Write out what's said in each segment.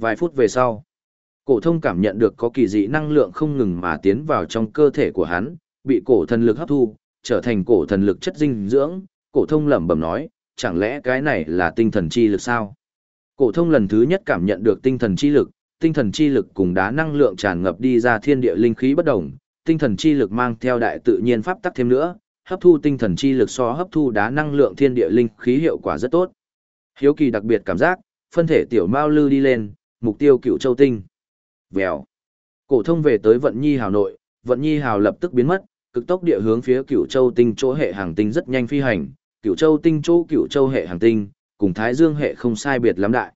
Vài phút về sau, cổ thông cảm nhận được có kỳ dị năng lượng không ngừng mà tiến vào trong cơ thể của hắn, bị cổ thần lực hấp thu, trở thành cổ thần lực chất dinh dưỡng, cổ thông lẩm bẩm nói, chẳng lẽ cái này là tinh thần chi lực sao? Cổ thông lần thứ nhất cảm nhận được tinh thần chi lực, tinh thần chi lực cùng đá năng lượng tràn ngập đi ra thiên địa linh khí bất động, tinh thần chi lực mang theo đại tự nhiên pháp tắc thêm nữa, hấp thu tinh thần chi lực so hấp thu đá năng lượng thiên địa linh khí hiệu quả rất tốt. Hiếu kỳ đặc biệt cảm giác, phân thể tiểu mao lư đi lên, mục tiêu cựu châu tinh. Vèo. Cổ thông về tới vận nhi hào nội, vận nhi hào lập tức biến mất, cực tốc địa hướng phía cựu châu tinh chỗ hệ hàng tinh rất nhanh phi hành, cựu châu tinh chỗ cựu châu hệ hàng tinh, cùng thái dương hệ không sai biệt lắm đại.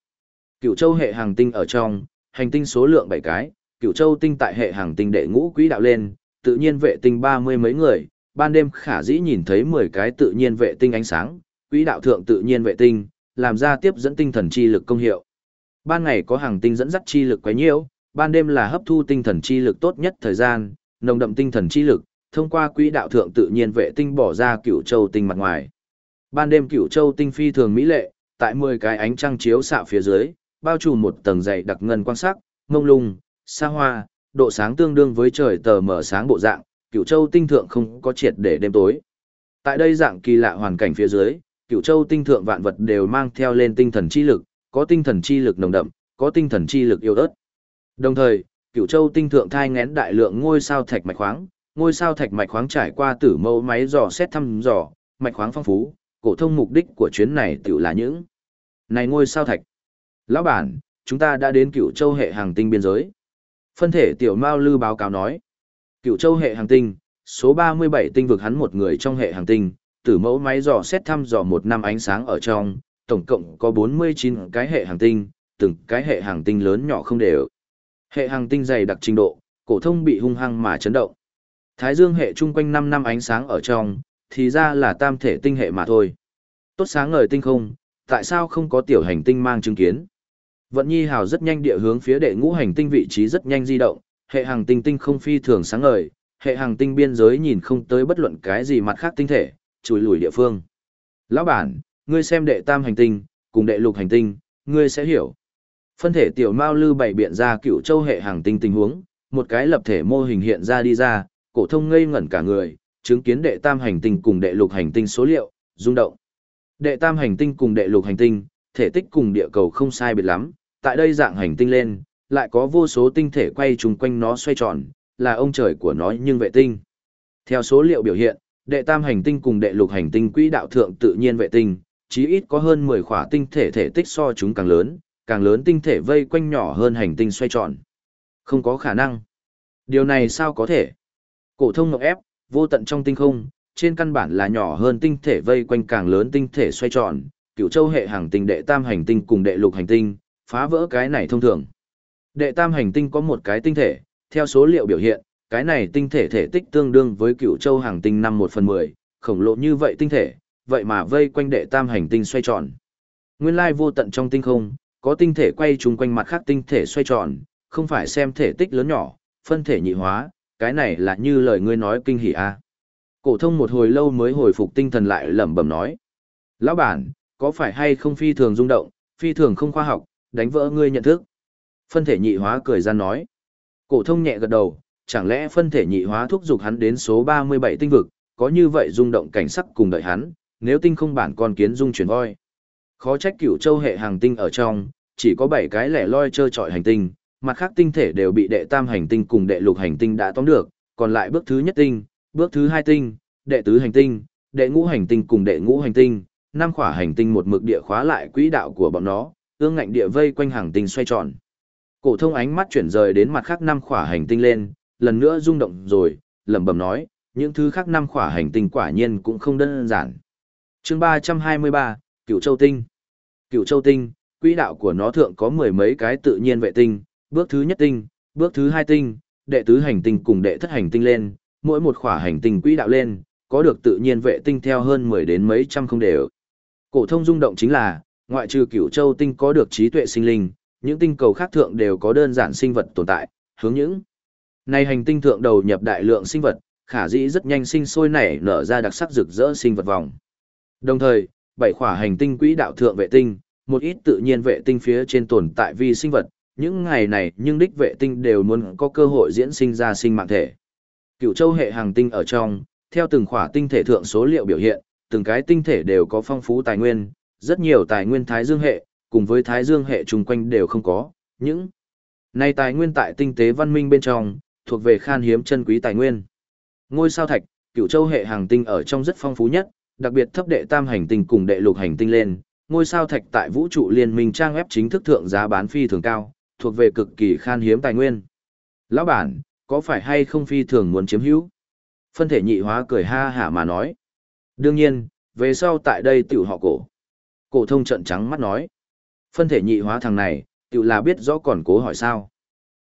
Cựu châu hệ hàng tinh ở trong, hành tinh số lượng bảy cái, cựu châu tinh tại hệ hàng tinh đệ ngũ quỹ đạo lên, tự nhiên vệ tinh ba mươi mấy người, ban đêm khả dĩ nhìn thấy 10 cái tự nhiên vệ tinh ánh sáng, quỹ đạo thượng tự nhiên vệ tinh, làm ra tiếp dẫn tinh thần chi lực công hiệu. Ban ngày có hàng tinh dẫn dắt chi lực quá nhiều, ban đêm là hấp thu tinh thần chi lực tốt nhất thời gian, nồng đậm tinh thần chi lực, thông qua quỹ đạo thượng tự nhiên vệ tinh bỏ ra cửu châu tinh mặt ngoài. Ban đêm cửu châu tinh phi thường mỹ lệ, tại 10 cái ánh trăng chiếu xạ phía dưới, bao trùm một tầng dày đặc ngân quang sắc, ngông lung, xa hoa, độ sáng tương đương với trời tờ mở sáng bộ dạng, cửu châu tinh thượng không có triệt để đêm tối. Tại đây dạng kỳ lạ hoàn cảnh phía dưới, cửu châu tinh thượng vạn vật đều mang theo lên tinh thần chi lực, có tinh thần chi lực nồng đậm, có tinh thần chi lực yếu ớt. Đồng thời, cửu châu tinh thượng thai ngén đại lượng ngôi sao thạch mạch khoáng, ngôi sao thạch mạch khoáng trải qua tử mẫu máy dò xét thăm dò, mạch khoáng phong phú, cổ thông mục đích của chuyến này tiểu là những này ngôi sao thạch. Lão bản, chúng ta đã đến cửu châu hệ hàng tinh biên giới. Phân thể tiểu Mao Lư báo cáo nói, cửu châu hệ hàng tinh, số 37 tinh vực hắn một người trong hệ hàng tinh, tử mẫu máy dò xét thăm dò một năm ánh sáng ở trong, tổng cộng có 49 cái hệ hàng tinh, từng cái hệ hàng tinh lớn nhỏ không đều. Hệ hàng tinh dày đặc trình độ, cổ thông bị hung hăng mà chấn động. Thái Dương hệ chung quanh 5 năm ánh sáng ở trong, thì ra là tam thể tinh hệ mà thôi. Tốt sáng ngời tinh không, tại sao không có tiểu hành tinh mang chứng kiến? Vận Nhi Hào rất nhanh địa hướng phía đệ ngũ hành tinh vị trí rất nhanh di động, hệ hàng tinh tinh không phi thường sáng ngời, hệ hàng tinh biên giới nhìn không tới bất luận cái gì mặt khác tinh thể, chùi lùi địa phương. Lão bản, ngươi xem đệ tam hành tinh, cùng đệ lục hành tinh, ngươi sẽ hiểu. Phân thể tiểu Mao Lư bảy biện ra cựu châu hệ hàng tinh tình huống, một cái lập thể mô hình hiện ra đi ra, cổ thông ngây ngẩn cả người, chứng kiến đệ tam hành tinh cùng đệ lục hành tinh số liệu, rung động. Đệ tam hành tinh cùng đệ lục hành tinh, thể tích cùng địa cầu không sai biệt lắm, tại đây dạng hành tinh lên, lại có vô số tinh thể quay chung quanh nó xoay tròn, là ông trời của nó nhưng vệ tinh. Theo số liệu biểu hiện, đệ tam hành tinh cùng đệ lục hành tinh quỹ đạo thượng tự nhiên vệ tinh, chí ít có hơn 10 khỏa tinh thể thể tích so chúng càng lớn, càng lớn tinh thể vây quanh nhỏ hơn hành tinh xoay tròn. Không có khả năng. Điều này sao có thể? Cổ thông ngọc ép, vô tận trong tinh không, trên căn bản là nhỏ hơn tinh thể vây quanh càng lớn tinh thể xoay tròn, cựu châu hệ hàng tinh đệ tam hành tinh cùng đệ lục hành tinh, phá vỡ cái này thông thường. Đệ tam hành tinh có một cái tinh thể, theo số liệu biểu hiện, cái này tinh thể thể tích tương đương với cựu châu hàng tinh năm một phần mười, khổng lồ như vậy tinh thể, vậy mà vây quanh đệ tam hành tinh xoay tròn. Nguyên lai vô tận trong tinh không, có tinh thể quay chung quanh mặt khác tinh thể xoay tròn, không phải xem thể tích lớn nhỏ, phân thể nhị hóa, cái này là như lời ngươi nói kinh hỉ a. Cổ thông một hồi lâu mới hồi phục tinh thần lại lẩm bẩm nói: "Lão bản, có phải hay không phi thường rung động, phi thường không khoa học, đánh vỡ ngươi nhận thức?" Phân thể nhị hóa cười gian nói. Cổ thông nhẹ gật đầu, chẳng lẽ phân thể nhị hóa thúc giục hắn đến số 37 tinh vực, có như vậy rung động cảnh sắc cùng đợi hắn, nếu tinh không bản con kiến dung chuyển voi. Khó trách cửu châu hệ hàng tinh ở trong, chỉ có 7 cái lẻ loi chơi trọi hành tinh, mặt khác tinh thể đều bị đệ tam hành tinh cùng đệ lục hành tinh đã tóm được, còn lại bước thứ nhất tinh, bước thứ hai tinh, đệ tứ hành tinh, đệ ngũ hành tinh cùng đệ ngũ hành tinh, năm khỏa hành tinh một mực địa khóa lại quỹ đạo của bọn nó, ương ngạnh địa vây quanh hàng tinh xoay tròn. Cổ thông ánh mắt chuyển rời đến mặt khác năm khỏa hành tinh lên, lần nữa rung động rồi, lẩm bẩm nói, những thứ khác năm khỏa hành tinh quả nhiên cũng không đơn giản. Chương 323, Cửu Châu Tinh. Cửu Châu Tinh, quỹ đạo của nó thượng có mười mấy cái tự nhiên vệ tinh, bước thứ nhất tinh, bước thứ hai tinh, đệ tứ hành tinh cùng đệ thất hành tinh lên, mỗi một khỏa hành tinh quỹ đạo lên, có được tự nhiên vệ tinh theo hơn 10 đến mấy trăm không đều. Cổ thông rung động chính là, ngoại trừ Cửu Châu tinh có được trí tuệ sinh linh, những tinh cầu khác thượng đều có đơn giản sinh vật tồn tại, hướng những này hành tinh thượng đầu nhập đại lượng sinh vật, khả dĩ rất nhanh sinh sôi nảy nở ra đặc sắc rực rỡ sinh vật vòng. Đồng thời, bảy khỏa hành tinh quỹ đạo thượng vệ tinh, một ít tự nhiên vệ tinh phía trên tồn tại vi sinh vật, những ngày này nhưng đích vệ tinh đều muốn có cơ hội diễn sinh ra sinh mạng thể. Cựu châu hệ hàng tinh ở trong, theo từng khỏa tinh thể thượng số liệu biểu hiện, từng cái tinh thể đều có phong phú tài nguyên, rất nhiều tài nguyên thái dương hệ, cùng với thái dương hệ chung quanh đều không có, những này tài nguyên tại tinh tế văn minh bên trong, thuộc về khan hiếm chân quý tài nguyên. Ngôi sao thạch, cựu châu hệ hàng tinh ở trong rất phong phú nhất, đặc biệt thấp đệ tam hành tinh cùng đệ lục hành tinh lên, ngôi sao thạch tại vũ trụ liên minh trang web chính thức thượng giá bán phi thường cao, thuộc về cực kỳ khan hiếm tài nguyên. Lão bản, có phải hay không phi thường muốn chiếm hữu? Phân thể nhị hóa cười ha hả mà nói. Đương nhiên, về sau tại đây tiểu họ cổ. Cổ thông trận trắng mắt nói. Phân thể nhị hóa thằng này, tiểu là biết rõ còn cố hỏi sao.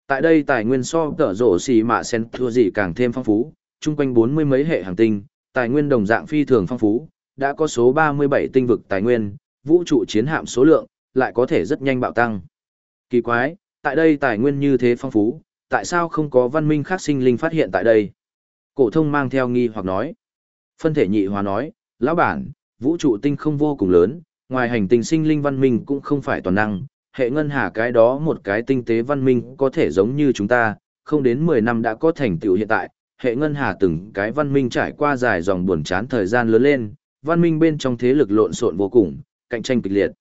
Tại đây tài nguyên so tở rổ xì mạ sen thua gì càng thêm phong phú, chung quanh bốn mươi mấy hệ hành tinh, tài nguyên đồng dạng phi thường phong phú, đã có số 37 tinh vực tài nguyên, vũ trụ chiến hạm số lượng, lại có thể rất nhanh bạo tăng. Kỳ quái, tại đây tài nguyên như thế phong phú, tại sao không có văn minh khác sinh linh phát hiện tại đây? Cổ thông mang theo nghi hoặc nói. Phân thể nhị hóa nói, lão bản, vũ trụ tinh không vô cùng lớn, ngoài hành tinh sinh linh văn minh cũng không phải toàn năng, hệ ngân hà cái đó một cái tinh tế văn minh có thể giống như chúng ta, không đến 10 năm đã có thành tựu hiện tại, hệ ngân hà từng cái văn minh trải qua dài dòng buồn chán thời gian lớn lên, văn minh bên trong thế lực lộn xộn vô cùng, cạnh tranh kịch liệt.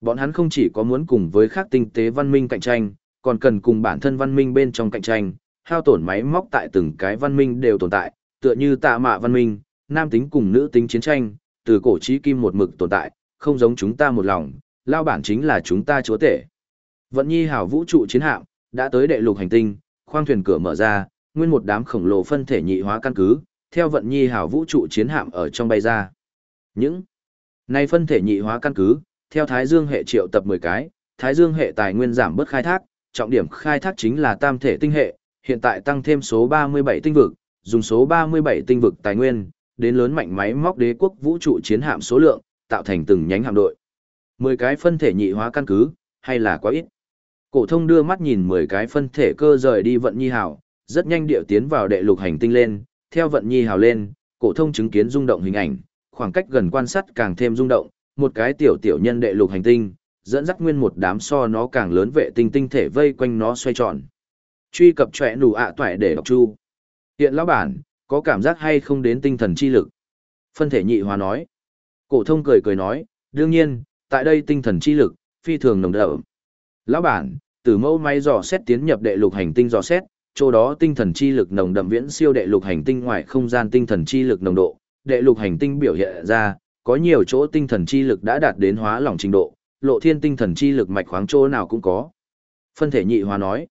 Bọn hắn không chỉ có muốn cùng với khác tinh tế văn minh cạnh tranh, còn cần cùng bản thân văn minh bên trong cạnh tranh, hao tổn máy móc tại từng cái văn minh đều tồn tại, tựa như tạ mạ văn minh, nam tính cùng nữ tính chiến tranh, từ cổ chí kim một mực tồn tại, không giống chúng ta một lòng, lao bản chính là chúng ta chúa tể. Vận nhi hảo vũ trụ chiến hạm, đã tới đệ lục hành tinh, khoang thuyền cửa mở ra, nguyên một đám khổng lồ phân thể nhị hóa căn cứ, theo vận nhi hảo vũ trụ chiến hạm ở trong bay ra. Những này phân thể nhị hóa căn cứ, theo Thái Dương hệ triệu tập 10 cái, Thái Dương hệ tài nguyên giảm bớt khai thác, trọng điểm khai thác chính là tam thể tinh hệ, hiện tại tăng thêm số 37 tinh vực, dùng số 37 tinh vực tài nguyên, đến lớn mạnh máy móc đế quốc vũ trụ chiến hạm số lượng, tạo thành từng nhánh hạm đội. 10 cái phân thể nhị hóa căn cứ, hay là quá ít. Cổ thông đưa mắt nhìn 10 cái phân thể cơ rời đi vận nhi hảo rất nhanh điệu tiến vào đệ lục hành tinh lên, theo vận nhi hào lên, cổ thông chứng kiến rung động hình ảnh, khoảng cách gần quan sát càng thêm rung động, một cái tiểu tiểu nhân đệ lục hành tinh, dẫn dắt nguyên một đám so nó càng lớn vệ tinh tinh thể vây quanh nó xoay tròn. Truy cập trẻ nủ ạ toại để đọc chu. Hiện lão bản, có cảm giác hay không đến tinh thần chi lực? Phân thể nhị hòa nói. Cổ thông cười cười nói, đương nhiên, tại đây tinh thần chi lực, phi thường nồng đậm. Lão bản, từ mẫu máy dò xét tiến nhập đệ lục hành tinh dò xét, chỗ đó tinh thần chi lực nồng đậm viễn siêu đệ lục hành tinh ngoài không gian tinh thần chi lực nồng độ, đệ lục hành tinh biểu hiện ra, có nhiều chỗ tinh thần chi lực đã đạt đến hóa lỏng trình độ, lộ thiên tinh thần chi lực mạch khoáng chỗ nào cũng có. Phân thể nhị hóa nói.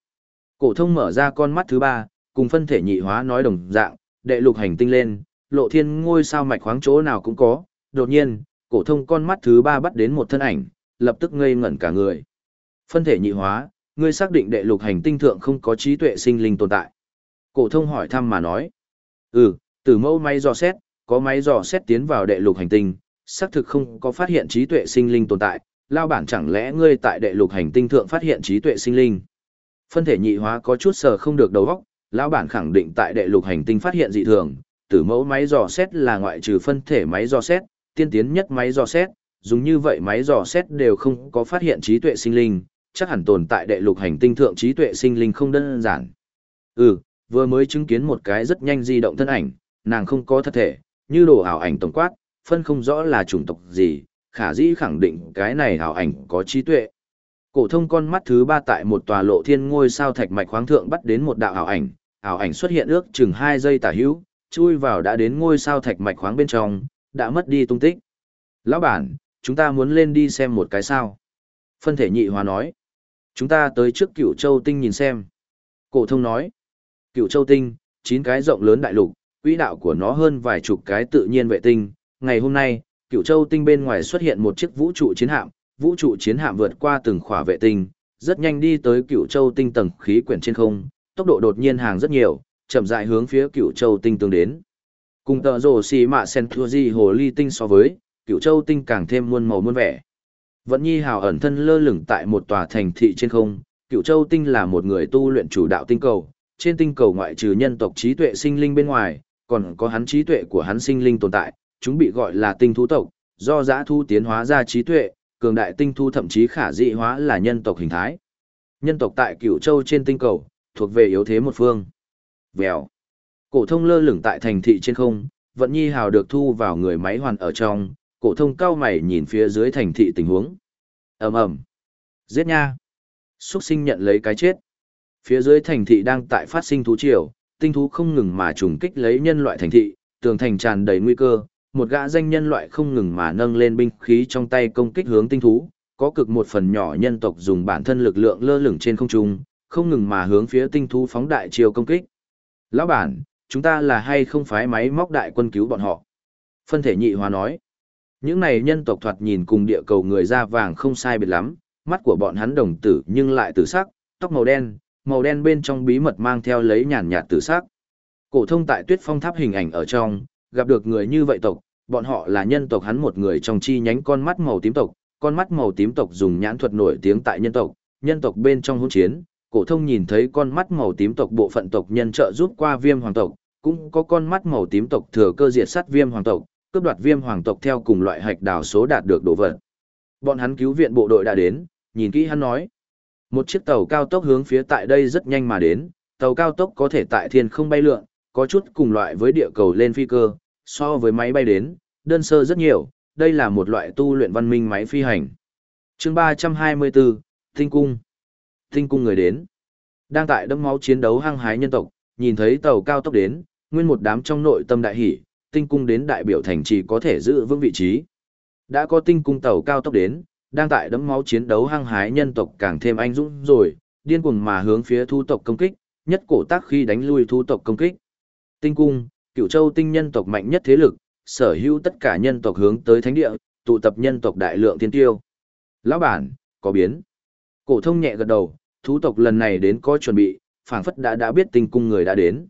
Cổ thông mở ra con mắt thứ ba, cùng phân thể nhị hóa nói đồng dạng, đệ lục hành tinh lên, lộ thiên ngôi sao mạch khoáng chỗ nào cũng có. Đột nhiên, cổ thông con mắt thứ ba bắt đến một thân ảnh, lập tức ngây ngẩn cả người. Phân thể nhị hóa, ngươi xác định đệ lục hành tinh thượng không có trí tuệ sinh linh tồn tại. Cổ thông hỏi thăm mà nói. Ừ, từ mẫu máy dò xét, có máy dò xét tiến vào đệ lục hành tinh, xác thực không có phát hiện trí tuệ sinh linh tồn tại, lao bản chẳng lẽ ngươi tại đệ lục hành tinh thượng phát hiện trí tuệ sinh linh. Phân thể nhị hóa có chút sờ không được đầu óc, lão bản khẳng định tại đệ lục hành tinh phát hiện dị thường, tử mẫu máy dò xét là ngoại trừ phân thể máy dò xét, tiên tiến nhất máy dò xét, dùng như vậy máy dò xét đều không có phát hiện trí tuệ sinh linh, chắc hẳn tồn tại đệ lục hành tinh thượng trí tuệ sinh linh không đơn giản. Ừ, vừa mới chứng kiến một cái rất nhanh di động thân ảnh, nàng không có thật thể, như đồ ảo ảnh tổng quát, phân không rõ là chủng tộc gì, khả dĩ khẳng định cái này ảo ảnh có trí tuệ. Cổ thông con mắt thứ ba tại một tòa lộ thiên ngôi sao thạch mạch khoáng thượng bắt đến một đạo ảo ảnh, ảo ảnh xuất hiện ước chừng 2 giây tả hữu, chui vào đã đến ngôi sao thạch mạch khoáng bên trong, đã mất đi tung tích. Lão bản, chúng ta muốn lên đi xem một cái sao. Phân thể nhị hóa nói. Chúng ta tới trước cửu châu tinh nhìn xem. Cổ thông nói. Cửu châu tinh, chín cái rộng lớn đại lục, quỹ đạo của nó hơn vài chục cái tự nhiên vệ tinh. Ngày hôm nay, cửu châu tinh bên ngoài xuất hiện một chiếc vũ trụ chiến hạm, vũ trụ chiến hạm vượt qua từng khỏa vệ tinh, rất nhanh đi tới cửu châu tinh tầng khí quyển trên không, tốc độ đột nhiên hàng rất nhiều, chậm rãi hướng phía cửu châu tinh tương đến. Cùng tờ rồ xì mạ sen thua di hồ ly tinh so với, cửu châu tinh càng thêm muôn màu muôn vẻ. Vận nhi hào ẩn thân lơ lửng tại một tòa thành thị trên không, cửu châu tinh là một người tu luyện chủ đạo tinh cầu, trên tinh cầu ngoại trừ nhân tộc trí tuệ sinh linh bên ngoài, còn có hắn trí tuệ của hắn sinh linh tồn tại, chúng bị gọi là tinh thú tộc, do giã thu tiến hóa ra trí tuệ, cường đại tinh thu thậm chí khả dị hóa là nhân tộc hình thái. Nhân tộc tại Cửu Châu trên tinh cầu, thuộc về yếu thế một phương. Vèo. Cổ thông lơ lửng tại thành thị trên không, vận nhi hào được thu vào người máy hoàn ở trong, cổ thông cao mày nhìn phía dưới thành thị tình huống. Ầm ầm. Giết nha. Súc sinh nhận lấy cái chết. Phía dưới thành thị đang tại phát sinh thú triều, tinh thú không ngừng mà trùng kích lấy nhân loại thành thị, tường thành tràn đầy nguy cơ, một gã danh nhân loại không ngừng mà nâng lên binh khí trong tay công kích hướng tinh thú, có cực một phần nhỏ nhân tộc dùng bản thân lực lượng lơ lửng trên không trung, không ngừng mà hướng phía tinh thú phóng đại chiều công kích. Lão bản, chúng ta là hay không phái máy móc đại quân cứu bọn họ? Phân thể nhị hóa nói. Những này nhân tộc thoạt nhìn cùng địa cầu người da vàng không sai biệt lắm, mắt của bọn hắn đồng tử nhưng lại tử sắc, tóc màu đen, màu đen bên trong bí mật mang theo lấy nhàn nhạt tử sắc. Cổ thông tại Tuyết Phong Tháp hình ảnh ở trong, gặp được người như vậy tộc, bọn họ là nhân tộc hắn một người trong chi nhánh con mắt màu tím tộc, con mắt màu tím tộc dùng nhãn thuật nổi tiếng tại nhân tộc, nhân tộc bên trong hỗn chiến, cổ thông nhìn thấy con mắt màu tím tộc bộ phận tộc nhân trợ giúp qua Viêm hoàng tộc, cũng có con mắt màu tím tộc thừa cơ diệt sát Viêm hoàng tộc, cướp đoạt Viêm hoàng tộc theo cùng loại hạch đào số đạt được đồ vật. Bọn hắn cứu viện bộ đội đã đến, nhìn kỹ hắn nói, một chiếc tàu cao tốc hướng phía tại đây rất nhanh mà đến, tàu cao tốc có thể tại thiên không bay lượn, có chút cùng loại với địa cầu lên phi cơ, so với máy bay đến, đơn sơ rất nhiều, đây là một loại tu luyện văn minh máy phi hành. chương 324, Tinh Cung. Tinh Cung người đến. Đang tại đâm máu chiến đấu hăng hái nhân tộc, nhìn thấy tàu cao tốc đến, nguyên một đám trong nội tâm đại hỷ, Tinh Cung đến đại biểu thành trì có thể giữ vững vị trí. Đã có Tinh Cung tàu cao tốc đến, đang tại đấm máu chiến đấu hăng hái nhân tộc càng thêm anh dũng rồi, điên cuồng mà hướng phía thu tộc công kích, nhất cổ tác khi đánh lui thu tộc công kích. Tinh cung, cựu châu tinh nhân tộc mạnh nhất thế lực, sở hữu tất cả nhân tộc hướng tới thánh địa, tụ tập nhân tộc đại lượng tiên tiêu. Lão bản, có biến. Cổ thông nhẹ gật đầu, thú tộc lần này đến có chuẩn bị, phảng phất đã đã biết tinh cung người đã đến.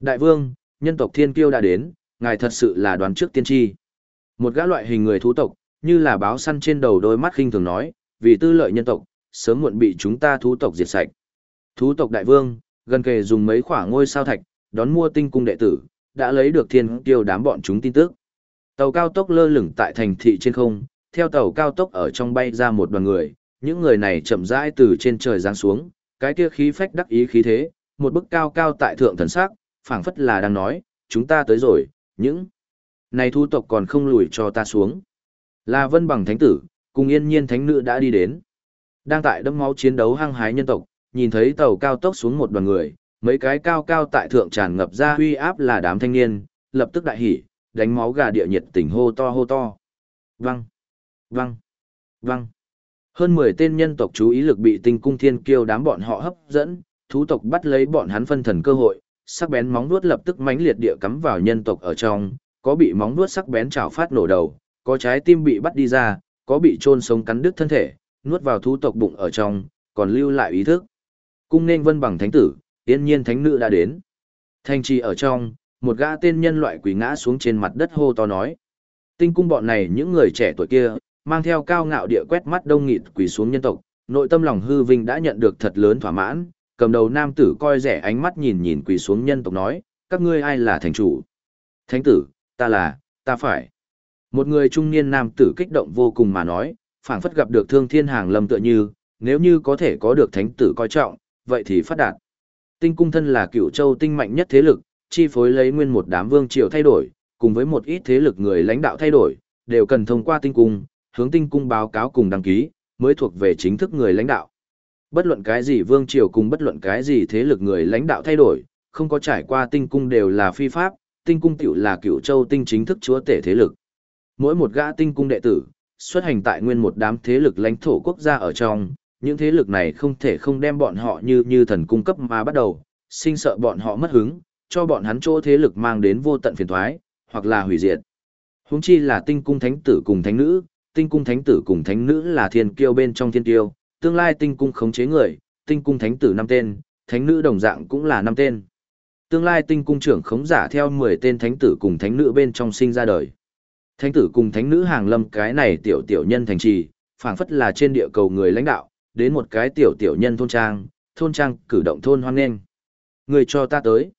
Đại vương, nhân tộc thiên kiêu đã đến, ngài thật sự là đoán trước tiên tri. Một gã loại hình người thú tộc, như là báo săn trên đầu đôi mắt khinh thường nói, vì tư lợi nhân tộc, sớm muộn bị chúng ta thú tộc diệt sạch. Thú tộc đại vương, gần kề dùng mấy khỏa ngôi sao thạch, đón mua tinh cung đệ tử, đã lấy được thiên tiêu đám bọn chúng tin tức. Tàu cao tốc lơ lửng tại thành thị trên không, theo tàu cao tốc ở trong bay ra một đoàn người, những người này chậm rãi từ trên trời giáng xuống, cái kia khí phách đắc ý khí thế, một bức cao cao tại thượng thần sắc, phảng phất là đang nói, chúng ta tới rồi, những này thu tộc còn không lùi cho ta xuống. Là vân bằng thánh tử, cùng yên nhiên thánh nữ đã đi đến. Đang tại đấm máu chiến đấu hăng hái nhân tộc, nhìn thấy tàu cao tốc xuống một đoàn người, mấy cái cao cao tại thượng tràn ngập ra uy áp là đám thanh niên, lập tức đại hỉ, đánh máu gà địa nhiệt tình hô to hô to. Văng, văng, văng. Hơn 10 tên nhân tộc chú ý lực bị tinh cung thiên kiêu đám bọn họ hấp dẫn, thú tộc bắt lấy bọn hắn phân thần cơ hội, sắc bén móng vuốt lập tức mãnh liệt địa cắm vào nhân tộc ở trong, có bị móng vuốt sắc bén chảo phát nổ đầu, có trái tim bị bắt đi ra, có bị chôn sống cắn đứt thân thể, nuốt vào thú tộc bụng ở trong, còn lưu lại ý thức. Cung nên vân bằng thánh tử, yên nhiên thánh nữ đã đến. Thanh trì ở trong, một gã tên nhân loại quỷ ngã xuống trên mặt đất hô to nói. Tinh cung bọn này những người trẻ tuổi kia, mang theo cao ngạo địa quét mắt đông nghịt quỳ xuống nhân tộc, nội tâm lòng hư vinh đã nhận được thật lớn thỏa mãn, cầm đầu nam tử coi rẻ ánh mắt nhìn nhìn quỳ xuống nhân tộc nói, các ngươi ai là thành chủ? Thánh tử, ta là, ta phải. Một người trung niên nam tử kích động vô cùng mà nói, phảng phất gặp được thương thiên hàng lâm tựa như, nếu như có thể có được thánh tử coi trọng, vậy thì phát đạt. Tinh cung thân là cựu châu tinh mạnh nhất thế lực, chi phối lấy nguyên một đám vương triều thay đổi, cùng với một ít thế lực người lãnh đạo thay đổi, đều cần thông qua tinh cung, hướng tinh cung báo cáo cùng đăng ký, mới thuộc về chính thức người lãnh đạo. Bất luận cái gì vương triều cùng bất luận cái gì thế lực người lãnh đạo thay đổi, không có trải qua tinh cung đều là phi pháp, tinh cung tiểu là cựu châu tinh chính thức chúa tể thế lực. Mỗi một gã tinh cung đệ tử, xuất hành tại nguyên một đám thế lực lãnh thổ quốc gia ở trong, những thế lực này không thể không đem bọn họ như như thần cung cấp mà bắt đầu, sinh sợ bọn họ mất hứng, cho bọn hắn chỗ thế lực mang đến vô tận phiền thoái, hoặc là hủy diệt. Huống chi là tinh cung thánh tử cùng thánh nữ, tinh cung thánh tử cùng thánh nữ là thiên kiêu bên trong thiên kiêu, tương lai tinh cung khống chế người, tinh cung thánh tử năm tên, thánh nữ đồng dạng cũng là năm tên. Tương lai tinh cung trưởng khống giả theo 10 tên thánh tử cùng thánh nữ bên trong sinh ra đời. Thánh tử cùng thánh nữ hàng lâm cái này tiểu tiểu nhân thành trì, phảng phất là trên địa cầu người lãnh đạo, đến một cái tiểu tiểu nhân thôn trang, thôn trang cử động thôn hoan nghênh. Người cho ta tới.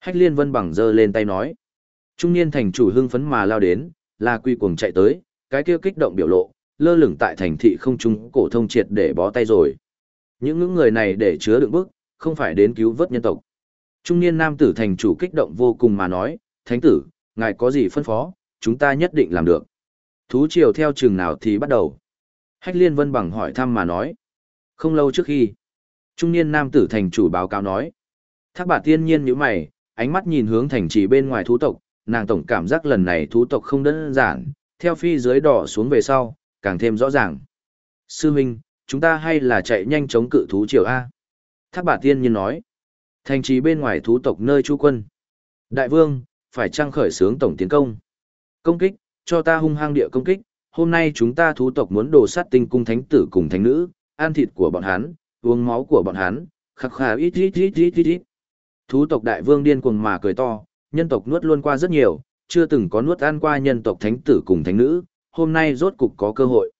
Hách liên vân bằng giơ lên tay nói. Trung niên thành chủ hưng phấn mà lao đến, là quy cuồng chạy tới, cái kia kích động biểu lộ, lơ lửng tại thành thị không trung cổ thông triệt để bó tay rồi. Những những người này để chứa đựng bức, không phải đến cứu vớt nhân tộc. Trung niên nam tử thành chủ kích động vô cùng mà nói, thánh tử, ngài có gì phân phó, chúng ta nhất định làm được. Thú triều theo trường nào thì bắt đầu. Hách liên vân bằng hỏi thăm mà nói. Không lâu trước khi, trung niên nam tử thành chủ báo cáo nói. Thác bà tiên nhiên nhíu mày, ánh mắt nhìn hướng thành trì bên ngoài thú tộc, nàng tổng cảm giác lần này thú tộc không đơn giản, theo phi dưới đỏ xuống về sau, càng thêm rõ ràng. Sư Minh, chúng ta hay là chạy nhanh chống cự thú triều A? Thác bà tiên nhiên nói. Thành trì bên ngoài thú tộc nơi chú quân. Đại vương, phải trang khởi sướng tổng tiến công. Công kích, cho ta hung hăng địa công kích, hôm nay chúng ta thú tộc muốn đồ sát tinh cung thánh tử cùng thánh nữ, ăn thịt của bọn hắn, uống máu của bọn hắn, khắc khà ít ít ít ít ít ít. Thú tộc đại vương điên cuồng mà cười to, nhân tộc nuốt luôn qua rất nhiều, chưa từng có nuốt ăn qua nhân tộc thánh tử cùng thánh nữ, hôm nay rốt cục có cơ hội.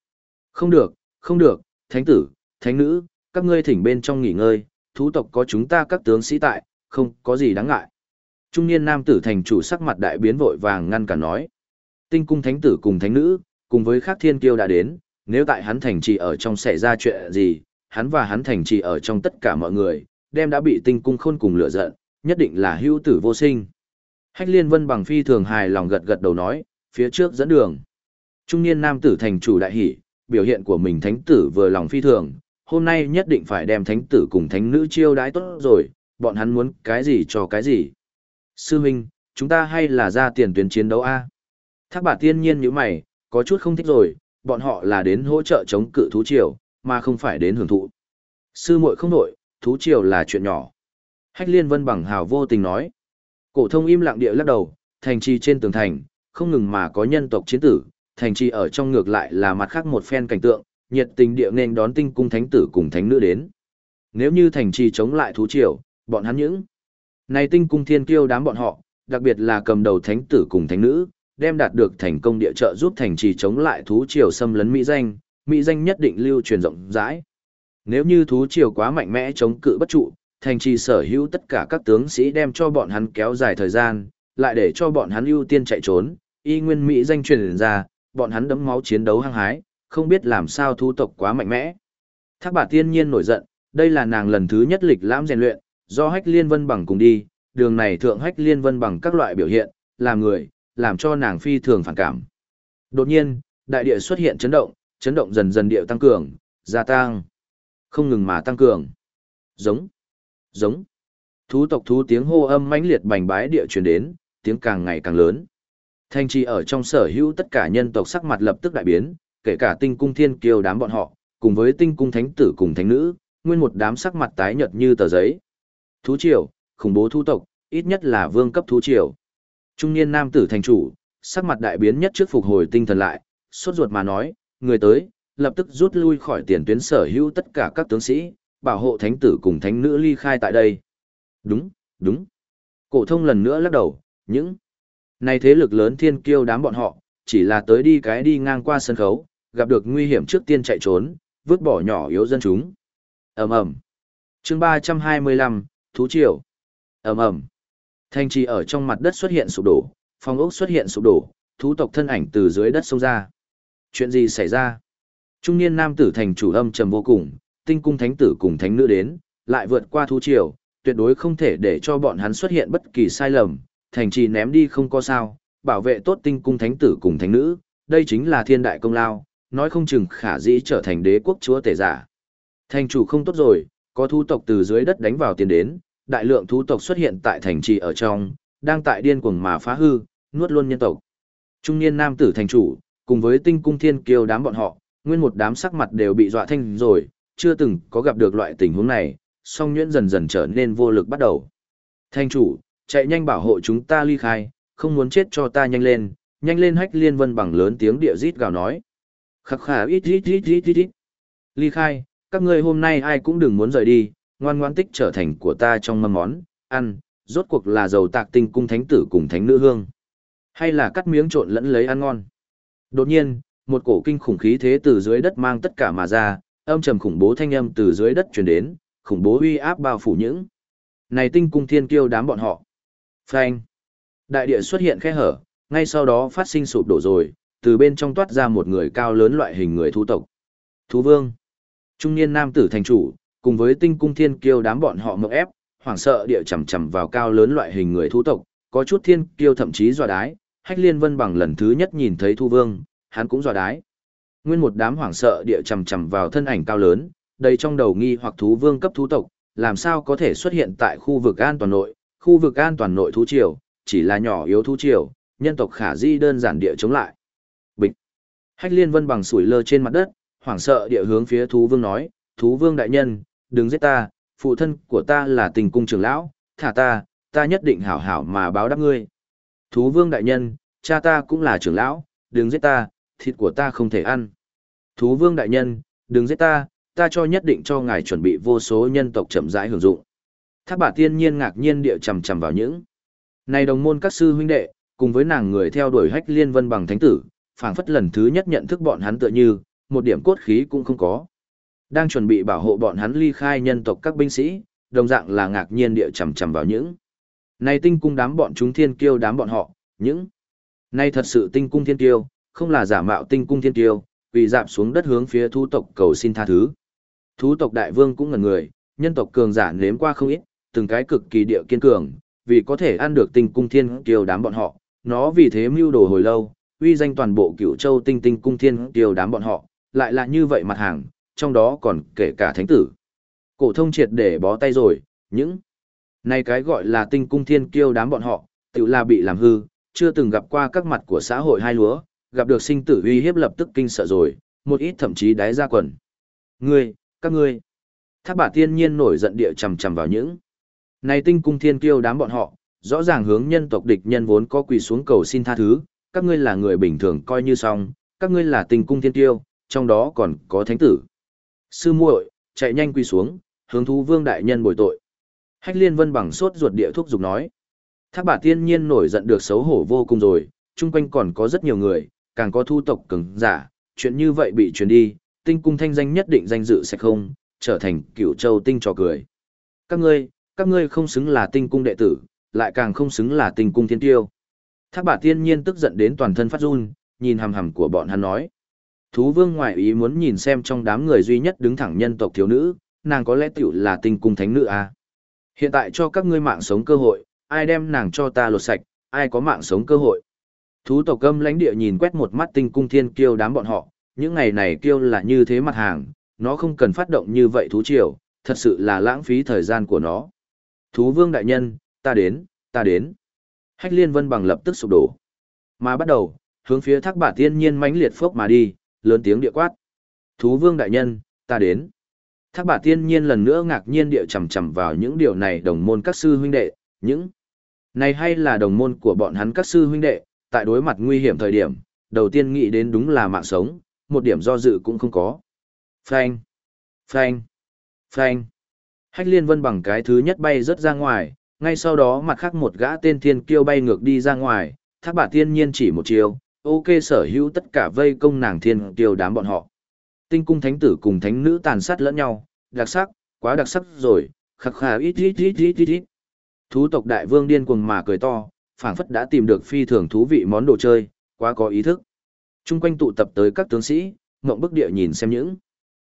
Không được, không được, thánh tử, thánh nữ, các ngươi thỉnh bên trong nghỉ ngơi, thú tộc có chúng ta các tướng sĩ tại, không có gì đáng ngại. Trung niên nam tử thành chủ sắc mặt đại biến vội vàng ngăn cả nói. Tinh cung thánh tử cùng thánh nữ, cùng với khác thiên kiêu đã đến, nếu tại hắn thành trì ở trong xảy ra chuyện gì, hắn và hắn thành trì ở trong tất cả mọi người, đem đã bị tinh cung khôn cùng lửa giận, nhất định là hưu tử vô sinh. Hách liên vân bằng phi thường hài lòng gật gật đầu nói, phía trước dẫn đường. Trung niên nam tử thành chủ đại hỷ, biểu hiện của mình thánh tử vừa lòng phi thường, hôm nay nhất định phải đem thánh tử cùng thánh nữ chiêu đãi tốt rồi, bọn hắn muốn cái gì cho cái gì. Sư Minh, chúng ta hay là ra tiền tuyến chiến đấu A? Thác bà tiên nhiên như mày, có chút không thích rồi, bọn họ là đến hỗ trợ chống cự thú triều, mà không phải đến hưởng thụ. Sư muội không nổi, thú triều là chuyện nhỏ. Hách liên vân bằng hào vô tình nói. Cổ thông im lặng địa lắc đầu, thành trì trên tường thành, không ngừng mà có nhân tộc chiến tử, thành trì ở trong ngược lại là mặt khác một phen cảnh tượng, nhiệt tình địa nên đón tinh cung thánh tử cùng thánh nữ đến. Nếu như thành trì chống lại thú triều, bọn hắn những này tinh cung thiên kiêu đám bọn họ, đặc biệt là cầm đầu thánh tử cùng thánh nữ, đem đạt được thành công địa trợ giúp thành trì chống lại thú triều xâm lấn mỹ danh, mỹ danh nhất định lưu truyền rộng rãi. Nếu như thú triều quá mạnh mẽ chống cự bất trụ, thành trì sở hữu tất cả các tướng sĩ đem cho bọn hắn kéo dài thời gian, lại để cho bọn hắn ưu tiên chạy trốn, y nguyên mỹ danh truyền ra, bọn hắn đấm máu chiến đấu hăng hái, không biết làm sao thú tộc quá mạnh mẽ. Thác bà tiên nhiên nổi giận, đây là nàng lần thứ nhất lịch lãm rèn luyện, do hách liên vân bằng cùng đi, đường này thượng hách liên vân bằng các loại biểu hiện, làm người, làm cho nàng phi thường phản cảm. Đột nhiên, đại địa xuất hiện chấn động, chấn động dần dần địa tăng cường, gia tăng, không ngừng mà tăng cường. Giống, giống. Thú tộc thú tiếng hô âm mãnh liệt bành bái địa truyền đến, tiếng càng ngày càng lớn. Thanh trì ở trong sở hữu tất cả nhân tộc sắc mặt lập tức đại biến, kể cả tinh cung thiên kiêu đám bọn họ, cùng với tinh cung thánh tử cùng thánh nữ, nguyên một đám sắc mặt tái nhợt như tờ giấy. Thú triều, khủng bố thu tộc, ít nhất là vương cấp thú triều. Trung niên nam tử thành chủ, sắc mặt đại biến nhất trước phục hồi tinh thần lại, sốt ruột mà nói, người tới, lập tức rút lui khỏi tiền tuyến sở hữu tất cả các tướng sĩ, bảo hộ thánh tử cùng thánh nữ ly khai tại đây. Đúng, đúng. Cổ thông lần nữa lắc đầu, những này thế lực lớn thiên kiêu đám bọn họ, chỉ là tới đi cái đi ngang qua sân khấu, gặp được nguy hiểm trước tiên chạy trốn, vứt bỏ nhỏ yếu dân chúng. Ầm ầm. Chương 325, thú triều. Ầm ầm. Thanh trì ở trong mặt đất xuất hiện sụp đổ, phong ốc xuất hiện sụp đổ, thú tộc thân ảnh từ dưới đất xông ra. Chuyện gì xảy ra? Trung niên nam tử thành chủ âm trầm vô cùng, tinh cung thánh tử cùng thánh nữ đến, lại vượt qua thú triều, tuyệt đối không thể để cho bọn hắn xuất hiện bất kỳ sai lầm, thành trì ném đi không có sao, bảo vệ tốt tinh cung thánh tử cùng thánh nữ, đây chính là thiên đại công lao, nói không chừng khả dĩ trở thành đế quốc chúa tể giả. Thành chủ không tốt rồi, có thu tộc từ dưới đất đánh vào tiền đến, đại lượng thu tộc xuất hiện tại thành trì ở trong, đang tại điên cuồng mà phá hư, nuốt luôn nhân tộc. Trung niên nam tử thành chủ, cùng với tinh cung thiên kiêu đám bọn họ, nguyên một đám sắc mặt đều bị dọa thanh rồi, chưa từng có gặp được loại tình huống này, song nhuyễn dần dần trở nên vô lực bắt đầu. Thành chủ, chạy nhanh bảo hộ chúng ta ly khai, không muốn chết cho ta nhanh lên, nhanh lên hách liên vân bằng lớn tiếng địa rít gào nói. Khắc khả ít ít ít ít ít ít. Ly khai, các ngươi hôm nay ai cũng đừng muốn rời đi, ngoan ngoan tích trở thành của ta trong mâm món, ăn, rốt cuộc là dầu tạc tinh cung thánh tử cùng thánh nữ hương. Hay là cắt miếng trộn lẫn lấy ăn ngon. Đột nhiên, một cổ kinh khủng khí thế từ dưới đất mang tất cả mà ra, âm trầm khủng bố thanh âm từ dưới đất truyền đến, khủng bố uy áp bao phủ những. Này tinh cung thiên kiêu đám bọn họ. Phanh. Đại địa xuất hiện khe hở, ngay sau đó phát sinh sụp đổ rồi, từ bên trong toát ra một người cao lớn loại hình người thu tộc. Thú vương. Trung niên nam tử thành chủ, cùng với tinh cung thiên kiêu đám bọn họ mộng ép, hoảng sợ địa chầm chầm vào cao lớn loại hình người thú tộc, có chút thiên kiêu thậm chí dọa đái, Hách Liên Vân bằng lần thứ nhất nhìn thấy Thu Vương, hắn cũng dọa đái. Nguyên một đám hoảng sợ địa chầm chầm vào thân ảnh cao lớn, đầy trong đầu nghi hoặc thú vương cấp thú tộc, làm sao có thể xuất hiện tại khu vực an toàn nội, khu vực an toàn nội thú triều, chỉ là nhỏ yếu thú triều, nhân tộc khả di đơn giản địa chống lại. Bịch. Hách Liên Vân bằng sủi lơ trên mặt đất, hoảng sợ địa hướng phía thú vương nói, thú vương đại nhân, đừng giết ta, phụ thân của ta là tình cung trưởng lão, thả ta, ta nhất định hảo hảo mà báo đáp ngươi. Thú vương đại nhân, cha ta cũng là trưởng lão, đừng giết ta, thịt của ta không thể ăn. Thú vương đại nhân, đừng giết ta, ta cho nhất định cho ngài chuẩn bị vô số nhân tộc chậm rãi hưởng dụng. Thác bà tiên nhiên ngạc nhiên địa chầm chầm vào những. Này đồng môn các sư huynh đệ, cùng với nàng người theo đuổi hách liên vân bằng thánh tử, phảng phất lần thứ nhất nhận thức bọn hắn tựa như, một điểm cốt khí cũng không có. Đang chuẩn bị bảo hộ bọn hắn ly khai nhân tộc các binh sĩ, đồng dạng là ngạc nhiên địa chầm chầm vào những. Này tinh cung đám bọn chúng thiên kiêu đám bọn họ, những. Này thật sự tinh cung thiên kiêu, không là giả mạo tinh cung thiên kiêu, vì dạp xuống đất hướng phía thú tộc cầu xin tha thứ. Thú tộc đại vương cũng ngần người, nhân tộc cường giả nếm qua không ít, từng cái cực kỳ địa kiên cường, vì có thể ăn được tinh cung thiên kiêu đám bọn họ, nó vì thế mưu đồ hồi lâu, uy danh toàn bộ cựu châu tinh tinh cung thiên kiêu đám bọn họ, lại là như vậy mặt hàng, trong đó còn kể cả thánh tử. Cổ thông triệt để bó tay rồi, những này cái gọi là tinh cung thiên kiêu đám bọn họ, tự là bị làm hư, chưa từng gặp qua các mặt của xã hội hai lúa, gặp được sinh tử uy hiếp lập tức kinh sợ rồi, một ít thậm chí đái ra quần. Ngươi, các ngươi. Thác bà tiên nhiên nổi giận địa chầm chầm vào những. Này tinh cung thiên kiêu đám bọn họ, rõ ràng hướng nhân tộc địch nhân vốn có quỳ xuống cầu xin tha thứ, các ngươi là người bình thường coi như xong, các ngươi là tinh cung thiên kiêu, trong đó còn có thánh tử. Sư muội, chạy nhanh quỳ xuống, hướng thú vương đại nhân bồi tội. Hách liên vân bằng sốt ruột địa thuốc dục nói. Thác bà tiên nhiên nổi giận được xấu hổ vô cùng rồi, chung quanh còn có rất nhiều người, càng có thu tộc cứng giả, chuyện như vậy bị truyền đi, tinh cung thanh danh nhất định danh dự sẽ không, trở thành cựu châu tinh trò cười. Các ngươi, các ngươi không xứng là tinh cung đệ tử, lại càng không xứng là tinh cung thiên tiêu. Thác bà tiên nhiên tức giận đến toàn thân phát run, nhìn hầm hầm của bọn hắn nói. Thú vương ngoại ý muốn nhìn xem trong đám người duy nhất đứng thẳng nhân tộc thiếu nữ, nàng có lẽ tiểu là tinh cung thánh nữ à. Hiện tại cho các ngươi mạng sống cơ hội, ai đem nàng cho ta lột sạch, ai có mạng sống cơ hội. Thú tộc âm lãnh địa nhìn quét một mắt tinh cung thiên kiêu đám bọn họ, những ngày này kiêu là như thế mặt hàng, nó không cần phát động như vậy thú triều, thật sự là lãng phí thời gian của nó. Thú vương đại nhân, ta đến, ta đến. Hách liên vân bằng lập tức sụp đổ. Mà bắt đầu, hướng phía thác Bà tiên nhiên mãnh liệt phốc mà đi, lớn tiếng địa quát. Thú vương đại nhân, ta đến. Thác Bà tiên nhiên lần nữa ngạc nhiên địa chầm chầm vào những điều này đồng môn các sư huynh đệ, những này hay là đồng môn của bọn hắn các sư huynh đệ, tại đối mặt nguy hiểm thời điểm, đầu tiên nghĩ đến đúng là mạng sống, một điểm do dự cũng không có. Phanh, phanh, phanh. Hách liên vân bằng cái thứ nhất bay rớt ra ngoài, ngay sau đó mặt khác một gã tên thiên kiêu bay ngược đi ra ngoài, thác bà tiên nhiên chỉ một chiều, ok sở hữu tất cả vây công nàng thiên kiêu đám bọn họ. Tinh cung thánh tử cùng thánh nữ tàn sát lẫn nhau, đặc sắc, quá đặc sắc rồi, khắc khà ít ít ít ít ít ít. Thú tộc đại vương điên cuồng mà cười to, phảng phất đã tìm được phi thường thú vị món đồ chơi, quá có ý thức. Trung quanh tụ tập tới các tướng sĩ, ngậm bức địa nhìn xem những.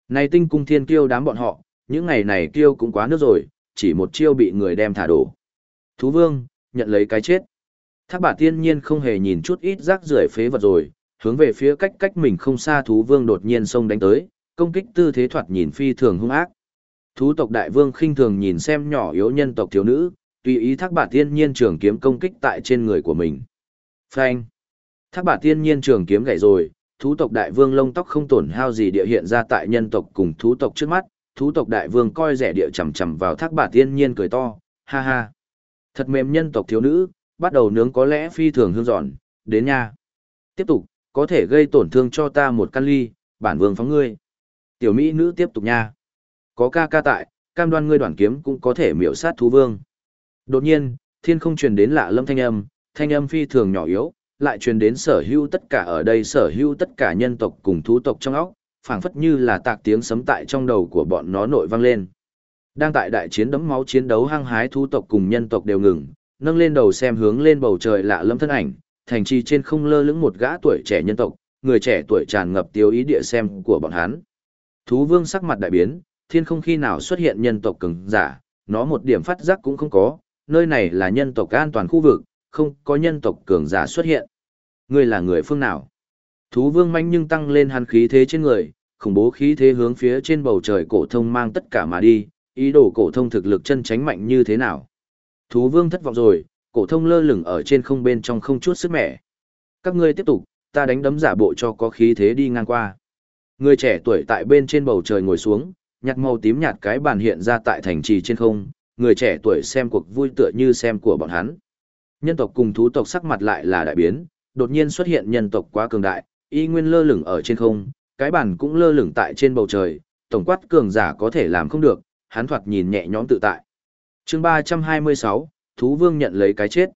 Này tinh cung thiên kiêu đám bọn họ, những ngày này kiêu cũng quá nước rồi, chỉ một chiêu bị người đem thả đổ. Thú vương, nhận lấy cái chết. Thác bà tiên nhiên không hề nhìn chút ít rác rưởi phế vật rồi, hướng về phía cách cách mình không xa thú vương đột nhiên xông đánh tới, công kích tư thế thoạt nhìn phi thường hung ác. Thú tộc đại vương khinh thường nhìn xem nhỏ yếu nhân tộc thiếu nữ, tùy ý thác bà tiên nhiên trường kiếm công kích tại trên người của mình. Phanh. Thác bà tiên nhiên trường kiếm gãy rồi, thú tộc đại vương lông tóc không tổn hao gì địa hiện ra tại nhân tộc cùng thú tộc trước mắt, thú tộc đại vương coi rẻ địa chầm chầm vào thác bà tiên nhiên cười to, ha ha. Thật mềm nhân tộc thiếu nữ, bắt đầu nướng có lẽ phi thường hương giòn, đến nha. Tiếp tục, có thể gây tổn thương cho ta một căn ly, bản vương phóng ngươi. Tiểu mỹ nữ tiếp tục nha. Có ca ca tại, cam đoan ngươi đoàn kiếm cũng có thể miểu sát thú vương. Đột nhiên, thiên không truyền đến lạ lâm thanh âm, thanh âm phi thường nhỏ yếu, lại truyền đến sở hữu tất cả ở đây sở hữu tất cả nhân tộc cùng thú tộc trong óc, phảng phất như là tạc tiếng sấm tại trong đầu của bọn nó nội vang lên. Đang tại đại chiến đấm máu chiến đấu hăng hái thú tộc cùng nhân tộc đều ngừng, nâng lên đầu xem hướng lên bầu trời lạ lâm thân ảnh, thành trì trên không lơ lửng một gã tuổi trẻ nhân tộc, người trẻ tuổi tràn ngập tiêu ý địa xem của bọn hắn. Thú vương sắc mặt đại biến, thiên không khi nào xuất hiện nhân tộc cường giả, nó một điểm phát giác cũng không có, nơi này là nhân tộc an toàn khu vực, không có nhân tộc cường giả xuất hiện. Ngươi là người phương nào? Thú vương manh nhưng tăng lên hắn khí thế trên người, khủng bố khí thế hướng phía trên bầu trời cổ thông mang tất cả mà đi, ý đồ cổ thông thực lực chân tránh mạnh như thế nào. Thú vương thất vọng rồi, cổ thông lơ lửng ở trên không bên trong không chút sức mẻ. Các ngươi tiếp tục, ta đánh đấm giả bộ cho có khí thế đi ngang qua. Người trẻ tuổi tại bên trên bầu trời ngồi xuống, nhặt màu tím nhạt cái bàn hiện ra tại thành trì trên không, người trẻ tuổi xem cuộc vui tựa như xem của bọn hắn. Nhân tộc cùng thú tộc sắc mặt lại là đại biến, đột nhiên xuất hiện nhân tộc quá cường đại, y nguyên lơ lửng ở trên không, cái bàn cũng lơ lửng tại trên bầu trời, tổng quát cường giả có thể làm không được, hắn thoạt nhìn nhẹ nhõm tự tại. Chương 326, Thú Vương nhận lấy cái chết.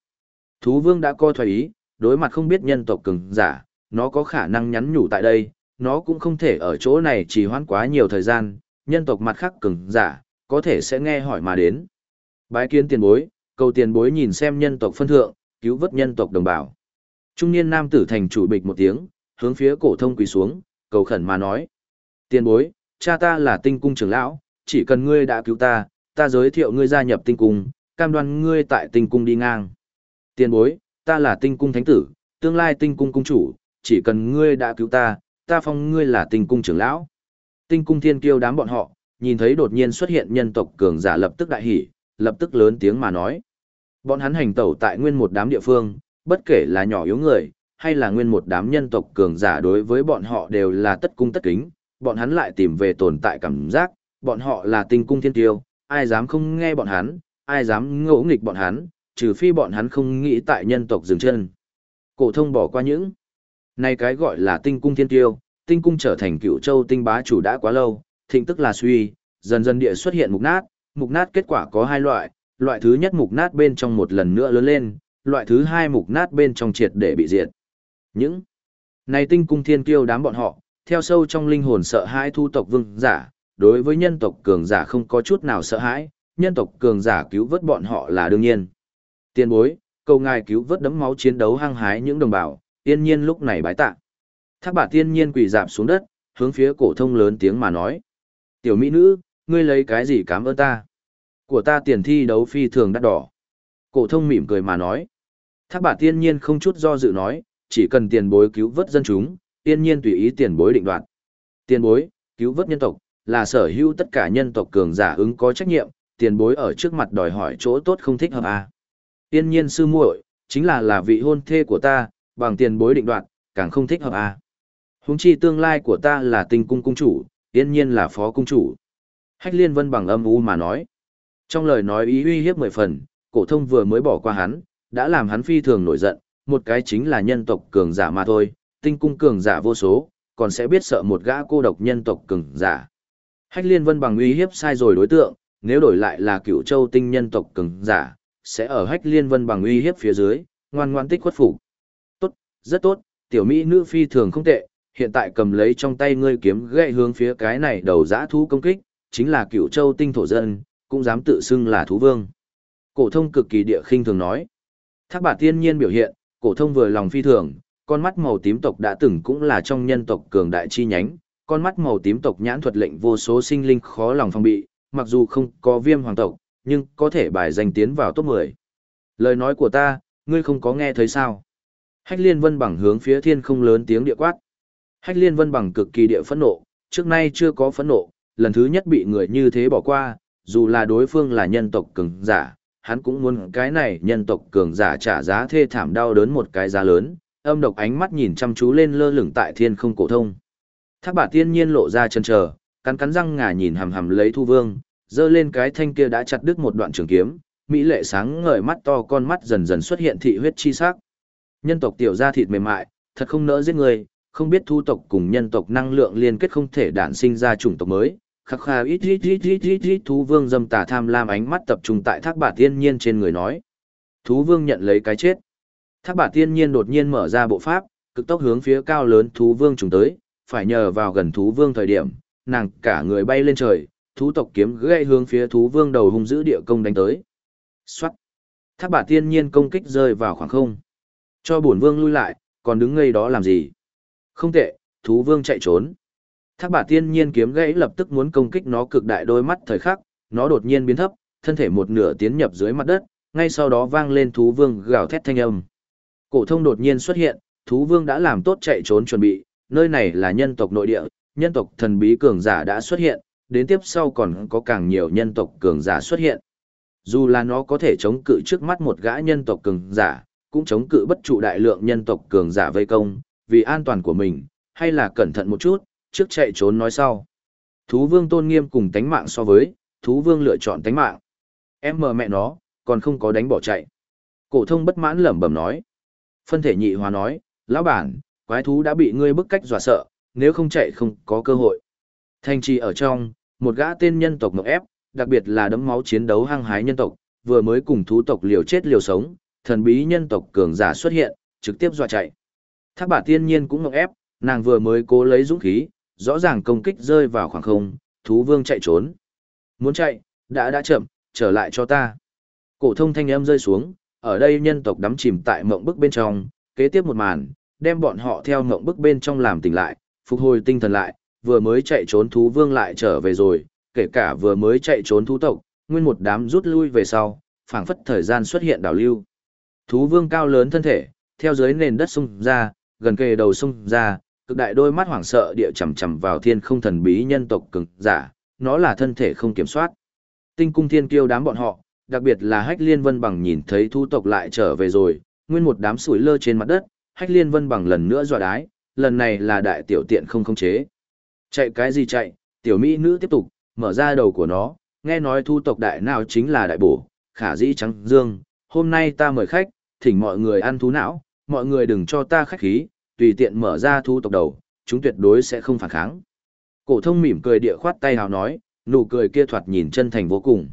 Thú Vương đã coi thoái ý, đối mặt không biết nhân tộc cường giả, nó có khả năng nhắn nhủ tại đây, nó cũng không thể ở chỗ này trì hoãn quá nhiều thời gian, nhân tộc mặt khác cường giả, có thể sẽ nghe hỏi mà đến. Bái kiến tiền bối, cầu tiền bối nhìn xem nhân tộc phân thượng, cứu vớt nhân tộc đồng bào. Trung niên nam tử thành chủ bịch một tiếng, hướng phía cổ thông quỳ xuống, cầu khẩn mà nói. Tiền bối, cha ta là tinh cung trưởng lão, chỉ cần ngươi đã cứu ta, ta giới thiệu ngươi gia nhập tinh cung, cam đoan ngươi tại tinh cung đi ngang. Tiền bối, ta là tinh cung thánh tử, tương lai tinh cung cung chủ, chỉ cần ngươi đã cứu ta, ta phong ngươi là tinh cung trưởng lão. Tinh cung thiên kiêu đám bọn họ, nhìn thấy đột nhiên xuất hiện nhân tộc cường giả lập tức đại hỉ, lập tức lớn tiếng mà nói. Bọn hắn hành tẩu tại nguyên một đám địa phương, bất kể là nhỏ yếu người, hay là nguyên một đám nhân tộc cường giả đối với bọn họ đều là tất cung tất kính, bọn hắn lại tìm về tồn tại cảm giác, bọn họ là tinh cung thiên tiêu, ai dám không nghe bọn hắn, ai dám ngỗ nghịch bọn hắn, trừ phi bọn hắn không nghĩ tại nhân tộc dừng chân. Cổ thông bỏ qua những này cái gọi là tinh cung thiên tiêu, tinh cung trở thành cựu châu tinh bá chủ đã quá lâu, thịnh tức là suy, dần dần địa xuất hiện mục nát, mục nát kết quả có hai loại, loại thứ nhất mục nát bên trong một lần nữa lớn lên, loại thứ hai mục nát bên trong triệt để bị diệt. Những này tinh cung thiên kiêu đám bọn họ, theo sâu trong linh hồn sợ hãi thu tộc vương giả, đối với nhân tộc cường giả không có chút nào sợ hãi, nhân tộc cường giả cứu vớt bọn họ là đương nhiên. Tiên bối, cầu ngài cứu vớt đấm máu chiến đấu hăng hái những đồng bào, yên nhiên lúc này bái tạ. Thác bà tiên nhiên quỳ dạp xuống đất, hướng phía cổ thông lớn tiếng mà nói. Tiểu mỹ nữ, ngươi lấy cái gì cảm ơn ta? Của ta tiền thi đấu phi thường đắt đỏ. Cổ thông mỉm cười mà nói. Thác bà tiên nhiên không chút do dự nói, chỉ cần tiền bối cứu vớt dân chúng, tiên nhiên tùy ý tiền bối định đoạt. Tiền bối, cứu vớt nhân tộc, là sở hữu tất cả nhân tộc cường giả ứng có trách nhiệm, tiền bối ở trước mặt đòi hỏi chỗ tốt không thích hợp à. Tiên nhiên sư muội, chính là là vị hôn thê của ta, bằng tiền bối định đoạt, càng không thích hợp à. Húng chi tương lai của ta là tinh cung cung chủ, tiên nhiên là phó cung chủ. Hách liên vân bằng âm u mà nói. Trong lời nói ý uy hiếp mười phần, cổ thông vừa mới bỏ qua hắn, đã làm hắn phi thường nổi giận, một cái chính là nhân tộc cường giả mà thôi, tinh cung cường giả vô số, còn sẽ biết sợ một gã cô độc nhân tộc cường giả. Hách liên vân bằng uy hiếp sai rồi đối tượng, nếu đổi lại là cựu châu tinh nhân tộc cường giả, sẽ ở hách liên vân bằng uy hiếp phía dưới, ngoan ngoan tích khuất phục. Tốt, rất tốt, tiểu mỹ nữ phi thường không tệ, hiện tại cầm lấy trong tay ngươi kiếm gậy hướng phía cái này đầu giã thú công kích, chính là cựu châu tinh thổ dân, cũng dám tự xưng là thú vương. Cổ thông cực kỳ địa khinh thường nói. Thác bà tiên nhiên biểu hiện, cổ thông vừa lòng phi thường, con mắt màu tím tộc đã từng cũng là trong nhân tộc cường đại chi nhánh, con mắt màu tím tộc nhãn thuật lệnh vô số sinh linh khó lòng phòng bị, mặc dù không có viêm hoàng tộc, nhưng có thể bài danh tiến vào top 10. Lời nói của ta, ngươi không có nghe thấy sao? Hách liên vân bằng hướng phía thiên không lớn tiếng địa quát. Hách liên vân bằng cực kỳ địa phẫn nộ, trước nay chưa có phẫn nộ, lần thứ nhất bị người như thế bỏ qua, dù là đối phương là nhân tộc cường giả, hắn cũng muốn cái này nhân tộc cường giả trả giá thê thảm đau đớn một cái giá lớn, âm độc ánh mắt nhìn chăm chú lên lơ lửng tại thiên không cổ thông. Thác bà tiên nhiên lộ ra chân chờ, cắn cắn răng ngà nhìn hầm hầm lấy thu vương, dơ lên cái thanh kia đã chặt đứt một đoạn trường kiếm, mỹ lệ sáng ngời mắt to con mắt dần dần xuất hiện thị huyết chi sắc. Nhân tộc tiểu gia thịt mềm mại, thật không nỡ giết người, không biết thu tộc cùng nhân tộc năng lượng liên kết không thể đản sinh ra chủng tộc mới. Khắc khà ít ít ít ít ít ít thú vương dâm tà tham lam ánh mắt tập trung tại thác bà tiên nhiên trên người nói. Thú vương nhận lấy cái chết. Thác bà tiên nhiên đột nhiên mở ra bộ pháp, cực tốc hướng phía cao lớn thú vương trùng tới, phải nhờ vào gần thú vương thời điểm, nàng cả người bay lên trời, thú tộc kiếm gãy hướng phía thú vương đầu hung dữ địa công đánh tới. Xoát. Thác bà tiên nhiên công kích rơi vào khoảng không. Cho bổn vương lui lại, còn đứng ngây đó làm gì? Không tệ, thú vương chạy trốn. Thác bà tiên nhiên kiếm gãy lập tức muốn công kích nó cực đại đôi mắt thời khắc, nó đột nhiên biến thấp, thân thể một nửa tiến nhập dưới mặt đất, ngay sau đó vang lên thú vương gào thét thanh âm. Cổ thông đột nhiên xuất hiện, thú vương đã làm tốt chạy trốn chuẩn bị, nơi này là nhân tộc nội địa, nhân tộc thần bí cường giả đã xuất hiện, đến tiếp sau còn có càng nhiều nhân tộc cường giả xuất hiện. Dù là nó có thể chống cự trước mắt một gã nhân tộc cường giả, cũng chống cự bất trụ đại lượng nhân tộc cường giả vây công, vì an toàn của mình, hay là cẩn thận một chút, trước chạy trốn nói sau. Thú vương tôn nghiêm cùng tánh mạng so với, thú vương lựa chọn tánh mạng. Em mờ mẹ nó, còn không có đánh bỏ chạy. Cổ thông bất mãn lẩm bẩm nói. Phân thể nhị hóa nói, lão bản, quái thú đã bị ngươi bức cách dọa sợ, nếu không chạy không có cơ hội. Thanh trì ở trong, một gã tên nhân tộc ngọc ép, đặc biệt là đấm máu chiến đấu hăng hái nhân tộc, vừa mới cùng thú tộc liều chết liều sống, thần bí nhân tộc cường giả xuất hiện, trực tiếp dọa chạy. Thác bà tiên nhiên cũng ngọc ép, nàng vừa mới cố lấy dũng khí, rõ ràng công kích rơi vào khoảng không, thú vương chạy trốn. Muốn chạy, đã đã chậm, trở lại cho ta. Cổ thông thanh âm rơi xuống, ở đây nhân tộc đắm chìm tại mộng bức bên trong, kế tiếp một màn, đem bọn họ theo mộng bức bên trong làm tỉnh lại, phục hồi tinh thần lại, vừa mới chạy trốn thú vương lại trở về rồi, kể cả vừa mới chạy trốn thú tộc, nguyên một đám rút lui về sau, phảng phất thời gian xuất hiện đảo lưu. Thú vương cao lớn thân thể, theo dưới nền đất sung ra, gần kề đầu sung ra, cực đại đôi mắt hoảng sợ địa chằm chằm vào thiên không thần bí nhân tộc cường giả, nó là thân thể không kiểm soát. Tinh cung thiên kiêu đám bọn họ, đặc biệt là Hách Liên Vân Bằng nhìn thấy thu tộc lại trở về rồi, nguyên một đám sủi lơ trên mặt đất, Hách Liên Vân Bằng lần nữa dọa đái, lần này là đại tiểu tiện không khống chế. Chạy cái gì chạy, tiểu mỹ nữ tiếp tục, mở ra đầu của nó, nghe nói thu tộc đại nào chính là đại bổ, khả dĩ trắng dương, hôm nay ta mời khách, thỉnh mọi người ăn thú não, mọi người đừng cho ta khách khí, tùy tiện mở ra thu tộc đầu, chúng tuyệt đối sẽ không phản kháng. Cổ thông mỉm cười địa khoát tay hào nói, nụ cười kia thoạt nhìn chân thành vô cùng.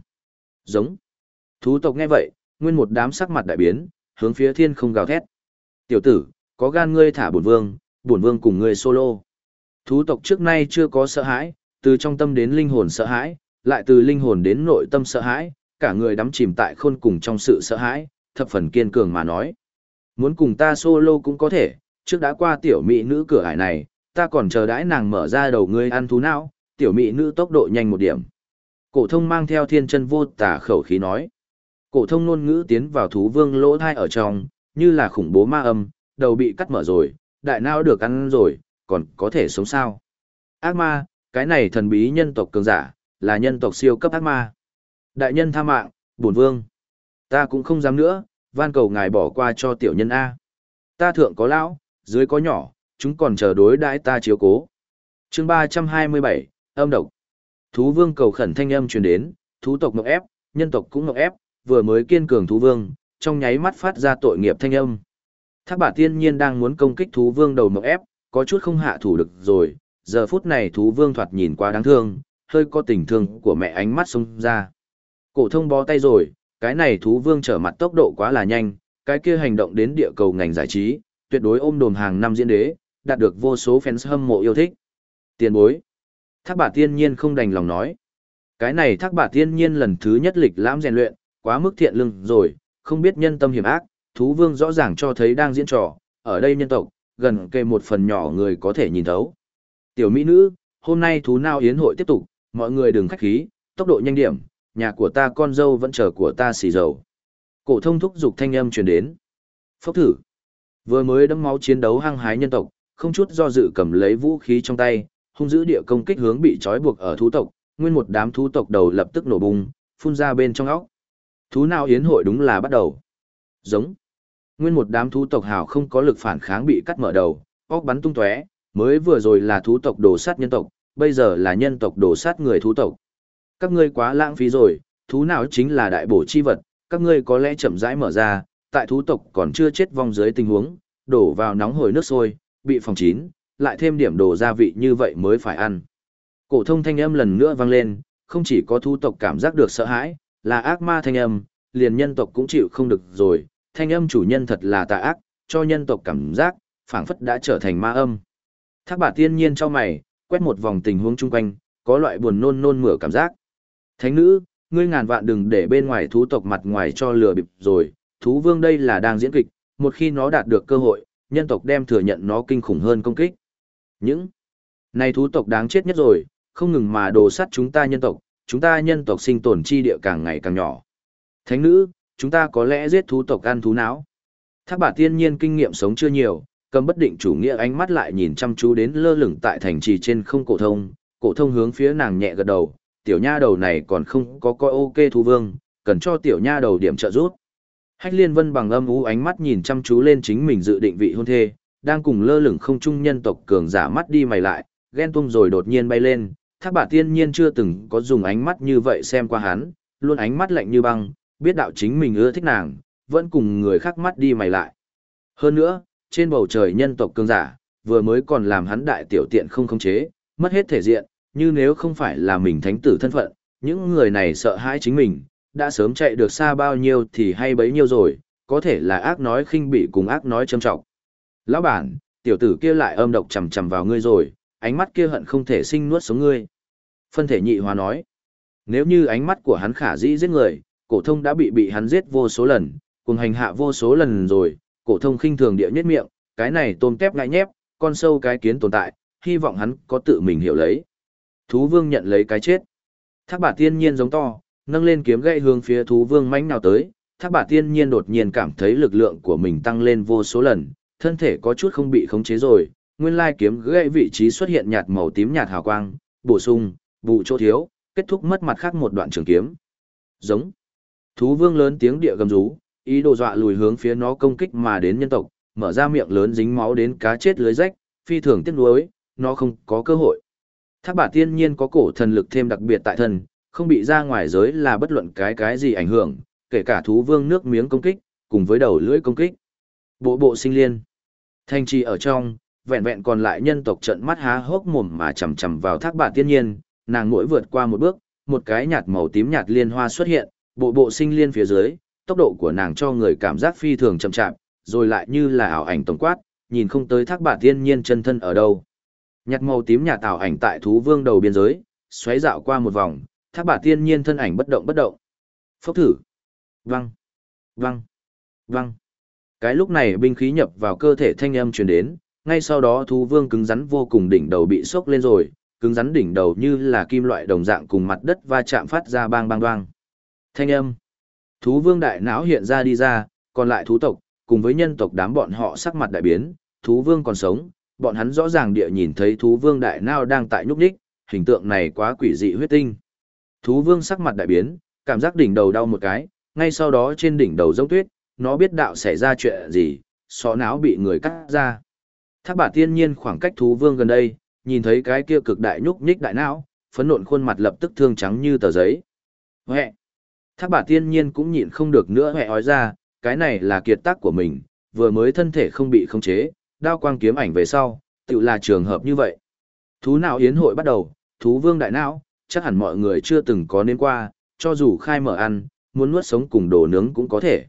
Giống. Thú tộc nghe vậy, nguyên một đám sắc mặt đại biến, hướng phía thiên không gào thét. Tiểu tử, có gan ngươi thả bổn vương, bổn vương cùng ngươi solo. Thú tộc trước nay chưa có sợ hãi, từ trong tâm đến linh hồn sợ hãi, lại từ linh hồn đến nội tâm sợ hãi, cả người đắm chìm tại khôn cùng trong sự sợ hãi, thập phần kiên cường mà nói. Muốn cùng ta solo cũng có thể, trước đã qua tiểu mỹ nữ cửa ải này, ta còn chờ đãi nàng mở ra đầu ngươi ăn thú não, tiểu mỹ nữ tốc độ nhanh một điểm. Cổ thông mang theo thiên chân vô tả khẩu khí nói. Cổ thông ngôn ngữ tiến vào thú vương lỗ thai ở trong, như là khủng bố ma âm, đầu bị cắt mở rồi, đại não được ăn rồi, còn có thể sống sao? Ác ma, cái này thần bí nhân tộc cường giả, là nhân tộc siêu cấp ác ma. Đại nhân tha mạng, bổn vương. Ta cũng không dám nữa, van cầu ngài bỏ qua cho tiểu nhân A. Ta thượng có lão, dưới có nhỏ, chúng còn chờ đối đãi ta chiếu cố. chương 327, âm độc. Thú vương cầu khẩn thanh âm truyền đến, thú tộc ngọc ép, nhân tộc cũng ngọc ép, vừa mới kiên cường thú vương, trong nháy mắt phát ra tội nghiệp thanh âm. Thác bà tiên nhiên đang muốn công kích thú vương đầu ngọc ép, có chút không hạ thủ được rồi, giờ phút này thú vương thoạt nhìn quá đáng thương, hơi có tình thương của mẹ ánh mắt xông ra. Cổ thông bó tay rồi, cái này thú vương trở mặt tốc độ quá là nhanh, cái kia hành động đến địa cầu ngành giải trí, tuyệt đối ôm đồm hàng năm diễn đế, đạt được vô số fans hâm mộ yêu thích. Tiền bối. Thác bà tiên nhiên không đành lòng nói. Cái này thác bà tiên nhiên lần thứ nhất lịch lãm rèn luyện, quá mức thiện lương rồi, không biết nhân tâm hiểm ác, thú vương rõ ràng cho thấy đang diễn trò, ở đây nhân tộc, gần kề một phần nhỏ người có thể nhìn thấu. Tiểu mỹ nữ, hôm nay thú nào yến hội tiếp tục, mọi người đừng khách khí, tốc độ nhanh điểm, nhà của ta con dâu vẫn chờ của ta xì dầu. Cổ thông thúc dục thanh âm truyền đến. Phốc thử. Vừa mới đấm máu chiến đấu hăng hái nhân tộc, không chút do dự cầm lấy vũ khí trong tay, hung dữ địa công kích hướng bị trói buộc ở thú tộc, nguyên một đám thú tộc đầu lập tức nổ bung, phun ra bên trong óc. Thú nào yến hội đúng là bắt đầu. Giống. Nguyên một đám thú tộc hào không có lực phản kháng bị cắt mở đầu, óc bắn tung tóe, mới vừa rồi là thú tộc đồ sát nhân tộc, bây giờ là nhân tộc đồ sát người thú tộc. Các ngươi quá lãng phí rồi, thú nào chính là đại bổ chi vật, các ngươi có lẽ chậm rãi mở ra, tại thú tộc còn chưa chết vong dưới tình huống, đổ vào nóng hổi nước sôi, bị phòng chín, lại thêm điểm đồ gia vị như vậy mới phải ăn. Cổ thông thanh âm lần nữa vang lên, không chỉ có thú tộc cảm giác được sợ hãi, là ác ma thanh âm, liền nhân tộc cũng chịu không được rồi, thanh âm chủ nhân thật là tà ác, cho nhân tộc cảm giác, phảng phất đã trở thành ma âm. Thác bà tiên nhiên cho mày, quét một vòng tình huống chung quanh, có loại buồn nôn nôn mửa cảm giác. Thánh nữ, ngươi ngàn vạn đừng để bên ngoài thú tộc mặt ngoài cho lừa bịp rồi, thú vương đây là đang diễn kịch, một khi nó đạt được cơ hội, nhân tộc đem thừa nhận nó kinh khủng hơn công kích. Những Này thú tộc đáng chết nhất rồi, không ngừng mà đồ sắt chúng ta nhân tộc, chúng ta nhân tộc sinh tồn chi địa càng ngày càng nhỏ. Thánh nữ, chúng ta có lẽ giết thú tộc ăn thú não. Thác bà tiên nhiên kinh nghiệm sống chưa nhiều, cầm bất định chủ nghĩa ánh mắt lại nhìn chăm chú đến lơ lửng tại thành trì trên không cổ thông, cổ thông hướng phía nàng nhẹ gật đầu, tiểu nha đầu này còn không có coi ok thú vương, cần cho tiểu nha đầu điểm trợ giúp. Hách liên vân bằng âm ú ánh mắt nhìn chăm chú lên chính mình dự định vị hôn thê, đang cùng lơ lửng không trung nhân tộc cường giả mắt đi mày lại, ghen tung rồi đột nhiên bay lên, thác bà tiên nhiên chưa từng có dùng ánh mắt như vậy xem qua hắn, luôn ánh mắt lạnh như băng, biết đạo chính mình ưa thích nàng, vẫn cùng người khác mắt đi mày lại. Hơn nữa, trên bầu trời nhân tộc cường giả, vừa mới còn làm hắn đại tiểu tiện không khống chế, mất hết thể diện, như nếu không phải là mình thánh tử thân phận, những người này sợ hãi chính mình, đã sớm chạy được xa bao nhiêu thì hay bấy nhiêu rồi, có thể là ác nói khinh bị cùng ác nói châm trọng. Lão bản, tiểu tử kia lại âm độc chầm chầm vào ngươi rồi, ánh mắt kia hận không thể sinh nuốt sống ngươi. Phân thể nhị hòa nói, nếu như ánh mắt của hắn khả dĩ giết người, cổ thông đã bị bị hắn giết vô số lần, cùng hành hạ vô số lần rồi, cổ thông khinh thường địa nhất miệng, cái này tôm tép ngại nhép, con sâu cái kiến tồn tại, hy vọng hắn có tự mình hiểu lấy. Thú vương nhận lấy cái chết. Thác bà tiên nhiên giống to, nâng lên kiếm gậy hướng phía thú vương mãnh nào tới, thác bà tiên nhiên đột nhiên cảm thấy lực lượng của mình tăng lên vô số lần, thân thể có chút không bị khống chế rồi, nguyên lai kiếm gậy vị trí xuất hiện nhạt màu tím nhạt hào quang, bổ sung, vụ chỗ thiếu, kết thúc mất mặt khác một đoạn trường kiếm. Giống. Thú vương lớn tiếng địa gầm rú, ý đồ dọa lùi hướng phía nó công kích mà đến nhân tộc, mở ra miệng lớn dính máu đến cá chết lưới rách, phi thường tiếc nuối, nó không có cơ hội. Thác bà tiên nhiên có cổ thần lực thêm đặc biệt tại thần không bị ra ngoài giới là bất luận cái cái gì ảnh hưởng, kể cả thú vương nước miếng công kích, cùng với đầu lưỡi công kích. Bộ bộ sinh liên. Thanh trì ở trong, vẹn vẹn còn lại nhân tộc trận mắt há hốc mồm mà chầm chầm vào thác bà tiên nhiên, nàng mỗi vượt qua một bước, một cái nhạt màu tím nhạt liên hoa xuất hiện, bộ bộ sinh liên phía dưới, tốc độ của nàng cho người cảm giác phi thường chậm chạp, rồi lại như là ảo ảnh tổng quát, nhìn không tới thác bà tiên nhiên chân thân ở đâu. Nhạt màu tím nhạt tạo ảnh tại thú vương đầu biên giới, xoáy dạo qua một vòng, thác bà tiên nhiên thân ảnh bất động bất động. Phốc thử. Văng. Văng. Văng. Cái lúc này binh khí nhập vào cơ thể thanh âm truyền đến, ngay sau đó thú vương cứng rắn vô cùng đỉnh đầu bị sốc lên rồi, cứng rắn đỉnh đầu như là kim loại đồng dạng cùng mặt đất va chạm phát ra bang bang đoang. Thanh âm. Thú vương đại não hiện ra đi ra, còn lại thú tộc, cùng với nhân tộc đám bọn họ sắc mặt đại biến, thú vương còn sống, bọn hắn rõ ràng địa nhìn thấy thú vương đại não đang tại nhúc nhích, hình tượng này quá quỷ dị huyết tinh. Thú vương sắc mặt đại biến, cảm giác đỉnh đầu đau một cái, ngay sau đó trên đỉnh đầu giống tuyết, nó biết đạo xảy ra chuyện gì, xó não bị người cắt ra. Thác bà tiên nhiên khoảng cách thú vương gần đây, nhìn thấy cái kia cực đại nhúc nhích đại não, phấn nộn khuôn mặt lập tức thương trắng như tờ giấy. Huệ! Thác bà tiên nhiên cũng nhịn không được nữa huệ ói ra, cái này là kiệt tác của mình, vừa mới thân thể không bị khống chế, đao quang kiếm ảnh về sau, tự là trường hợp như vậy. Thú não yến hội bắt đầu, thú vương đại não, chắc hẳn mọi người chưa từng có nên qua, cho dù khai mở ăn, muốn nuốt sống cùng đồ nướng cũng có thể.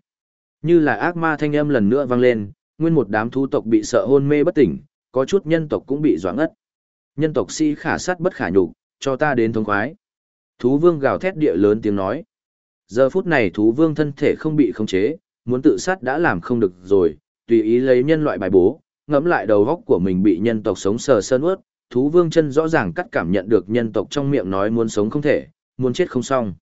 Như là ác ma thanh âm lần nữa vang lên, nguyên một đám thú tộc bị sợ hôn mê bất tỉnh, có chút nhân tộc cũng bị doãn ất. Nhân tộc si khả sát bất khả nhục, cho ta đến thống khoái. Thú vương gào thét địa lớn tiếng nói. Giờ phút này thú vương thân thể không bị khống chế, muốn tự sát đã làm không được rồi, tùy ý lấy nhân loại bài bố, ngẫm lại đầu góc của mình bị nhân tộc sống sờ sơn ướt, thú vương chân rõ ràng cắt cảm nhận được nhân tộc trong miệng nói muốn sống không thể, muốn chết không xong.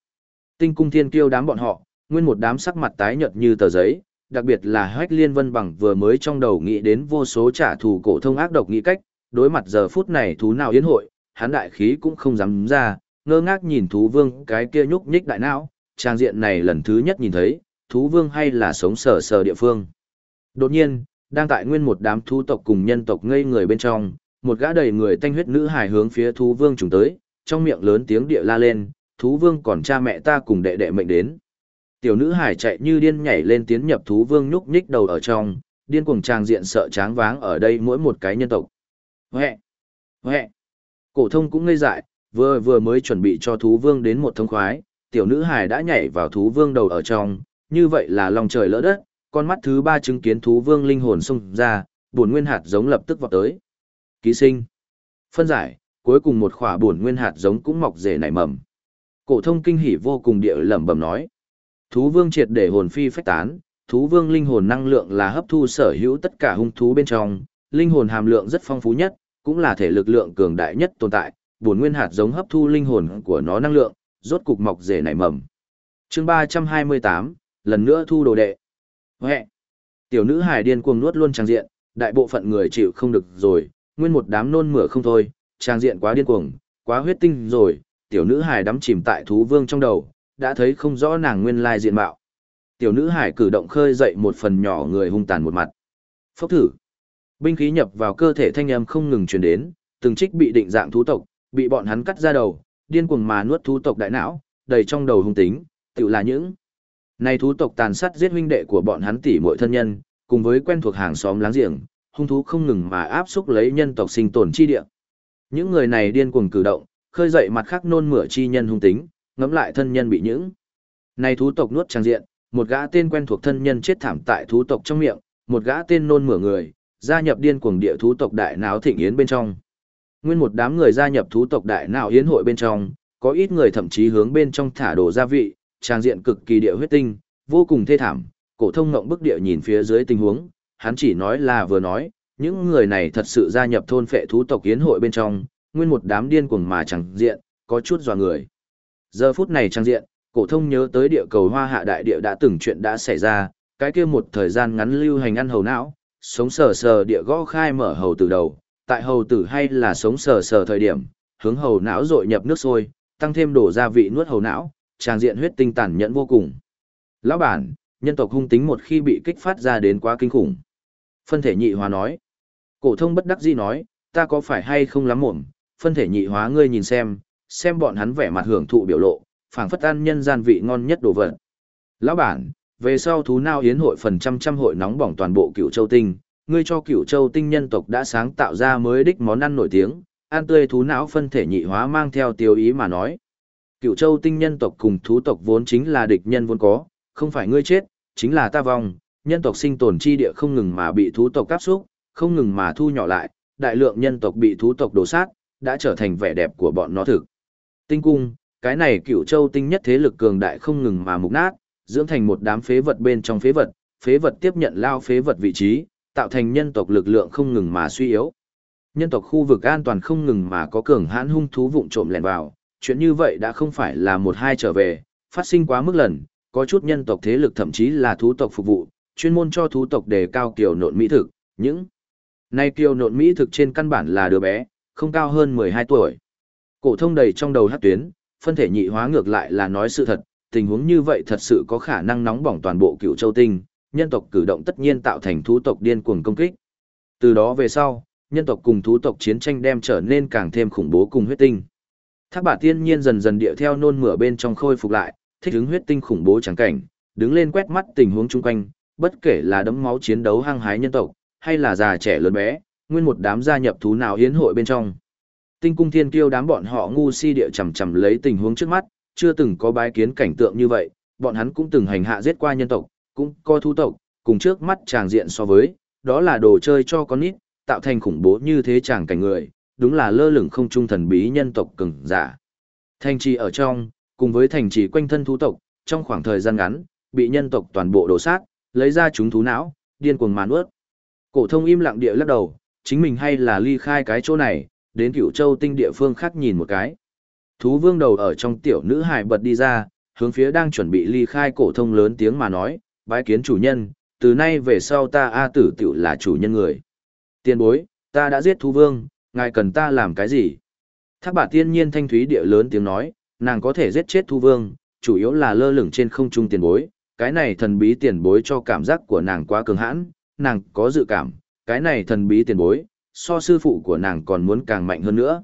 Tinh cung thiên kiêu đám bọn họ, nguyên một đám sắc mặt tái nhợt như tờ giấy, đặc biệt là Hách Liên Vân bằng vừa mới trong đầu nghĩ đến vô số trả thù cổ thông ác độc nghĩ cách, đối mặt giờ phút này thú nào yến hội, hắn đại khí cũng không dám ra, ngơ ngác nhìn thú vương cái kia nhúc nhích đại não, trang diện này lần thứ nhất nhìn thấy, thú vương hay là sống sờ sờ địa phương. Đột nhiên, đang tại nguyên một đám thú tộc cùng nhân tộc ngây người bên trong, một gã đầy người tanh huyết nữ hài hướng phía thú vương trùng tới, trong miệng lớn tiếng địa la lên, thú vương còn cha mẹ ta cùng đệ đệ mệnh đến. Tiểu nữ hải chạy như điên nhảy lên tiến nhập thú vương nhúc nhích đầu ở trong, điên cuồng trang diện sợ tráng váng ở đây mỗi một cái nhân tộc. Huệ! Huệ! Cổ thông cũng ngây dại, vừa vừa mới chuẩn bị cho thú vương đến một thông khoái, tiểu nữ hải đã nhảy vào thú vương đầu ở trong, như vậy là lòng trời lỡ đất, con mắt thứ ba chứng kiến thú vương linh hồn xông ra, buồn nguyên hạt giống lập tức vọt tới. Ký sinh. Phân giải, cuối cùng một khỏa bổn nguyên hạt giống cũng mọc rể nảy mầm. Cổ thông kinh hỉ vô cùng địa lẩm bẩm nói. Thú vương triệt để hồn phi phách tán, thú vương linh hồn năng lượng là hấp thu sở hữu tất cả hung thú bên trong, linh hồn hàm lượng rất phong phú nhất, cũng là thể lực lượng cường đại nhất tồn tại, bổn nguyên hạt giống hấp thu linh hồn của nó năng lượng, rốt cục mọc rể nảy mầm. Chương 328, lần nữa thu đồ đệ. Huệ. Tiểu nữ hài điên cuồng nuốt luôn trang diện, đại bộ phận người chịu không được rồi, nguyên một đám nôn mửa không thôi, trang diện quá điên cuồng, quá huyết tinh rồi, tiểu nữ hải đắm chìm tại thú vương trong đầu, đã thấy không rõ nàng nguyên lai diện mạo. Tiểu nữ hải cử động khơi dậy một phần nhỏ người hung tàn một mặt. Phốc thử. Binh khí nhập vào cơ thể thanh âm không ngừng truyền đến, từng trích bị định dạng thú tộc, bị bọn hắn cắt ra đầu, điên cuồng mà nuốt thú tộc đại não, đầy trong đầu hung tính, tự là những này thú tộc tàn sát giết huynh đệ của bọn hắn tỷ muội thân nhân, cùng với quen thuộc hàng xóm láng giềng, hung thú không ngừng mà áp xúc lấy nhân tộc sinh tồn chi địa. Những người này điên cuồng cử động, khơi dậy mặt khác nôn mửa chi nhân hung tính, ngẫm lại thân nhân bị những này thú tộc nuốt trang diện, một gã tên quen thuộc thân nhân chết thảm tại thú tộc trong miệng, một gã tên nôn mửa người, gia nhập điên cuồng địa thú tộc đại náo thịnh yến bên trong. Nguyên một đám người gia nhập thú tộc đại náo yến hội bên trong, có ít người thậm chí hướng bên trong thả đồ gia vị, trang diện cực kỳ địa huyết tinh, vô cùng thê thảm, cổ thông ngộng bức địa nhìn phía dưới tình huống, hắn chỉ nói là vừa nói, những người này thật sự gia nhập thôn phệ thú tộc yến hội bên trong, nguyên một đám điên cuồng mà chẳng diện, có chút dọa người. Giờ phút này trang diện, cổ thông nhớ tới địa cầu hoa hạ đại địa đã từng chuyện đã xảy ra, cái kia một thời gian ngắn lưu hành ăn hầu não, sống sờ sờ địa gõ khai mở hầu từ đầu, tại hầu tử hay là sống sờ sờ thời điểm, hướng hầu não dội nhập nước sôi, tăng thêm đổ gia vị nuốt hầu não, trang diện huyết tinh tàn nhẫn vô cùng. Lão bản, nhân tộc hung tính một khi bị kích phát ra đến quá kinh khủng. Phân thể nhị hóa nói. Cổ thông bất đắc dĩ nói, ta có phải hay không lắm mồm, phân thể nhị hóa ngươi nhìn xem, xem bọn hắn vẻ mặt hưởng thụ biểu lộ, phảng phất ăn nhân gian vị ngon nhất đồ vật. Lão bản, về sau thú nào yến hội phần trăm trăm hội nóng bỏng toàn bộ cửu châu tinh, ngươi cho cửu châu tinh nhân tộc đã sáng tạo ra mới đích món ăn nổi tiếng, ăn tươi thú não phân thể nhị hóa mang theo tiêu ý mà nói. cửu châu tinh nhân tộc cùng thú tộc vốn chính là địch nhân vốn có, không phải ngươi chết, chính là ta vong, nhân tộc sinh tồn chi địa không ngừng mà bị thú tộc cắp xúc, không ngừng mà thu nhỏ lại, đại lượng nhân tộc bị thú tộc đổ sát, đã trở thành vẻ đẹp của bọn nó thực. Tinh cung, cái này cựu châu tinh nhất thế lực cường đại không ngừng mà mục nát, dưỡng thành một đám phế vật bên trong phế vật, phế vật tiếp nhận lao phế vật vị trí, tạo thành nhân tộc lực lượng không ngừng mà suy yếu. Nhân tộc khu vực an toàn không ngừng mà có cường hãn hung thú vụng trộm lẻn vào, chuyện như vậy đã không phải là một hai trở về, phát sinh quá mức lần, có chút nhân tộc thế lực thậm chí là thú tộc phục vụ, chuyên môn cho thú tộc đề cao kiều nộn mỹ thực, những nay kiều nộn mỹ thực trên căn bản là đứa bé, không cao hơn 12 tuổi. Cổ thông đầy trong đầu hát tuyến, phân thể nhị hóa ngược lại là nói sự thật, tình huống như vậy thật sự có khả năng nóng bỏng toàn bộ Cửu châu tinh, nhân tộc cử động tất nhiên tạo thành thú tộc điên cuồng công kích. Từ đó về sau, nhân tộc cùng thú tộc chiến tranh đem trở nên càng thêm khủng bố cùng huyết tinh. Thác bà tiên nhiên dần dần điệu theo nôn mửa bên trong khôi phục lại, thích ứng huyết tinh khủng bố trắng cảnh, đứng lên quét mắt tình huống chung quanh, bất kể là đấm máu chiến đấu hăng hái nhân tộc, hay là già trẻ lớn bé, nguyên một đám gia nhập thú nào hiến hội bên trong. Tinh cung thiên kiêu đám bọn họ ngu si địa chầm chầm lấy tình huống trước mắt, chưa từng có bái kiến cảnh tượng như vậy, bọn hắn cũng từng hành hạ giết qua nhân tộc, cũng co thu tộc, cùng trước mắt tràng diện so với, đó là đồ chơi cho con nít, tạo thành khủng bố như thế chàng cảnh người, đúng là lơ lửng không trung thần bí nhân tộc cường giả. Thành trì ở trong, cùng với thành trì quanh thân thú tộc, trong khoảng thời gian ngắn, bị nhân tộc toàn bộ đổ sát, lấy ra chúng thú não, điên cuồng màn ướt. Cổ thông im lặng địa lắc đầu, chính mình hay là ly khai cái chỗ này, đến Cửu châu tinh địa phương khác nhìn một cái. Thú vương đầu ở trong tiểu nữ hải bật đi ra, hướng phía đang chuẩn bị ly khai cổ thông lớn tiếng mà nói, bái kiến chủ nhân, từ nay về sau ta A tử tiểu là chủ nhân người. Tiên bối, ta đã giết thú vương, ngài cần ta làm cái gì? Thác bà tiên nhiên thanh thúy địa lớn tiếng nói, nàng có thể giết chết thú vương, chủ yếu là lơ lửng trên không trung tiền bối, cái này thần bí tiền bối cho cảm giác của nàng quá cường hãn, nàng có dự cảm, cái này thần bí tiền bối, so sư phụ của nàng còn muốn càng mạnh hơn nữa.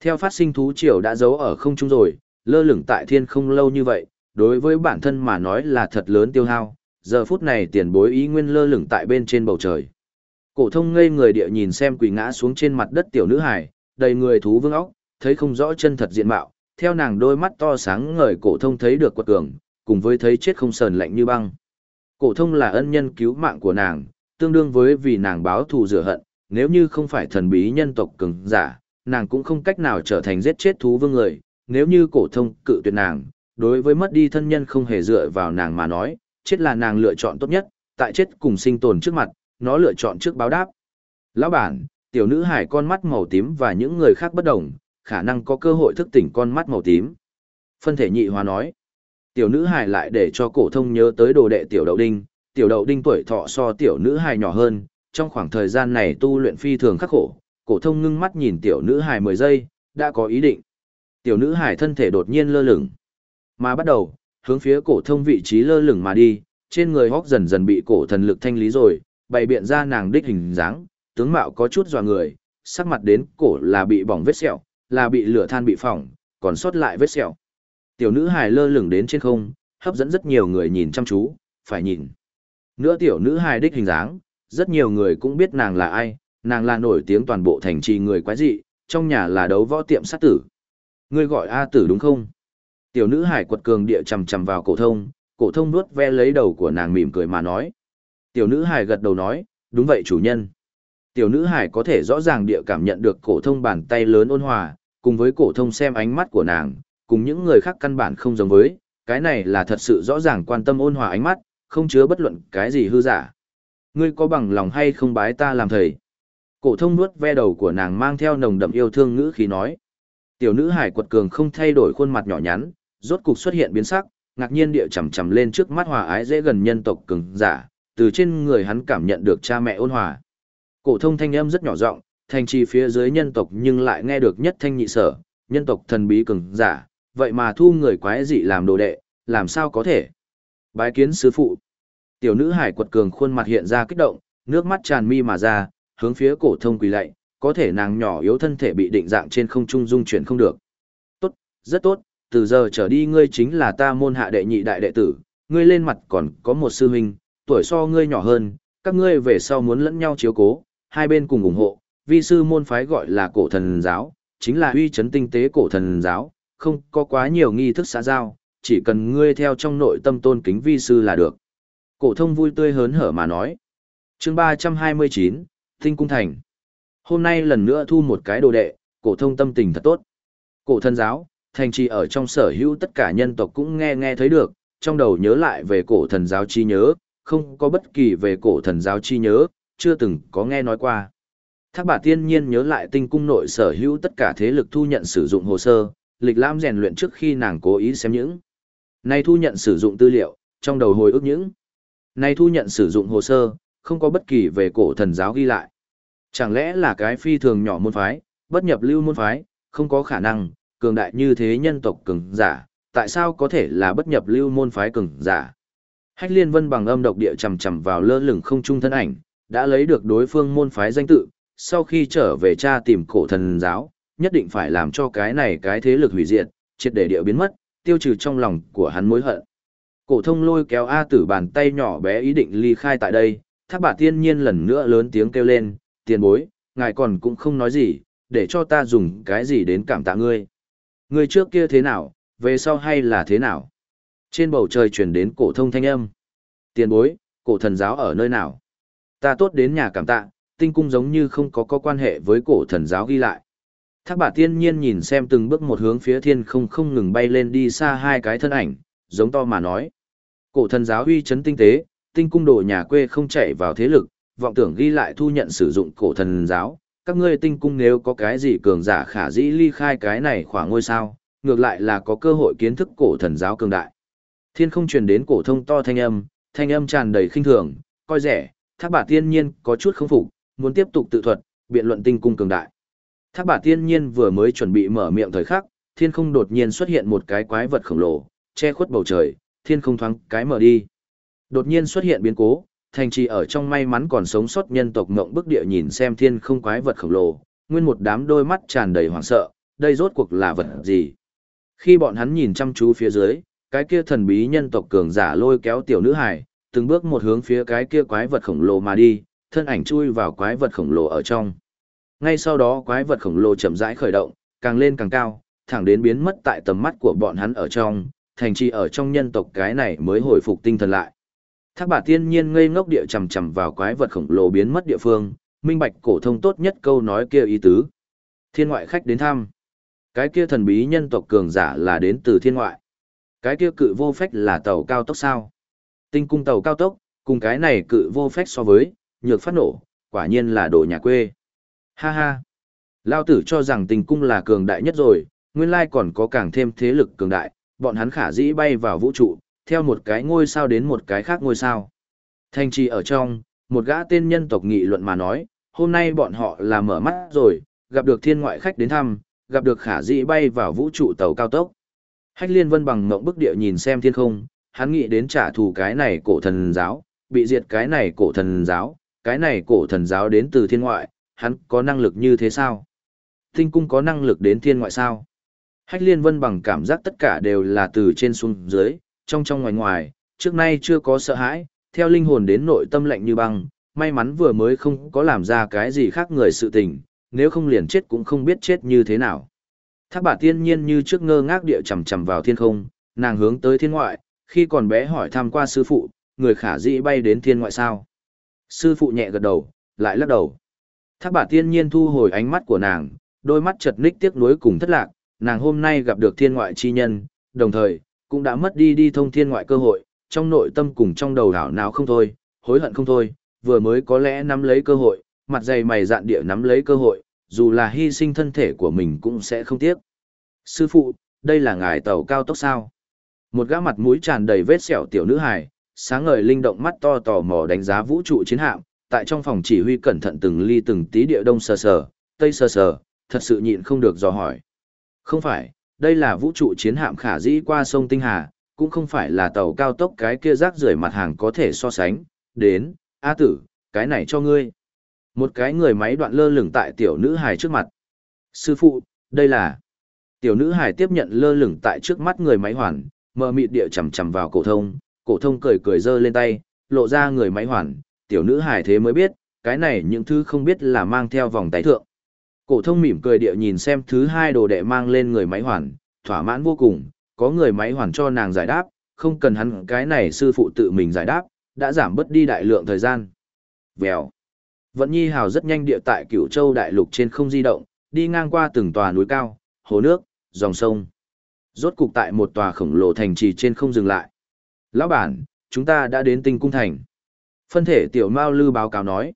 Theo phát sinh thú triều đã giấu ở không trung rồi, lơ lửng tại thiên không lâu như vậy, đối với bản thân mà nói là thật lớn tiêu hao, giờ phút này tiền bối ý nguyên lơ lửng tại bên trên bầu trời. Cổ thông ngây người địa nhìn xem quỳ ngã xuống trên mặt đất tiểu nữ hải, đầy người thú vương óc, thấy không rõ chân thật diện mạo, theo nàng đôi mắt to sáng ngời cổ thông thấy được quật cường, cùng với thấy chết không sờn lạnh như băng. Cổ thông là ân nhân cứu mạng của nàng, tương đương với vì nàng báo thù rửa hận, nếu như không phải thần bí nhân tộc cường giả, nàng cũng không cách nào trở thành giết chết thú vương người, nếu như cổ thông cự tuyệt nàng, đối với mất đi thân nhân không hề dựa vào nàng mà nói, chết là nàng lựa chọn tốt nhất, tại chết cùng sinh tồn trước mặt, nó lựa chọn trước báo đáp. Lão bản, Tiểu nữ hải con mắt màu tím và những người khác bất đồng, khả năng có cơ hội thức tỉnh con mắt màu tím. Phân thể nhị hóa nói. Tiểu nữ hải lại để cho cổ thông nhớ tới đồ đệ tiểu đậu đinh, tiểu đậu đinh tuổi thọ so tiểu nữ hải nhỏ hơn, trong khoảng thời gian này tu luyện phi thường khắc khổ, cổ thông ngưng mắt nhìn tiểu nữ hải 10 giây, đã có ý định. Tiểu nữ hải thân thể đột nhiên lơ lửng, mà bắt đầu hướng phía cổ thông vị trí lơ lửng mà đi, trên người hốc dần dần bị cổ thần lực thanh lý rồi, bày biện ra nàng đích hình dáng, tướng mạo có chút dọa người, sắc mặt đến cổ là bị bỏng vết sẹo, là bị lửa than bị phỏng, còn sót lại vết sẹo. Tiểu nữ hài lơ lửng đến trên không, hấp dẫn rất nhiều người nhìn chăm chú, phải nhìn. Nữa tiểu nữ hài đích hình dáng, rất nhiều người cũng biết nàng là ai, nàng là nổi tiếng toàn bộ thành trì người quái dị, trong nhà là đấu võ tiệm sát tử. Ngươi gọi A tử đúng không? Tiểu nữ hải quật cường địa chầm chầm vào cổ thông, cổ thông nuốt ve lấy đầu của nàng mỉm cười mà nói. Tiểu nữ hải gật đầu nói, đúng vậy chủ nhân. Tiểu nữ hải có thể rõ ràng địa cảm nhận được cổ thông bàn tay lớn ôn hòa, cùng với cổ thông xem ánh mắt của nàng, cùng những người khác căn bản không giống với, cái này là thật sự rõ ràng quan tâm ôn hòa ánh mắt, không chứa bất luận cái gì hư giả. Ngươi có bằng lòng hay không bái ta làm thầy? Cổ thông nuốt ve đầu của nàng mang theo nồng đậm yêu thương ngữ khí nói. Tiểu nữ hải quật cường không thay đổi khuôn mặt nhỏ nhắn, rốt cục xuất hiện biến sắc, ngạc nhiên địa chầm chầm lên trước mắt hòa ái dễ gần nhân tộc cường giả, từ trên người hắn cảm nhận được cha mẹ ôn hòa. Cổ thông thanh âm rất nhỏ giọng, thành trì phía dưới nhân tộc nhưng lại nghe được nhất thanh nhị sở, nhân tộc thần bí cường giả, vậy mà thu người quái dị làm đồ đệ, làm sao có thể? Bái kiến sư phụ. Tiểu nữ hải quật cường khuôn mặt hiện ra kích động, nước mắt tràn mi mà ra, hướng phía cổ thông quỳ lạy, có thể nàng nhỏ yếu thân thể bị định dạng trên không trung dung chuyển không được. Tốt, rất tốt, từ giờ trở đi ngươi chính là ta môn hạ đệ nhị đại đệ tử, ngươi lên mặt còn có một sư huynh, tuổi so ngươi nhỏ hơn, các ngươi về sau muốn lẫn nhau chiếu cố, hai bên cùng ủng hộ, vi sư môn phái gọi là cổ thần giáo, chính là uy chấn tinh tế cổ thần giáo, không có quá nhiều nghi thức xã giao, chỉ cần ngươi theo trong nội tâm tôn kính vi sư là được. Cổ thông vui tươi hớn hở mà nói. Chương 329, Tinh cung thành. Hôm nay lần nữa thu một cái đồ đệ, cổ thông tâm tình thật tốt. Cổ thần giáo, thành trì ở trong sở hữu tất cả nhân tộc cũng nghe nghe thấy được, trong đầu nhớ lại về cổ thần giáo chi nhớ, không có bất kỳ về cổ thần giáo chi nhớ, chưa từng có nghe nói qua. Thác bà tiên nhiên nhớ lại tinh cung nội sở hữu tất cả thế lực thu nhận sử dụng hồ sơ, lịch lãm rèn luyện trước khi nàng cố ý xem những. Nay thu nhận sử dụng tư liệu, trong đầu hồi ức những. Nay thu nhận sử dụng hồ sơ, không có bất kỳ về cổ thần giáo ghi lại. Chẳng lẽ là cái phi thường nhỏ môn phái, bất nhập lưu môn phái, không có khả năng, cường đại như thế nhân tộc cường giả, tại sao có thể là bất nhập lưu môn phái cường giả? Hách liên vân bằng âm độc địa chầm chầm vào lơ lửng không trung thân ảnh, đã lấy được đối phương môn phái danh tự, sau khi trở về cha tìm cổ thần giáo, nhất định phải làm cho cái này cái thế lực hủy diệt, triệt để địa biến mất, tiêu trừ trong lòng của hắn mối hận. Cổ thông lôi kéo A tử bàn tay nhỏ bé ý định ly khai tại đây, thác bà tiên nhiên lần nữa lớn tiếng kêu lên, tiền bối, ngài còn cũng không nói gì, để cho ta dùng cái gì đến cảm tạ ngươi. Ngươi trước kia thế nào, về sau hay là thế nào? Trên bầu trời truyền đến cổ thông thanh âm. Tiền bối, cổ thần giáo ở nơi nào? Ta tốt đến nhà cảm tạ, tinh cung giống như không có có quan hệ với cổ thần giáo ghi lại. Thác bà tiên nhiên nhìn xem từng bước một hướng phía thiên không không ngừng bay lên đi xa hai cái thân ảnh, giống to mà nói. Cổ thần giáo uy chấn tinh tế, tinh cung đồ nhà quê không chạy vào thế lực, vọng tưởng ghi lại thu nhận sử dụng cổ thần giáo. Các ngươi tinh cung nếu có cái gì cường giả khả dĩ ly khai cái này khoảng ngôi sao, ngược lại là có cơ hội kiến thức cổ thần giáo cường đại. Thiên không truyền đến cổ thông to thanh âm, thanh âm tràn đầy khinh thường, coi rẻ, thác bà tiên nhiên có chút không phục, muốn tiếp tục tự thuật, biện luận tinh cung cường đại. Thác bà tiên nhiên vừa mới chuẩn bị mở miệng thời khắc, thiên không đột nhiên xuất hiện một cái quái vật khổng lồ, che khuất bầu trời, thiên không thoáng cái mở đi. Đột nhiên xuất hiện biến cố, thành trì ở trong may mắn còn sống sót nhân tộc ngộng bức địa nhìn xem thiên không quái vật khổng lồ, nguyên một đám đôi mắt tràn đầy hoảng sợ, đây rốt cuộc là vật gì? Khi bọn hắn nhìn chăm chú phía dưới, cái kia thần bí nhân tộc cường giả lôi kéo tiểu nữ hải, từng bước một hướng phía cái kia quái vật khổng lồ mà đi, thân ảnh chui vào quái vật khổng lồ ở trong. Ngay sau đó quái vật khổng lồ chậm rãi khởi động, càng lên càng cao, thẳng đến biến mất tại tầm mắt của bọn hắn ở trong, thành trì ở trong nhân tộc cái này mới hồi phục tinh thần lại. Thác bà tiên nhiên ngây ngốc địa chầm chầm vào quái vật khổng lồ biến mất địa phương, minh bạch cổ thông tốt nhất câu nói kia ý tứ. Thiên ngoại khách đến thăm. Cái kia thần bí nhân tộc cường giả là đến từ thiên ngoại. Cái kia cự vô phách là tàu cao tốc sao? Tinh cung tàu cao tốc, cùng cái này cự vô phách so với, nhược phát nổ, quả nhiên là đồ nhà quê. Ha ha. Lao tử cho rằng tình cung là cường đại nhất rồi, nguyên lai còn có càng thêm thế lực cường đại, bọn hắn khả dĩ bay vào vũ trụ, theo một cái ngôi sao đến một cái khác ngôi sao. Thanh trì ở trong, một gã tên nhân tộc nghị luận mà nói, hôm nay bọn họ là mở mắt rồi, gặp được thiên ngoại khách đến thăm, gặp được khả dĩ bay vào vũ trụ tàu cao tốc. Hách liên vân bằng mộng bức địa nhìn xem thiên không, hắn nghĩ đến trả thù cái này cổ thần giáo, bị diệt cái này cổ thần giáo, cái này cổ thần giáo đến từ thiên ngoại, hắn có năng lực như thế sao? Tinh cung có năng lực đến thiên ngoại sao? Hách liên vân bằng cảm giác tất cả đều là từ trên xuống dưới, trong trong ngoài ngoài, trước nay chưa có sợ hãi, theo linh hồn đến nội tâm lạnh như băng, may mắn vừa mới không có làm ra cái gì khác người sự tình, nếu không liền chết cũng không biết chết như thế nào. Thác bà tiên nhiên như trước ngơ ngác địa chầm chầm vào thiên không, nàng hướng tới thiên ngoại, khi còn bé hỏi thăm qua sư phụ, người khả dĩ bay đến thiên ngoại sao. Sư phụ nhẹ gật đầu, lại lắc đầu. Thác bà tiên nhiên thu hồi ánh mắt của nàng, đôi mắt chật ních tiếc nuối cùng thất lạc, nàng hôm nay gặp được thiên ngoại chi nhân, đồng thời, cũng đã mất đi đi thông thiên ngoại cơ hội, trong nội tâm cùng trong đầu đảo nào không thôi, hối hận không thôi, vừa mới có lẽ nắm lấy cơ hội, mặt dày mày dạn địa nắm lấy cơ hội, dù là hy sinh thân thể của mình cũng sẽ không tiếc. Sư phụ, đây là ngài tàu cao tốc sao? Một gã mặt mũi tràn đầy vết sẹo tiểu nữ hài, sáng ngời linh động mắt to tò mò đánh giá vũ trụ chiến hạm, tại trong phòng chỉ huy cẩn thận từng ly từng tí địa đông sờ sờ, tây sờ sờ, thật sự nhịn không được dò hỏi. Không phải, đây là vũ trụ chiến hạm khả dĩ qua sông Tinh Hà, cũng không phải là tàu cao tốc cái kia rác rưởi mặt hàng có thể so sánh. Đến, A tử, cái này cho ngươi. Một cái người máy đoạn lơ lửng tại tiểu nữ hài trước mặt. Sư phụ, đây là... Tiểu nữ hài tiếp nhận lơ lửng tại trước mắt người máy hoàn, mờ mịt địa chầm chầm vào cổ thông, cổ thông cười cười giơ lên tay, lộ ra người máy hoàn, tiểu nữ hài thế mới biết, cái này những thứ không biết là mang theo vòng tay thượng. Cổ thông mỉm cười địa nhìn xem thứ hai đồ đệ mang lên người máy hoàn, thỏa mãn vô cùng, có người máy hoàn cho nàng giải đáp, không cần hắn cái này sư phụ tự mình giải đáp, đã giảm bớt đi đại lượng thời gian. Vèo. Vận Nhi Hào rất nhanh địa tại Cửu Châu đại lục trên không di động, đi ngang qua từng tòa núi cao, hồ nước, dòng sông. Rốt cục tại một tòa khổng lồ thành trì trên không dừng lại. Lão bản, chúng ta đã đến tinh cung thành. Phân thể tiểu Mao Lư báo cáo nói.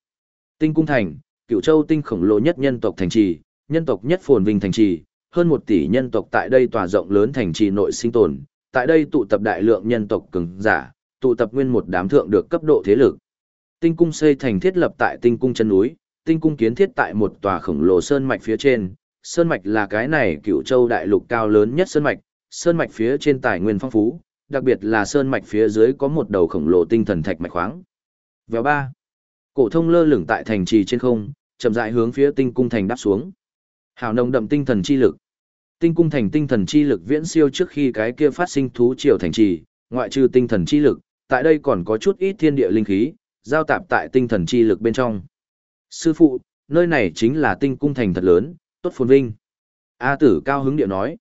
Tinh cung thành, Cửu Châu tinh khổng lồ nhất nhân tộc thành trì, nhân tộc nhất phồn vinh thành trì, hơn một tỷ nhân tộc tại đây tòa rộng lớn thành trì nội sinh tồn, tại đây tụ tập đại lượng nhân tộc cường giả, tụ tập nguyên một đám thượng được cấp độ thế lực. Tinh cung xây thành thiết lập tại tinh cung chân núi, tinh cung kiến thiết tại một tòa khổng lồ sơn mạch phía trên. Sơn mạch là cái này cựu châu đại lục cao lớn nhất sơn mạch, sơn mạch phía trên tài nguyên phong phú, đặc biệt là sơn mạch phía dưới có một đầu khổng lồ tinh thần thạch mạch khoáng. Vèo ba. Cổ thông lơ lửng tại thành trì trên không, chậm rãi hướng phía tinh cung thành đáp xuống. Hào nồng đậm tinh thần chi lực. Tinh cung thành tinh thần chi lực viễn siêu trước khi cái kia phát sinh thú triều thành trì, ngoại trừ tinh thần chi lực, tại đây còn có chút ít thiên địa linh khí, giao tạp tại tinh thần chi lực bên trong. Sư phụ, nơi này chính là tinh cung thành thật lớn, tốt phồn vinh. A tử cao hứng điệu nói.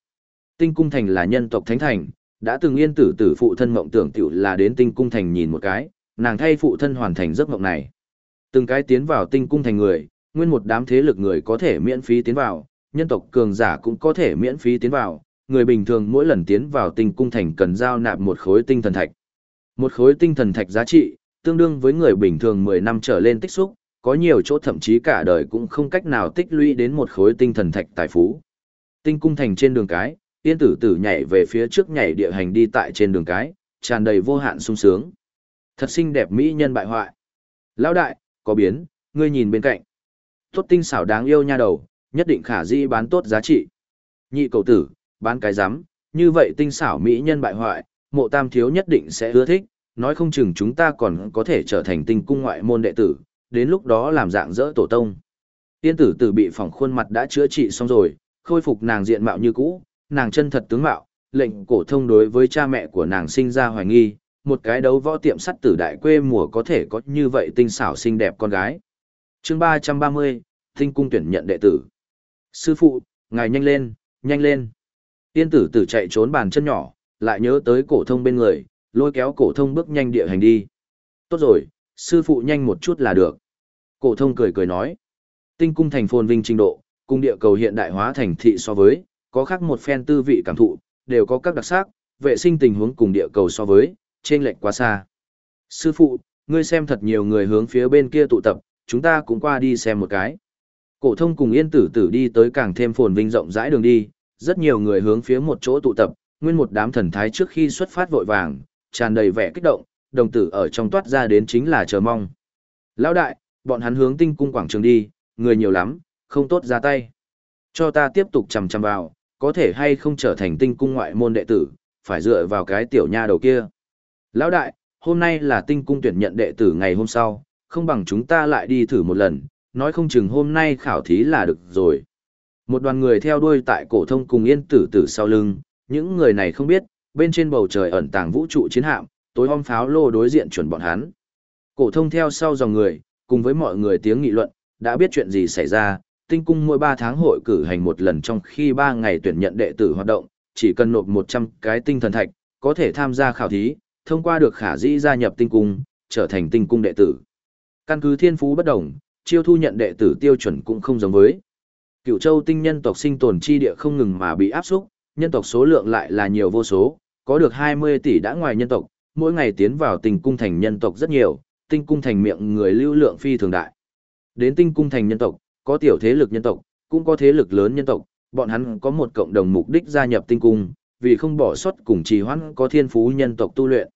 Tinh cung thành là nhân tộc thánh thành, đã từng yên tử tử phụ thân mộng tưởng tiểu là đến tinh cung thành nhìn một cái, nàng thay phụ thân hoàn thành giấc mộng này. Từng cái tiến vào tinh cung thành người, nguyên một đám thế lực người có thể miễn phí tiến vào, nhân tộc cường giả cũng có thể miễn phí tiến vào, người bình thường mỗi lần tiến vào tinh cung thành cần giao nạp một khối tinh thần thạch. Một khối tinh thần thạch giá trị, tương đương với người bình thường 10 năm trở lên tích xúc, có nhiều chỗ thậm chí cả đời cũng không cách nào tích lũy đến một khối tinh thần thạch tài phú. Tinh cung thành trên đường cái, tiên tử tử nhảy về phía trước nhảy địa hành đi tại trên đường cái, tràn đầy vô hạn sung sướng. Thật xinh đẹp mỹ nhân bại hoại. Lão đại, có biến, ngươi nhìn bên cạnh. Tốt tinh xảo đáng yêu nha đầu, nhất định khả di bán tốt giá trị. Nhị cầu tử, bán cái rắm như vậy tinh xảo mỹ nhân bại hoại, mộ tam thiếu nhất định sẽ ưa thích, nói không chừng chúng ta còn có thể trở thành tinh cung ngoại môn đệ tử, đến lúc đó làm dạng dỡ tổ tông. Tiên tử tử bị phỏng khuôn mặt đã chữa trị xong rồi, khôi phục nàng diện mạo như cũ, nàng chân thật tướng mạo, lệnh cổ thông đối với cha mẹ của nàng sinh ra hoài nghi, một cái đấu võ tiệm sắt tử đại quê mùa có thể có như vậy tinh xảo xinh đẹp con gái. Chương 330, Tinh cung tuyển nhận đệ tử. Sư phụ, ngài nhanh lên, nhanh lên. Tiên tử tử chạy trốn bàn chân nhỏ, lại nhớ tới cổ thông bên người, lôi kéo cổ thông bước nhanh địa hành đi. Tốt rồi, sư phụ nhanh một chút là được. Cổ thông cười cười nói. Tinh cung thành phồn vinh trình độ, cung địa cầu hiện đại hóa thành thị so với, có khác một phen tư vị cảm thụ, đều có các đặc sắc, vệ sinh tình huống cùng địa cầu so với, trên lệch quá xa. Sư phụ, ngươi xem thật nhiều người hướng phía bên kia tụ tập, chúng ta cũng qua đi xem một cái. Cổ thông cùng yên tử tử đi tới càng thêm phồn vinh rộng rãi đường đi, rất nhiều người hướng phía một chỗ tụ tập, nguyên một đám thần thái trước khi xuất phát vội vàng, tràn đầy vẻ kích động, đồng tử ở trong toát ra đến chính là chờ mong. Lão đại, bọn hắn hướng tinh cung quảng trường đi, người nhiều lắm, không tốt ra tay. Cho ta tiếp tục chầm chầm vào, có thể hay không trở thành tinh cung ngoại môn đệ tử, phải dựa vào cái tiểu nha đầu kia. Lão đại, hôm nay là tinh cung tuyển nhận đệ tử ngày hôm sau, không bằng chúng ta lại đi thử một lần, nói không chừng hôm nay khảo thí là được rồi. Một đoàn người theo đuôi tại cổ thông cùng yên tử tử sau lưng, những người này không biết, bên trên bầu trời ẩn tàng vũ trụ chiến hạm, tối hôm pháo lô đối diện chuẩn bọn hắn. Cổ thông theo sau dòng người, cùng với mọi người tiếng nghị luận, đã biết chuyện gì xảy ra, tinh cung mỗi 3 tháng hội cử hành một lần trong khi 3 ngày tuyển nhận đệ tử hoạt động, chỉ cần nộp 100 cái tinh thần thạch, có thể tham gia khảo thí, thông qua được khả dĩ gia nhập tinh cung, trở thành tinh cung đệ tử. Căn cứ thiên phú bất đồng, chiêu thu nhận đệ tử tiêu chuẩn cũng không giống với. Cựu châu tinh nhân tộc sinh tồn chi địa không ngừng mà bị áp xúc, nhân tộc số lượng lại là nhiều vô số, có được 20 tỷ đã ngoài nhân tộc, mỗi ngày tiến vào tinh cung thành nhân tộc rất nhiều, tinh cung thành miệng người lưu lượng phi thường đại. Đến tinh cung thành nhân tộc, có tiểu thế lực nhân tộc, cũng có thế lực lớn nhân tộc, bọn hắn có một cộng đồng mục đích gia nhập tinh cung, vì không bỏ sót cùng trì hoãn có thiên phú nhân tộc tu luyện.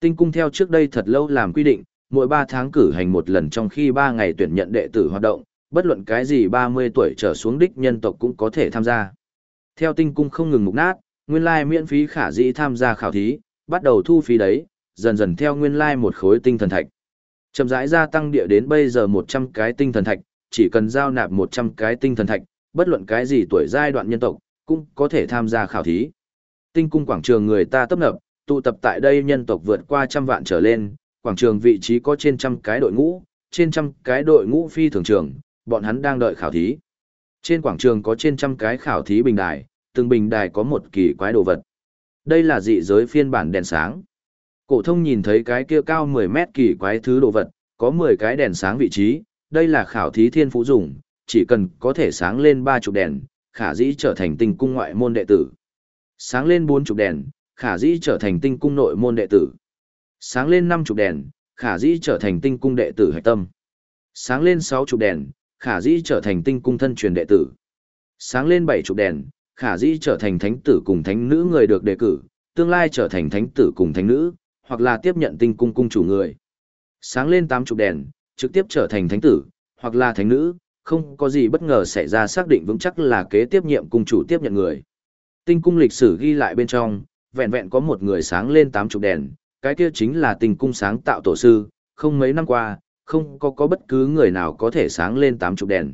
Tinh cung theo trước đây thật lâu làm quy định, mỗi 3 tháng cử hành một lần trong khi 3 ngày tuyển nhận đệ tử hoạt động, bất luận cái gì 30 tuổi trở xuống đích nhân tộc cũng có thể tham gia. Theo tinh cung không ngừng mục nát, nguyên lai miễn phí khả dĩ tham gia khảo thí, bắt đầu thu phí đấy, dần dần theo nguyên lai một khối tinh thần thạch. Chậm rãi gia tăng địa đến bây giờ 100 cái tinh thần thạch, chỉ cần giao nạp 100 cái tinh thần thạch, bất luận cái gì tuổi giai đoạn nhân tộc, cũng có thể tham gia khảo thí. Tinh cung quảng trường người ta tấp nập, tụ tập tại đây nhân tộc vượt qua trăm vạn trở lên, quảng trường vị trí có trên trăm cái đội ngũ, trên trăm cái đội ngũ phi thường trường, bọn hắn đang đợi khảo thí. Trên quảng trường có trên trăm cái khảo thí bình đài, từng bình đài có một kỳ quái đồ vật. Đây là dị giới phiên bản đèn sáng. Cổ thông nhìn thấy cái kia cao 10 mét kỳ quái thứ đồ vật, có 10 cái đèn sáng vị trí, đây là khảo thí thiên phú dùng, chỉ cần có thể sáng lên 30 đèn, khả dĩ trở thành tinh cung ngoại môn đệ tử. Sáng lên 40 đèn, khả dĩ trở thành tinh cung nội môn đệ tử. Sáng lên 50 đèn, khả dĩ trở thành tinh cung đệ tử hạch tâm. Sáng lên 60 đèn, khả dĩ trở thành tinh cung thân truyền đệ tử. Sáng lên 70 đèn, khả dĩ trở thành thánh tử cùng thánh nữ người được đề cử, tương lai trở thành thánh tử cùng thánh nữ, hoặc là tiếp nhận tinh cung cung chủ người. Sáng lên 80 đèn, trực tiếp trở thành thánh tử, hoặc là thánh nữ, không có gì bất ngờ xảy ra xác định vững chắc là kế tiếp nhiệm cung chủ tiếp nhận người. Tinh cung lịch sử ghi lại bên trong, vẹn vẹn có một người sáng lên 80 đèn, cái kia chính là tinh cung sáng tạo tổ sư, không mấy năm qua, không có có bất cứ người nào có thể sáng lên 80 đèn.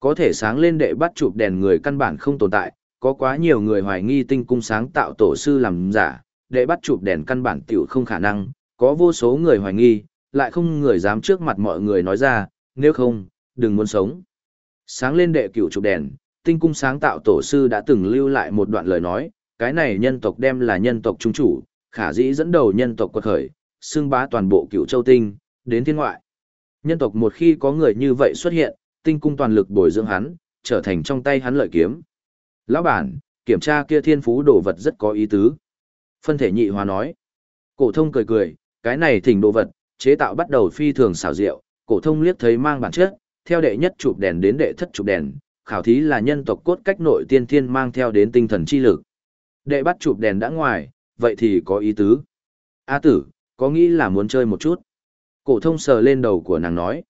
Có thể sáng lên đệ bắt chụp đèn người căn bản không tồn tại, có quá nhiều người hoài nghi tinh cung sáng tạo tổ sư làm giả, đệ bắt chụp đèn căn bản tiểu không khả năng, có vô số người hoài nghi, lại không người dám trước mặt mọi người nói ra, nếu không, đừng muốn sống. Sáng lên đệ cửu chụp đèn, tinh cung sáng tạo tổ sư đã từng lưu lại một đoạn lời nói, cái này nhân tộc đem là nhân tộc trung chủ, khả dĩ dẫn đầu nhân tộc quật khởi, xưng bá toàn bộ cửu châu tinh, đến thiên ngoại. Nhân tộc một khi có người như vậy xuất hiện, tinh cung toàn lực bồi dưỡng hắn, trở thành trong tay hắn lợi kiếm. Lão bản, kiểm tra kia thiên phú đồ vật rất có ý tứ. Phân thể nhị hòa nói. Cổ thông cười cười, cái này thỉnh đồ vật, chế tạo bắt đầu phi thường xảo diệu, cổ thông liếc thấy mang bản chất, theo đệ nhất chụp đèn đến đệ thất chụp đèn, khảo thí là nhân tộc cốt cách nội tiên thiên mang theo đến tinh thần chi lực. Đệ bắt chụp đèn đã ngoài, vậy thì có ý tứ. A tử, có nghĩ là muốn chơi một chút. Cổ thông sờ lên đầu của nàng nói.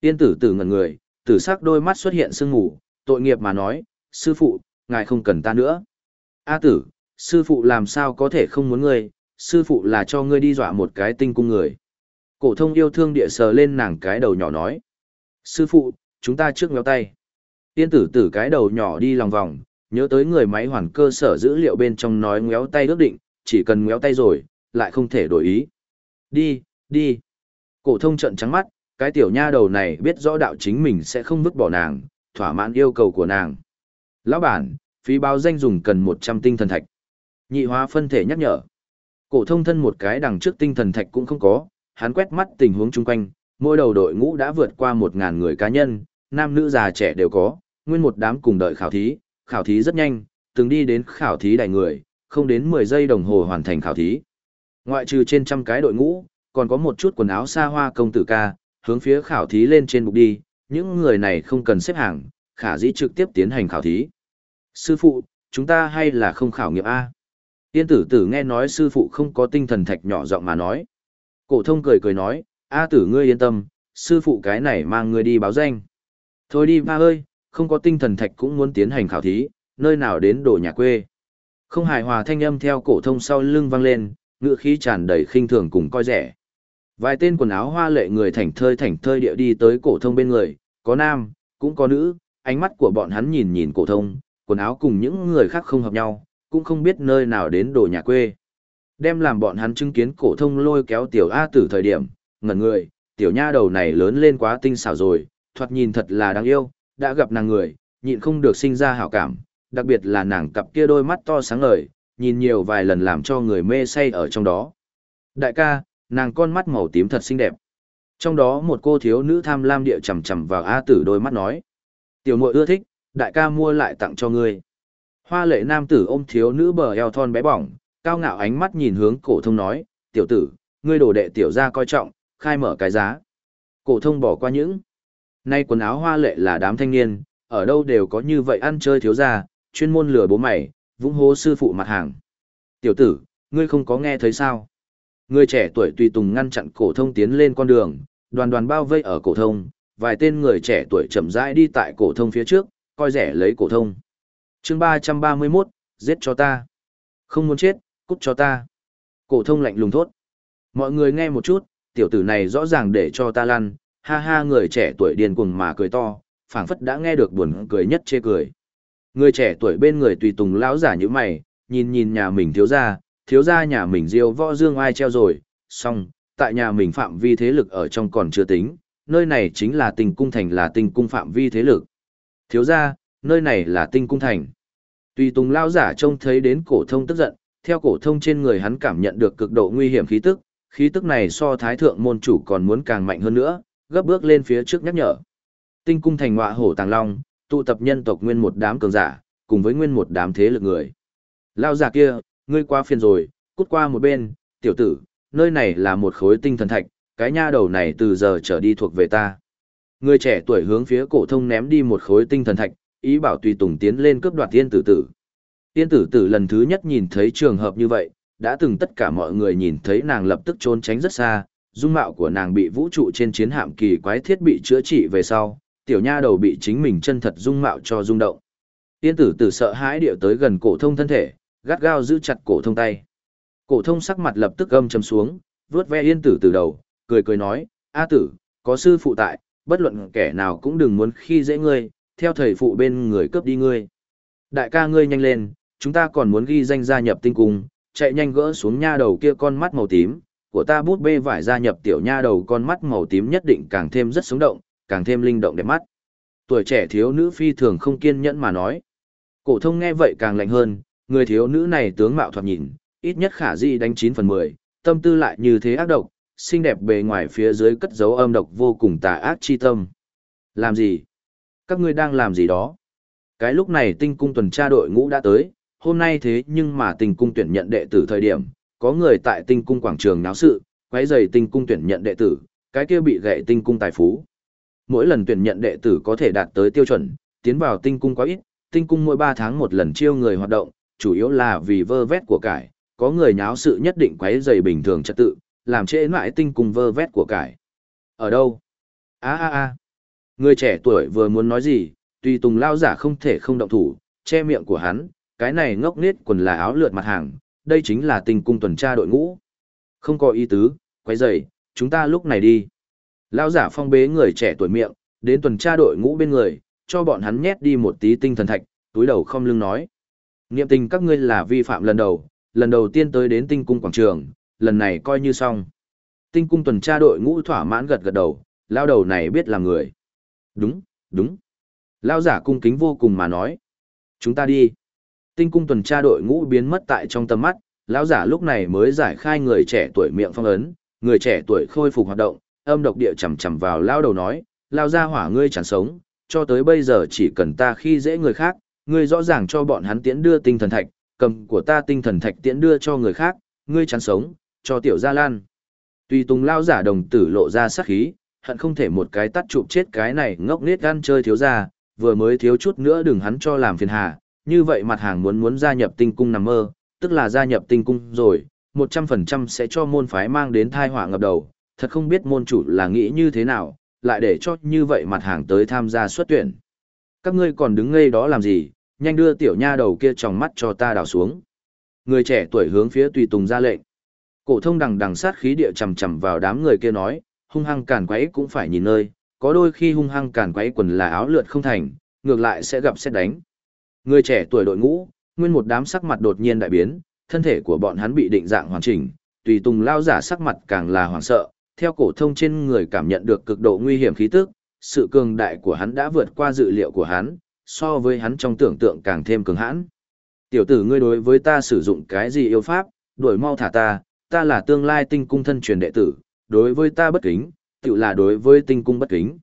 Tiên tử tử ngẩn người, tử sắc đôi mắt xuất hiện sương ngủ, tội nghiệp mà nói, sư phụ, ngài không cần ta nữa. A tử, sư phụ làm sao có thể không muốn ngươi, sư phụ là cho ngươi đi dọa một cái tinh cung người. Cổ thông yêu thương địa sờ lên nàng cái đầu nhỏ nói. Sư phụ, chúng ta trước ngéo tay. Tiên tử tử cái đầu nhỏ đi lòng vòng, nhớ tới người máy hoàn cơ sở dữ liệu bên trong nói ngéo tay ước định, chỉ cần ngéo tay rồi, lại không thể đổi ý. Đi, đi. Cổ thông trận trắng mắt, cái tiểu nha đầu này biết rõ đạo chính mình sẽ không vứt bỏ nàng, thỏa mãn yêu cầu của nàng. Lão bản, phí báo danh dùng cần 100 tinh thần thạch. Nhị hóa phân thể nhắc nhở. Cổ thông thân một cái đằng trước tinh thần thạch cũng không có, hắn quét mắt tình huống chung quanh, mỗi đầu đội ngũ đã vượt qua 1000 người cá nhân, nam nữ già trẻ đều có, nguyên một đám cùng đợi khảo thí, khảo thí rất nhanh, từng đi đến khảo thí đầy người, không đến 10 giây đồng hồ hoàn thành khảo thí. Ngoại trừ trên trăm cái đội ngũ, còn có một chút quần áo xa hoa công tử ca, hướng phía khảo thí lên trên bục đi, những người này không cần xếp hàng, khả dĩ trực tiếp tiến hành khảo thí. Sư phụ, chúng ta hay là không khảo nghiệm A? Tiên tử tử nghe nói sư phụ không có tinh thần thạch nhỏ giọng mà nói. Cổ thông cười cười nói, A tử ngươi yên tâm, sư phụ cái này mang ngươi đi báo danh. Thôi đi ba ơi, không có tinh thần thạch cũng muốn tiến hành khảo thí, nơi nào đến đổ nhà quê. Không hài hòa thanh âm theo cổ thông sau lưng vang lên, ngựa khí tràn đầy khinh thường cùng coi rẻ. Vài tên quần áo hoa lệ người thảnh thơi thảnh thơi địa đi tới cổ thông bên người, có nam, cũng có nữ, ánh mắt của bọn hắn nhìn nhìn cổ thông, quần áo cùng những người khác không hợp nhau, cũng không biết nơi nào đến đồ nhà quê. Đem làm bọn hắn chứng kiến cổ thông lôi kéo tiểu A tử thời điểm, ngẩn người, tiểu nha đầu này lớn lên quá tinh xảo rồi, thoạt nhìn thật là đáng yêu, đã gặp nàng người, nhịn không được sinh ra hảo cảm, đặc biệt là nàng cặp kia đôi mắt to sáng ngời, nhìn nhiều vài lần làm cho người mê say ở trong đó. Đại ca, nàng con mắt màu tím thật xinh đẹp. Trong đó một cô thiếu nữ tham lam địa chầm chầm vào A tử đôi mắt nói. Tiểu muội ưa thích, đại ca mua lại tặng cho ngươi. Hoa lệ nam tử ôm thiếu nữ bờ eo thon bé bỏng, cao ngạo ánh mắt nhìn hướng cổ thông nói, tiểu tử, ngươi đồ đệ tiểu gia coi trọng, khai mở cái giá. Cổ thông bỏ qua những. Nay quần áo hoa lệ là đám thanh niên, ở đâu đều có như vậy ăn chơi thiếu gia, chuyên môn lừa bố mày, vũng hố sư phụ mặt hàng. Tiểu tử, ngươi không có nghe thấy sao? Người trẻ tuổi tùy tùng ngăn chặn cổ thông tiến lên con đường, đoàn đoàn bao vây ở cổ thông, vài tên người trẻ tuổi chậm rãi đi tại cổ thông phía trước, coi rẻ lấy cổ thông. Chương ba ba mươi 331, giết cho ta. Không muốn chết, cút cho ta. Cổ thông lạnh lùng thốt. Mọi người nghe một chút, tiểu tử này rõ ràng để cho ta lăn, ha ha người trẻ tuổi điên cuồng mà cười to, phảng phất đã nghe được buồn cười nhất chê cười. Người trẻ tuổi bên người tùy tùng lão giả như mày, nhìn nhìn nhà mình thiếu gia, thiếu gia nhà mình diêu võ dương ai treo rồi, xong, tại nhà mình phạm vi thế lực ở trong còn chưa tính, nơi này chính là tinh cung thành là tinh cung phạm vi thế lực. Thiếu gia, nơi này là tinh cung thành. Tùy tùng lão giả trông thấy đến cổ thông tức giận, theo cổ thông trên người hắn cảm nhận được cực độ nguy hiểm khí tức, khí tức này so thái thượng môn chủ còn muốn càng mạnh hơn nữa, gấp bước lên phía trước nhắc nhở. Tinh cung thành ngọa hổ tàng long, tụ tập nhân tộc nguyên một đám cường giả, cùng với nguyên một đám thế lực người. Lao giả kia, ngươi qua phiền rồi, cút qua một bên, tiểu tử, nơi này là một khối tinh thần thạch, cái nha đầu này từ giờ trở đi thuộc về ta. Người trẻ tuổi hướng phía cổ thông ném đi một khối tinh thần thạch, ý bảo tùy tùng tiến lên cướp đoạt tiên tử tử. Tiên tử tử lần thứ nhất nhìn thấy trường hợp như vậy, đã từng tất cả mọi người nhìn thấy nàng lập tức trốn tránh rất xa, dung mạo của nàng bị vũ trụ trên chiến hạm kỳ quái thiết bị chữa trị về sau, tiểu nha đầu bị chính mình chân thật dung mạo cho rung động. Tiên tử tử sợ hãi điệu tới gần cổ thông thân thể, gắt gao giữ chặt cổ thông tay. Cổ thông sắc mặt lập tức gầm trầm xuống, vuốt ve yên tử từ đầu, cười cười nói, A tử, có sư phụ tại, bất luận kẻ nào cũng đừng muốn khi dễ ngươi, theo thầy phụ bên người cướp đi ngươi. Đại ca ngươi nhanh lên, chúng ta còn muốn ghi danh gia nhập tinh cung, chạy nhanh gỡ xuống nha đầu kia con mắt màu tím, của ta bút bê vải gia nhập tiểu nha đầu con mắt màu tím nhất định càng thêm rất sống động, càng thêm linh động đẹp mắt. Tuổi trẻ thiếu nữ phi thường không kiên nhẫn mà nói. Cổ thông nghe vậy càng lạnh hơn, người thiếu nữ này tướng mạo thoạt nhìn, ít nhất khả di đánh 9 phần 10, tâm tư lại như thế ác độc, xinh đẹp bề ngoài phía dưới cất dấu âm độc vô cùng tà ác chi tâm. Làm gì? Các ngươi đang làm gì đó? Cái lúc này tinh cung tuần tra đội ngũ đã tới, hôm nay thế nhưng mà tinh cung tuyển nhận đệ tử thời điểm, có người tại tinh cung quảng trường náo sự, quấy rầy tinh cung tuyển nhận đệ tử, cái kia bị gậy tinh cung tài phú. Mỗi lần tuyển nhận đệ tử có thể đạt tới tiêu chuẩn, tiến vào tinh cung quá ít, tinh cung mỗi 3 tháng một lần chiêu người hoạt động, chủ yếu là vì vơ vét của cải, có người nháo sự nhất định quấy rầy bình thường trật tự, làm trễ mãi tinh cung vơ vét của cải. Ở đâu? A a a. Người trẻ tuổi vừa muốn nói gì, tùy tùng lao giả không thể không động thủ, che miệng của hắn, cái này ngốc nết quần là áo lượt mặt hàng, đây chính là tinh cung tuần tra đội ngũ. Không có ý tứ, Quay dậy, chúng ta lúc này đi. Lao giả phong bế người trẻ tuổi miệng, đến tuần tra đội ngũ bên người, cho bọn hắn nhét đi một tí tinh thần thạch, túi đầu không lưng nói. Nghiệm tình các ngươi là vi phạm lần đầu, lần đầu tiên tới đến tinh cung quảng trường, lần này coi như xong. Tinh cung tuần tra đội ngũ thỏa mãn gật gật đầu, lao đầu này biết là người. Đúng, đúng. Lao giả cung kính vô cùng mà nói. Chúng ta đi. Tinh cung tuần tra đội ngũ biến mất tại trong tầm mắt, lão giả lúc này mới giải khai người trẻ tuổi miệng phong ấn, người trẻ tuổi khôi phục hoạt động, âm độc địa chầm chầm vào lao đầu nói, lao ra hỏa ngươi chẳng sống, cho tới bây giờ chỉ cần ta khi dễ người khác, ngươi rõ ràng cho bọn hắn tiễn đưa tinh thần thạch, cầm của ta tinh thần thạch tiễn đưa cho người khác, ngươi chán sống, cho tiểu gia lan. Tùy tùng lao giả đồng tử lộ ra sắc khí, hận không thể một cái tắt chụp chết cái này ngốc nết gan chơi thiếu ra, vừa mới thiếu chút nữa đừng hắn cho làm phiền hà, như vậy mặt hàng muốn muốn gia nhập tinh cung nằm mơ, tức là gia nhập tinh cung rồi, 100% sẽ cho môn phái mang đến thai họa ngập đầu, thật không biết môn chủ là nghĩ như thế nào, lại để cho như vậy mặt hàng tới tham gia xuất tuyển. Các ngươi còn đứng ngây đó làm gì, nhanh đưa tiểu nha đầu kia tròng mắt cho ta đào xuống. Người trẻ tuổi hướng phía tùy tùng ra lệnh. Cổ thông đằng đằng sát khí địa chầm chầm vào đám người kia nói, hung hăng cản quấy cũng phải nhìn nơi, có đôi khi hung hăng cản quấy quần là áo lượt không thành, ngược lại sẽ gặp xét đánh. Người trẻ tuổi đội ngũ, nguyên một đám sắc mặt đột nhiên đại biến, thân thể của bọn hắn bị định dạng hoàn chỉnh, tùy tùng lao giả sắc mặt càng là hoảng sợ, theo cổ thông trên người cảm nhận được cực độ nguy hiểm khí tức, sự cường đại của hắn đã vượt qua dự liệu của hắn, so với hắn trong tưởng tượng càng thêm cường hãn. Tiểu tử ngươi đối với ta sử dụng cái gì yêu pháp, đuổi mau thả ta, ta là tương lai tinh cung thân truyền đệ tử, đối với ta bất kính, tự là đối với tinh cung bất kính.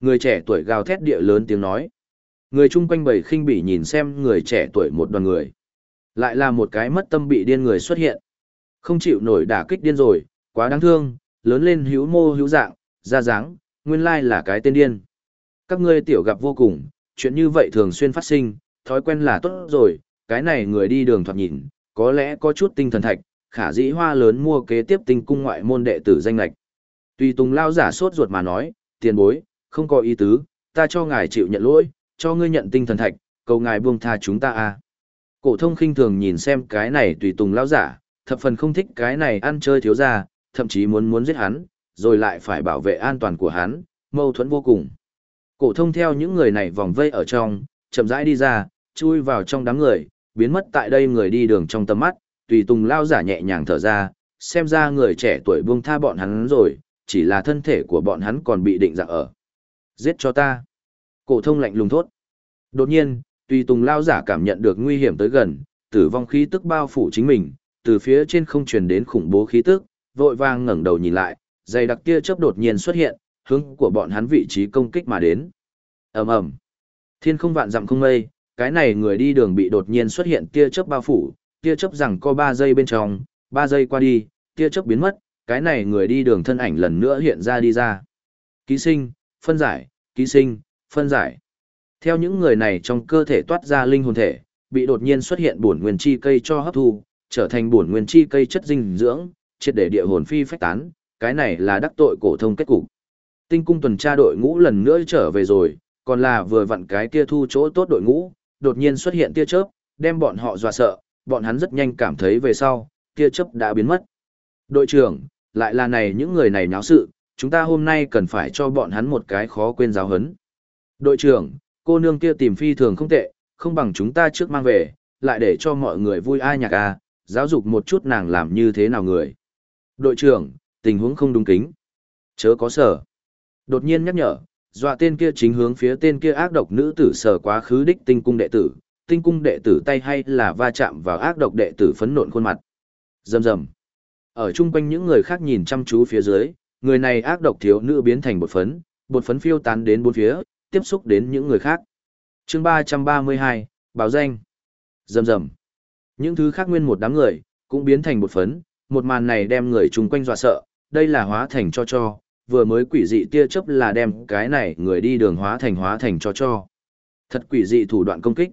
Người trẻ tuổi gào thét địa lớn tiếng nói. Người chung quanh bầy khinh bỉ nhìn xem người trẻ tuổi một đoàn người. Lại là một cái mất tâm bị điên người xuất hiện. Không chịu nổi đả kích điên rồi, quá đáng thương, lớn lên hữu mô hữu dạng, ra dáng, nguyên lai là cái tên điên. Các ngươi tiểu gặp vô cùng, chuyện như vậy thường xuyên phát sinh, thói quen là tốt rồi, cái này người đi đường thoạt nhìn, có lẽ có chút tinh thần thạch, khả dĩ hoa lớn mua kế tiếp tinh cung ngoại môn đệ tử danh lạch. Tùy Tùng lao giả sốt ruột mà nói, tiền bối, không có ý tứ, ta cho ngài chịu nhận lỗi, cho ngươi nhận tinh thần thạch, cầu ngài buông tha chúng ta a. Cổ thông khinh thường nhìn xem cái này Tùy Tùng lão giả, thập phần không thích cái này ăn chơi thiếu gia, thậm chí muốn muốn giết hắn, rồi lại phải bảo vệ an toàn của hắn, mâu thuẫn vô cùng. Cổ thông theo những người này vòng vây ở trong, chậm rãi đi ra, chui vào trong đám người, biến mất tại đây người đi đường trong tầm mắt, tùy tùng lão giả nhẹ nhàng thở ra, xem ra người trẻ tuổi buông tha bọn hắn rồi, chỉ là thân thể của bọn hắn còn bị định dạng ở. Giết cho ta. Cổ thông lạnh lùng thốt. Đột nhiên, tùy tùng lao giả cảm nhận được nguy hiểm tới gần, tử vong khí tức bao phủ chính mình, từ phía trên không truyền đến khủng bố khí tức, vội vàng ngẩng đầu nhìn lại, dày đặc tia chớp đột nhiên xuất hiện, hướng của bọn hắn vị trí công kích mà đến. Ầm ầm. Thiên không vạn dặm không mây, cái này người đi đường bị đột nhiên xuất hiện tia chớp bao phủ, tia chớp rằng có 3 giây bên trong, 3 giây qua đi, tia chớp biến mất, cái này người đi đường thân ảnh lần nữa hiện ra đi ra. Ký sinh, phân giải, ký sinh, phân giải. Theo những người này trong cơ thể toát ra linh hồn thể, bị đột nhiên xuất hiện bổn nguyên chi cây cho hấp thu, trở thành bổn nguyên chi cây chất dinh dưỡng, triệt để địa hồn phi phách tán, cái này là đắc tội cổ thông kết cục. Tinh cung tuần tra đội ngũ lần nữa trở về rồi, còn là vừa vặn cái kia thu chỗ tốt đội ngũ, đột nhiên xuất hiện tia chớp, đem bọn họ dọa sợ, bọn hắn rất nhanh cảm thấy về sau, tia chớp đã biến mất. Đội trưởng, lại là này những người này nháo sự, chúng ta hôm nay cần phải cho bọn hắn một cái khó quên giáo hấn. Đội trưởng, cô nương kia tìm phi thường không tệ, không bằng chúng ta trước mang về, lại để cho mọi người vui ai nhạc à, giáo dục một chút nàng làm như thế nào người. Đội trưởng, tình huống không đúng kính. Chớ có sở. Đột nhiên nhắc nhở, dọa tên kia chính hướng phía tên kia ác độc nữ tử sở quá khứ đích tinh cung đệ tử, tinh cung đệ tử tay hay là va chạm vào ác độc đệ tử phấn nộn khuôn mặt. Rầm rầm. Ở chung quanh những người khác nhìn chăm chú phía dưới, người này ác độc thiếu nữ biến thành bột phấn, bột phấn phiêu tán đến bốn phía, tiếp xúc đến những người khác. Chương ba ba mươi hai, báo danh. dầm dầm Những thứ khác nguyên một đám người, cũng biến thành một phấn, một màn này đem người chung quanh dọa sợ, đây là hóa thành cho cho, vừa mới quỷ dị tia chớp là đem cái này người đi đường hóa thành hóa thành cho cho. Thật quỷ dị thủ đoạn công kích.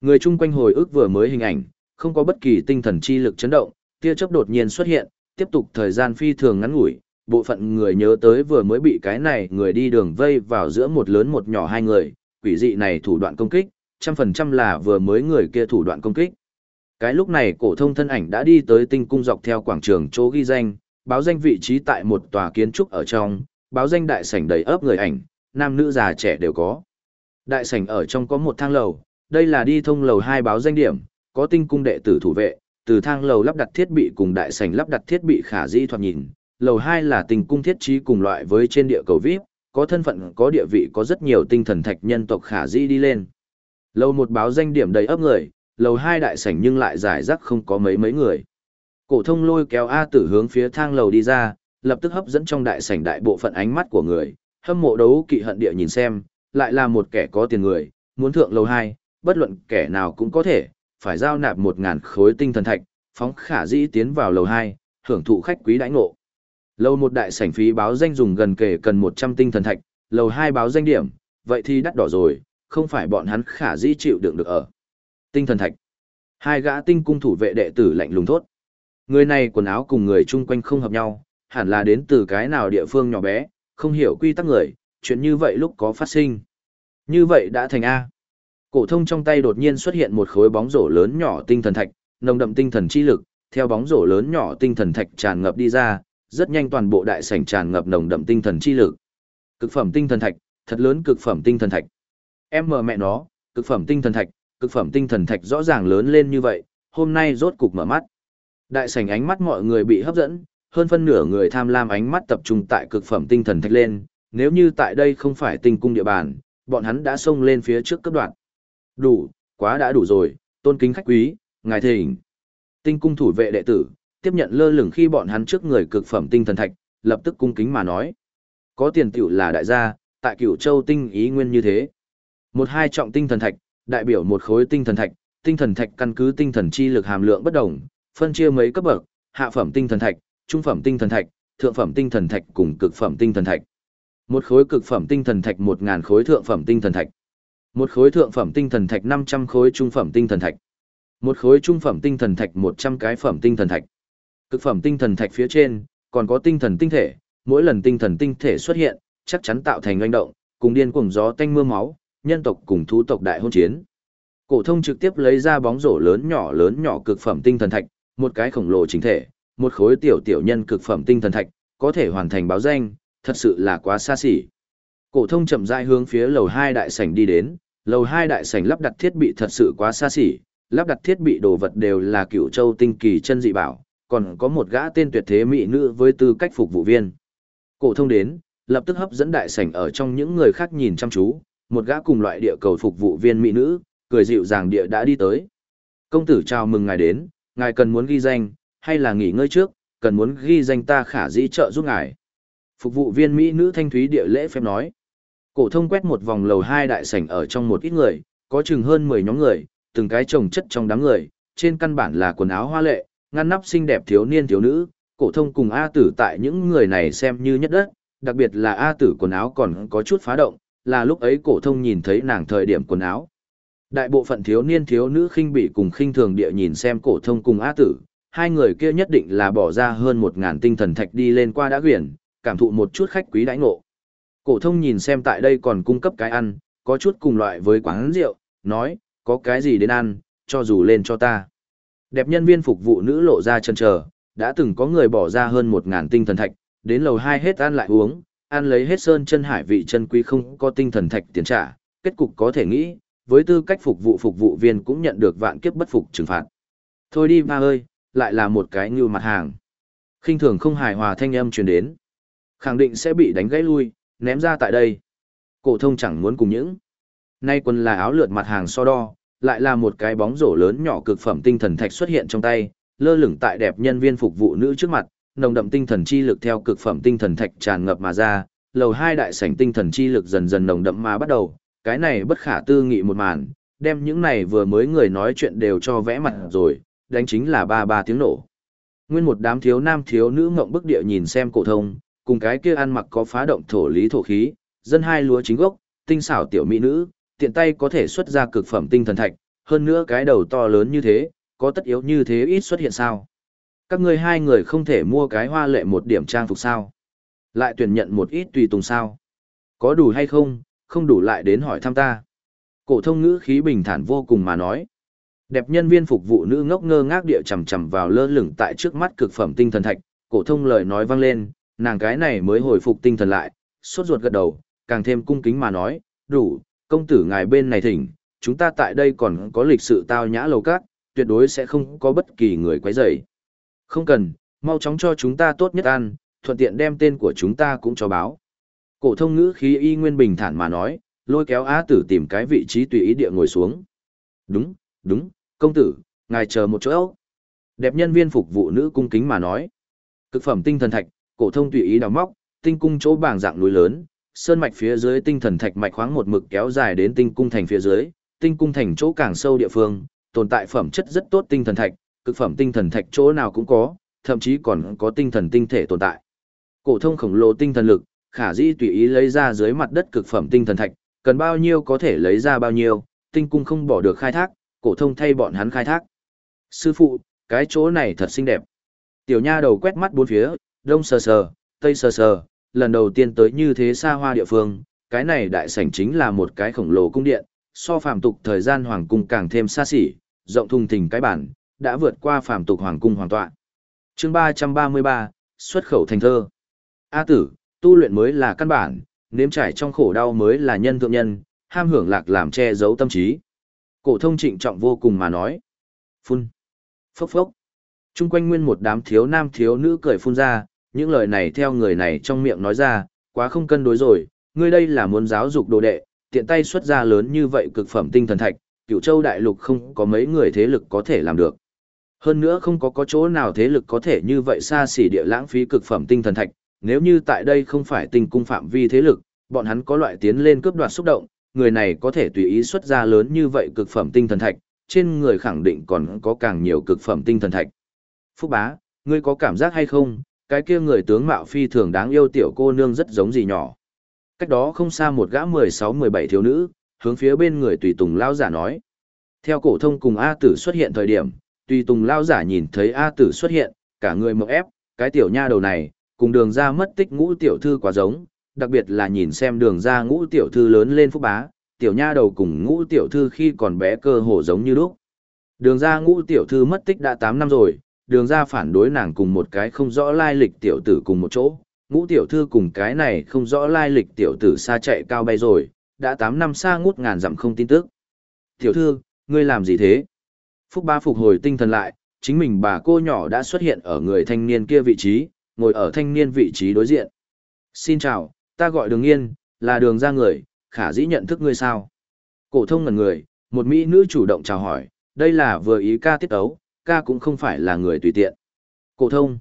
Người chung quanh hồi ức vừa mới hình ảnh, không có bất kỳ tinh thần chi lực chấn động, tia chớp đột nhiên xuất hiện, tiếp tục thời gian phi thường ngắn ngủi, bộ phận người nhớ tới vừa mới bị cái này người đi đường vây vào giữa một lớn một nhỏ hai người, quỷ dị này thủ đoạn công kích, trăm phần trăm là vừa mới người kia thủ đoạn công kích. Cái lúc này cổ thông thân ảnh đã đi tới tinh cung dọc theo quảng trường chỗ ghi danh, báo danh vị trí tại một tòa kiến trúc ở trong, báo danh đại sảnh đầy ấp người ảnh, nam nữ già trẻ đều có. Đại sảnh ở trong có một thang lầu, đây là đi thông lầu hai báo danh điểm, có tinh cung đệ tử thủ vệ, từ thang lầu lắp đặt thiết bị cùng đại sảnh lắp đặt thiết bị khả dĩ thoạt nhìn. Lầu hai là tinh cung thiết trí cùng loại với trên địa cầu VIP, có thân phận có địa vị có rất nhiều tinh thần thạch nhân tộc khả dĩ đi lên. Lầu một báo danh điểm đầy ấp người, lầu hai đại sảnh nhưng lại giải rác không có mấy mấy người. Cổ thông lôi kéo A tử hướng phía thang lầu đi ra, lập tức hấp dẫn trong đại sảnh đại bộ phận ánh mắt của người, hâm mộ đấu kỵ hận địa nhìn xem, lại là một kẻ có tiền người, muốn thượng lầu hai, bất luận kẻ nào cũng có thể, phải giao nạp một ngàn khối tinh thần thạch, phóng khả dĩ tiến vào lầu hai, hưởng thụ khách quý đãi ngộ. Lầu một đại sảnh phí báo danh dùng gần kể cần 100 tinh thần thạch, lầu hai báo danh điểm, vậy thì đắt đỏ rồi, không phải bọn hắn khả dĩ chịu đựng được ở. Tinh thần thạch. Hai gã tinh cung thủ vệ đệ tử lạnh lùng thốt. Người này quần áo cùng người chung quanh không hợp nhau, hẳn là đến từ cái nào địa phương nhỏ bé, không hiểu quy tắc người, chuyện như vậy lúc có phát sinh. Như vậy đã thành A. Cổ thông trong tay đột nhiên xuất hiện một khối bóng rổ lớn nhỏ tinh thần thạch, nồng đậm tinh thần chi lực, theo bóng rổ lớn nhỏ tinh thần thạch tràn ngập đi ra, rất nhanh toàn bộ đại sảnh tràn ngập nồng đậm tinh thần chi lực. Cực phẩm tinh thần thạch, thật lớn cực phẩm tinh thần thạch. Em mờ mẹ nó, cực phẩm tinh thần thạch, cực phẩm tinh thần thạch rõ ràng lớn lên như vậy, hôm nay rốt cục mở mắt. Đại sảnh ánh mắt mọi người bị hấp dẫn, hơn phân nửa người tham lam ánh mắt tập trung tại cực phẩm tinh thần thạch lên, nếu như tại đây không phải tinh cung địa bàn, bọn hắn đã xông lên phía trước cấp đoạn. Đủ, quá đã đủ rồi, tôn kính khách quý, ngài thỉnh. Tinh cung thủ vệ đệ tử, tiếp nhận lơ lửng khi bọn hắn trước người cực phẩm tinh thần thạch, lập tức cung kính mà nói. Có tiền tiểu là đại gia, tại cửu châu tinh ý nguyên như thế. Một hai trọng tinh thần thạch, đại biểu một khối tinh thần thạch, tinh thần thạch căn cứ tinh thần chi lực hàm lượng bất đồng, phân chia mấy cấp bậc, hạ phẩm tinh thần thạch, trung phẩm tinh thần thạch, thượng phẩm tinh thần thạch cùng cực phẩm tinh thần thạch. Một khối cực phẩm tinh thần thạch 1000 khối thượng phẩm tinh thần thạch. Một khối thượng phẩm tinh thần thạch 500 khối trung phẩm tinh thần thạch. Một khối trung phẩm tinh thần thạch 100 cái phẩm tinh thần thạch. Cực phẩm tinh thần thạch phía trên còn có tinh thần tinh thể, mỗi lần tinh thần tinh thể xuất hiện, chắc chắn tạo thành oanh động, cùng điên cuồng gió tanh mưa máu, nhân tộc cùng thú tộc đại hôn chiến. Cổ thông trực tiếp lấy ra bóng rổ lớn nhỏ lớn nhỏ cực phẩm tinh thần thạch, một cái khổng lồ chính thể, một khối tiểu tiểu nhân cực phẩm tinh thần thạch, có thể hoàn thành báo danh, thật sự là quá xa xỉ. Cổ thông chậm rãi hướng phía lầu 2 đại sảnh đi đến, lầu 2 đại sảnh lắp đặt thiết bị thật sự quá xa xỉ, lắp đặt thiết bị đồ vật đều là cựu châu tinh kỳ chân dị bảo, còn có một gã tên tuyệt thế mỹ nữ với tư cách phục vụ viên. Cổ thông đến, lập tức hấp dẫn đại sảnh ở trong những người khác nhìn chăm chú, một gã cùng loại địa cầu phục vụ viên mỹ nữ, cười dịu dàng địa đã đi tới. Công tử chào mừng ngài đến, ngài cần muốn ghi danh, hay là nghỉ ngơi trước, cần muốn ghi danh ta khả dĩ trợ giúp ngài. Phục vụ viên mỹ nữ thanh thúy địa lễ phép nói. Cổ thông quét một vòng lầu hai đại sảnh ở trong một ít người, có chừng hơn 10 nhóm người, từng cái chồng chất trong đám người, trên căn bản là quần áo hoa lệ, ngăn nắp xinh đẹp thiếu niên thiếu nữ, cổ thông cùng A tử tại những người này xem như nhất đất, đặc biệt là A tử quần áo còn có chút phá động, là lúc ấy cổ thông nhìn thấy nàng thời điểm quần áo. Đại bộ phận thiếu niên thiếu nữ khinh bị cùng khinh thường địa nhìn xem cổ thông cùng A tử, hai người kia nhất định là bỏ ra hơn một ngàn tinh thần thạch đi lên qua đã quyển, cảm thụ một chút khách quý đãi ngộ. Cổ thông nhìn xem tại đây còn cung cấp cái ăn, có chút cùng loại với quán rượu, nói, có cái gì đến ăn, cho dù lên cho ta. Đẹp nhân viên phục vụ nữ lộ ra chân chờ, đã từng có người bỏ ra hơn một ngàn tinh thần thạch, đến lầu hai hết ăn lại uống, ăn lấy hết sơn chân hải vị chân quý không có tinh thần thạch tiền trả, kết cục có thể nghĩ, với tư cách phục vụ phục vụ viên cũng nhận được vạn kiếp bất phục trừng phạt. Thôi đi ba ơi, lại là một cái như mặt hàng. khinh thường không hài hòa thanh âm truyền đến. Khẳng định sẽ bị đánh gãy lui, ném ra tại đây. Cổ thông chẳng muốn cùng những. Nay quân là áo lượt mặt hàng so đo, lại là một cái bóng rổ lớn nhỏ cực phẩm tinh thần thạch xuất hiện trong tay, lơ lửng tại đẹp nhân viên phục vụ nữ trước mặt, nồng đậm tinh thần chi lực theo cực phẩm tinh thần thạch tràn ngập mà ra, lầu hai đại sảnh tinh thần chi lực dần dần nồng đậm mà bắt đầu, cái này bất khả tư nghị một màn, đem những này vừa mới người nói chuyện đều cho vẽ mặt rồi, đánh chính là ba ba tiếng nổ. Nguyên một đám thiếu nam thiếu nữ ngậm bức địa nhìn xem cổ thông, cùng cái kia ăn mặc có phá động thổ lý thổ khí, dân hai lúa chính gốc, tinh xảo tiểu mỹ nữ, tiện tay có thể xuất ra cực phẩm tinh thần thạch, hơn nữa cái đầu to lớn như thế, có tất yếu như thế ít xuất hiện sao? Các ngươi hai người không thể mua cái hoa lệ một điểm trang phục sao? Lại tuyển nhận một ít tùy tùng sao? Có đủ hay không, không đủ lại đến hỏi thăm ta. Cổ thông ngữ khí bình thản vô cùng mà nói. Đẹp nhân viên phục vụ nữ ngốc ngơ ngác địa chầm chầm vào lơ lửng tại trước mắt cực phẩm tinh thần thạch, cổ thông lời nói vang lên, nàng cái này mới hồi phục tinh thần lại, sốt ruột gật đầu, càng thêm cung kính mà nói, đủ, công tử ngài bên này thỉnh, chúng ta tại đây còn có lịch sự tao nhã lầu các, tuyệt đối sẽ không có bất kỳ người quấy rầy. Không cần, mau chóng cho chúng ta tốt nhất ăn, thuận tiện đem tên của chúng ta cũng cho báo. Cổ thông ngữ khí y nguyên bình thản mà nói, lôi kéo Á Tử tìm cái vị trí tùy ý địa ngồi xuống. Đúng, đúng, công tử, ngài chờ một chỗ. Đẹp nhân viên phục vụ nữ cung kính mà nói. Cực phẩm tinh thần thạch, cổ thông tùy ý đào móc, tinh cung chỗ bảng dạng núi lớn, sơn mạch phía dưới tinh thần thạch mạch khoáng một mực kéo dài đến tinh cung thành phía dưới, tinh cung thành chỗ càng sâu địa phương, tồn tại phẩm chất rất tốt tinh thần thạch, cực phẩm tinh thần thạch chỗ nào cũng có, thậm chí còn có tinh thần tinh thể tồn tại. Cổ thông khổng lồ tinh thần lực, khả dĩ tùy ý lấy ra dưới mặt đất cực phẩm tinh thần thạch, cần bao nhiêu có thể lấy ra bao nhiêu, tinh cung không bỏ được khai thác, cổ thông thay bọn hắn khai thác. Sư phụ, cái chỗ này thật xinh đẹp. Tiểu nha đầu quét mắt bốn phía, đông sờ sờ, tây sờ sờ, lần đầu tiên tới như thế xa hoa địa phương, cái này đại sảnh chính là một cái khổng lồ cung điện, so phàm tục thời gian hoàng cung càng thêm xa xỉ, rộng thùng thình cái bản, đã vượt qua phàm tục hoàng cung hoàn toàn. Chương 333, xuất khẩu thành thơ. A tử, tu luyện mới là căn bản, nếm trải trong khổ đau mới là nhân thượng nhân, ham hưởng lạc làm che giấu tâm trí. Cổ thông trịnh trọng vô cùng mà nói. Phun. Phốc phốc. Trung quanh nguyên một đám thiếu nam thiếu nữ cười phun ra, những lời này theo người này trong miệng nói ra, quá không cân đối rồi, ngươi đây là muốn giáo dục đồ đệ, tiện tay xuất ra lớn như vậy cực phẩm tinh thần thạch, cựu châu đại lục không có mấy người thế lực có thể làm được. Hơn nữa không có có chỗ nào thế lực có thể như vậy xa xỉ địa lãng phí cực phẩm tinh thần thạch, nếu như tại đây không phải tinh cung phạm vi thế lực, bọn hắn có loại tiến lên cướp đoạt xúc động, người này có thể tùy ý xuất ra lớn như vậy cực phẩm tinh thần thạch, trên người khẳng định còn có càng nhiều cực phẩm tinh thần thạch. Phúc bá, ngươi có cảm giác hay không, cái kia người tướng mạo phi thường đáng yêu tiểu cô nương rất giống gì nhỏ. Cách đó không xa một gã 16-17 thiếu nữ, hướng phía bên người tùy tùng lao giả nói. Theo cổ thông cùng A tử xuất hiện thời điểm, tùy tùng lao giả nhìn thấy A tử xuất hiện, cả người mộng ép, cái tiểu nha đầu này, cùng đường ra mất tích ngũ tiểu thư quá giống, đặc biệt là nhìn xem đường ra ngũ tiểu thư lớn lên phúc bá, tiểu nha đầu cùng ngũ tiểu thư khi còn bé cơ hồ giống như lúc. Đường ra ngũ tiểu thư mất tích đã 8 năm rồi, đường ra phản đối nàng cùng một cái không rõ lai lịch tiểu tử cùng một chỗ, ngũ tiểu thư cùng cái này không rõ lai lịch tiểu tử xa chạy cao bay rồi, đã 8 năm xa ngút ngàn dặm không tin tức. Tiểu thư, ngươi làm gì thế? Phúc ba phục hồi tinh thần lại, chính mình bà cô nhỏ đã xuất hiện ở người thanh niên kia vị trí, ngồi ở thanh niên vị trí đối diện. Xin chào, ta gọi đường yên, là đường ra người, khả dĩ nhận thức ngươi sao? Cổ thông ngần người, một mỹ nữ chủ động chào hỏi, đây là vừa ý ca tiết ấu, ca cũng không phải là người tùy tiện. Cổ thông.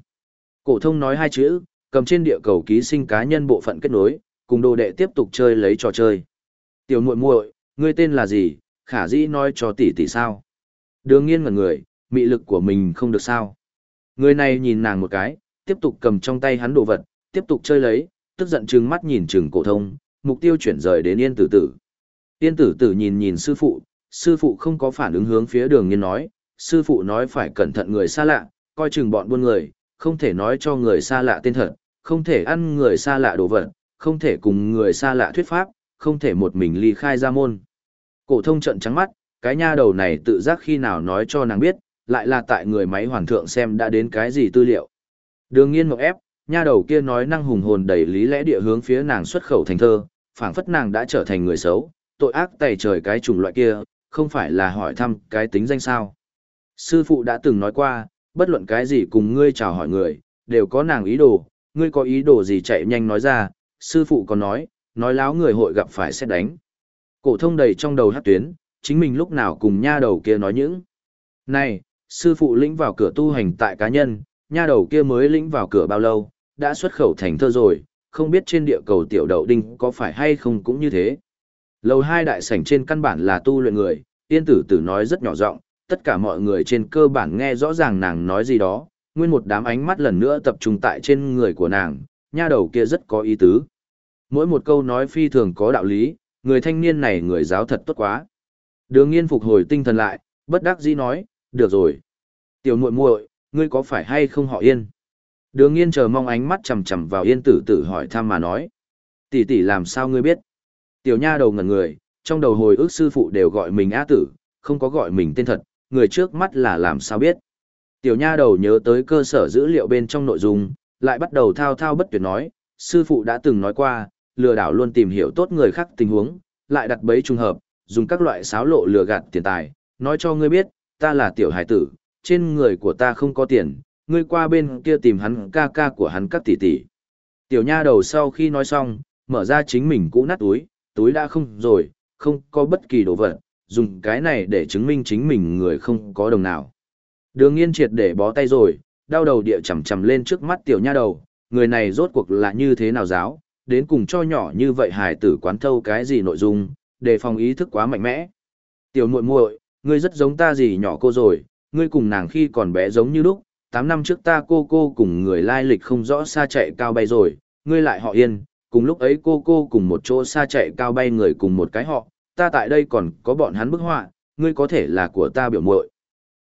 Cổ thông nói hai chữ, cầm trên địa cầu ký sinh cá nhân bộ phận kết nối, cùng đồ đệ tiếp tục chơi lấy trò chơi. Tiểu muội muội, ngươi tên là gì, khả dĩ nói cho tỷ tỷ sao? Đường nghiên ngẩn người, mị lực của mình không được sao. Người này nhìn nàng một cái, tiếp tục cầm trong tay hắn đồ vật, tiếp tục chơi lấy, tức giận trừng mắt nhìn trừng cổ thông, mục tiêu chuyển rời đến yên tử tử. Yên tử tử nhìn nhìn sư phụ, sư phụ không có phản ứng hướng phía đường nghiên nói, sư phụ nói phải cẩn thận người xa lạ, coi chừng bọn buôn người, không thể nói cho người xa lạ tên thật, không thể ăn người xa lạ đồ vật, không thể cùng người xa lạ thuyết pháp, không thể một mình ly khai ra môn. Cổ thông trận trắng mắt, cái nha đầu này tự giác khi nào nói cho nàng biết, lại là tại người máy hoàn thượng xem đã đến cái gì tư liệu. Đường nghiên một ép, nha đầu kia nói năng hùng hồn đầy lý lẽ địa hướng phía nàng xuất khẩu thành thơ, phảng phất nàng đã trở thành người xấu, tội ác tày trời cái chủng loại kia, không phải là hỏi thăm cái tính danh sao. Sư phụ đã từng nói qua, bất luận cái gì cùng ngươi chào hỏi người, đều có nàng ý đồ, ngươi có ý đồ gì chạy nhanh nói ra, sư phụ còn nói, nói láo người hội gặp phải sẽ đánh. Cổ thông đầy trong đầu hát tuyến, chính mình lúc nào cùng nha đầu kia nói những. Này, sư phụ lĩnh vào cửa tu hành tại cá nhân, nha đầu kia mới lĩnh vào cửa bao lâu, đã xuất khẩu thành thơ rồi, không biết trên địa cầu tiểu đậu đinh có phải hay không cũng như thế. Lầu hai đại sảnh trên căn bản là tu luyện người, tiên tử tử nói rất nhỏ giọng, tất cả mọi người trên cơ bản nghe rõ ràng nàng nói gì đó, nguyên một đám ánh mắt lần nữa tập trung tại trên người của nàng, nha đầu kia rất có ý tứ. Mỗi một câu nói phi thường có đạo lý, người thanh niên này người giáo thật tốt quá. Đường nghiên phục hồi tinh thần lại, bất đắc dĩ nói, được rồi. Tiểu muội muội, ngươi có phải hay không họ yên? Đường nghiên chờ mong ánh mắt chầm chầm vào yên tử tử hỏi thăm mà nói. Tỷ tỷ làm sao ngươi biết? Tiểu nha đầu ngẩn người, trong đầu hồi ức sư phụ đều gọi mình á tử, không có gọi mình tên thật, người trước mắt là làm sao biết. Tiểu nha đầu nhớ tới cơ sở dữ liệu bên trong nội dung, lại bắt đầu thao thao bất tuyệt nói, sư phụ đã từng nói qua, lừa đảo luôn tìm hiểu tốt người khác tình huống, lại đặt bẫy trùng hợp, dùng các loại xáo lộ lừa gạt tiền tài, nói cho ngươi biết, ta là tiểu hải tử, trên người của ta không có tiền, ngươi qua bên kia tìm hắn ca ca của hắn các tỷ tỷ. Tiểu nha đầu sau khi nói xong, mở ra chính mình cũ nát túi, túi đã không rồi, không có bất kỳ đồ vật, dùng cái này để chứng minh chính mình người không có đồng nào. Đường nghiên triệt để bó tay rồi, đau đầu địa chầm chầm lên trước mắt tiểu nha đầu, người này rốt cuộc là như thế nào giáo, đến cùng cho nhỏ như vậy hài tử quán thâu cái gì nội dung, đề phòng ý thức quá mạnh mẽ. Tiểu muội muội, ngươi rất giống ta gì nhỏ cô rồi, ngươi cùng nàng khi còn bé giống như lúc, 8 năm trước ta cô cô cùng người lai lịch không rõ xa chạy cao bay rồi, ngươi lại họ yên, cùng lúc ấy cô cô cùng một chỗ xa chạy cao bay người cùng một cái họ, ta tại đây còn có bọn hắn bức họa, ngươi có thể là của ta biểu muội.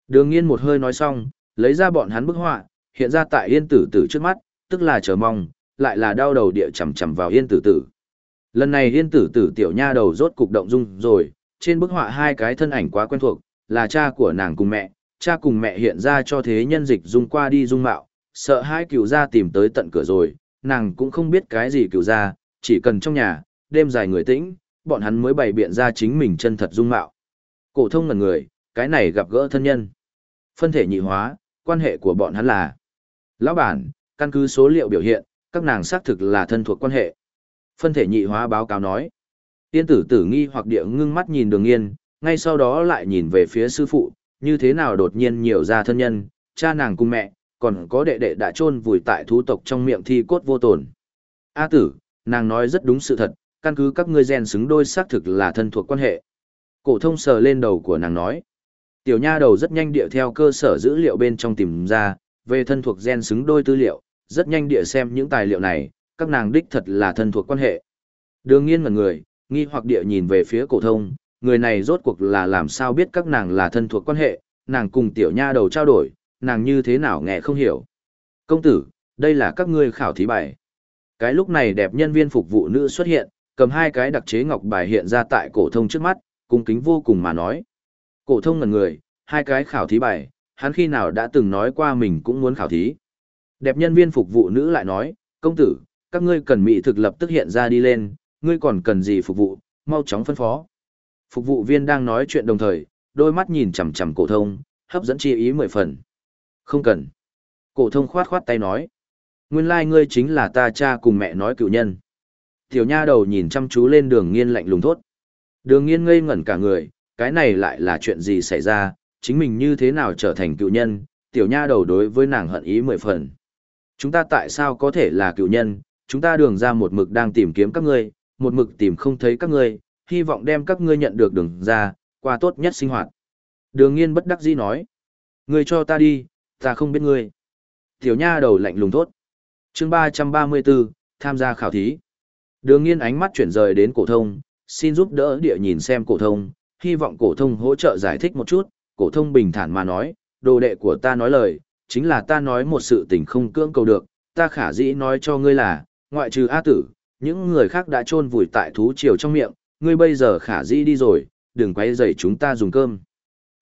Đường nghiên một hơi nói xong, lấy ra bọn hắn bức họa, hiện ra tại yên tử tử trước mắt, tức là chờ mong, lại là đau đầu địa chầm chầm vào yên tử tử. Lần này yên tử tử tiểu nha đầu rốt cục động dung rồi, trên bức họa hai cái thân ảnh quá quen thuộc, là cha của nàng cùng mẹ, cha cùng mẹ hiện ra cho thế nhân dịch dung qua đi dung mạo, sợ hai cửu gia tìm tới tận cửa rồi, nàng cũng không biết cái gì cửu gia, chỉ cần trong nhà, đêm dài người tĩnh, bọn hắn mới bày biện ra chính mình chân thật dung mạo. Cổ thông ngẩn người, cái này gặp gỡ thân nhân. Phân thể nhị hóa, quan hệ của bọn hắn là. Lão bản, căn cứ số liệu biểu hiện, các nàng xác thực là thân thuộc quan hệ. Phân thể nhị hóa báo cáo nói. Tiên tử tử nghi hoặc địa ngưng mắt nhìn đường Nghiên, ngay sau đó lại nhìn về phía sư phụ, như thế nào đột nhiên nhiều ra thân nhân, cha nàng cùng mẹ, còn có đệ đệ đã chôn vùi tại thú tộc trong miệng thi cốt vô tổn. A tử, nàng nói rất đúng sự thật, căn cứ các ngươi gen xứng đôi xác thực là thân thuộc quan hệ. Cổ thông sờ lên đầu của nàng nói. Tiểu nha đầu rất nhanh địa theo cơ sở dữ liệu bên trong tìm ra, về thân thuộc gen xứng đôi tư liệu, rất nhanh địa xem những tài liệu này, các nàng đích thật là thân thuộc quan hệ. Đường nghiên mặt người, nghi hoặc địa nhìn về phía cổ thông, người này rốt cuộc là làm sao biết các nàng là thân thuộc quan hệ, nàng cùng tiểu nha đầu trao đổi, nàng như thế nào nghe không hiểu. Công tử, đây là các ngươi khảo thí bài. Cái lúc này đẹp nhân viên phục vụ nữ xuất hiện, cầm hai cái đặc chế ngọc bài hiện ra tại cổ thông trước mắt, cung kính vô cùng mà nói. Cổ thông ngẩn người, hai cái khảo thí bài, hắn khi nào đã từng nói qua mình cũng muốn khảo thí. Đẹp nhân viên phục vụ nữ lại nói, công tử, các ngươi cần mỹ thực lập tức hiện ra đi lên, ngươi còn cần gì phục vụ, mau chóng phân phó. Phục vụ viên đang nói chuyện đồng thời, đôi mắt nhìn chằm chằm cổ thông, hấp dẫn chi ý mười phần. Không cần. Cổ thông khoát khoát tay nói. Nguyên lai like ngươi chính là ta cha cùng mẹ nói cựu nhân. Tiểu nha đầu nhìn chăm chú lên đường nghiên lạnh lùng thốt. Đường nghiên ngây ngẩn cả người, cái này lại là chuyện gì xảy ra, chính mình như thế nào trở thành cựu nhân, tiểu nha đầu đối với nàng hận ý mười phần. Chúng ta tại sao có thể là cựu nhân, chúng ta đường ra một mực đang tìm kiếm các ngươi, một mực tìm không thấy các ngươi, hy vọng đem các ngươi nhận được đường ra, qua tốt nhất sinh hoạt. Đường nghiên bất đắc dĩ nói. Ngươi cho ta đi, ta không biết ngươi. Tiểu nha đầu lạnh lùng thốt. chương 334, tham gia khảo thí. Đường nghiên ánh mắt chuyển rời đến cổ thông, xin giúp đỡ địa nhìn xem cổ thông, hy vọng cổ thông hỗ trợ giải thích một chút. Cổ thông bình thản mà nói, đồ đệ của ta nói lời, chính là ta nói một sự tình không cưỡng cầu được, ta khả dĩ nói cho ngươi là, ngoại trừ A tử, những người khác đã chôn vùi tại thú triều trong miệng, ngươi bây giờ khả dĩ đi rồi, đừng quấy rầy chúng ta dùng cơm.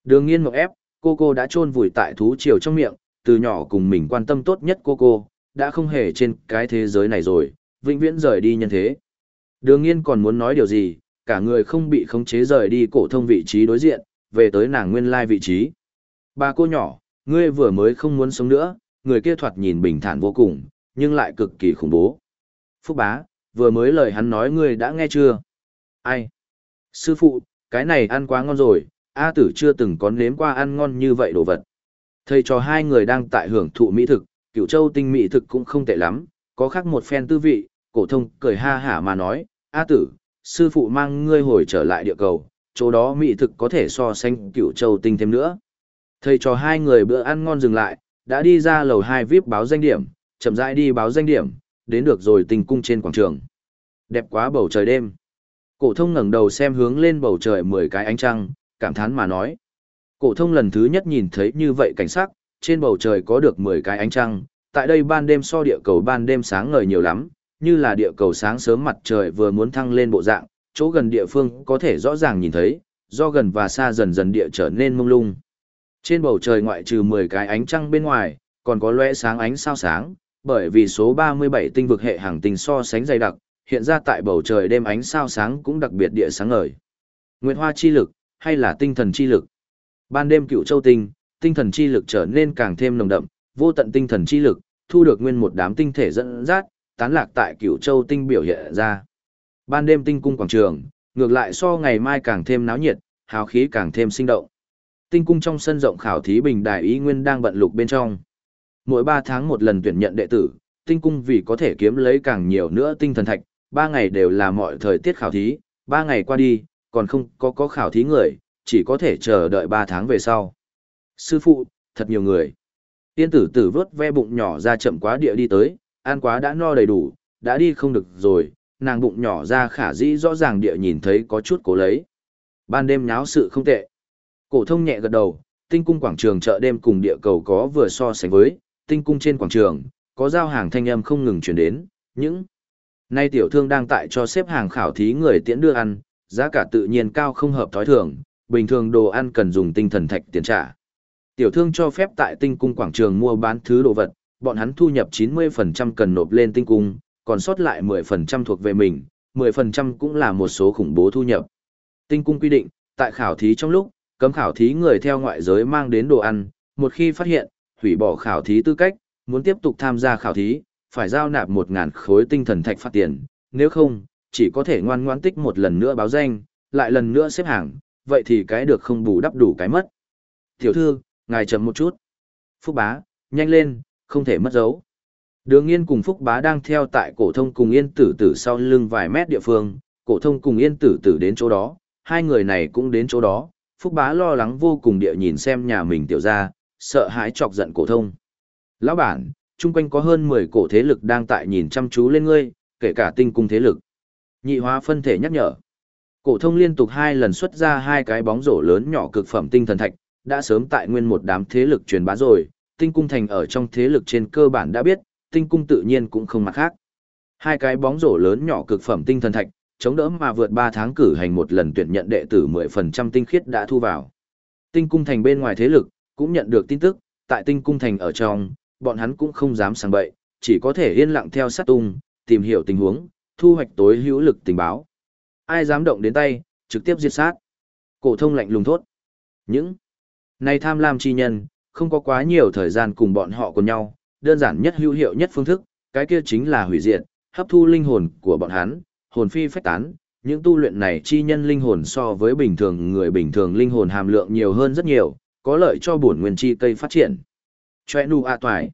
Đường nghiên một ép, cô cô đã chôn vùi tại thú triều trong miệng, từ nhỏ cùng mình quan tâm tốt nhất cô cô, đã không hề trên cái thế giới này rồi, vĩnh viễn rời đi nhân thế. Đường nghiên còn muốn nói điều gì, cả người không bị khống chế rời đi cổ thông vị trí đối diện, về tới nàng nguyên lai vị trí. Bà cô nhỏ, ngươi vừa mới không muốn sống nữa, người kia thoạt nhìn bình thản vô cùng, nhưng lại cực kỳ khủng bố. Phúc bá, vừa mới lời hắn nói ngươi đã nghe chưa? Ai? Sư phụ, cái này ăn quá ngon rồi, A tử chưa từng có nếm qua ăn ngon như vậy đồ vật. Thầy trò hai người đang tại hưởng thụ mỹ thực, Cựu châu tinh mỹ thực cũng không tệ lắm, có khác một phen tư vị, cổ thông cười ha hả mà nói, A tử, sư phụ mang ngươi hồi trở lại địa cầu, chỗ đó mỹ thực có thể so sánh cửu châu tinh thêm nữa. Thầy trò hai người bữa ăn ngon dừng lại, đã đi ra lầu hai VIP báo danh điểm, chậm rãi đi báo danh điểm, đến được rồi tình cung trên quảng trường. Đẹp quá bầu trời đêm. Cổ thông ngẩng đầu xem hướng lên bầu trời mười cái ánh trăng, cảm thán mà nói. Cổ thông lần thứ nhất nhìn thấy như vậy cảnh sắc, trên bầu trời có được mười cái ánh trăng, tại đây ban đêm so địa cầu ban đêm sáng ngời nhiều lắm, như là địa cầu sáng sớm mặt trời vừa muốn thăng lên bộ dạng, chỗ gần địa phương có thể rõ ràng nhìn thấy, do gần và xa dần dần địa trở nên mông lung. Trên bầu trời ngoại trừ 10 cái ánh trăng bên ngoài, còn có lóe sáng ánh sao sáng, bởi vì số 37 tinh vực hệ hàng tinh so sánh dày đặc, hiện ra tại bầu trời đêm ánh sao sáng cũng đặc biệt địa sáng ngời. Nguyệt hoa chi lực, hay là tinh thần chi lực? Ban đêm cựu châu tinh, tinh thần chi lực trở nên càng thêm nồng đậm, vô tận tinh thần chi lực, thu được nguyên một đám tinh thể dẫn dắt, tán lạc tại cửu châu tinh biểu hiện ra. Ban đêm tinh cung quảng trường, ngược lại so ngày mai càng thêm náo nhiệt, hào khí càng thêm sinh động. Tinh cung trong sân rộng khảo thí bình đại ý nguyên đang bận lục bên trong. Mỗi 3 tháng một lần tuyển nhận đệ tử, tinh cung vì có thể kiếm lấy càng nhiều nữa tinh thần thạch, 3 ngày đều là mọi thời tiết khảo thí, 3 ngày qua đi, còn không có có khảo thí người, chỉ có thể chờ đợi 3 tháng về sau. Sư phụ, thật nhiều người. Tiên tử tử vớt ve bụng nhỏ ra chậm quá địa đi tới, ăn quá đã no đầy đủ, đã đi không được rồi, nàng bụng nhỏ ra khả dĩ rõ ràng địa nhìn thấy có chút cố lấy. Ban đêm nháo sự không tệ. Cổ thông nhẹ gật đầu, tinh cung quảng trường chợ đêm cùng địa cầu có vừa so sánh với, tinh cung trên quảng trường, có giao hàng thanh âm không ngừng truyền đến, những nay tiểu thương đang tại cho xếp hàng khảo thí người tiễn đưa ăn, giá cả tự nhiên cao không hợp thói thường, bình thường đồ ăn cần dùng tinh thần thạch tiền trả. Tiểu thương cho phép tại tinh cung quảng trường mua bán thứ đồ vật, bọn hắn thu nhập 90% cần nộp lên tinh cung, còn sót lại 10% thuộc về mình, 10% cũng là một số khủng bố thu nhập. Tinh cung quy định, tại khảo thí trong lúc, cấm khảo thí người theo ngoại giới mang đến đồ ăn, một khi phát hiện, hủy bỏ khảo thí tư cách, muốn tiếp tục tham gia khảo thí, phải giao nạp 1.000 khối tinh thần thạch phát tiền, nếu không, chỉ có thể ngoan ngoãn tích một lần nữa báo danh, lại lần nữa xếp hàng, vậy thì cái được không bù đắp đủ cái mất. Tiểu thư, ngài chậm một chút. Phúc bá, nhanh lên, không thể mất dấu. Đường Yên cùng Phúc bá đang theo tại cổ thông cùng Yên tử tử sau lưng vài mét địa phương, cổ thông cùng Yên tử tử đến chỗ đó, hai người này cũng đến chỗ đó, Phúc bá lo lắng vô cùng địa nhìn xem nhà mình tiểu gia, sợ hãi chọc giận cổ thông. Lão bản, chung quanh có hơn 10 cổ thế lực đang tại nhìn chăm chú lên ngươi, kể cả tinh cung thế lực. Nhị hóa phân thể nhắc nhở. Cổ thông liên tục hai lần xuất ra hai cái bóng rổ lớn nhỏ cực phẩm tinh thần thạch, đã sớm tại nguyên một đám thế lực truyền bá rồi, tinh cung thành ở trong thế lực trên cơ bản đã biết, tinh cung tự nhiên cũng không mặt khác. Hai cái bóng rổ lớn nhỏ cực phẩm tinh thần thạch, chống đỡ mà vượt 3 tháng cử hành một lần tuyển nhận đệ tử 10% tinh khiết đã thu vào. Tinh cung thành bên ngoài thế lực, cũng nhận được tin tức, tại tinh cung thành ở trong, bọn hắn cũng không dám sang bậy, chỉ có thể yên lặng theo sát tung, tìm hiểu tình huống, thu hoạch tối hữu lực tình báo. Ai dám động đến tay, trực tiếp giết sát. Cổ thông lạnh lùng thốt. Những này tham lam chi nhân, không có quá nhiều thời gian cùng bọn họ cùng nhau, đơn giản nhất hữu hiệu nhất phương thức, cái kia chính là hủy diệt, hấp thu linh hồn của bọn hắn, hồn phi phách tán. Những tu luyện này chi nhân linh hồn so với bình thường người bình thường linh hồn hàm lượng nhiều hơn rất nhiều, có lợi cho bổn nguyên chi cây phát triển. Choe nu a toại.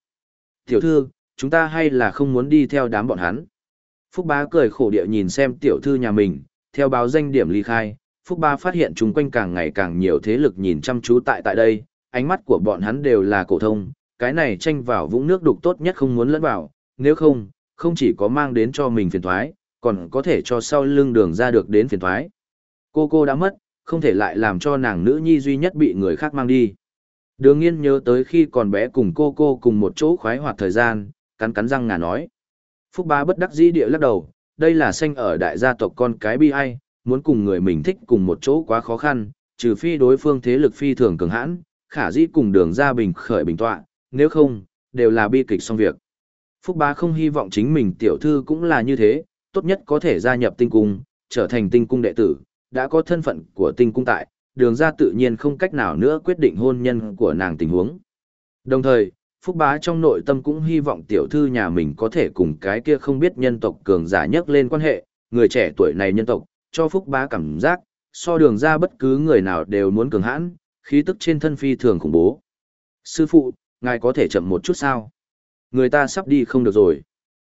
Tiểu thư, chúng ta hay là không muốn đi theo đám bọn hắn. Phúc bá cười khổ địa nhìn xem tiểu thư nhà mình, theo báo danh điểm ly khai, Phúc Ba phát hiện chúng quanh càng ngày càng nhiều thế lực nhìn chăm chú tại tại đây, ánh mắt của bọn hắn đều là cổ thông, cái này tranh vào vũng nước đục tốt nhất không muốn lẫn vào, nếu không, không chỉ có mang đến cho mình phiền toái, còn có thể cho sau lưng đường ra được đến phiền toái. Cô cô đã mất, không thể lại làm cho nàng nữ nhi duy nhất bị người khác mang đi. Đường nghiên nhớ tới khi còn bé cùng cô cô cùng một chỗ khoái hoạt thời gian, cắn cắn răng ngà nói. Phúc bá bất đắc dĩ địa lắc đầu, đây là sinh ở đại gia tộc con cái bi ai, muốn cùng người mình thích cùng một chỗ quá khó khăn, trừ phi đối phương thế lực phi thường cường hãn, khả dĩ cùng đường ra bình khởi bình tọa, nếu không, đều là bi kịch xong việc. Phúc bá không hy vọng chính mình tiểu thư cũng là như thế, tốt nhất có thể gia nhập tinh cung, trở thành tinh cung đệ tử, đã có thân phận của tinh cung tại, đường ra tự nhiên không cách nào nữa quyết định hôn nhân của nàng tình huống. Đồng thời, Phúc Bá trong nội tâm cũng hy vọng tiểu thư nhà mình có thể cùng cái kia không biết nhân tộc cường giả nhất lên quan hệ, người trẻ tuổi này nhân tộc, cho Phúc Bá cảm giác, so đường ra bất cứ người nào đều muốn cường hãn, khí tức trên thân phi thường khủng bố. Sư phụ, ngài có thể chậm một chút sao? Người ta sắp đi không được rồi.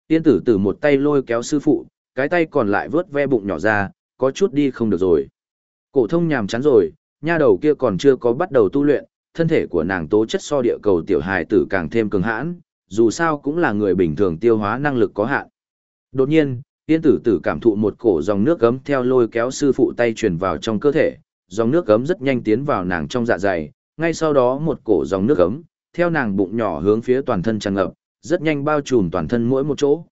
Tiên tử tử một tay lôi kéo sư phụ, cái tay còn lại vớt ve bụng nhỏ ra, có chút đi không được rồi. Cổ thông nhàm chán rồi, nha đầu kia còn chưa có bắt đầu tu luyện, thân thể của nàng tố chất so địa cầu tiểu hài tử càng thêm cường hãn, dù sao cũng là người bình thường tiêu hóa năng lực có hạn. Đột nhiên, tiên tử tử cảm thụ một cổ dòng nước gấm theo lôi kéo sư phụ tay truyền vào trong cơ thể, dòng nước gấm rất nhanh tiến vào nàng trong dạ dày, ngay sau đó một cổ dòng nước gấm theo nàng bụng nhỏ hướng phía toàn thân tràn ngập, rất nhanh bao trùm toàn thân mỗi một chỗ.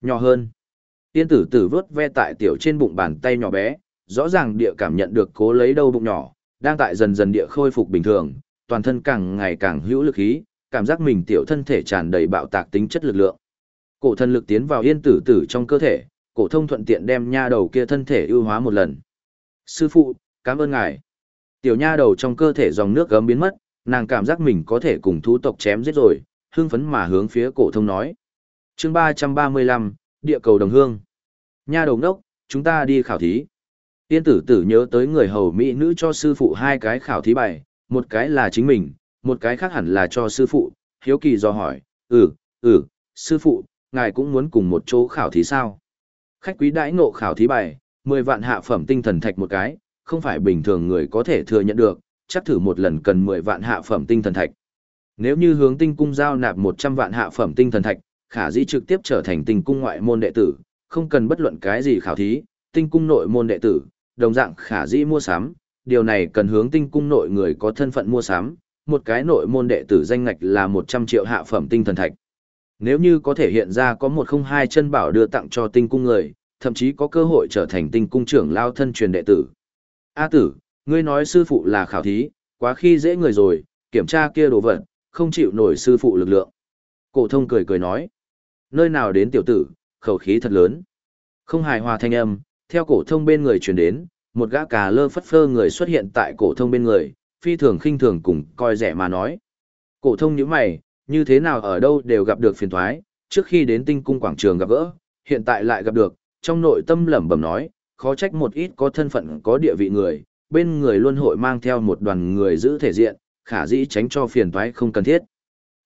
Nhỏ hơn. Tiên tử tử vớt ve tại tiểu trên bụng bàn tay nhỏ bé, rõ ràng địa cảm nhận được cố lấy đâu bụng nhỏ, đang tại dần dần địa khôi phục bình thường, toàn thân càng ngày càng hữu lực khí, cảm giác mình tiểu thân thể tràn đầy bạo tạc tính chất lực lượng. Cổ thân lực tiến vào yên tử tử trong cơ thể, cổ thông thuận tiện đem nha đầu kia thân thể ưu hóa một lần. Sư phụ, cảm ơn ngài. Tiểu nha đầu trong cơ thể dòng nước gấm biến mất, nàng cảm giác mình có thể cùng thú tộc chém giết rồi, hưng phấn mà hướng phía cổ thông nói. Chương ba ba mươi lăm, địa cầu đồng hương. Nha đầu đốc, chúng ta đi khảo thí. Tiên tử tử nhớ tới người hầu mỹ nữ cho sư phụ hai cái khảo thí bài, một cái là chính mình, một cái khác hẳn là cho sư phụ, hiếu kỳ do hỏi, ừ, ừ, sư phụ, ngài cũng muốn cùng một chỗ khảo thí sao? Khách quý đãi ngộ khảo thí bài, 10 vạn hạ phẩm tinh thần thạch một cái, không phải bình thường người có thể thừa nhận được, chắc thử một lần cần 10 vạn hạ phẩm tinh thần thạch. Nếu như hướng tinh cung giao nạp 100 vạn hạ phẩm tinh thần thạch, khả dĩ trực tiếp trở thành tinh cung ngoại môn đệ tử, không cần bất luận cái gì khảo thí, tinh cung nội môn đệ tử, đồng dạng khả dĩ mua sắm, điều này cần hướng tinh cung nội người có thân phận mua sắm, một cái nội môn đệ tử danh ngạch là 100 triệu hạ phẩm tinh thần thạch. Nếu như có thể hiện ra có một không hai chân bảo đưa tặng cho tinh cung người, thậm chí có cơ hội trở thành tinh cung trưởng lao thân truyền đệ tử. A tử, ngươi nói sư phụ là khảo thí, quá khi dễ người rồi, kiểm tra kia đồ vật, không chịu nổi sư phụ lực lượng. Cổ thông cười cười nói, nơi nào đến tiểu tử, khẩu khí thật lớn. Không hài hòa thanh âm, theo cổ thông bên người truyền đến, một gã cà lơ phất phơ người xuất hiện tại cổ thông bên người, phi thường khinh thường cùng coi rẻ mà nói. Cổ thông nhíu mày, như thế nào ở đâu đều gặp được phiền toái, trước khi đến tinh cung quảng trường gặp gỡ, hiện tại lại gặp được, trong nội tâm lẩm bẩm nói, khó trách một ít có thân phận có địa vị người, bên người luôn hội mang theo một đoàn người giữ thể diện, khả dĩ tránh cho phiền toái không cần thiết.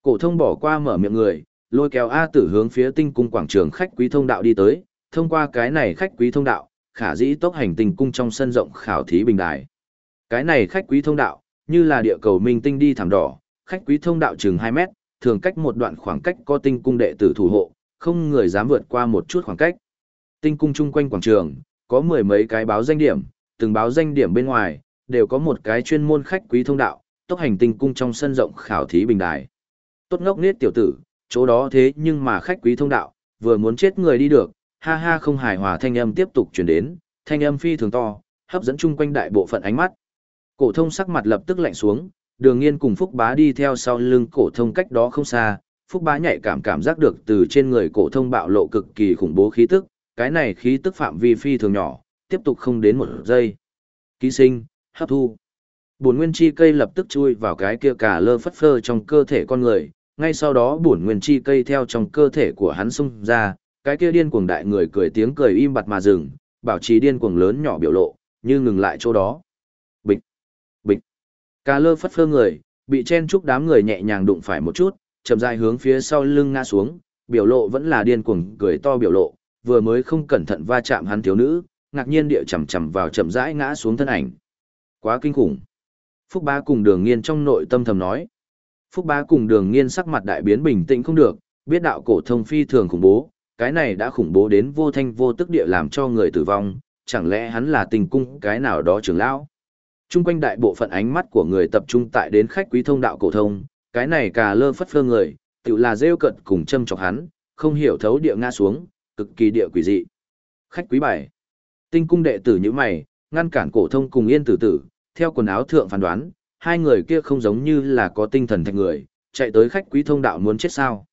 Cổ thông bỏ qua mở miệng người, lôi kéo A Tử hướng phía tinh cung quảng trường khách quý thông đạo đi tới, thông qua cái này khách quý thông đạo, khả dĩ tốc hành tinh cung trong sân rộng khảo thí bình đài. Cái này khách quý thông đạo, như là địa cầu minh tinh đi thảm đỏ, khách quý thông đạo chừng 2 mét, thường cách một đoạn khoảng cách có tinh cung đệ tử thủ hộ, không người dám vượt qua một chút khoảng cách. Tinh cung chung quanh quảng trường, có mười mấy cái báo danh điểm, từng báo danh điểm bên ngoài, đều có một cái chuyên môn khách quý thông đạo, tốc hành tinh cung trong sân rộng khảo thí bình đài. Tốt ngốc nết tiểu tử, chỗ đó thế nhưng mà khách quý thông đạo, vừa muốn chết người đi được, ha ha không hài hòa thanh âm tiếp tục truyền đến, thanh âm phi thường to, hấp dẫn chung quanh đại bộ phận ánh mắt. Cổ thông sắc mặt lập tức lạnh xuống, Đường Nghiên cùng Phúc Bá đi theo sau lưng cổ thông cách đó không xa, Phúc Bá nhạy cảm cảm giác được từ trên người cổ thông bạo lộ cực kỳ khủng bố khí tức, cái này khí tức phạm vi phi thường nhỏ, tiếp tục không đến một giây. Ký sinh, hấp thu. Bổn nguyên chi cây lập tức chui vào cái kia cả lơ phất phơ trong cơ thể con người, ngay sau đó bổn nguyên chi cây theo trong cơ thể của hắn xung ra, cái kia điên cuồng đại người cười tiếng cười im bặt mà dừng, bảo trì điên cuồng lớn nhỏ biểu lộ, như ngừng lại chỗ đó. Cà lơ phất phơ người, bị chen chúc đám người nhẹ nhàng đụng phải một chút, chậm rãi hướng phía sau lưng ngã xuống, biểu lộ vẫn là điên cuồng cười to biểu lộ, vừa mới không cẩn thận va chạm hắn thiếu nữ, ngạc nhiên địa chầm chầm vào chậm rãi ngã xuống thân ảnh. Quá kinh khủng. Phúc Bá cùng Đường Nghiên trong nội tâm thầm nói. Phúc Bá cùng Đường Nghiên sắc mặt đại biến bình tĩnh không được, biết đạo cổ thông phi thường khủng bố, cái này đã khủng bố đến vô thanh vô tức địa làm cho người tử vong, chẳng lẽ hắn là tình cung cái nào đó trưởng lão? Trung quanh đại bộ phận ánh mắt của người tập trung tại đến khách quý thông đạo cổ thông, cái này cà lơ phất phơ người, tự là rêu cận cùng châm chọc hắn, không hiểu thấu địa ngã xuống, cực kỳ địa quỷ dị. Khách quý bảy. Tinh cung đệ tử như mày, ngăn cản cổ thông cùng yên tử tử, theo quần áo thượng phán đoán, hai người kia không giống như là có tinh thần thành người, chạy tới khách quý thông đạo muốn chết sao.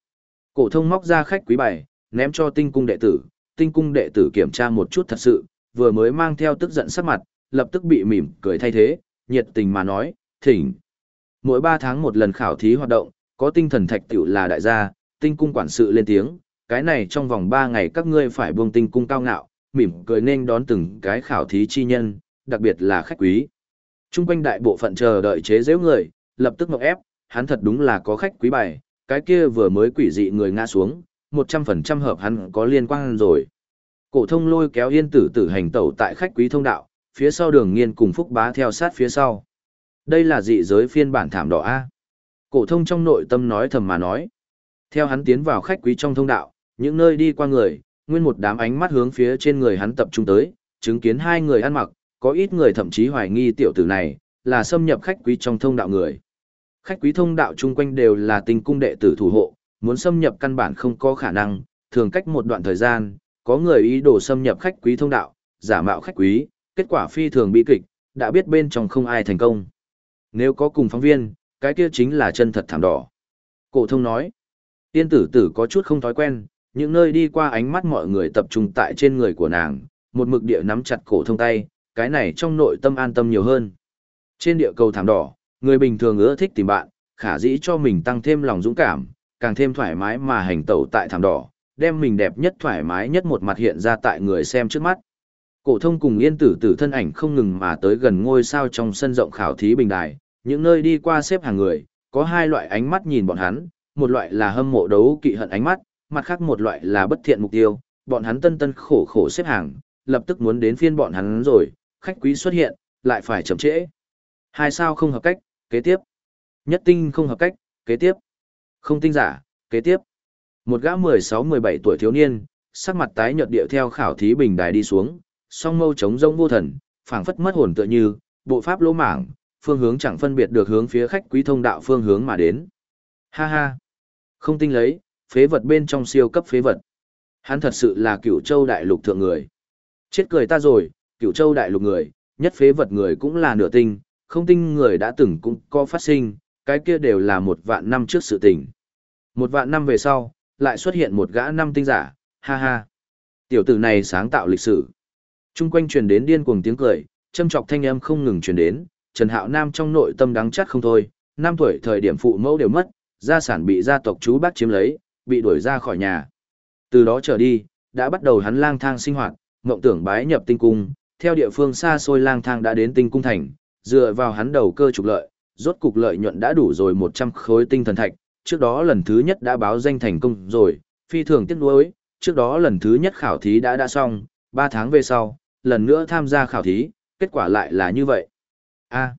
Cổ thông móc ra khách quý bảy, ném cho tinh cung đệ tử, tinh cung đệ tử kiểm tra một chút thật sự, vừa mới mang theo tức giận sắc mặt, lập tức bị mỉm cười thay thế, nhiệt tình mà nói, thỉnh. Mỗi 3 tháng một lần khảo thí hoạt động, có tinh thần thạch tiểu là đại gia, tinh cung quản sự lên tiếng, cái này trong vòng 3 ngày các ngươi phải buông tinh cung cao ngạo, mỉm cười nên đón từng cái khảo thí chi nhân, đặc biệt là khách quý. Trung quanh đại bộ phận chờ đợi chế giễu người, lập tức ngọc ép, hắn thật đúng là có khách quý bài, cái kia vừa mới quỷ dị người ngã xuống, 100% hợp hắn có liên quan rồi. Cổ thông lôi kéo yên tử tử hành tẩu tại khách quý thông đạo, phía sau đường nghiên cùng phúc bá theo sát phía sau. Đây là dị giới phiên bản thảm đỏ A. Cổ thông trong nội tâm nói thầm mà nói. Theo hắn tiến vào khách quý trong thông đạo, những nơi đi qua người, nguyên một đám ánh mắt hướng phía trên người hắn tập trung tới, chứng kiến hai người ăn mặc, có ít người thậm chí hoài nghi tiểu tử này là xâm nhập khách quý trong thông đạo người. Khách quý thông đạo chung quanh đều là tình cung đệ tử thủ hộ, muốn xâm nhập căn bản không có khả năng, thường cách một đoạn thời gian, có người ý đồ xâm nhập khách quý thông đạo, giả mạo khách quý, kết quả phi thường bi kịch, đã biết bên trong không ai thành công. Nếu có cùng phóng viên, cái kia chính là chân thật thảm đỏ. Cổ thông nói, tiên tử tử có chút không thói quen, những nơi đi qua ánh mắt mọi người tập trung tại trên người của nàng, một mực địa nắm chặt cổ thông tay, cái này trong nội tâm an tâm nhiều hơn. Trên địa cầu thảm đỏ, người bình thường ưa thích tìm bạn, khả dĩ cho mình tăng thêm lòng dũng cảm, càng thêm thoải mái mà hành tẩu tại thảm đỏ, đem mình đẹp nhất thoải mái nhất một mặt hiện ra tại người xem trước mắt. Cổ thông cùng yên tử tử thân ảnh không ngừng mà tới gần ngôi sao trong sân rộng khảo thí bình đài, những nơi đi qua xếp hàng người, có hai loại ánh mắt nhìn bọn hắn, một loại là hâm mộ đấu kỵ hận ánh mắt, mặt khác một loại là bất thiện mục tiêu, bọn hắn tân tân khổ khổ xếp hàng, lập tức muốn đến phiên bọn hắn rồi, khách quý xuất hiện, lại phải chậm trễ. Hai sao không hợp cách, kế tiếp. Nhất tinh không hợp cách, kế tiếp. Không tinh giả, kế tiếp. Một gã 16-17 tuổi thiếu niên, sắc mặt tái nhợt điệu theo khảo thí bình đài đi xuống, song mâu chống rông vô thần, phảng phất mất hồn tựa như, bộ pháp lỗ mảng, phương hướng chẳng phân biệt được hướng phía khách quý thông đạo phương hướng mà đến. Ha ha. Không tinh lấy, phế vật bên trong siêu cấp phế vật. Hắn thật sự là cửu châu đại lục thượng người. Chết cười ta rồi, cửu châu đại lục người, nhất phế vật người cũng là nửa tinh, không tinh người đã từng cũng có phát sinh, cái kia đều là một vạn năm trước sự tình. Một vạn năm về sau, lại xuất hiện một gã năm tinh giả, ha ha. Tiểu tử này sáng tạo lịch sử. Trung quanh truyền đến điên cuồng tiếng cười, châm chọc thanh âm không ngừng truyền đến, Trần Hạo Nam trong nội tâm đắng chát không thôi, năm tuổi thời điểm phụ mẫu đều mất, gia sản bị gia tộc chú bác chiếm lấy, bị đuổi ra khỏi nhà. Từ đó trở đi, đã bắt đầu hắn lang thang sinh hoạt, mộng tưởng bái nhập tinh cung, theo địa phương xa xôi lang thang đã đến tinh cung thành, dựa vào hắn đầu cơ trục lợi, rốt cục lợi nhuận đã đủ rồi 100 khối tinh thần thạch, trước đó lần thứ nhất đã báo danh thành công rồi, phi thường tiếc nuối, trước đó lần thứ nhất khảo thí đã đã xong, 3 tháng về sau, lần nữa tham gia khảo thí, kết quả lại là như vậy. A.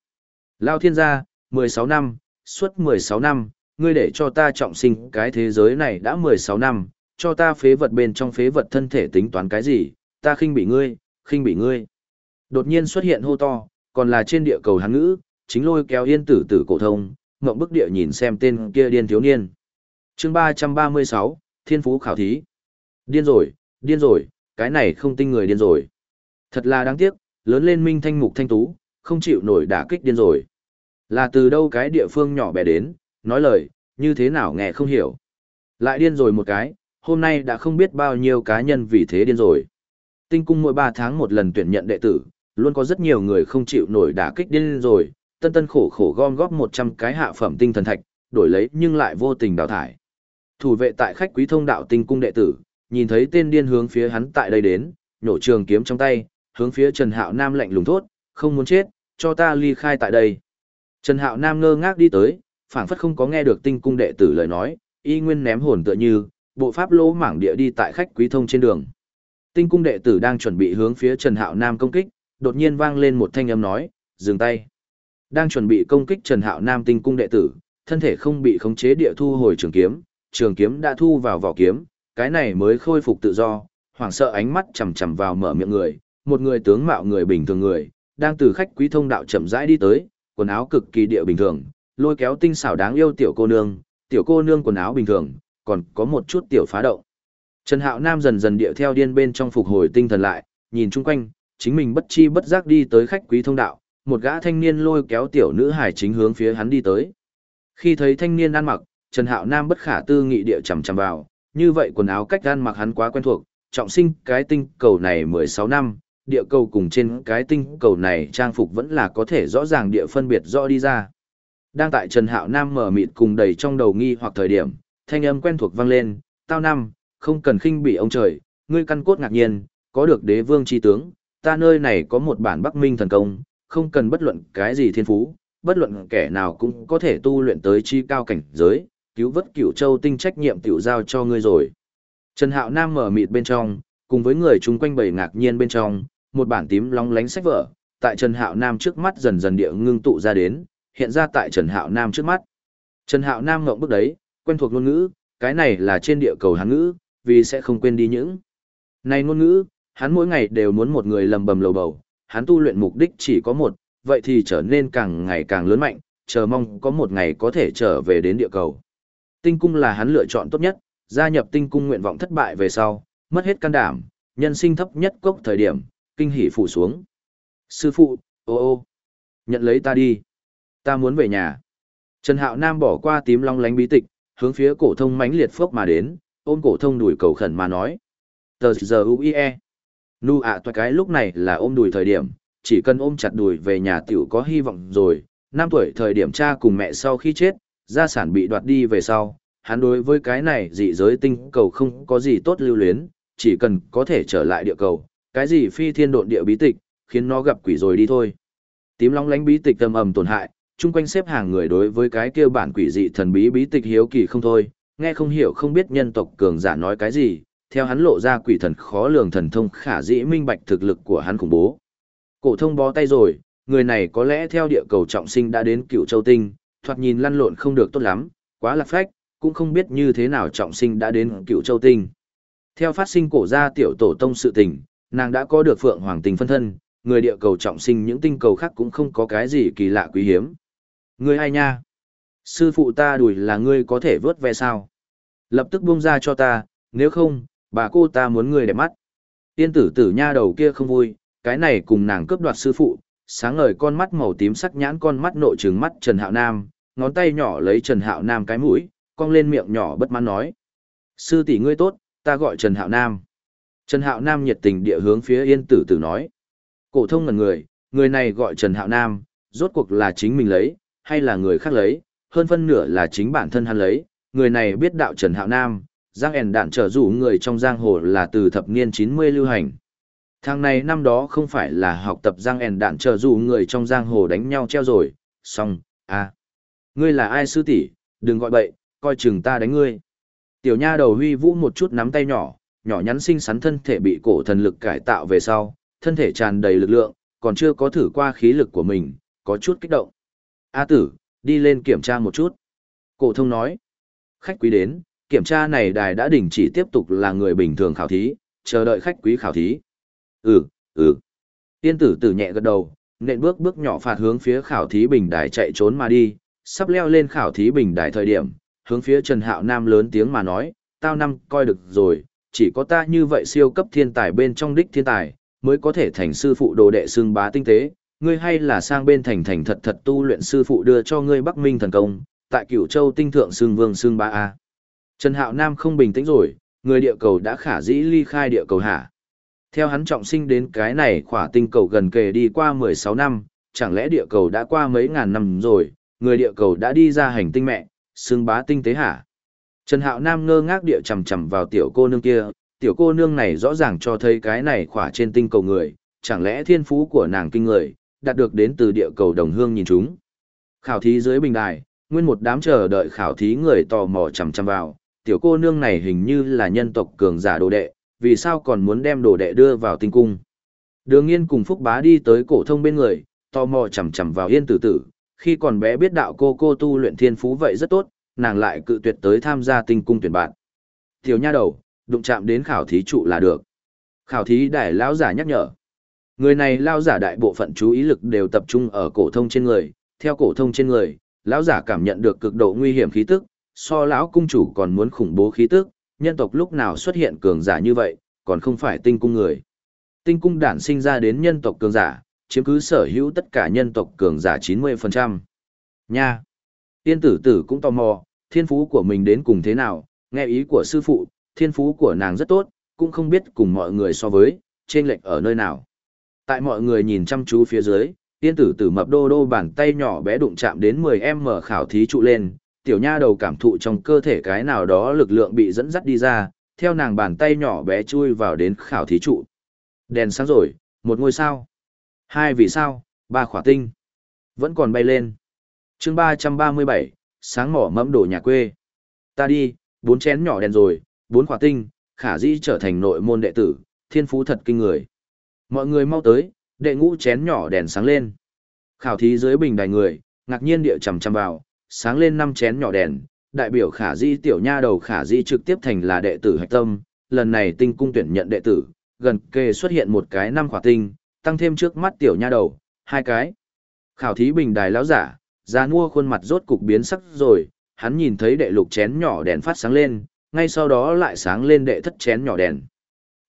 Lao thiên gia, 16 năm, suốt 16 năm, ngươi để cho ta trọng sinh cái thế giới này đã 16 năm, cho ta phế vật bên trong phế vật thân thể tính toán cái gì, ta khinh bị ngươi, khinh bị ngươi. Đột nhiên xuất hiện hô to, còn là trên địa cầu hán ngữ, chính lôi kéo yên tử tử cổ thông, ngậm bức địa nhìn xem tên kia điên thiếu niên. Chương 336, Thiên Phú khảo thí. Điên rồi, điên rồi, cái này không tin người điên rồi. Thật là đáng tiếc, lớn lên minh thanh mục thanh tú, không chịu nổi đả kích điên rồi. Là từ đâu cái địa phương nhỏ bé đến, nói lời, như thế nào nghe không hiểu. Lại điên rồi một cái, hôm nay đã không biết bao nhiêu cá nhân vì thế điên rồi. Tinh cung mỗi 3 tháng một lần tuyển nhận đệ tử, luôn có rất nhiều người không chịu nổi đả kích điên rồi, tân tân khổ khổ gom góp 100 cái hạ phẩm tinh thần thạch, đổi lấy nhưng lại vô tình đào thải. Thủ vệ tại khách quý thông đạo tinh cung đệ tử, nhìn thấy tên điên hướng phía hắn tại đây đến, nhổ trường kiếm trong tay, hướng phía Trần Hạo Nam lạnh lùng thốt, không muốn chết, cho ta ly khai tại đây. Trần Hạo Nam ngơ ngác đi tới, phảng phất không có nghe được tinh cung đệ tử lời nói, y nguyên ném hồn tựa như, bộ pháp lỗ mảng địa đi tại khách quý thông trên đường. Tinh cung đệ tử đang chuẩn bị hướng phía Trần Hạo Nam công kích, đột nhiên vang lên một thanh âm nói, dừng tay. Đang chuẩn bị công kích Trần Hạo Nam tinh cung đệ tử, thân thể không bị khống chế địa thu hồi trường kiếm, trường kiếm đã thu vào vỏ kiếm, cái này mới khôi phục tự do, hoảng sợ ánh mắt chằm chằm vào mở miệng người, một người tướng mạo người bình thường người, đang từ khách quý thông đạo chậm rãi đi tới, quần áo cực kỳ địa bình thường, lôi kéo tinh xảo đáng yêu tiểu cô nương, tiểu cô nương quần áo bình thường, còn có một chút tiểu phá động. Trần Hạo Nam dần dần điệu theo điên bên trong phục hồi tinh thần lại, nhìn chung quanh, chính mình bất chi bất giác đi tới khách quý thông đạo, một gã thanh niên lôi kéo tiểu nữ hải chính hướng phía hắn đi tới. Khi thấy thanh niên ăn mặc, Trần Hạo Nam bất khả tư nghị địa chầm chầm vào, như vậy quần áo cách ăn mặc hắn quá quen thuộc, trọng sinh cái tinh cầu này 16 năm, địa cầu cùng trên cái tinh cầu này trang phục vẫn là có thể rõ ràng địa phân biệt rõ đi ra. Đang tại Trần Hạo Nam mở mịt cùng đầy trong đầu nghi hoặc thời điểm, thanh âm quen thuộc vang lên, tao năm, không cần khinh bị ông trời, ngươi căn cốt ngạc nhiên, có được đế vương chi tướng, ta nơi này có một bản Bắc Minh thần công, không cần bất luận cái gì thiên phú, bất luận kẻ nào cũng có thể tu luyện tới chi cao cảnh giới, cứu vớt cửu châu tinh trách nhiệm tiểu giao cho ngươi rồi. Trần Hạo Nam mở mịt bên trong, cùng với người chung quanh bầy ngạc nhiên bên trong, một bản tím long lánh sách vở, tại Trần Hạo Nam trước mắt dần dần địa ngưng tụ ra đến, hiện ra tại Trần Hạo Nam trước mắt. Trần Hạo Nam ngậm bước đấy, quen thuộc ngôn ngữ, cái này là trên địa cầu hắn ngữ, vì sẽ không quên đi những. Này ngôn ngữ, hắn mỗi ngày đều muốn một người lầm bầm lầu bầu, hắn tu luyện mục đích chỉ có một, vậy thì trở nên càng ngày càng lớn mạnh, chờ mong có một ngày có thể trở về đến địa cầu. Tinh cung là hắn lựa chọn tốt nhất, gia nhập tinh cung nguyện vọng thất bại về sau, mất hết can đảm, nhân sinh thấp nhất cốc thời điểm, kinh hỉ phủ xuống. Sư phụ, ô ô, nhận lấy ta đi. Ta muốn về nhà. Trần Hạo Nam bỏ qua tím long lánh bí tịch, hướng phía cổ thông mãnh liệt phốc mà đến, ôm cổ thông đùi cầu khẩn mà nói. Tờ giờ UIE. Nu ạ à cái lúc này là ôm đùi thời điểm, chỉ cần ôm chặt đùi về nhà tiểu có hy vọng rồi. Năm tuổi thời điểm cha cùng mẹ sau khi chết, gia sản bị đoạt đi về sau, hắn đối với cái này dị giới tinh cầu không có gì tốt lưu luyến, chỉ cần có thể trở lại địa cầu, cái gì phi thiên độn địa bí tịch, khiến nó gặp quỷ rồi đi thôi. Tím long lánh bí tịch âm ầm tổn hại, chung quanh xếp hàng người đối với cái kia bản quỷ dị thần bí bí tịch hiếu kỳ không thôi, nghe không hiểu không biết nhân tộc cường giả nói cái gì, theo hắn lộ ra quỷ thần khó lường thần thông khả dĩ minh bạch thực lực của hắn khủng bố. Cổ thông bó tay rồi, người này có lẽ theo địa cầu trọng sinh đã đến cựu châu tinh, thoạt nhìn lăn lộn không được tốt lắm, quá lạc phách, cũng không biết như thế nào trọng sinh đã đến cựu châu tinh. Theo phát sinh cổ gia tiểu tổ tông sự tình, nàng đã có được phượng hoàng tình phân thân, người địa cầu trọng sinh những tinh cầu khác cũng không có cái gì kỳ lạ quý hiếm. Ngươi ai nha? Sư phụ ta đuổi là ngươi có thể vớt ve sao? Lập tức buông ra cho ta, nếu không, bà cô ta muốn ngươi đẹp mắt. Tiên tử tử nha đầu kia không vui, cái này cùng nàng cướp đoạt sư phụ, sáng ngời con mắt màu tím sắc nhãn con mắt nội trừng mắt Trần Hạo Nam, ngón tay nhỏ lấy Trần Hạo Nam cái mũi, cong lên miệng nhỏ bất mãn nói. Sư tỷ ngươi tốt, ta gọi Trần Hạo Nam. Trần Hạo Nam nhiệt tình địa hướng phía yên tử tử nói. Cổ thông ngẩn người, người này gọi Trần Hạo Nam, rốt cuộc là chính mình lấy, hay là người khác lấy, hơn phân nửa là chính bản thân hắn lấy, người này biết đạo Trần Hạo Nam, giang ẻn đạn trở rủ người trong giang hồ là từ thập niên 90 lưu hành. Thằng này năm đó không phải là học tập giang ẻn đạn trở rủ người trong giang hồ đánh nhau treo rồi, xong, à. Ngươi là ai sư tỷ, đừng gọi bậy, coi chừng ta đánh ngươi. Tiểu nha đầu huy vũ một chút nắm tay nhỏ, nhỏ nhắn xinh xắn thân thể bị cổ thần lực cải tạo về sau, thân thể tràn đầy lực lượng, còn chưa có thử qua khí lực của mình, có chút kích động. A tử, đi lên kiểm tra một chút. Cổ thông nói, khách quý đến, kiểm tra này đài đã đình chỉ tiếp tục là người bình thường khảo thí, chờ đợi khách quý khảo thí. Ừ, ừ. Tiên tử tử nhẹ gật đầu, nện bước bước nhỏ phạt hướng phía khảo thí bình đài chạy trốn mà đi, sắp leo lên khảo thí bình đài thời điểm, hướng phía Trần Hạo Nam lớn tiếng mà nói, tao năm coi được rồi, chỉ có ta như vậy siêu cấp thiên tài bên trong đích thiên tài, mới có thể thành sư phụ đồ đệ xương bá tinh tế, ngươi hay là sang bên thành thành thật thật tu luyện sư phụ đưa cho ngươi Bắc Minh thần công, tại Cửu Châu tinh thượng xương vương xương bá a. Trần Hạo Nam không bình tĩnh rồi, người địa cầu đã khả dĩ ly khai địa cầu hả? Theo hắn trọng sinh đến cái này khỏa tinh cầu gần kề đi qua 16 năm, chẳng lẽ địa cầu đã qua mấy ngàn năm rồi, người địa cầu đã đi ra hành tinh mẹ, xương bá tinh tế hả? Trần Hạo Nam ngơ ngác địa chầm chầm vào tiểu cô nương kia, tiểu cô nương này rõ ràng cho thấy cái này khỏa trên tinh cầu người, chẳng lẽ thiên phú của nàng kinh người, đạt được đến từ địa cầu đồng hương nhìn chúng. Khảo thí dưới bình đài, nguyên một đám chờ đợi khảo thí người tò mò chầm chầm vào, tiểu cô nương này hình như là nhân tộc cường giả đồ đệ, vì sao còn muốn đem đồ đệ đưa vào tinh cung. Đường Nghiên cùng Phúc Bá đi tới cổ thông bên người, tò mò chầm chầm vào yên tử tử, khi còn bé biết đạo cô cô tu luyện thiên phú vậy rất tốt, nàng lại cự tuyệt tới tham gia tinh cung tuyển bạn. Tiểu nha đầu, đụng chạm đến khảo thí trụ là được. Khảo thí đại lão giả nhắc nhở. Người này lão giả đại bộ phận chú ý lực đều tập trung ở cổ thông trên người, theo cổ thông trên người, lão giả cảm nhận được cực độ nguy hiểm khí tức, so lão cung chủ còn muốn khủng bố khí tức, nhân tộc lúc nào xuất hiện cường giả như vậy, còn không phải tinh cung người. Tinh cung đản sinh ra đến nhân tộc cường giả, chiếm cứ sở hữu tất cả nhân tộc cường giả 90%. Nha! Tiên tử tử cũng tò mò, thiên phú của mình đến cùng thế nào, nghe ý của sư phụ, thiên phú của nàng rất tốt, cũng không biết cùng mọi người so với, trên lệch ở nơi nào. Tại mọi người nhìn chăm chú phía dưới, tiên tử tử mập đô đô bàn tay nhỏ bé đụng chạm đến 10M khảo thí trụ lên, tiểu nha đầu cảm thụ trong cơ thể cái nào đó lực lượng bị dẫn dắt đi ra, theo nàng bàn tay nhỏ bé chui vào đến khảo thí trụ. Đèn sáng rồi, một ngôi sao, hai vì sao, ba khỏa tinh, vẫn còn bay lên. chương 337, sáng mỏ mẫm đổ nhà quê. Ta đi, bốn chén nhỏ đèn rồi, bốn khỏa tinh, khả dĩ trở thành nội môn đệ tử, thiên phú thật kinh người. Mọi người mau tới, đệ ngũ chén nhỏ đèn sáng lên. Khảo thí dưới bình đài người, ngạc nhiên địa chầm chầm vào, sáng lên năm chén nhỏ đèn, đại biểu khả dĩ tiểu nha đầu khả dĩ trực tiếp thành là đệ tử hạch tâm, lần này tinh cung tuyển nhận đệ tử, gần kề xuất hiện một cái năm khỏa tinh, tăng thêm trước mắt tiểu nha đầu, hai cái. Khảo thí bình đài lão giả, Già nua khuôn mặt rốt cục biến sắc rồi, hắn nhìn thấy đệ lục chén nhỏ đèn phát sáng lên, ngay sau đó lại sáng lên đệ thất chén nhỏ đèn.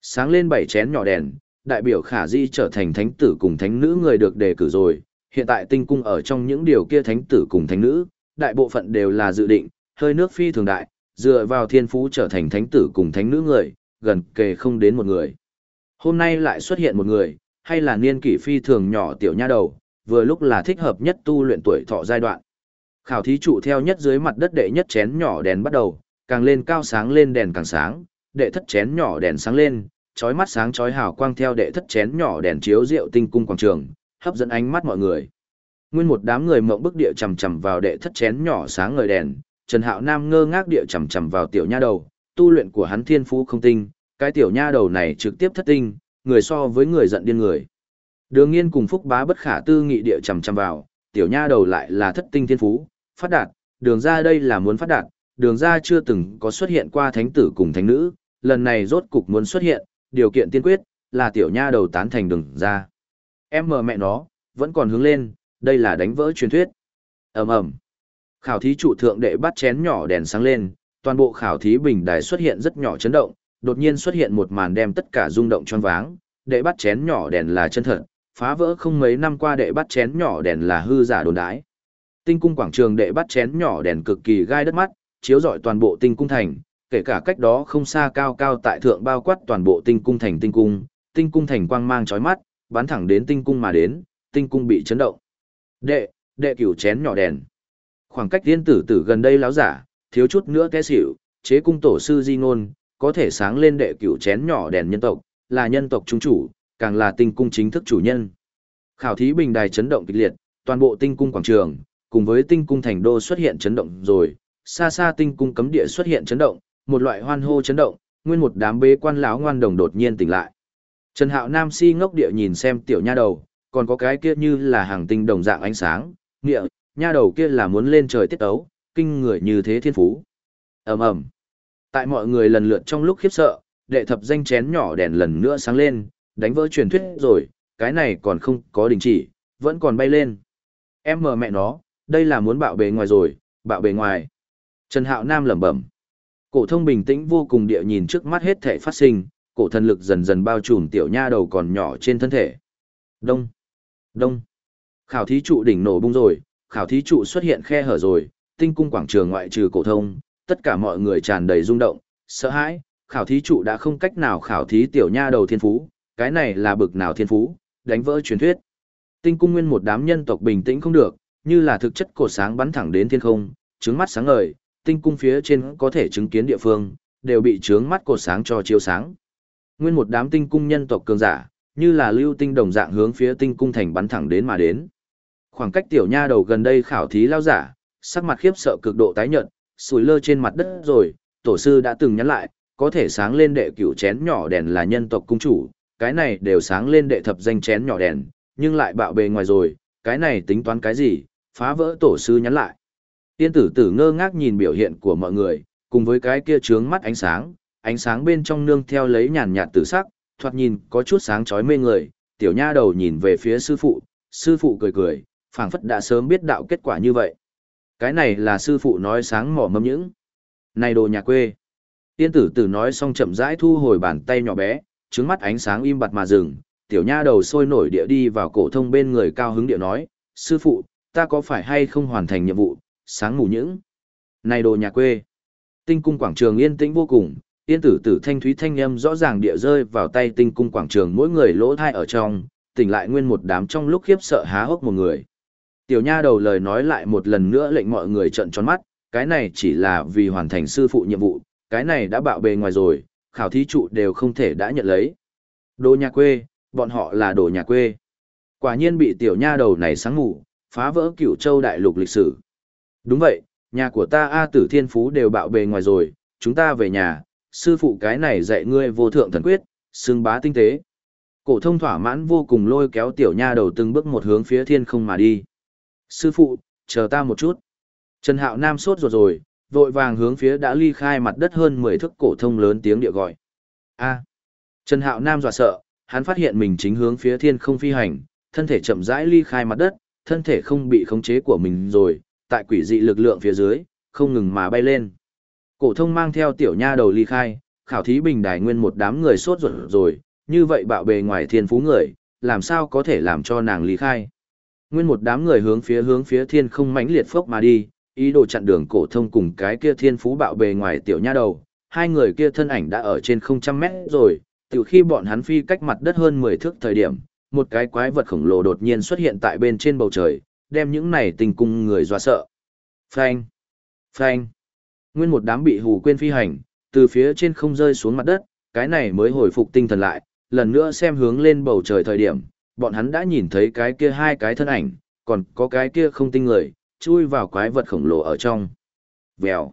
Sáng lên bảy chén nhỏ đèn, đại biểu khả di trở thành thánh tử cùng thánh nữ người được đề cử rồi, hiện tại tinh cung ở trong những điều kia thánh tử cùng thánh nữ, đại bộ phận đều là dự định, hơi nước phi thường đại, dựa vào thiên phú trở thành thánh tử cùng thánh nữ người, gần kề không đến một người. Hôm nay lại xuất hiện một người, hay là niên kỷ phi thường nhỏ tiểu nha đầu, vừa lúc là thích hợp nhất tu luyện tuổi thọ giai đoạn. Khảo thí trụ theo nhất dưới mặt đất đệ nhất chén nhỏ đèn bắt đầu, càng lên cao sáng lên đèn càng sáng, đệ thất chén nhỏ đèn sáng lên, chói mắt sáng chói hào quang theo đệ thất chén nhỏ đèn chiếu rượu tinh cung quảng trường, hấp dẫn ánh mắt mọi người. Nguyên một đám người mộng bức địa chầm chầm vào đệ thất chén nhỏ sáng ngời đèn, Trần Hạo Nam ngơ ngác địa chầm chầm vào tiểu nha đầu, tu luyện của hắn thiên phú không tinh, cái tiểu nha đầu này trực tiếp thất tinh, người so với người giận điên người. Đường Nghiên cùng Phúc Bá bất khả tư nghị địa chầm chầm vào, tiểu nha đầu lại là thất tinh thiên phú, phát đạt, đường ra đây là muốn phát đạt, đường ra chưa từng có xuất hiện qua thánh tử cùng thánh nữ, lần này rốt cục muốn xuất hiện, điều kiện tiên quyết, là tiểu nha đầu tán thành đường ra. Em mờ mẹ nó, vẫn còn hướng lên, đây là đánh vỡ truyền thuyết. ầm ầm Khảo thí trụ thượng đệ bắt chén nhỏ đèn sáng lên, toàn bộ khảo thí bình đài xuất hiện rất nhỏ chấn động, đột nhiên xuất hiện một màn đem tất cả rung động choáng váng, đệ bắt chén nhỏ đèn là chân thật, phá vỡ không mấy năm qua đệ bắt chén nhỏ đèn là hư giả đồn đái. Tinh cung quảng trường đệ bắt chén nhỏ đèn cực kỳ gai đất mắt, chiếu rọi toàn bộ tinh cung thành, kể cả cách đó không xa cao cao tại thượng bao quát toàn bộ tinh cung thành tinh cung, tinh cung thành quang mang chói mắt, bắn thẳng đến tinh cung mà đến, tinh cung bị chấn động. Đệ, đệ cửu chén nhỏ đèn. Khoảng cách tiên tử tử gần đây láo giả, thiếu chút nữa té xỉu, chế cung tổ sư di ngôn, có thể sáng lên đệ cửu chén nhỏ đèn nhân tộc, là nhân tộc trung chủ, càng là tinh cung chính thức chủ nhân. Khảo thí bình đài chấn động kịch liệt, toàn bộ tinh cung quảng trường, cùng với tinh cung thành đô xuất hiện chấn động rồi, xa xa tinh cung cấm địa xuất hiện chấn động, một loại hoan hô chấn động, nguyên một đám bế quan lão ngoan đồng đột nhiên tỉnh lại. Trần Hạo Nam si ngốc địa nhìn xem tiểu nha đầu, còn có cái kia như là hàng tinh đồng dạng ánh sáng, nghĩa, nha đầu kia là muốn lên trời tiết ấu, kinh người như thế thiên phú. ầm ầm Tại mọi người lần lượt trong lúc khiếp sợ, đệ thập danh chén nhỏ đèn lần nữa sáng lên, đánh vỡ truyền thuyết rồi, cái này còn không có đình chỉ, vẫn còn bay lên. Em mờ mẹ nó, đây là muốn bạo bề ngoài rồi, bạo bề ngoài. Trần Hạo Nam lẩm bẩm. Cổ thông bình tĩnh vô cùng địa nhìn trước mắt hết thể phát sinh, cổ thần lực dần dần bao trùm tiểu nha đầu còn nhỏ trên thân thể. Đông, đông. Khảo thí trụ đỉnh nổ bung rồi, khảo thí trụ xuất hiện khe hở rồi, tinh cung quảng trường ngoại trừ cổ thông, tất cả mọi người tràn đầy rung động, sợ hãi, khảo thí trụ đã không cách nào khảo thí tiểu nha đầu thiên phú, cái này là bực nào thiên phú, đánh vỡ truyền thuyết. Tinh cung nguyên một đám nhân tộc bình tĩnh không được, như là thực chất cột sáng bắn thẳng đến thiên không, trứng mắt sáng ngời, tinh cung phía trên có thể chứng kiến địa phương, đều bị trướng mắt cột sáng cho chiếu sáng. Nguyên một đám tinh cung nhân tộc cường giả, như là lưu tinh đồng dạng hướng phía tinh cung thành bắn thẳng đến mà đến. Khoảng cách tiểu nha đầu gần đây khảo thí lao giả, sắc mặt khiếp sợ cực độ tái nhợt, sủi lơ trên mặt đất rồi, tổ sư đã từng nhắn lại, có thể sáng lên đệ cửu chén nhỏ đèn là nhân tộc cung chủ, cái này đều sáng lên đệ thập danh chén nhỏ đèn, nhưng lại bạo bề ngoài rồi, cái này tính toán cái gì, phá vỡ tổ sư nhắn lại. Tiên tử tử ngơ ngác nhìn biểu hiện của mọi người, cùng với cái kia trướng mắt ánh sáng, ánh sáng bên trong nương theo lấy nhàn nhạt tử sắc, thoạt nhìn có chút sáng chói mê người, tiểu nha đầu nhìn về phía sư phụ, sư phụ cười cười, phảng phất đã sớm biết đạo kết quả như vậy. Cái này là sư phụ nói sáng mỏ mâm những. Này đồ nhà quê. Tiên tử tử nói xong chậm rãi thu hồi bàn tay nhỏ bé, trứng mắt ánh sáng im bặt mà dừng, tiểu nha đầu sôi nổi địa đi vào cổ thông bên người cao hứng địa nói, sư phụ, ta có phải hay không hoàn thành nhiệm vụ, sáng ngủ những. Này đồ nhà quê. Tinh cung quảng trường yên tĩnh vô cùng, yên tử tử thanh thúy thanh âm rõ ràng địa rơi vào tay tinh cung quảng trường mỗi người lỗ thai ở trong, tỉnh lại nguyên một đám trong lúc khiếp sợ há hốc một người. Tiểu nha đầu lời nói lại một lần nữa lệnh mọi người trợn tròn mắt, cái này chỉ là vì hoàn thành sư phụ nhiệm vụ, cái này đã bạo bề ngoài rồi, khảo thí trụ đều không thể đã nhận lấy. Đồ nhà quê, bọn họ là đồ nhà quê. Quả nhiên bị tiểu nha đầu này sáng ngủ, phá vỡ cửu châu đại lục lịch sử. Đúng vậy, nhà của ta A tử thiên phú đều bạo bề ngoài rồi, chúng ta về nhà, sư phụ cái này dạy ngươi vô thượng thần quyết, xương bá tinh tế. Cổ thông thỏa mãn vô cùng lôi kéo tiểu nha đầu từng bước một hướng phía thiên không mà đi. Sư phụ, chờ ta một chút. Trần Hạo Nam sốt ruột rồi, vội vàng hướng phía đã ly khai mặt đất hơn 10 thước cổ thông lớn tiếng địa gọi. A. Trần Hạo Nam dọa sợ, hắn phát hiện mình chính hướng phía thiên không phi hành, thân thể chậm rãi ly khai mặt đất, thân thể không bị khống chế của mình rồi, tại quỷ dị lực lượng phía dưới, không ngừng mà bay lên. Cổ thông mang theo tiểu nha đầu ly khai, khảo thí bình đài nguyên một đám người sốt ruột rồi, như vậy bạo bề ngoài thiên phú người, làm sao có thể làm cho nàng ly khai. Nguyên một đám người hướng phía hướng phía thiên không mãnh liệt phốc mà đi, ý đồ chặn đường cổ thông cùng cái kia thiên phú bạo bề ngoài tiểu nha đầu. Hai người kia thân ảnh đã ở trên không trăm mét rồi, từ khi bọn hắn phi cách mặt đất hơn 10 thước thời điểm, một cái quái vật khổng lồ đột nhiên xuất hiện tại bên trên bầu trời, đem những này tình cung người dọa sợ. Phanh! Phanh! Nguyên một đám bị hù quên phi hành, từ phía trên không rơi xuống mặt đất, cái này mới hồi phục tinh thần lại, lần nữa xem hướng lên bầu trời thời điểm, bọn hắn đã nhìn thấy cái kia hai cái thân ảnh, còn có cái kia không tinh người, chui vào quái vật khổng lồ ở trong. Vèo.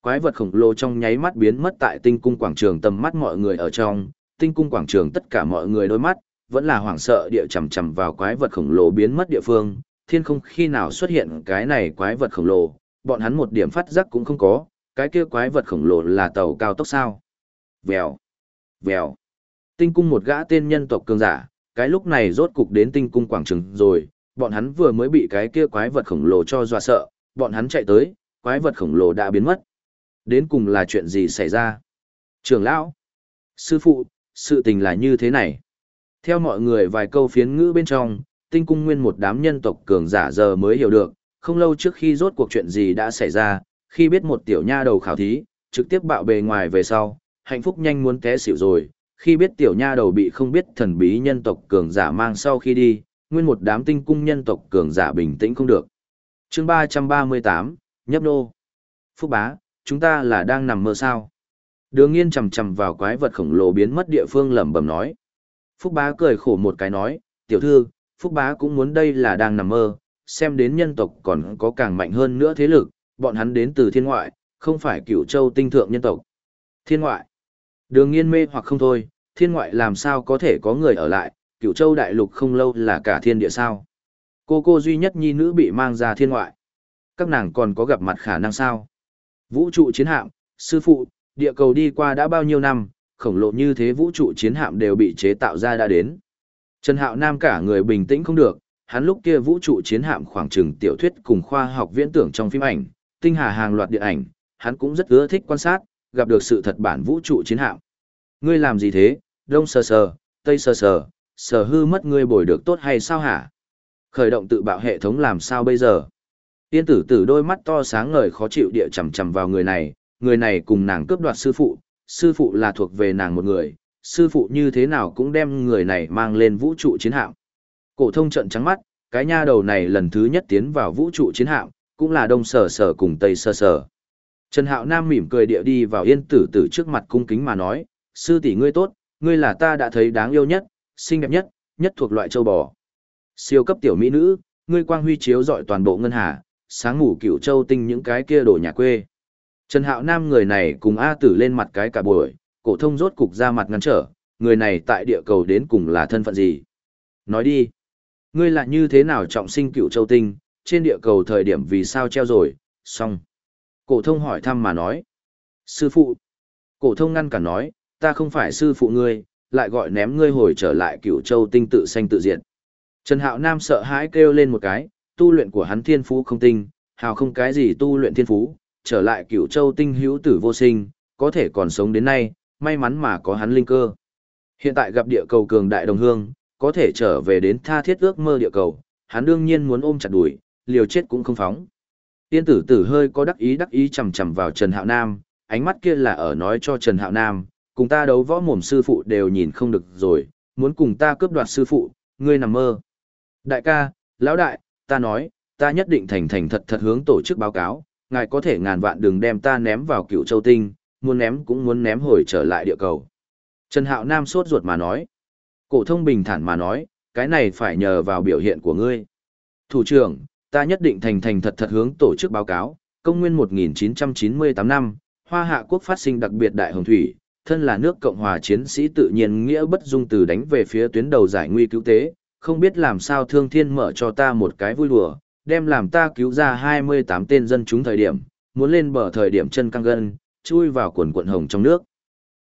Quái vật khổng lồ trong nháy mắt biến mất tại tinh cung quảng trường tầm mắt mọi người ở trong, tinh cung quảng trường tất cả mọi người đôi mắt, vẫn là hoảng sợ địa chầm chầm vào quái vật khổng lồ biến mất địa phương, thiên không khi nào xuất hiện cái này quái vật khổng lồ, bọn hắn một điểm phát giác cũng không có, cái kia quái vật khổng lồ là tàu cao tốc sao. Vèo, vèo. Tinh cung một gã tên nhân tộc cường giả, cái lúc này rốt cục đến tinh cung quảng trường rồi, bọn hắn vừa mới bị cái kia quái vật khổng lồ cho dọa sợ, bọn hắn chạy tới, quái vật khổng lồ đã biến mất. Đến cùng là chuyện gì xảy ra? Trưởng lão, sư phụ, sự tình là như thế này. Theo mọi người vài câu phiến ngữ bên trong, tinh cung nguyên một đám nhân tộc cường giả giờ mới hiểu được, không lâu trước khi rốt cuộc chuyện gì đã xảy ra, khi biết một tiểu nha đầu khảo thí, trực tiếp bạo bề ngoài về sau, hạnh phúc nhanh muốn té xỉu rồi, khi biết tiểu nha đầu bị không biết thần bí nhân tộc cường giả mang sau khi đi, nguyên một đám tinh cung nhân tộc cường giả bình tĩnh không được. chương 338, nhấp nô. Phúc bá, chúng ta là đang nằm mơ sao? Đường nghiên chầm chầm vào quái vật khổng lồ biến mất địa phương lẩm bẩm nói. Phúc bá cười khổ một cái nói, tiểu thư, Phúc bá cũng muốn đây là đang nằm mơ, xem đến nhân tộc còn có càng mạnh hơn nữa thế lực, bọn hắn đến từ thiên ngoại, không phải cửu châu tinh thượng nhân tộc. Thiên ngoại. Đường nghiên mê hoặc không thôi, thiên ngoại làm sao có thể có người ở lại, cựu châu đại lục không lâu là cả thiên địa sao. Cô cô duy nhất nhi nữ bị mang ra thiên ngoại. Các nàng còn có gặp mặt khả năng sao? Vũ trụ chiến hạm, sư phụ, địa cầu đi qua đã bao nhiêu năm, khổng lồ như thế vũ trụ chiến hạm đều bị chế tạo ra đã đến. Trần Hạo Nam cả người bình tĩnh không được, hắn lúc kia vũ trụ chiến hạm khoảng chừng tiểu thuyết cùng khoa học viễn tưởng trong phim ảnh, tinh hà hàng loạt điện ảnh, hắn cũng rất ưa thích quan sát, gặp được sự thật bản vũ trụ chiến hạm. Ngươi làm gì thế, đông sờ sờ, tây sờ sờ, sở hư mất ngươi bồi được tốt hay sao hả? Khởi động tự bạo hệ thống làm sao bây giờ? Tiên tử tử đôi mắt to sáng ngời khó chịu địa chầm chầm vào người này, người này cùng nàng cướp đoạt sư phụ, sư phụ là thuộc về nàng một người, sư phụ như thế nào cũng đem người này mang lên vũ trụ chiến hạm. Cổ thông trận trắng mắt, cái nha đầu này lần thứ nhất tiến vào vũ trụ chiến hạm, cũng là đông sở sở cùng tây sở sở. Trần Hạo Nam mỉm cười địa đi vào yên tử tử trước mặt cung kính mà nói, sư tỷ ngươi tốt, ngươi là ta đã thấy đáng yêu nhất, xinh đẹp nhất, nhất thuộc loại châu bò. Siêu cấp tiểu mỹ nữ, ngươi quang huy chiếu rọi toàn bộ ngân hà, sáng ngủ cửu châu tinh những cái kia đồ nhà quê. Trần Hạo Nam người này cùng A tử lên mặt cái cả buổi, cổ thông rốt cục ra mặt ngăn trở, người này tại địa cầu đến cùng là thân phận gì? Nói đi, ngươi là như thế nào trọng sinh cửu châu tinh, trên địa cầu thời điểm vì sao treo rồi, xong. Cổ thông hỏi thăm mà nói. Sư phụ. Cổ thông ngăn cả nói, ta không phải sư phụ ngươi, lại gọi ném ngươi hồi trở lại cửu châu tinh tự sanh tự diệt. Trần Hạo Nam sợ hãi kêu lên một cái, tu luyện của hắn thiên phú không tinh, hào không cái gì tu luyện thiên phú, trở lại cửu châu tinh hữu tử vô sinh, có thể còn sống đến nay, may mắn mà có hắn linh cơ. Hiện tại gặp địa cầu cường đại đồng hương, có thể trở về đến tha thiết ước mơ địa cầu, hắn đương nhiên muốn ôm chặt đuổi, liều chết cũng không phóng. Tiên tử tử hơi có đắc ý đắc ý chầm chầm vào Trần Hạo Nam, ánh mắt kia là ở nói cho Trần Hạo Nam, cùng ta đấu võ mồm sư phụ đều nhìn không được rồi, muốn cùng ta cướp đoạt sư phụ, ngươi nằm mơ. Đại ca, lão đại, ta nói, ta nhất định thành thành thật thật hướng tổ chức báo cáo, ngài có thể ngàn vạn đừng đem ta ném vào cựu châu tinh, muốn ném cũng muốn ném hồi trở lại địa cầu. Trần Hạo Nam sốt ruột mà nói. Cổ thông bình thản mà nói, cái này phải nhờ vào biểu hiện của ngươi. Thủ trưởng, ta nhất định thành thành thật thật hướng tổ chức báo cáo, công nguyên 1998 năm, Hoa Hạ quốc phát sinh đặc biệt đại hồng thủy, thân là nước Cộng hòa chiến sĩ tự nhiên nghĩa bất dung từ đánh về phía tuyến đầu giải nguy cứu tế, không biết làm sao thương thiên mở cho ta một cái vui đùa, đem làm ta cứu ra 28 tên dân chúng thời điểm, muốn lên bờ thời điểm chân căng gân, chui vào quần quận hồng trong nước.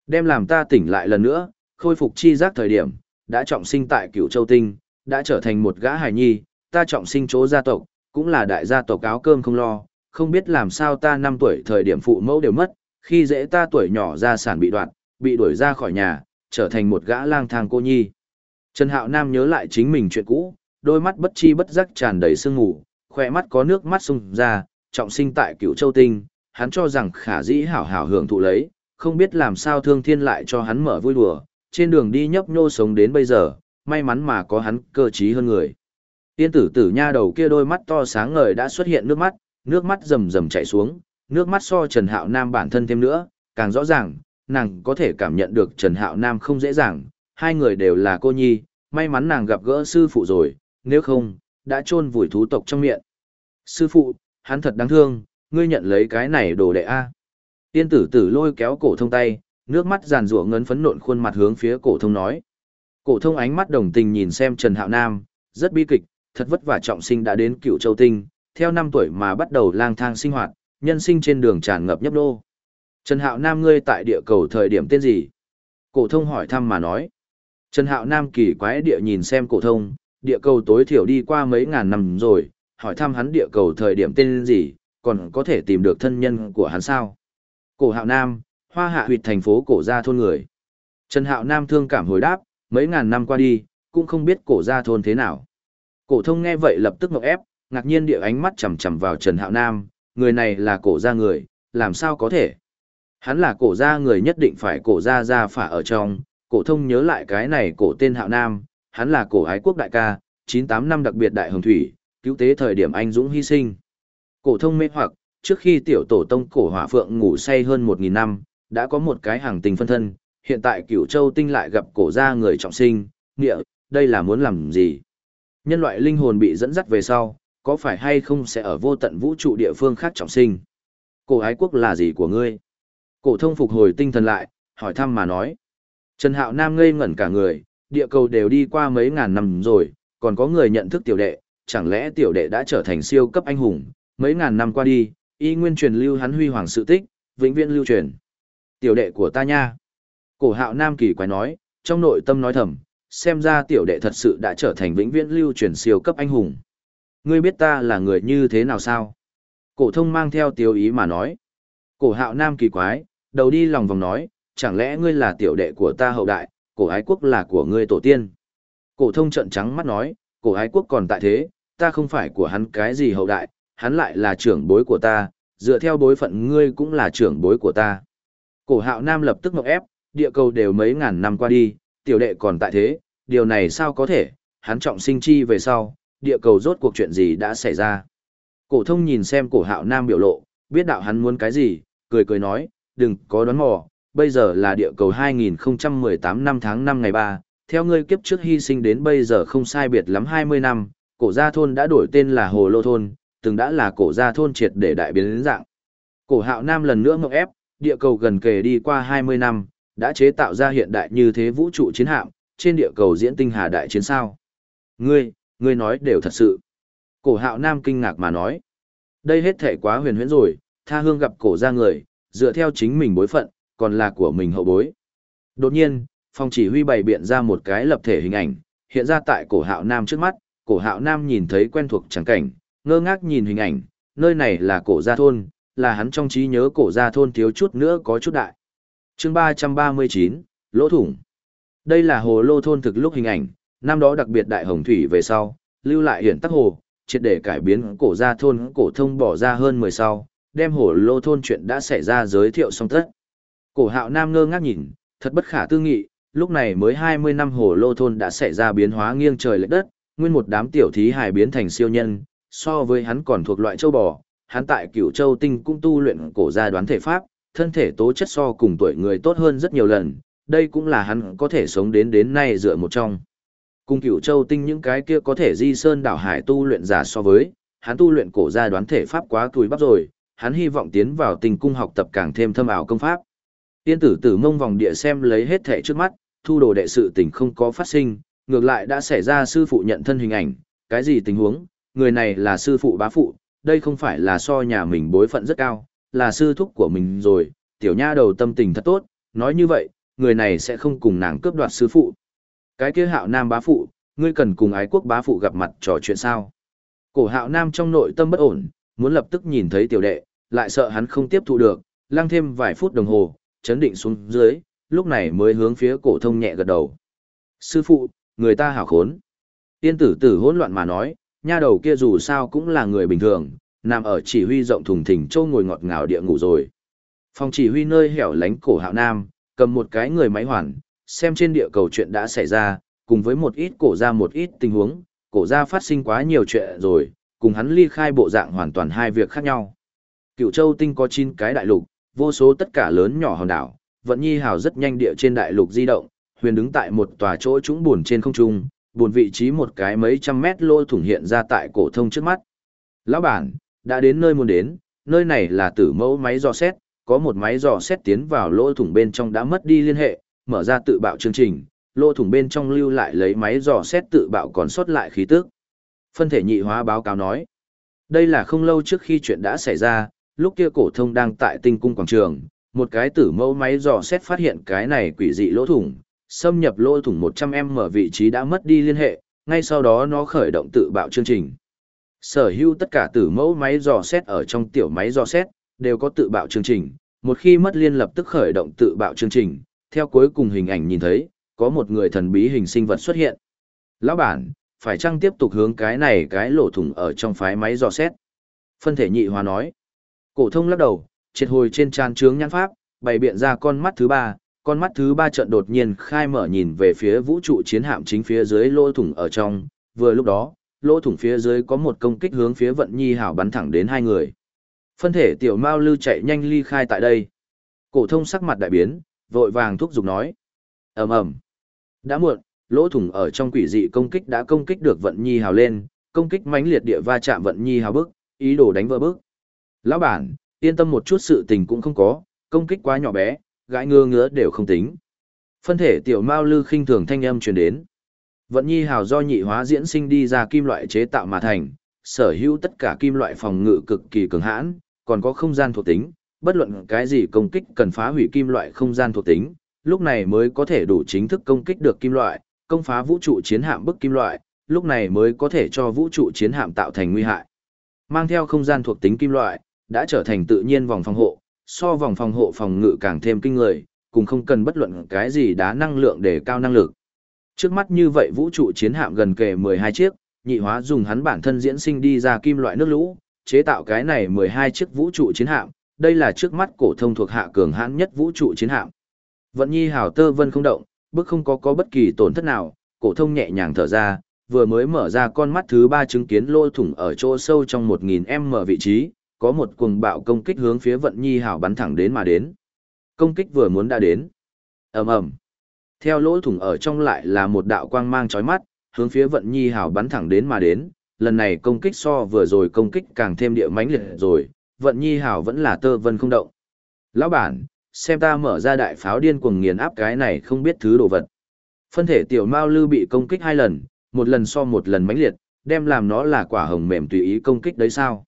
Đem làm ta tỉnh lại lần nữa, khôi phục chi giác thời điểm, đã trọng sinh tại cửu châu tinh, đã trở thành một gã hài nhi, ta trọng sinh chỗ gia tộc, cũng là đại gia tộc áo cơm không lo, không biết làm sao ta năm tuổi thời điểm phụ mẫu đều mất, khi dễ ta tuổi nhỏ gia sản bị đoạn, bị đuổi ra khỏi nhà, trở thành một gã lang thang cô nhi. Trần Hạo Nam nhớ lại chính mình chuyện cũ, đôi mắt bất chi bất giác tràn đầy sương ngủ, khỏe mắt có nước mắt sung ra, trọng sinh tại cửu châu tinh, hắn cho rằng khả dĩ hảo hảo hưởng thụ lấy, không biết làm sao thương thiên lại cho hắn mở vui đùa, trên đường đi nhấp nhô sống đến bây giờ, may mắn mà có hắn cơ trí hơn người. Tiên tử tử nha đầu kia đôi mắt to sáng ngời đã xuất hiện nước mắt, nước mắt rầm rầm chảy xuống, nước mắt so Trần Hạo Nam bản thân thêm nữa, càng rõ ràng, nàng có thể cảm nhận được Trần Hạo Nam không dễ dàng, hai người đều là cô nhi, may mắn nàng gặp gỡ sư phụ rồi, nếu không, đã chôn vùi thú tộc trong miệng. Sư phụ, hắn thật đáng thương, ngươi nhận lấy cái này đồ đệ A. Tiên tử tử lôi kéo cổ thông tay, nước mắt giàn rủa ngấn phấn nộn khuôn mặt hướng phía cổ thông nói. Cổ thông ánh mắt đồng tình nhìn xem Trần Hạo Nam, rất bi kịch, thật vất vả trọng sinh đã đến cựu châu tinh, theo năm tuổi mà bắt đầu lang thang sinh hoạt, nhân sinh trên đường tràn ngập nhấp đô. Trần Hạo Nam ngươi tại địa cầu thời điểm tên gì? Cổ thông hỏi thăm mà nói. Trần Hạo Nam kỳ quái địa nhìn xem cổ thông, địa cầu tối thiểu đi qua mấy ngàn năm rồi, hỏi thăm hắn địa cầu thời điểm tên gì, còn có thể tìm được thân nhân của hắn sao? Cổ Hạo Nam, Hoa Hạ huyệt thành phố cổ gia thôn người. Trần Hạo Nam thương cảm hồi đáp, mấy ngàn năm qua đi, cũng không biết cổ gia thôn thế nào. Cổ thông nghe vậy lập tức ngộp ép, ngạc nhiên địa ánh mắt chằm chằm vào Trần Hạo Nam, người này là cổ gia người, làm sao có thể? Hắn là cổ gia người nhất định phải cổ gia gia phả ở trong, cổ thông nhớ lại cái này cổ tên Hạo Nam, hắn là cổ ái quốc đại ca, 98 năm đặc biệt đại hồng thủy, cứu tế thời điểm anh dũng hy sinh. Cổ thông mê hoặc, trước khi tiểu tổ tông cổ hỏa phượng ngủ say hơn 1000 năm, đã có một cái hàng tình phân thân, hiện tại Cửu Châu tinh lại gặp cổ gia người trọng sinh, nghĩa, đây là muốn làm gì? Nhân loại linh hồn bị dẫn dắt về sau, có phải hay không sẽ ở vô tận vũ trụ địa phương khác trọng sinh? Cổ ái quốc là gì của ngươi? Cổ thông phục hồi tinh thần lại, hỏi thăm mà nói. Trần Hạo Nam ngây ngẩn cả người, địa cầu đều đi qua mấy ngàn năm rồi, còn có người nhận thức tiểu đệ, chẳng lẽ tiểu đệ đã trở thành siêu cấp anh hùng, mấy ngàn năm qua đi, y nguyên truyền lưu hắn huy hoàng sự tích, vĩnh viễn lưu truyền. Tiểu đệ của ta nha. Cổ Hạo Nam kỳ quái nói, trong nội tâm nói thầm, xem ra tiểu đệ thật sự đã trở thành vĩnh viễn lưu truyền siêu cấp anh hùng. Ngươi biết ta là người như thế nào sao? Cổ thông mang theo tiêu ý mà nói. Cổ Hạo Nam kỳ quái, đầu đi lòng vòng nói, chẳng lẽ ngươi là tiểu đệ của ta hậu đại, cổ ái quốc là của ngươi tổ tiên. Cổ thông trợn trắng mắt nói, cổ ái quốc còn tại thế, ta không phải của hắn cái gì hậu đại, hắn lại là trưởng bối của ta, dựa theo bối phận ngươi cũng là trưởng bối của ta. Cổ hạo nam lập tức ngọc ép, địa cầu đều mấy ngàn năm qua đi, tiểu đệ còn tại thế, điều này sao có thể, hắn trọng sinh chi về sau, địa cầu rốt cuộc chuyện gì đã xảy ra. Cổ thông nhìn xem cổ hạo nam biểu lộ, biết đạo hắn muốn cái gì, cười cười nói, đừng có đoán mò, bây giờ là địa cầu 2018 năm tháng 5 ngày 3, theo ngươi kiếp trước hy sinh đến bây giờ không sai biệt lắm 20 năm, cổ gia thôn đã đổi tên là Hồ Lô Thôn, từng đã là cổ gia thôn triệt để đại biến dạng. Cổ hạo nam lần nữa ngọc ép, địa cầu gần kề đi qua 20 năm, đã chế tạo ra hiện đại như thế vũ trụ chiến hạm, trên địa cầu diễn tinh hà đại chiến sao. Ngươi, ngươi nói đều thật sự. Cổ hạo nam kinh ngạc mà nói. Đây hết thể quá huyền huyễn rồi, tha hương gặp cổ gia người, dựa theo chính mình bối phận, còn là của mình hậu bối. Đột nhiên, phòng chỉ huy bày biện ra một cái lập thể hình ảnh, hiện ra tại cổ hạo nam trước mắt, cổ hạo nam nhìn thấy quen thuộc trắng cảnh, ngơ ngác nhìn hình ảnh, nơi này là cổ gia thôn, là hắn trong trí nhớ cổ gia thôn thiếu chút nữa có chút đại. chương 339, lỗ thủng. Đây là hồ lô thôn thực lúc hình ảnh, năm đó đặc biệt đại hồng thủy về sau, lưu lại hiển tắc hồ, triệt để cải biến cổ gia thôn cổ thông bỏ ra hơn 10 sau, đem hồ lô thôn chuyện đã xảy ra giới thiệu xong tất. Cổ hạo nam ngơ ngác nhìn, thật bất khả tư nghị, lúc này mới 20 năm hồ lô thôn đã xảy ra biến hóa nghiêng trời lệch đất, nguyên một đám tiểu thí hài biến thành siêu nhân, so với hắn còn thuộc loại châu bò, hắn tại cửu châu tinh cũng tu luyện cổ gia đoán thể pháp, thân thể tố chất so cùng tuổi người tốt hơn rất nhiều lần, đây cũng là hắn có thể sống đến đến nay dựa một trong. Cùng cửu châu tinh những cái kia có thể di sơn đảo hải tu luyện giả so với, hắn tu luyện cổ gia đoán thể pháp quá tuổi bắp rồi, hắn hy vọng tiến vào tình cung học tập càng thêm thâm ảo công pháp. Tiên tử tử mông vòng địa xem lấy hết thể trước mắt, thu đồ đệ sự tình không có phát sinh, ngược lại đã xảy ra sư phụ nhận thân hình ảnh, cái gì tình huống, người này là sư phụ bá phụ, đây không phải là so nhà mình bối phận rất cao, là sư thúc của mình rồi, tiểu nha đầu tâm tình thật tốt, nói như vậy, người này sẽ không cùng nàng cướp đoạt sư phụ. Cái kia hạo nam bá phụ, ngươi cần cùng ái quốc bá phụ gặp mặt trò chuyện sao. Cổ hạo nam trong nội tâm bất ổn, muốn lập tức nhìn thấy tiểu đệ, lại sợ hắn không tiếp thụ được, lăng thêm vài phút đồng hồ, chấn định xuống dưới, lúc này mới hướng phía cổ thông nhẹ gật đầu. Sư phụ, người ta hảo khốn. Tiên tử tử hỗn loạn mà nói, nha đầu kia dù sao cũng là người bình thường, nằm ở chỉ huy rộng thùng thình châu ngồi ngọt ngào địa ngủ rồi. Phòng chỉ huy nơi hẻo lánh cổ hạo nam, cầm một cái người máy hoàn, xem trên địa cầu chuyện đã xảy ra, cùng với một ít cổ ra một ít tình huống, cổ ra phát sinh quá nhiều chuyện rồi, cùng hắn ly khai bộ dạng hoàn toàn hai việc khác nhau. Cựu châu tinh có 9 cái đại lục, vô số tất cả lớn nhỏ hòn đảo, vận nhi hào rất nhanh địa trên đại lục di động, huyền đứng tại một tòa chỗ trũng buồn trên không trung, buồn vị trí một cái mấy trăm mét lỗ thủng hiện ra tại cổ thông trước mắt. Lão bản, đã đến nơi muốn đến, nơi này là tử mẫu máy dò xét, có một máy dò xét tiến vào lỗ thủng bên trong đã mất đi liên hệ, mở ra tự bạo chương trình, lỗ thủng bên trong lưu lại lấy máy dò xét tự bạo còn sót lại khí tức. Phân thể nhị hóa báo cáo nói, Đây là không lâu trước khi chuyện đã xảy ra, lúc kia cổ thông đang tại tinh cung quảng trường, một cái tử mẫu máy dò xét phát hiện cái này quỷ dị lỗ thủng, xâm nhập lỗ thủng 100m mở vị trí đã mất đi liên hệ, ngay sau đó nó khởi động tự bạo chương trình. Sở hữu tất cả tử mẫu máy dò xét ở trong tiểu máy dò xét, đều có tự bạo chương trình, một khi mất liên lập tức khởi động tự bạo chương trình, theo cuối cùng hình ảnh nhìn thấy, có một người thần bí hình sinh vật xuất hiện. Lão bản, phải chăng tiếp tục hướng cái này cái lỗ thủng ở trong phái máy dò xét? Phân thể nhị hóa nói. Cổ thông lắc đầu, triệt hồi trên tràn trướng nhãn pháp, bày biện ra con mắt thứ ba, con mắt thứ ba trận đột nhiên khai mở nhìn về phía vũ trụ chiến hạm chính phía dưới lỗ thủng ở trong, vừa lúc đó, lỗ thủng phía dưới có một công kích hướng phía vận nhi hảo bắn thẳng đến hai người. Phân thể tiểu mao lư chạy nhanh ly khai tại đây. Cổ thông sắc mặt đại biến, vội vàng thúc giục nói. ầm ầm Đã muộn, lỗ thủng ở trong quỷ dị công kích đã công kích được vận nhi hào lên, công kích mãnh liệt địa va chạm vận nhi hào bức, ý đồ đánh vỡ bức. Lão bản, yên tâm một chút sự tình cũng không có, công kích quá nhỏ bé, gãi ngơ ngứa đều không tính. Phân thể tiểu mao lư khinh thường thanh âm truyền đến. Vận nhi hào do nhị hóa diễn sinh đi ra kim loại chế tạo mà thành, sở hữu tất cả kim loại phòng ngự cực kỳ cường hãn, còn có không gian thuộc tính, bất luận cái gì công kích cần phá hủy kim loại không gian thuộc tính, lúc này mới có thể đủ chính thức công kích được kim loại, công phá vũ trụ chiến hạm bức kim loại, lúc này mới có thể cho vũ trụ chiến hạm tạo thành nguy hại. Mang theo không gian thuộc tính kim loại, đã trở thành tự nhiên vòng phòng hộ, so vòng phòng hộ phòng ngự càng thêm kinh người, cùng không cần bất luận cái gì đá năng lượng để cao năng lực. Trước mắt như vậy vũ trụ chiến hạm gần kề 12 chiếc, nhị hóa dùng hắn bản thân diễn sinh đi ra kim loại nước lũ, chế tạo cái này 12 chiếc vũ trụ chiến hạm, đây là trước mắt cổ thông thuộc hạ cường hãn nhất vũ trụ chiến hạm. Vận Nhi hảo tơ vân không động, bước không có có bất kỳ tổn thất nào, cổ thông nhẹ nhàng thở ra, vừa mới mở ra con mắt thứ ba chứng kiến lỗ thủng ở chỗ sâu trong 1000m vị trí, có một cuồng bạo công kích hướng phía Vận Nhi hảo bắn thẳng đến mà đến. Công kích vừa muốn đã đến. Ầm ầm. Theo lỗ thủng ở trong lại là một đạo quang mang chói mắt, hướng phía Vận Nhi hảo bắn thẳng đến mà đến, lần này công kích so vừa rồi công kích càng thêm địa mãnh liệt rồi, Vận Nhi hảo vẫn là tơ vân không động. Lão bản, xem ta mở ra đại pháo điên cuồng nghiền áp cái này không biết thứ đồ vật. Phân thể tiểu Mao Lư bị công kích hai lần, một lần so một lần mãnh liệt, đem làm nó là quả hồng mềm tùy ý công kích đấy sao?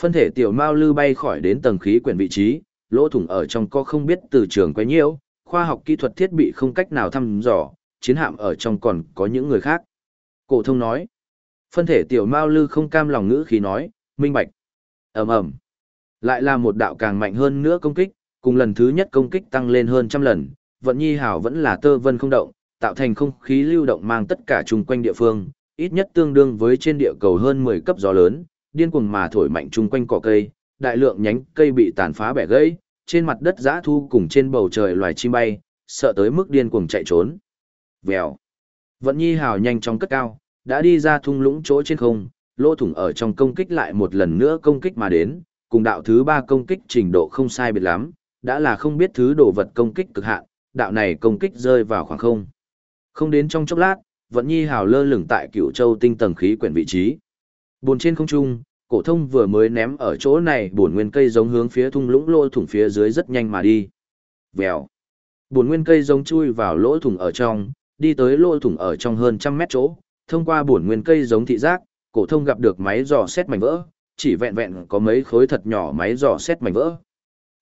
Phân thể tiểu Mao Lư bay khỏi đến tầng khí quyển vị trí, lỗ thủng ở trong có không biết từ trường quấy nhiễu, khoa học kỹ thuật thiết bị không cách nào thăm dò, chiến hạm ở trong còn có những người khác. Cổ thông nói. Phân thể tiểu Mao Lư không cam lòng ngữ khí nói, minh bạch. Ầm ầm. Lại là một đạo càng mạnh hơn nữa công kích, cùng lần thứ nhất công kích tăng lên hơn trăm lần, vận nhi hảo vẫn là tơ vân không động, tạo thành không khí lưu động mang tất cả chung quanh địa phương, ít nhất tương đương với trên địa cầu hơn 10 cấp gió lớn, điên cuồng mà thổi mạnh chung quanh cỏ cây, đại lượng nhánh cây bị tàn phá bẻ gãy, trên mặt đất giã thu cùng trên bầu trời loài chim bay, sợ tới mức điên cuồng chạy trốn. Vèo. Vận nhi hào nhanh chóng cất cao, đã đi ra thung lũng chỗ trên không, lỗ thủng ở trong công kích lại một lần nữa công kích mà đến, cùng đạo thứ ba công kích trình độ không sai biệt lắm, đã là không biết thứ đồ vật công kích cực hạn, đạo này công kích rơi vào khoảng không. Không đến trong chốc lát, Vận Nhi hào lơ lửng tại Cửu Châu tinh tầng khí quyển vị trí. Buồn trên không trung, cổ thông vừa mới ném ở chỗ này buồn nguyên cây giống hướng phía thung lũng lỗ thủng phía dưới rất nhanh mà đi. Vèo. Buồn nguyên cây giống chui vào lỗ thủng ở trong, đi tới lỗ thủng ở trong hơn trăm mét chỗ, thông qua buồn nguyên cây giống thị giác, cổ thông gặp được máy dò xét mảnh vỡ, chỉ vẹn vẹn có mấy khối thật nhỏ máy dò xét mảnh vỡ.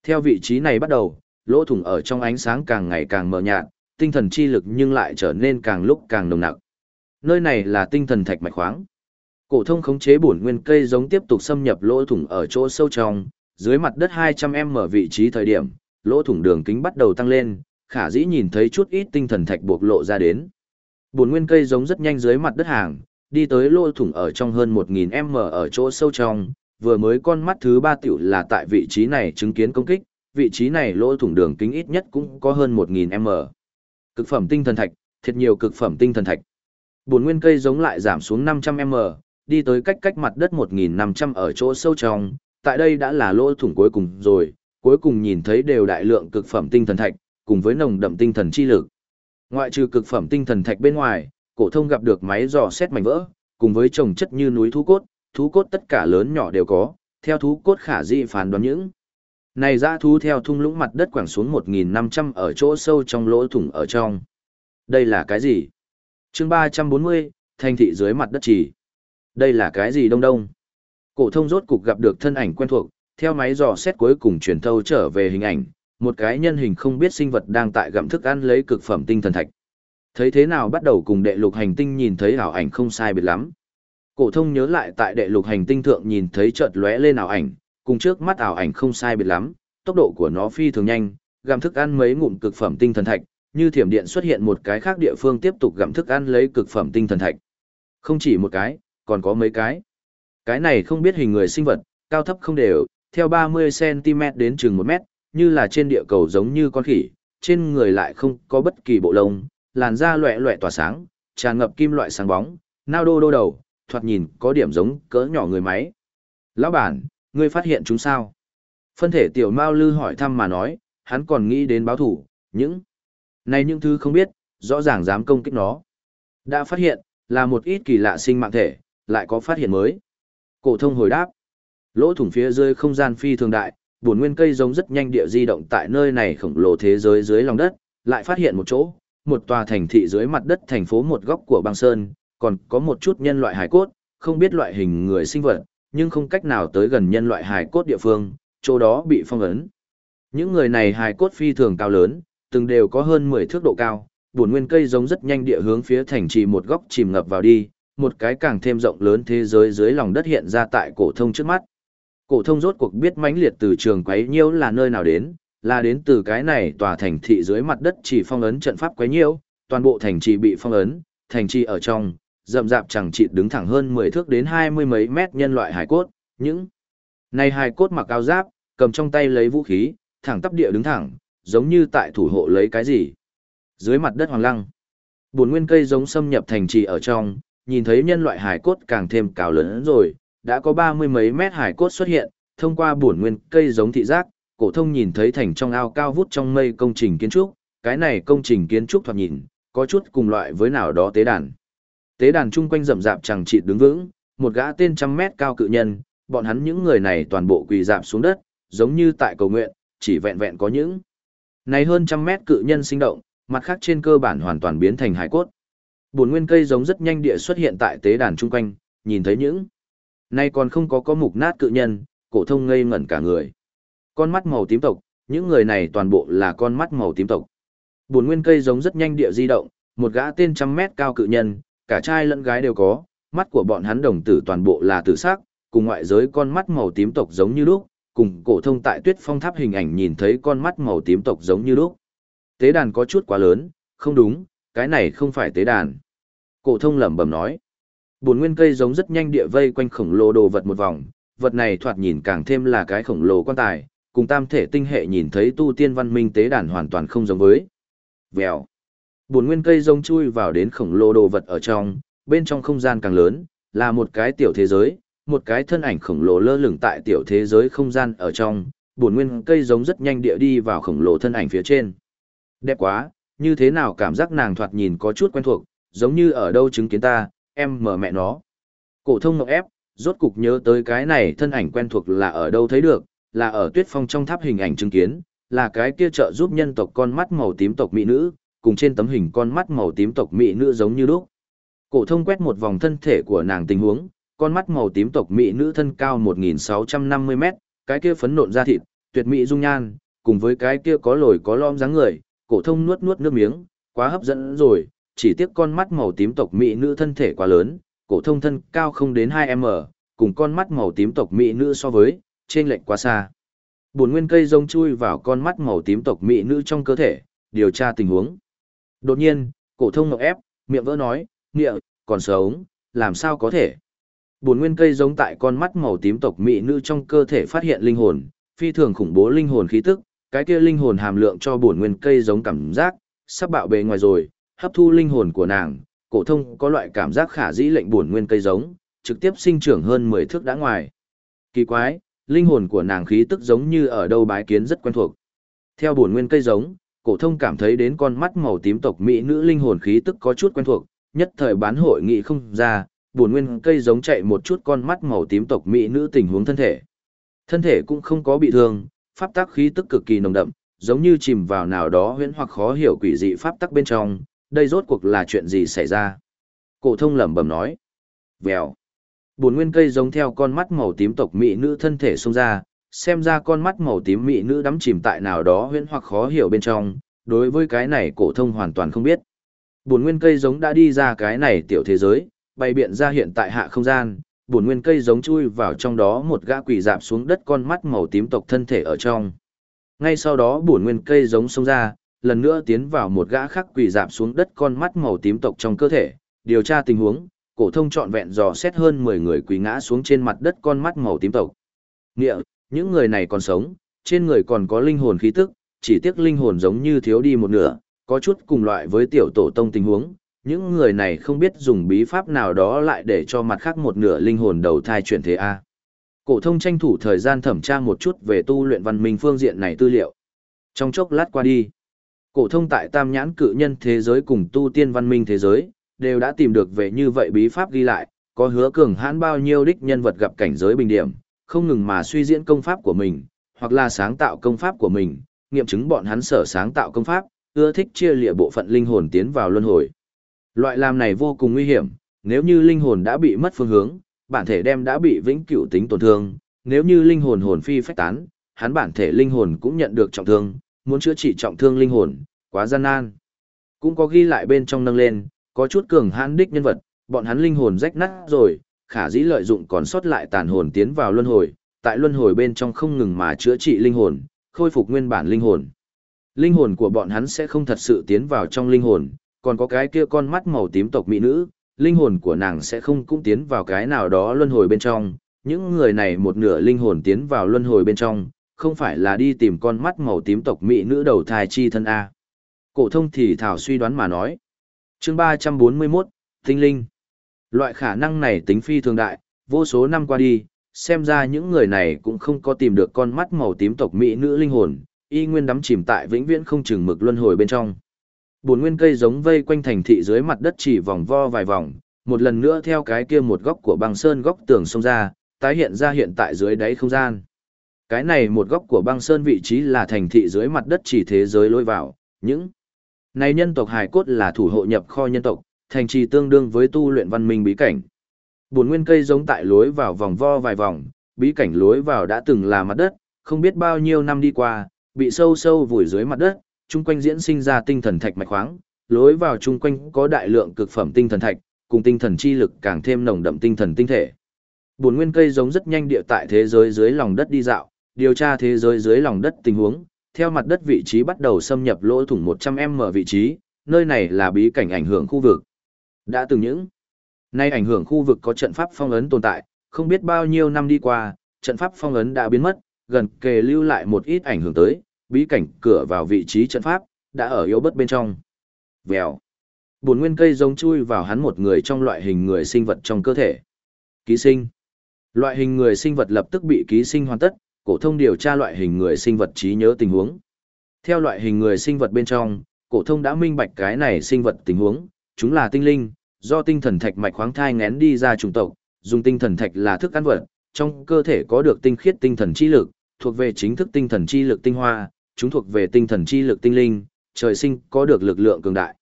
Theo vị trí này bắt đầu, lỗ thủng ở trong ánh sáng càng ngày càng mờ nhạt, tinh thần chi lực nhưng lại trở nên càng lúc càng nồng nặc. Nơi này là tinh thần thạch mạch khoáng. Cổ thông khống chế bổn nguyên cây giống tiếp tục xâm nhập lỗ thủng ở chỗ sâu trong, dưới mặt đất 200m vị trí thời điểm, lỗ thủng đường kính bắt đầu tăng lên, khả dĩ nhìn thấy chút ít tinh thần thạch bộc lộ ra đến. Bổn nguyên cây giống rất nhanh dưới mặt đất hàng, đi tới lỗ thủng ở trong hơn 1000m ở chỗ sâu trong, vừa mới con mắt thứ ba tiểu là tại vị trí này chứng kiến công kích, vị trí này lỗ thủng đường kính ít nhất cũng có hơn 1000m. Cực phẩm tinh thần thạch, thiệt nhiều cực phẩm tinh thần thạch. Buồn nguyên cây giống lại giảm xuống 500m, đi tới cách cách mặt đất 1500 ở chỗ sâu trong, tại đây đã là lỗ thủng cuối cùng rồi, cuối cùng nhìn thấy đều đại lượng cực phẩm tinh thần thạch, cùng với nồng đậm tinh thần chi lực. Ngoại trừ cực phẩm tinh thần thạch bên ngoài, cổ thông gặp được máy dò xét mảnh vỡ, cùng với trồng chất như núi thú cốt, thú cốt tất cả lớn nhỏ đều có, theo thú cốt khả dị phán đoán những. Này dã thú theo thung lũng mặt đất quảng xuống 1.500 ở chỗ sâu trong lỗ thủng ở trong. Đây là cái gì? chương 340, thành thị dưới mặt đất chỉ. Đây là cái gì đông đông? Cổ thông rốt cục gặp được thân ảnh quen thuộc, theo máy dò xét cuối cùng truyền thâu trở về hình ảnh, một cái nhân hình không biết sinh vật đang tại gặm thức ăn lấy cực phẩm tinh thần thạch. Thấy thế nào bắt đầu cùng đệ lục hành tinh nhìn thấy ảo ảnh không sai biệt lắm. Cổ thông nhớ lại tại đệ lục hành tinh thượng nhìn thấy chợt lóe lên ảo ảnh, cùng trước mắt ảo ảnh không sai biệt lắm, tốc độ của nó phi thường nhanh, gặm thức ăn mấy ngụm cực phẩm tinh thần thạch, như thiểm điện xuất hiện một cái khác địa phương tiếp tục gặm thức ăn lấy cực phẩm tinh thần thạch. Không chỉ một cái, còn có mấy cái. Cái này không biết hình người sinh vật, cao thấp không đều, theo 30cm đến chừng 1 mét, như là trên địa cầu giống như con khỉ, trên người lại không có bất kỳ bộ lông, làn da loẹ loẹ tỏa sáng, tràn ngập kim loại sáng bóng, nao đô đô đầu, thoạt nhìn có điểm giống cỡ nhỏ người máy. Lão bản, ngươi phát hiện chúng sao? Phân thể tiểu Mao Lư hỏi thăm mà nói, hắn còn nghĩ đến báo thủ, những này những thứ không biết, rõ ràng dám công kích nó. Đã phát hiện, là một ít kỳ lạ sinh mạng thể, lại có phát hiện mới. Cổ thông hồi đáp. Lỗ thủng phía dưới không gian phi thường đại, buồn nguyên cây giống rất nhanh địa di động tại nơi này khổng lồ thế giới dưới lòng đất, lại phát hiện một chỗ, một tòa thành thị dưới mặt đất thành phố một góc của băng sơn, còn có một chút nhân loại hải cốt, không biết loại hình người sinh vật, nhưng không cách nào tới gần nhân loại hải cốt địa phương, chỗ đó bị phong ấn. Những người này hải cốt phi thường cao lớn, từng đều có hơn 10 thước độ cao, buồn nguyên cây giống rất nhanh địa hướng phía thành trì một góc chìm ngập vào đi, một cái càng thêm rộng lớn thế giới dưới lòng đất hiện ra tại cổ thông trước mắt. Cổ thông rốt cuộc biết mãnh liệt từ trường quấy nhiễu là nơi nào đến, là đến từ cái này tòa thành thị dưới mặt đất chỉ phong ấn trận pháp quấy nhiễu, toàn bộ thành trì bị phong ấn, thành trì ở trong, rậm rạp chẳng chịt đứng thẳng hơn 10 thước đến hai mươi mấy mét nhân loại hải cốt, những này hải cốt mặc áo giáp, cầm trong tay lấy vũ khí, thẳng tắp địa đứng thẳng, giống như tại thủ hộ lấy cái gì. Dưới mặt đất hoàng lăng, buồn nguyên cây giống xâm nhập thành trì ở trong, nhìn thấy nhân loại hải cốt càng thêm cao lớn rồi, đã có ba mươi mấy mét hải cốt xuất hiện, thông qua buồn nguyên cây giống thị giác, cổ thông nhìn thấy thành trong ao cao vút trong mây công trình kiến trúc, cái này công trình kiến trúc thoạt nhìn, có chút cùng loại với nào đó tế đàn. Tế đàn chung quanh rậm rạp chẳng chịt đứng vững, một gã tên trăm mét cao cự nhân, bọn hắn những người này toàn bộ quỳ rạp xuống đất, giống như tại cầu nguyện, chỉ vẹn vẹn có những này hơn trăm mét cự nhân sinh động, mặt khác trên cơ bản hoàn toàn biến thành hải cốt. Bồn nguyên cây giống rất nhanh địa xuất hiện tại tế đàn chung quanh, nhìn thấy những nay còn không có có mục nát cự nhân, cổ thông ngây ngẩn cả người. Con mắt màu tím tộc, những người này toàn bộ là con mắt màu tím tộc. Buồn nguyên cây giống rất nhanh địa di động, một gã tên trăm mét cao cự nhân, cả trai lẫn gái đều có, mắt của bọn hắn đồng tử toàn bộ là tử sắc, cùng ngoại giới con mắt màu tím tộc giống như lúc, cùng cổ thông tại Tuyết Phong Tháp hình ảnh nhìn thấy con mắt màu tím tộc giống như lúc. Tế đàn có chút quá lớn, không đúng, cái này không phải tế đàn. Cổ thông lẩm bẩm nói. Buồn nguyên cây giống rất nhanh địa vây quanh khổng lồ đồ vật một vòng, vật này thoạt nhìn càng thêm là cái khổng lồ quan tài, cùng tam thể tinh hệ nhìn thấy tu tiên văn minh tế đàn hoàn toàn không giống với. Vèo. Buồn nguyên cây rông chui vào đến khổng lồ đồ vật ở trong, bên trong không gian càng lớn, là một cái tiểu thế giới, một cái thân ảnh khổng lồ lơ lửng tại tiểu thế giới không gian ở trong, buồn nguyên cây giống rất nhanh địa đi vào khổng lồ thân ảnh phía trên. Đẹp quá, như thế nào cảm giác nàng thoạt nhìn có chút quen thuộc, giống như ở đâu chứng kiến ta, em mở mẹ nó. Cổ thông ngọc ép, rốt cục nhớ tới cái này thân ảnh quen thuộc là ở đâu thấy được, là ở tuyết phong trong tháp hình ảnh chứng kiến, là cái kia trợ giúp nhân tộc con mắt màu tím tộc mỹ nữ, cùng trên tấm hình con mắt màu tím tộc mỹ nữ giống như lúc. Cổ thông quét một vòng thân thể của nàng tình huống, con mắt màu tím tộc mỹ nữ thân cao 1650 mét, cái kia phấn nộn da thịt, tuyệt mỹ dung nhan, cùng với cái kia có lồi có lõm dáng người, cổ thông nuốt nuốt nước miếng, quá hấp dẫn rồi, chỉ tiếc con mắt màu tím tộc mỹ nữ thân thể quá lớn, cổ thông thân cao không đến 2m, cùng con mắt màu tím tộc mỹ nữ so với, trên lệch quá xa. Bổn nguyên cây rông chui vào con mắt màu tím tộc mỹ nữ trong cơ thể, điều tra tình huống. Đột nhiên, cổ thông ngọc ép, miệng vỡ nói, "Nghĩa, còn sống, làm sao có thể?" Bổn nguyên cây giống tại con mắt màu tím tộc mỹ nữ trong cơ thể phát hiện linh hồn, phi thường khủng bố linh hồn khí tức, cái kia linh hồn hàm lượng cho bổn nguyên cây giống cảm giác sắp bạo bề ngoài rồi, hấp thu linh hồn của nàng, cổ thông có loại cảm giác khả dĩ lệnh bổn nguyên cây giống, trực tiếp sinh trưởng hơn 10 thước đã ngoài. Kỳ quái, linh hồn của nàng khí tức giống như ở đâu bái kiến rất quen thuộc. Theo bổn nguyên cây giống, cổ thông cảm thấy đến con mắt màu tím tộc mỹ nữ linh hồn khí tức có chút quen thuộc, nhất thời bán hội nghị không ra, buồn nguyên cây giống chạy một chút con mắt màu tím tộc mỹ nữ tình huống thân thể. Thân thể cũng không có bị thương, pháp tắc khí tức cực kỳ nồng đậm, giống như chìm vào nào đó huyễn hoặc khó hiểu quỷ dị pháp tắc bên trong, đây rốt cuộc là chuyện gì xảy ra. Cổ thông lẩm bẩm nói. Vèo. Bổn nguyên cây giống theo con mắt màu tím tộc mỹ nữ thân thể xông ra, xem ra con mắt màu tím mỹ nữ đắm chìm tại nào đó huyễn hoặc khó hiểu bên trong, đối với cái này cổ thông hoàn toàn không biết. Bổn nguyên cây giống đã đi ra cái này tiểu thế giới, bày biện ra hiện tại hạ không gian, bổn nguyên cây giống chui vào trong đó một gã quỷ dạp xuống đất con mắt màu tím tộc thân thể ở trong. Ngay sau đó bổn nguyên cây giống xông ra, lần nữa tiến vào một gã khác quỷ dạp xuống đất con mắt màu tím tộc trong cơ thể, điều tra tình huống, cổ thông trọn vẹn dò xét hơn 10 người quỳ ngã xuống trên mặt đất con mắt màu tím tộc. Nghĩa, những người này còn sống, trên người còn có linh hồn khí tức, chỉ tiếc linh hồn giống như thiếu đi một nửa, có chút cùng loại với tiểu tổ tông tình huống, những người này không biết dùng bí pháp nào đó lại để cho mặt khác một nửa linh hồn đầu thai chuyển thế A. Cổ thông tranh thủ thời gian thẩm tra một chút về tu luyện văn minh phương diện này tư liệu. Trong chốc lát qua đi, cổ thông tại tam nhãn cự nhân thế giới cùng tu tiên văn minh thế giới, đều đã tìm được về như vậy bí pháp ghi lại, có hứa cường hãn bao nhiêu đích nhân vật gặp cảnh giới bình điểm, không ngừng mà suy diễn công pháp của mình, hoặc là sáng tạo công pháp của mình, nghiệm chứng bọn hắn sở sáng tạo công pháp, ưa thích chia lịa bộ phận linh hồn tiến vào luân hồi. Loại làm này vô cùng nguy hiểm, nếu như linh hồn đã bị mất phương hướng, bản thể đem đã bị vĩnh cửu tính tổn thương, nếu như linh hồn hồn phi phách tán, hắn bản thể linh hồn cũng nhận được trọng thương, muốn chữa trị trọng thương linh hồn, quá gian nan. Cũng có ghi lại bên trong nâng lên, có chút cường hãn đích nhân vật, bọn hắn linh hồn rách nát rồi, khả dĩ lợi dụng còn sót lại tàn hồn tiến vào luân hồi, tại luân hồi bên trong không ngừng mà chữa trị linh hồn, khôi phục nguyên bản linh hồn. Linh hồn của bọn hắn sẽ không thật sự tiến vào trong linh hồn, còn có cái kia con mắt màu tím tộc mỹ nữ, linh hồn của nàng sẽ không cũng tiến vào cái nào đó luân hồi bên trong. Những người này một nửa linh hồn tiến vào luân hồi bên trong, không phải là đi tìm con mắt màu tím tộc mỹ nữ đầu thai chi thân A. Cổ thông thì thảo suy đoán mà nói chương 341, Tinh Linh. Loại khả năng này tính phi thường đại, vô số năm qua đi, xem ra những người này cũng không có tìm được con mắt màu tím tộc mỹ nữ linh hồn, y nguyên đắm chìm tại vĩnh viễn không chừng mực luân hồi bên trong. Bồn nguyên cây giống vây quanh thành thị dưới mặt đất chỉ vòng vo vài vòng, một lần nữa theo cái kia một góc của băng sơn góc tường sông ra, tái hiện ra hiện tại dưới đáy không gian. Cái này một góc của băng sơn vị trí là thành thị dưới mặt đất chỉ thế giới lôi vào, những này nhân tộc hải cốt là thủ hộ nhập kho nhân tộc, thành trì tương đương với tu luyện văn minh bí cảnh. Buồn nguyên cây giống tại lối vào vòng vo vài vòng, bí cảnh lối vào đã từng là mặt đất, không biết bao nhiêu năm đi qua, bị sâu sâu vùi dưới mặt đất, chung quanh diễn sinh ra tinh thần thạch mạch khoáng, lối vào chung quanh có đại lượng cực phẩm tinh thần thạch, cùng tinh thần chi lực càng thêm nồng đậm tinh thần tinh thể. Buồn nguyên cây giống rất nhanh địa tại thế giới dưới lòng đất đi dạo, điều tra thế giới dưới lòng đất tình huống, theo mặt đất vị trí bắt đầu xâm nhập lỗ thủng 100m vị trí, nơi này là bí cảnh ảnh hưởng khu vực. Đã từng những nay ảnh hưởng khu vực có trận pháp phong ấn tồn tại, không biết bao nhiêu năm đi qua, trận pháp phong ấn đã biến mất, gần kề lưu lại một ít ảnh hưởng tới, bí cảnh cửa vào vị trí trận pháp, đã ở yếu bất bên trong. Vèo. buồn nguyên cây giống chui vào hắn một người trong loại hình người sinh vật trong cơ thể. Ký sinh. Loại hình người sinh vật lập tức bị ký sinh hoàn tất, cổ thông điều tra loại hình người sinh vật trí nhớ tình huống. Theo loại hình người sinh vật bên trong, cổ thông đã minh bạch cái này sinh vật tình huống, chúng là tinh linh, do tinh thần thạch mạch khoáng thai ngén đi ra chủng tộc, dùng tinh thần thạch là thức ăn vật, trong cơ thể có được tinh khiết tinh thần chi lực, thuộc về chính thức tinh thần chi lực tinh hoa, chúng thuộc về tinh thần chi lực tinh linh, trời sinh có được lực lượng cường đại.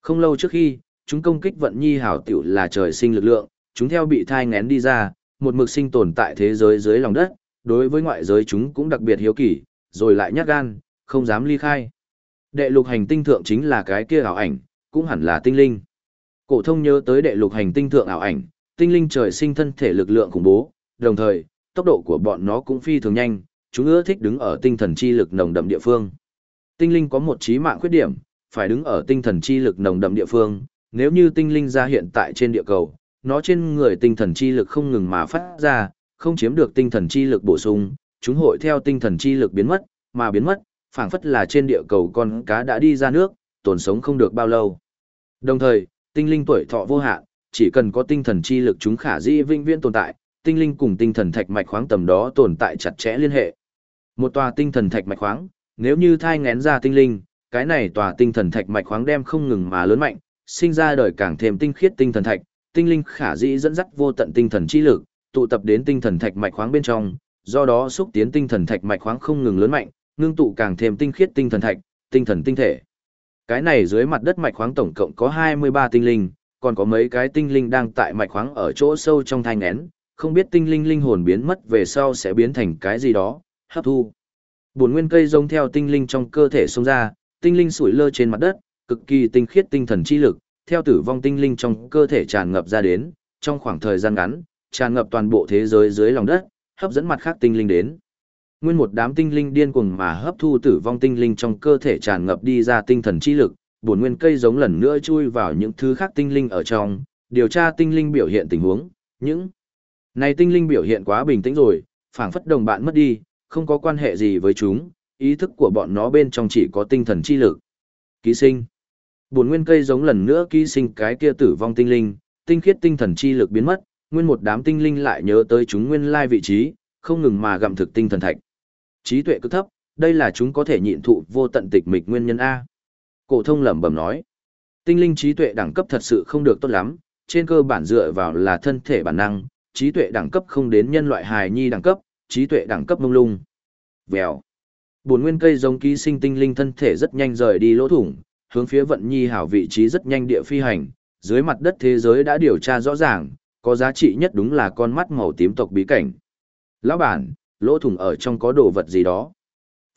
Không lâu trước khi, chúng công kích vận nhi hảo tiểu là trời sinh lực lượng, chúng theo bị thai ngén đi ra, một mực sinh tồn tại thế giới dưới lòng đất, đối với ngoại giới chúng cũng đặc biệt hiếu kỳ, rồi lại nhát gan, không dám ly khai. Đệ lục hành tinh thượng chính là cái kia ảo ảnh, cũng hẳn là tinh linh. Cổ thông nhớ tới đệ lục hành tinh thượng ảo ảnh, tinh linh trời sinh thân thể lực lượng khủng bố, đồng thời, tốc độ của bọn nó cũng phi thường nhanh, chúng ưa thích đứng ở tinh thần chi lực nồng đậm địa phương. Tinh linh có một chí mạng khuyết điểm, phải đứng ở tinh thần chi lực nồng đậm địa phương, nếu như tinh linh ra hiện tại trên địa cầu, nó trên người tinh thần chi lực không ngừng mà phát ra, không chiếm được tinh thần chi lực bổ sung, chúng hội theo tinh thần chi lực biến mất, mà biến mất, phảng phất là trên địa cầu con cá đã đi ra nước, tồn sống không được bao lâu. Đồng thời, tinh linh tuổi thọ vô hạn, chỉ cần có tinh thần chi lực chúng khả dĩ vĩnh viễn tồn tại, tinh linh cùng tinh thần thạch mạch khoáng tầm đó tồn tại chặt chẽ liên hệ. Một tòa tinh thần thạch mạch khoáng, nếu như thai ngén ra tinh linh, cái này tòa tinh thần thạch mạch khoáng đem không ngừng mà lớn mạnh, sinh ra đời càng thêm tinh khiết tinh thần thạch, tinh linh khả dĩ dẫn dắt vô tận tinh thần chi lực, tụ tập đến tinh thần thạch mạch khoáng bên trong, do đó xúc tiến tinh thần thạch mạch khoáng không ngừng lớn mạnh, ngưng tụ càng thêm tinh khiết tinh thần thạch, tinh thần tinh thể. Cái này dưới mặt đất mạch khoáng tổng cộng có 23 tinh linh, còn có mấy cái tinh linh đang tại mạch khoáng ở chỗ sâu trong thanh nén, không biết tinh linh linh hồn biến mất về sau sẽ biến thành cái gì đó, hấp thu. Buồn nguyên cây giống theo tinh linh trong cơ thể xông ra, tinh linh sủi lơ trên mặt đất, cực kỳ tinh khiết tinh thần chi lực, theo tử vong tinh linh trong cơ thể tràn ngập ra đến, trong khoảng thời gian ngắn, tràn ngập toàn bộ thế giới dưới lòng đất, hấp dẫn mặt khác tinh linh đến. Nguyên một đám tinh linh điên cuồng mà hấp thu tử vong tinh linh trong cơ thể tràn ngập đi ra tinh thần chi lực, buồn nguyên cây giống lần nữa chui vào những thứ khác tinh linh ở trong, điều tra tinh linh biểu hiện tình huống, những này tinh linh biểu hiện quá bình tĩnh rồi, phảng phất đồng bạn mất đi, không có quan hệ gì với chúng, ý thức của bọn nó bên trong chỉ có tinh thần chi lực. Ký sinh. Buồn nguyên cây giống lần nữa ký sinh cái kia tử vong tinh linh, tinh khiết tinh thần chi lực biến mất, nguyên một đám tinh linh lại nhớ tới chúng nguyên lai vị trí, không ngừng mà gặm thực tinh thần thạch. Trí tuệ cứ thấp, đây là chúng có thể nhịn thụ vô tận tịch mịch nguyên nhân A. Cổ thông lẩm bẩm nói, tinh linh trí tuệ đẳng cấp thật sự không được tốt lắm, trên cơ bản dựa vào là thân thể bản năng, trí tuệ đẳng cấp không đến nhân loại hài nhi đẳng cấp, trí tuệ đẳng cấp mông lung. Vèo. Bốn nguyên cây giống ký sinh tinh linh thân thể rất nhanh rời đi lỗ thủng, hướng phía vận nhi hảo vị trí rất nhanh địa phi hành, dưới mặt đất thế giới đã điều tra rõ ràng, có giá trị nhất đúng là con mắt màu tím tộc bí cảnh. Lão bản, lỗ thủng ở trong có đồ vật gì đó.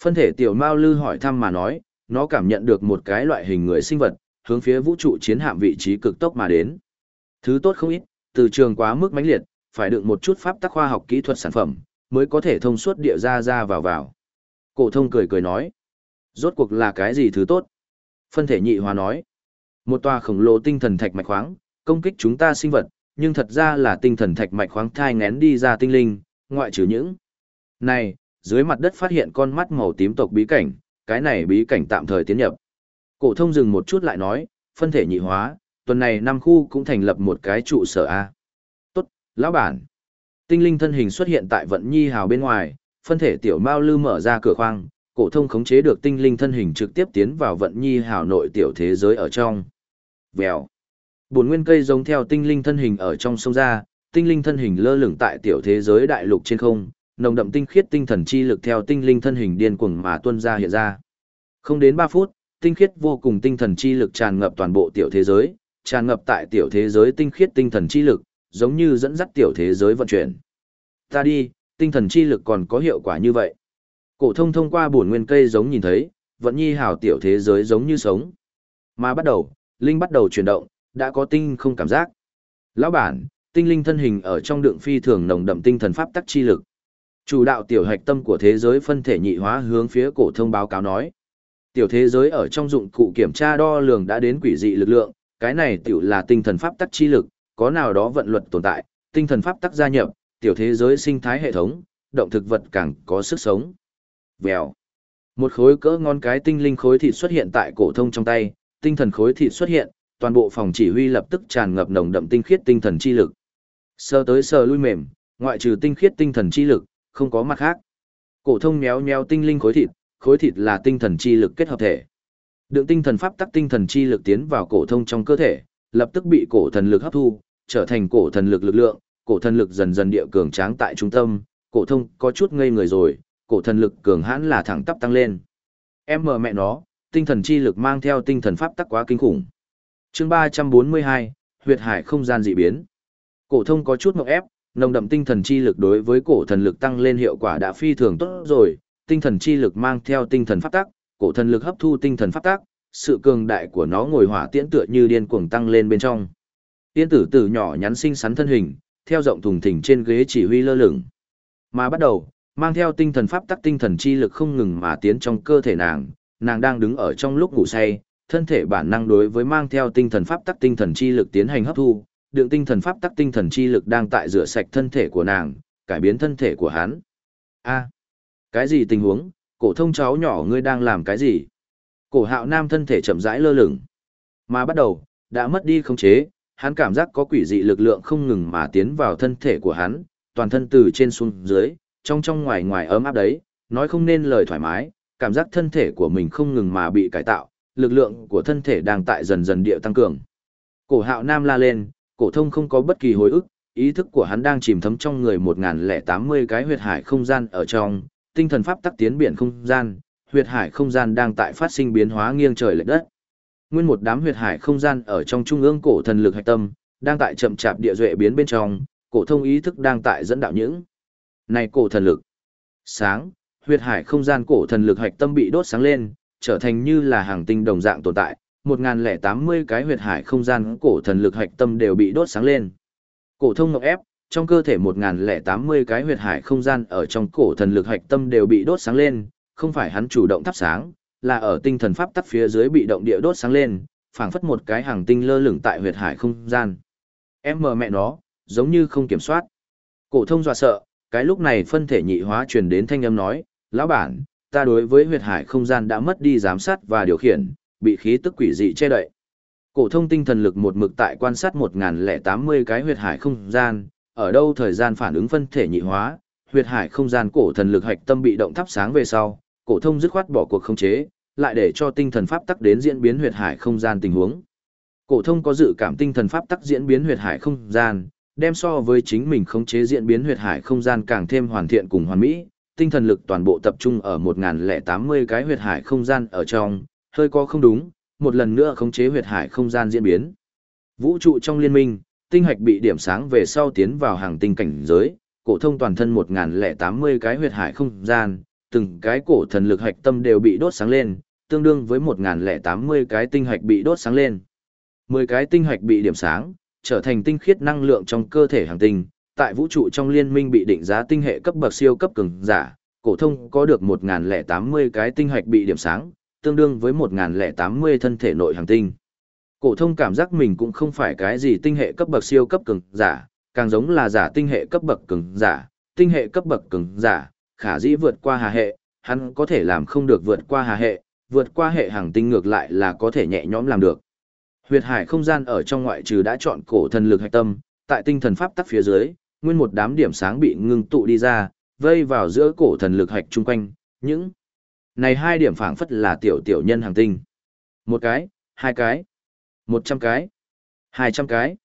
Phân thể tiểu Mao Lư hỏi thăm mà nói, nó cảm nhận được một cái loại hình người sinh vật, hướng phía vũ trụ chiến hạm vị trí cực tốc mà đến. Thứ tốt không ít, từ trường quá mức mãnh liệt, phải đựng một chút pháp tắc khoa học kỹ thuật sản phẩm, mới có thể thông suốt địa ra ra vào vào. Cổ thông cười cười nói, rốt cuộc là cái gì thứ tốt? Phân thể nhị hòa nói, một tòa khổng lồ tinh thần thạch mạch khoáng, công kích chúng ta sinh vật, nhưng thật ra là tinh thần thạch mạch khoáng thai ngén đi ra tinh linh, ngoại trừ những. Này, dưới mặt đất phát hiện con mắt màu tím tộc bí cảnh, cái này bí cảnh tạm thời tiến nhập. Cổ thông dừng một chút lại nói, phân thể nhị hóa, tuần này năm khu cũng thành lập một cái trụ sở A. Tốt, lão bản. Tinh linh thân hình xuất hiện tại vận nhi hào bên ngoài, phân thể tiểu mao lư mở ra cửa khoang, cổ thông khống chế được tinh linh thân hình trực tiếp tiến vào vận nhi hào nội tiểu thế giới ở trong. Vèo. Bổn nguyên cây giống theo tinh linh thân hình ở trong sông ra, tinh linh thân hình lơ lửng tại tiểu thế giới đại lục trên không, nồng đậm tinh khiết tinh thần chi lực theo tinh linh thân hình điên cuồng mà tuôn ra hiện ra. Không đến 3 phút, tinh khiết vô cùng tinh thần chi lực tràn ngập toàn bộ tiểu thế giới, tràn ngập tại tiểu thế giới tinh khiết tinh thần chi lực, giống như dẫn dắt tiểu thế giới vận chuyển. Ta đi, tinh thần chi lực còn có hiệu quả như vậy. Cổ thông thông qua bổn nguyên cây giống nhìn thấy, vận nhi hảo tiểu thế giới giống như sống. Mà bắt đầu, linh bắt đầu chuyển động, đã có tinh không cảm giác. Lão bản, tinh linh thân hình ở trong đường phi thường nồng đậm tinh thần pháp tắc chi lực. Chủ đạo tiểu hạch tâm của thế giới phân thể nhị hóa hướng phía cổ thông báo cáo nói. Tiểu thế giới ở trong dụng cụ kiểm tra đo lường đã đến quỷ dị lực lượng, cái này tiểu là tinh thần pháp tắc chi lực, có nào đó vận luật tồn tại, tinh thần pháp tắc gia nhập, tiểu thế giới sinh thái hệ thống, động thực vật càng có sức sống. Vèo. Một khối cỡ ngon cái tinh linh khối thịt xuất hiện tại cổ thông trong tay, tinh thần khối thịt xuất hiện, toàn bộ phòng chỉ huy lập tức tràn ngập nồng đậm tinh khiết tinh thần chi lực. Sờ tới sờ lui mềm, ngoại trừ tinh khiết tinh thần chi lực, không có mặt khác. Cổ thông méo méo tinh linh khối thịt, khối thịt là tinh thần chi lực kết hợp thể. Đượng tinh thần pháp tắc tinh thần chi lực tiến vào cổ thông trong cơ thể, lập tức bị cổ thần lực hấp thu, trở thành cổ thần lực lực lượng, cổ thần lực dần dần địa cường tráng tại trung tâm, cổ thông có chút ngây người rồi, cổ thần lực cường hãn là thẳng tắp tăng lên. Em mờ mẹ nó, tinh thần chi lực mang theo tinh thần pháp tắc quá kinh khủng. Chương 342, huyệt hải không gian dị biến. Cổ thông có chút ngộp ép, nồng đậm tinh thần chi lực đối với cổ thần lực tăng lên hiệu quả đã phi thường tốt rồi, tinh thần chi lực mang theo tinh thần pháp tắc, cổ thần lực hấp thu tinh thần pháp tắc, sự cường đại của nó ngồi hỏa tiễn tựa như điên cuồng tăng lên bên trong. Tiên tử tử nhỏ nhắn xinh xắn thân hình, theo rộng thùng thình trên ghế chỉ huy lơ lửng. Mà bắt đầu, mang theo tinh thần pháp tắc tinh thần chi lực không ngừng mà tiến trong cơ thể nàng, nàng đang đứng ở trong lúc ngủ say, thân thể bản năng đối với mang theo tinh thần pháp tắc tinh thần chi lực tiến hành hấp thu, đường tinh thần pháp tắc tinh thần chi lực đang tại rửa sạch thân thể của nàng, cải biến thân thể của hắn. A, cái gì tình huống? Cổ thông cháu nhỏ ngươi đang làm cái gì? Cổ Hạo Nam thân thể chậm rãi lơ lửng, mà bắt đầu đã mất đi khống chế, hắn cảm giác có quỷ dị lực lượng không ngừng mà tiến vào thân thể của hắn, toàn thân từ trên xuống dưới, trong trong ngoài ngoài ấm áp đấy, nói không nên lời thoải mái, cảm giác thân thể của mình không ngừng mà bị cải tạo, lực lượng của thân thể đang tại dần dần địa tăng cường. Cổ hạo nam la lên, cổ thông không có bất kỳ hồi ức, ý thức của hắn đang chìm thấm trong người 1080 cái huyệt hải không gian ở trong, tinh thần pháp tắc tiến biển không gian, huyệt hải không gian đang tại phát sinh biến hóa nghiêng trời lệch đất. nguyên một đám huyệt hải không gian ở trong trung ương cổ thần lực hạch tâm, đang tại chậm chạp địa duệ biến bên trong, cổ thông ý thức đang tại dẫn đạo những. Này cổ thần lực. Sáng, huyệt hải không gian cổ thần lực hạch tâm bị đốt sáng lên, trở thành như là hàng tinh đồng dạng tồn tại, 1080 cái huyệt hải không gian cổ thần lực hạch tâm đều bị đốt sáng lên. Cổ thông ngọc ép, trong cơ thể 1080 cái huyệt hải không gian ở trong cổ thần lực hạch tâm đều bị đốt sáng lên, không phải hắn chủ động thắp sáng, là ở tinh thần pháp tắc phía dưới bị động địa đốt sáng lên, phảng phất một cái hàng tinh lơ lửng tại huyệt hải không gian. Em mờ mẹ nó, giống như không kiểm soát. Cổ thông dọa sợ, cái lúc này phân thể nhị hóa truyền đến thanh âm nói, lão bản, ta đối với huyệt hải không gian đã mất đi giám sát và điều khiển, bị khí tức quỷ dị che đậy. Cổ thông tinh thần lực một mực tại quan sát 1080 cái huyệt hải không gian, ở đâu thời gian phản ứng phân thể nhị hóa, huyệt hải không gian cổ thần lực hạch tâm bị động thắp sáng về sau, cổ thông dứt khoát bỏ cuộc khống chế, lại để cho tinh thần pháp tắc đến diễn biến huyệt hải không gian tình huống. Cổ thông có dự cảm tinh thần pháp tắc diễn biến huyệt hải không gian, đem so với chính mình khống chế diễn biến huyệt hải không gian càng thêm hoàn thiện cùng hoàn mỹ, tinh thần lực toàn bộ tập trung ở 1080 cái huyệt hải không gian ở trong, hơi có không đúng, một lần nữa khống chế huyệt hải không gian diễn biến. Vũ trụ trong liên minh, tinh hạch bị điểm sáng về sau tiến vào hàng tinh cảnh giới, cổ thông toàn thân 1080 cái huyệt hải không gian, từng cái cổ thần lực hạch tâm đều bị đốt sáng lên, tương đương với 1080 cái tinh hạch bị đốt sáng lên. 10 cái tinh hạch bị điểm sáng, trở thành tinh khiết năng lượng trong cơ thể hàng tinh, tại vũ trụ trong liên minh bị định giá tinh hệ cấp bậc siêu cấp cường giả, cổ thông có được 1080 cái tinh hạch bị điểm sáng, tương đương với 1080 thân thể nội hành tinh. Cổ thông cảm giác mình cũng không phải cái gì tinh hệ cấp bậc siêu cấp cường giả, càng giống là giả tinh hệ cấp bậc cường giả, tinh hệ cấp bậc cường giả, khả dĩ vượt qua hà hệ, hắn có thể làm không được vượt qua hà hệ, vượt qua hệ hàng tinh ngược lại là có thể nhẹ nhõm làm được. Huyệt hải không gian ở trong ngoại trừ đã chọn cổ thần lực hạch tâm, tại tinh thần pháp tắc phía dưới, nguyên một đám điểm sáng bị ngưng tụ đi ra, vây vào giữa cổ thần lực hạch chung quanh, những này hai điểm phảng phất là tiểu tiểu nhân hàng tinh. Một cái, hai cái, một trăm cái, hai trăm cái,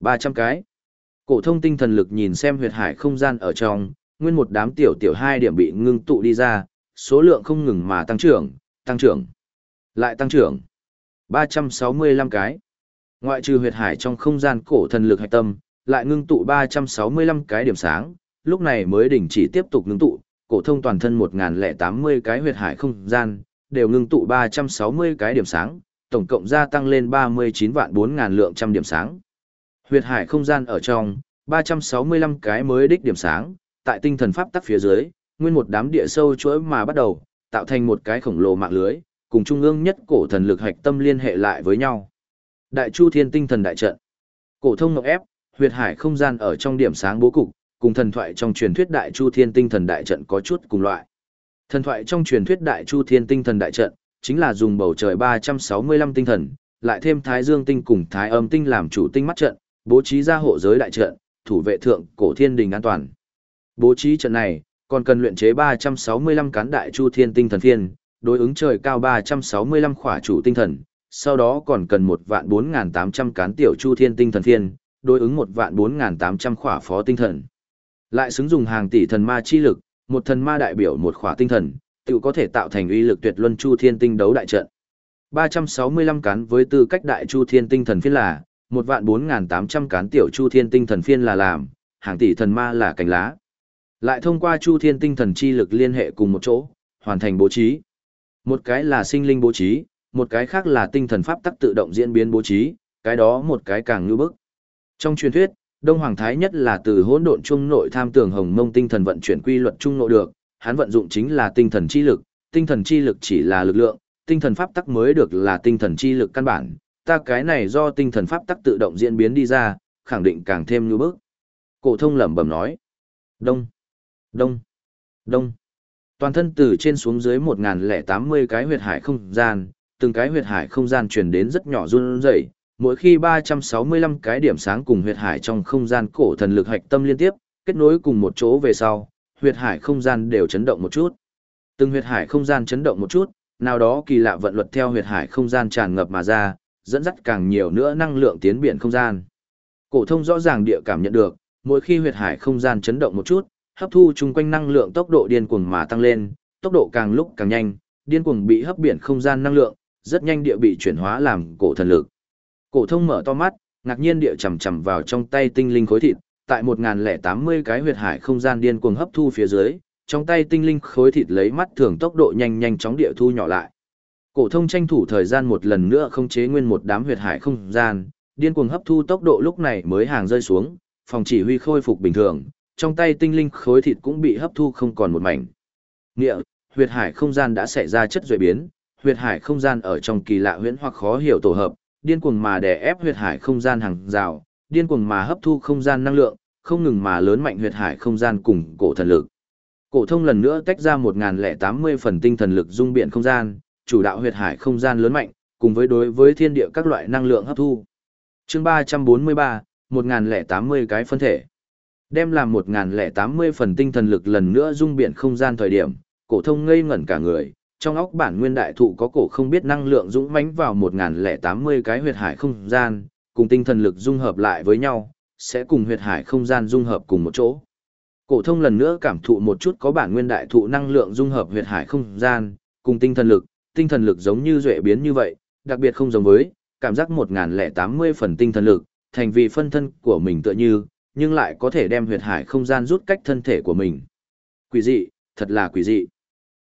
ba trăm cái. Cổ thông tinh thần lực nhìn xem huyệt hải không gian ở trong, nguyên một đám tiểu tiểu hai điểm bị ngưng tụ đi ra, số lượng không ngừng mà tăng trưởng, tăng trưởng, lại tăng trưởng. 365 cái. Ngoại trừ huyệt hải trong không gian cổ thần lực hạch tâm, lại ngưng tụ 365 cái điểm sáng, lúc này mới đình chỉ tiếp tục ngưng tụ, cổ thông toàn thân 1080 cái huyệt hải không gian, đều ngưng tụ 360 cái điểm sáng, tổng cộng gia tăng lên 39 vạn 4000 lượng trăm điểm sáng. Huyệt hải không gian ở trong, 365 cái mới đích điểm sáng, tại tinh thần pháp tắc phía dưới, nguyên một đám địa sâu chuỗi mà bắt đầu, tạo thành một cái khổng lồ mạng lưới, cùng trung ương nhất cổ thần lực hạch tâm liên hệ lại với nhau. Đại Chu Thiên Tinh Thần Đại Trận. Cổ thông ngọc ép, huyệt hải không gian ở trong điểm sáng bố cục, cùng thần thoại trong truyền thuyết Đại Chu Thiên Tinh Thần Đại Trận có chút cùng loại. Thần thoại trong truyền thuyết Đại Chu Thiên Tinh Thần Đại Trận chính là dùng bầu trời 365 tinh thần, lại thêm Thái Dương tinh cùng Thái Âm tinh làm chủ tinh mắt trận, bố trí ra hộ giới đại trận, thủ vệ thượng cổ thiên đình an toàn. Bố trí trận này, còn cần luyện chế 365 cán đại chu thiên tinh thần phiên, đối ứng trời cao 365 khỏa chủ tinh thần, sau đó còn cần một vạn 4.800 cán tiểu chu thiên tinh thần phiên, đối ứng một vạn 4.800 khỏa phó tinh thần. Lại xứng dùng hàng tỷ thần ma chi lực, một thần ma đại biểu một khỏa tinh thần, tự có thể tạo thành uy lực tuyệt luân chu thiên tinh đấu đại trận. 365 cán với tư cách đại chu thiên tinh thần phiên là, một vạn 4.800 cán tiểu chu thiên tinh thần phiên là làm, hàng tỷ thần ma là cành lá. Lại thông qua chu thiên tinh thần chi lực liên hệ cùng một chỗ, hoàn thành bố trí. Một cái là sinh linh bố trí, một cái khác là tinh thần pháp tắc tự động diễn biến bố trí, cái đó một cái càng như bức. Trong truyền thuyết, Đông Hoàng Thái nhất là từ hỗn độn trung nội tham tưởng hồng mông tinh thần vận chuyển quy luật trung nội được, hắn vận dụng chính là tinh thần chi lực, tinh thần chi lực chỉ là lực lượng, tinh thần pháp tắc mới được là tinh thần chi lực căn bản, ta cái này do tinh thần pháp tắc tự động diễn biến đi ra, khẳng định càng thêm như bức. Cổ thông lẩm bẩm nói. Đông, đông, đông. Toàn thân từ trên xuống dưới 1080 cái huyệt hải không gian, từng cái huyệt hải không gian truyền đến rất nhỏ run rẩy, mỗi khi 365 cái điểm sáng cùng huyệt hải trong không gian cổ thần lực hạch tâm liên tiếp, kết nối cùng một chỗ về sau, huyệt hải không gian đều chấn động một chút. Từng huyệt hải không gian chấn động một chút, nào đó kỳ lạ vận luật theo huyệt hải không gian tràn ngập mà ra, dẫn dắt càng nhiều nữa năng lượng tiến biển không gian. Cổ thông rõ ràng địa cảm nhận được, mỗi khi huyệt hải không gian chấn động một chút, hấp thu chung quanh năng lượng tốc độ điên cuồng mà tăng lên, tốc độ càng lúc càng nhanh, điên cuồng bị hấp biển không gian năng lượng, rất nhanh địa bị chuyển hóa làm cổ thần lực. Cổ thông mở to mắt, ngạc nhiên địa chầm chầm vào trong tay tinh linh khối thịt, tại 1080 cái huyệt hải không gian điên cuồng hấp thu phía dưới, trong tay tinh linh khối thịt lấy mắt thường tốc độ nhanh nhanh chóng địa thu nhỏ lại. Cổ thông tranh thủ thời gian một lần nữa không chế nguyên một đám huyệt hải không gian, điên cuồng hấp thu tốc độ lúc này mới hàng rơi xuống, phòng chỉ huy khôi phục bình thường, trong tay tinh linh khối thịt cũng bị hấp thu không còn một mảnh. Nghĩa, huyệt hải không gian đã xảy ra chất duệ biến, huyệt hải không gian ở trong kỳ lạ huyễn hoặc khó hiểu tổ hợp, điên cuồng mà đè ép huyệt hải không gian hàng rào, điên cuồng mà hấp thu không gian năng lượng, không ngừng mà lớn mạnh huyệt hải không gian cùng cổ thần lực. Cổ thông lần nữa tách ra 1080 phần tinh thần lực dung biện không gian, chủ đạo huyệt hải không gian lớn mạnh, cùng với đối với thiên địa các loại năng lượng hấp thu. Chương 343, 1080 cái phân thể. Đem làm 1080 phần tinh thần lực lần nữa dung biện không gian thời điểm, cổ thông ngây ngẩn cả người, trong óc bản nguyên đại thụ có cổ không biết năng lượng dũng mãnh vào 1080 cái huyệt hải không gian, cùng tinh thần lực dung hợp lại với nhau, sẽ cùng huyệt hải không gian dung hợp cùng một chỗ. Cổ thông lần nữa cảm thụ một chút có bản nguyên đại thụ năng lượng dung hợp huyệt hải không gian, cùng tinh thần lực, tinh thần lực giống như duệ biến như vậy, đặc biệt không giống với, cảm giác 1080 phần tinh thần lực, thành vì phân thân của mình tựa như, nhưng lại có thể đem huyệt hải không gian rút cách thân thể của mình. Quỷ dị, thật là quỷ dị.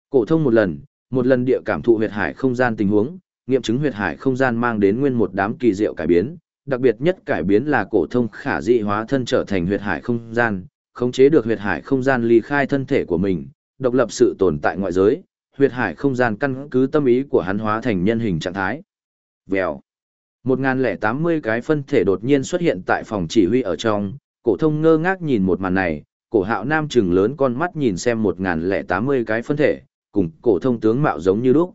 Cổ thông một lần, một lần địa cảm thụ huyệt hải không gian tình huống, nghiệm chứng huyệt hải không gian mang đến nguyên một đám kỳ diệu cải biến, đặc biệt nhất cải biến là cổ thông khả dị hóa thân trở thành huyệt hải không gian, khống chế được huyệt hải không gian ly khai thân thể của mình, độc lập sự tồn tại ngoại giới, huyệt hải không gian căn cứ tâm ý của hắn hóa thành nhân hình trạng thái. Vèo. 1080 cái phân thể đột nhiên xuất hiện tại phòng chỉ huy ở trong, cổ thông ngơ ngác nhìn một màn này, cổ hạo nam trừng lớn con mắt nhìn xem 1080 cái phân thể, cùng cổ thông tướng mạo giống như lúc.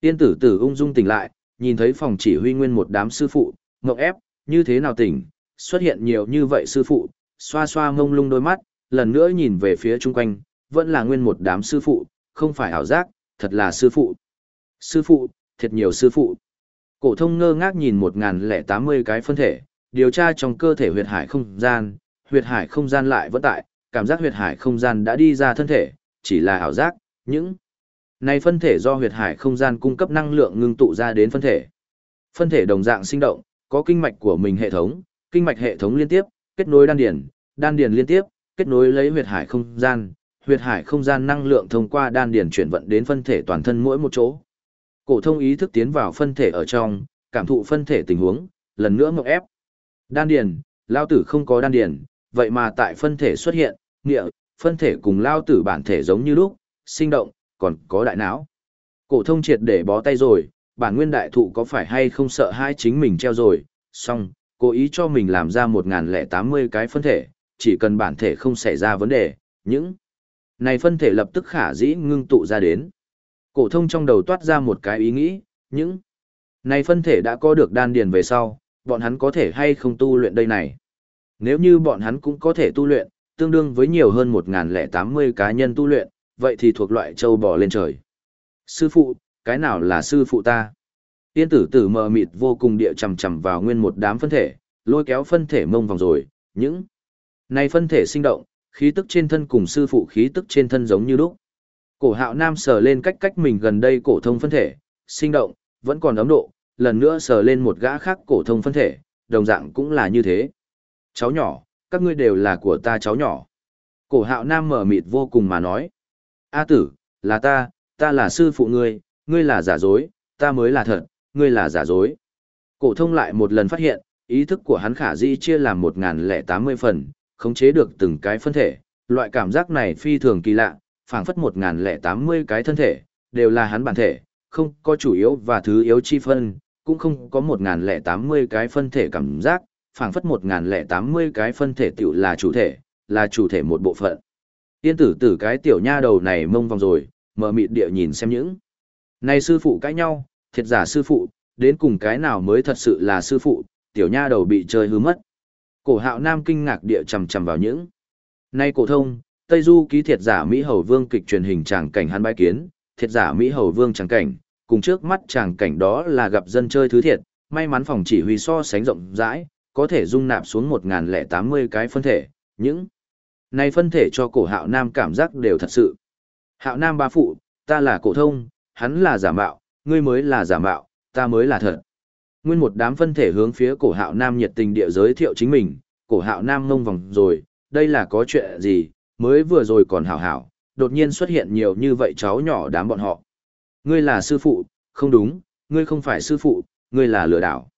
Tiên tử tử ung dung tỉnh lại, nhìn thấy phòng chỉ huy nguyên một đám sư phụ, ngọc ép, như thế nào tỉnh, xuất hiện nhiều như vậy sư phụ, xoa xoa ngông lung đôi mắt, lần nữa nhìn về phía chung quanh, vẫn là nguyên một đám sư phụ, không phải ảo giác, thật là sư phụ. Sư phụ, thật nhiều sư phụ. Cổ thông ngơ ngác nhìn 1080 cái phân thể, điều tra trong cơ thể huyệt hải không gian, huyệt hải không gian lại vẫn tại, cảm giác huyệt hải không gian đã đi ra thân thể, chỉ là ảo giác, những này phân thể do huyệt hải không gian cung cấp năng lượng ngưng tụ ra đến phân thể. Phân thể đồng dạng sinh động, có kinh mạch của mình hệ thống, kinh mạch hệ thống liên tiếp, kết nối đan điền, đan điền liên tiếp, kết nối lấy huyệt hải không gian, huyệt hải không gian năng lượng thông qua đan điền chuyển vận đến phân thể toàn thân mỗi một chỗ. Cổ thông ý thức tiến vào phân thể ở trong, cảm thụ phân thể tình huống, lần nữa ngộp ép. Đan điền, lao tử không có đan điền, vậy mà tại phân thể xuất hiện, nghĩa, phân thể cùng lao tử bản thể giống như lúc, sinh động, còn có đại não. Cổ thông triệt để bó tay rồi, bản nguyên đại thụ có phải hay không sợ hai chính mình treo rồi, xong, cố ý cho mình làm ra 1080 cái phân thể, chỉ cần bản thể không xảy ra vấn đề, những này phân thể lập tức khả dĩ ngưng tụ ra đến. Cổ thông trong đầu toát ra một cái ý nghĩ, những này phân thể đã có được đan điền về sau, bọn hắn có thể hay không tu luyện đây này. Nếu như bọn hắn cũng có thể tu luyện, tương đương với nhiều hơn 1080 cá nhân tu luyện, vậy thì thuộc loại châu bò lên trời. Sư phụ, cái nào là sư phụ ta? Tiên tử tử mờ mịt vô cùng địa chầm chầm vào nguyên một đám phân thể, lôi kéo phân thể mông vòng rồi, những này phân thể sinh động, khí tức trên thân cùng sư phụ khí tức trên thân giống như lúc. Cổ hạo nam sờ lên cách cách mình gần đây cổ thông phân thể, sinh động, vẫn còn ấm độ, lần nữa sờ lên một gã khác cổ thông phân thể, đồng dạng cũng là như thế. Cháu nhỏ, các ngươi đều là của ta cháu nhỏ. Cổ hạo nam mở mịt vô cùng mà nói. A tử, là ta, ta là sư phụ ngươi, ngươi là giả dối, ta mới là thật, ngươi là giả dối. Cổ thông lại một lần phát hiện, ý thức của hắn khả di chia làm 1080 phần, khống chế được từng cái phân thể, loại cảm giác này phi thường kỳ lạ, phảng phất 1080 cái thân thể, đều là hắn bản thể, không có chủ yếu và thứ yếu chi phân, cũng không có 1080 cái phân thể cảm giác, phảng phất 1080 cái phân thể tiểu là chủ thể, là chủ thể một bộ phận. Tiên tử tử cái tiểu nha đầu này mông vòng rồi, mở mịt địa nhìn xem những. Này sư phụ cãi nhau, thiệt giả sư phụ, đến cùng cái nào mới thật sự là sư phụ, tiểu nha đầu bị chơi hư mất. Cổ hạo nam kinh ngạc địa trầm trầm vào những. Nay cổ thông, Tây Du ký thiệt giả Mỹ Hầu Vương kịch truyền hình tràng cảnh hắn bái kiến, thiệt giả Mỹ Hầu Vương tràng cảnh, cùng trước mắt tràng cảnh đó là gặp dân chơi thứ thiệt, may mắn phòng chỉ huy so sánh rộng rãi, có thể dung nạp xuống 1080 cái phân thể, những này phân thể cho cổ hạo nam cảm giác đều thật sự. Hạo nam ba phụ, ta là cổ thông, hắn là giả mạo, ngươi mới là giả mạo, ta mới là thật. Nguyên một đám phân thể hướng phía cổ hạo nam nhiệt tình địa giới thiệu chính mình, cổ hạo nam ngông vòng rồi, đây là có chuyện gì, mới vừa rồi còn hảo hảo, đột nhiên xuất hiện nhiều như vậy cháu nhỏ đám bọn họ. Ngươi là sư phụ, không đúng, ngươi không phải sư phụ, ngươi là lừa đảo.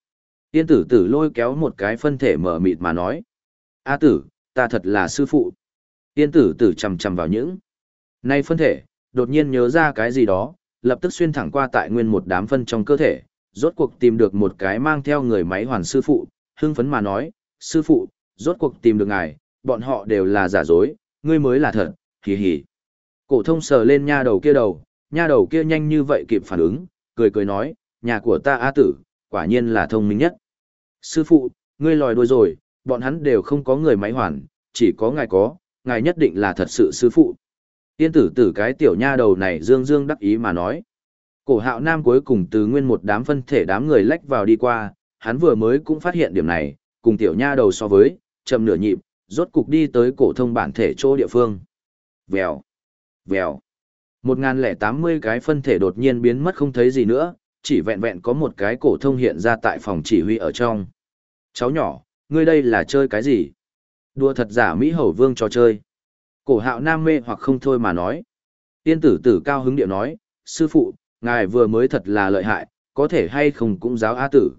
Tiên tử tử lôi kéo một cái phân thể mở mịt mà nói. A tử, ta thật là sư phụ. Tiên tử tử chầm chầm vào những. Nay phân thể, đột nhiên nhớ ra cái gì đó, lập tức xuyên thẳng qua tại nguyên một đám phân trong cơ thể, rốt cuộc tìm được một cái mang theo người máy hoàn sư phụ, hưng phấn mà nói, sư phụ, rốt cuộc tìm được ngài, bọn họ đều là giả dối, ngươi mới là thật, hì hì. Cổ thông sờ lên nha đầu kia đầu, nha đầu kia nhanh như vậy kịp phản ứng, cười cười nói, nhà của ta A tử, quả nhiên là thông minh nhất. Sư phụ, ngươi lòi đuôi rồi, bọn hắn đều không có người máy hoàn, chỉ có ngài có, ngài nhất định là thật sự sư phụ. Tiên tử tử cái tiểu nha đầu này dương dương đắc ý mà nói. Cổ hạo nam cuối cùng từ nguyên một đám phân thể đám người lách vào đi qua, hắn vừa mới cũng phát hiện điểm này, cùng tiểu nha đầu so với, chậm nửa nhịp, rốt cục đi tới cổ thông bản thể chỗ địa phương. Vèo, vèo. 1080 cái phân thể đột nhiên biến mất không thấy gì nữa, chỉ vẹn vẹn có một cái cổ thông hiện ra tại phòng chỉ huy ở trong. Cháu nhỏ, ngươi đây là chơi cái gì? Đùa thật giả Mỹ Hầu Vương trò chơi. Cổ hạo nam mê hoặc không thôi mà nói. Tiên tử tử cao hứng điệu nói, sư phụ, ngài vừa mới thật là lợi hại, có thể hay không cũng giáo A tử.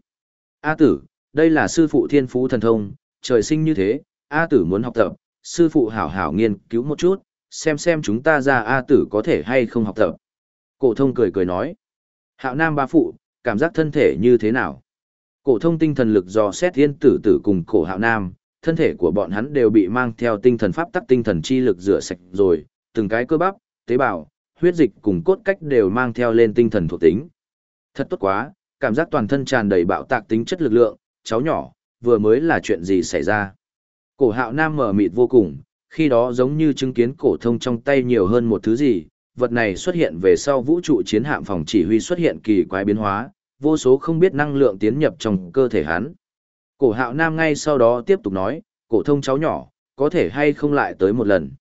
A tử, đây là sư phụ thiên phú thần thông, trời sinh như thế, A tử muốn học tập, sư phụ hảo hảo nghiên cứu một chút, xem xem chúng ta ra A tử có thể hay không học tập. Cổ thông cười cười nói, hạo nam ba phụ, cảm giác thân thể như thế nào? Cổ thông tinh thần lực dò xét thiên tử tử cùng cổ hạo nam, thân thể của bọn hắn đều bị mang theo tinh thần pháp tắc tinh thần chi lực rửa sạch rồi, từng cái cơ bắp, tế bào, huyết dịch cùng cốt cách đều mang theo lên tinh thần thuộc tính. Thật tốt quá, cảm giác toàn thân tràn đầy bạo tạc tính chất lực lượng, cháu nhỏ, vừa mới là chuyện gì xảy ra. Cổ hạo nam mở mịt vô cùng, khi đó giống như chứng kiến cổ thông trong tay nhiều hơn một thứ gì, vật này xuất hiện về sau vũ trụ chiến hạm phòng chỉ huy xuất hiện kỳ quái biến hóa, vô số không biết năng lượng tiến nhập trong cơ thể hắn. Cổ hạo nam ngay sau đó tiếp tục nói, cổ thông cháu nhỏ, có thể hay không lại tới một lần.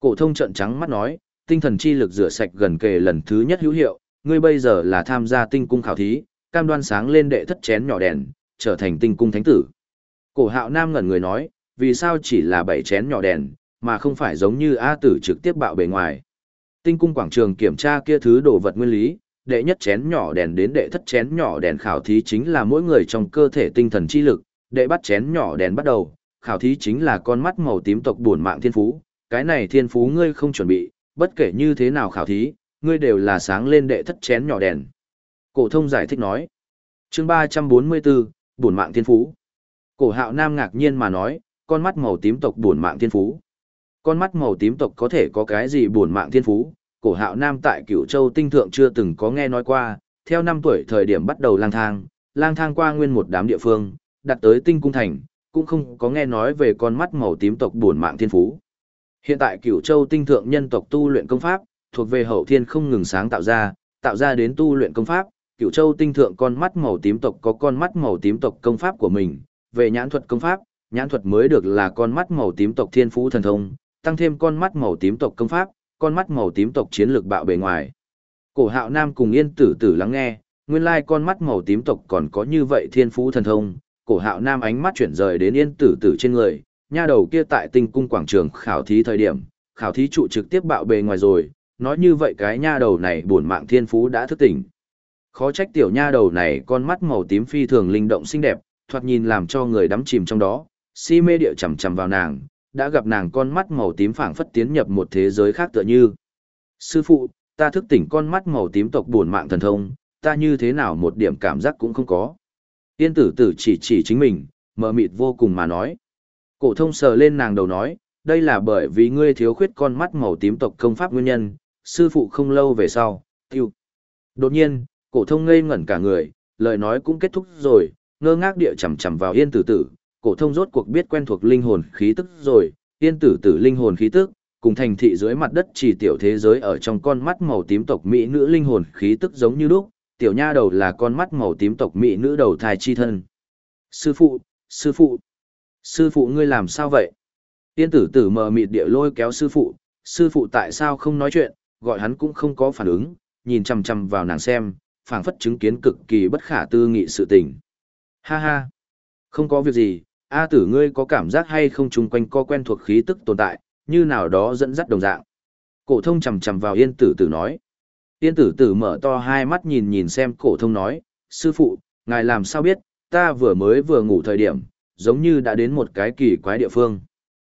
Cổ thông trận trắng mắt nói, tinh thần chi lực rửa sạch gần kề lần thứ nhất hữu hiệu, ngươi bây giờ là tham gia tinh cung khảo thí, cam đoan sáng lên đệ thất chén nhỏ đèn, trở thành tinh cung thánh tử. Cổ hạo nam ngẩn người nói, vì sao chỉ là bảy chén nhỏ đèn, mà không phải giống như A tử trực tiếp bạo bề ngoài. Tinh cung quảng trường kiểm tra kia thứ đồ vật nguyên lý, đệ nhất chén nhỏ đèn đến đệ thất chén nhỏ đèn khảo thí chính là mỗi người trong cơ thể tinh thần chi lực, đệ bắt chén nhỏ đèn bắt đầu, khảo thí chính là con mắt màu tím tộc buồn mạng thiên phú, cái này thiên phú ngươi không chuẩn bị, bất kể như thế nào khảo thí, ngươi đều là sáng lên đệ thất chén nhỏ đèn. Cổ thông giải thích nói. Chương 344, buồn mạng thiên phú. Cổ Hạo Nam ngạc nhiên mà nói, con mắt màu tím tộc buồn mạng thiên phú. Con mắt màu tím tộc có thể có cái gì buồn mạng thiên phú? Cổ Hạo Nam tại Cửu Châu tinh thượng chưa từng có nghe nói qua, theo năm tuổi thời điểm bắt đầu lang thang, lang thang qua nguyên một đám địa phương, đặt tới tinh cung thành, cũng không có nghe nói về con mắt màu tím tộc buồn mạng thiên phú. Hiện tại cửu châu tinh thượng nhân tộc tu luyện công pháp, thuộc về hậu thiên không ngừng sáng tạo ra, tạo ra đến tu luyện công pháp, cửu châu tinh thượng con mắt màu tím tộc có con mắt màu tím tộc công pháp của mình, về nhãn thuật công pháp, nhãn thuật mới được là con mắt màu tím tộc thiên phú thần thông, tăng thêm con mắt màu tím tộc công pháp, con mắt màu tím tộc chiến lược bạo bề ngoài. Cổ hạo nam cùng yên tử tử lắng nghe, nguyên lai con mắt màu tím tộc còn có như vậy thiên phú thần thông, cổ hạo nam ánh mắt chuyển rời đến yên tử tử trên người, nha đầu kia tại tinh cung quảng trường khảo thí thời điểm, khảo thí trụ trực tiếp bạo bề ngoài rồi, nói như vậy cái nha đầu này buồn mạng thiên phú đã thức tỉnh. Khó trách tiểu nha đầu này con mắt màu tím phi thường linh động xinh đẹp, thoạt nhìn làm cho người đắm chìm trong đó, si mê địa chầm chầm vào nàng, đã gặp nàng con mắt màu tím phảng phất tiến nhập một thế giới khác tựa như. Sư phụ, ta thức tỉnh con mắt màu tím tộc buồn mạng thần thông, ta như thế nào một điểm cảm giác cũng không có. Tiên tử tử chỉ chỉ chính mình, mờ mịt vô cùng mà nói. Cổ thông sờ lên nàng đầu nói, đây là bởi vì ngươi thiếu khuyết con mắt màu tím tộc công pháp nguyên nhân, sư phụ không lâu về sau, tiêu. Đột nhiên, cổ thông ngây ngẩn cả người, lời nói cũng kết thúc rồi, ngơ ngác địa chầm chầm vào yên tử tử, cổ thông rốt cuộc biết quen thuộc linh hồn khí tức rồi, yên tử tử linh hồn khí tức, cùng thành thị dưới mặt đất chỉ tiểu thế giới ở trong con mắt màu tím tộc mỹ nữ linh hồn khí tức giống như lúc, tiểu nha đầu là con mắt màu tím tộc mỹ nữ đầu thai chi thân. Sư phụ, sư phụ, sư phụ ngươi làm sao vậy? Tiên tử tử mờ mịt địa lôi kéo sư phụ, sư phụ tại sao không nói chuyện, gọi hắn cũng không có phản ứng, nhìn chằm chằm vào nàng xem, phảng phất chứng kiến cực kỳ bất khả tư nghị sự tình. Ha ha, không có việc gì, A tử ngươi có cảm giác hay không chung quanh có quen thuộc khí tức tồn tại, như nào đó dẫn dắt đồng dạng. Cổ thông chầm chầm vào yên tử tử nói. Tiên tử tử mở to hai mắt nhìn nhìn xem cổ thông nói, sư phụ, ngài làm sao biết, ta vừa mới vừa ngủ thời điểm, giống như đã đến một cái kỳ quái địa phương.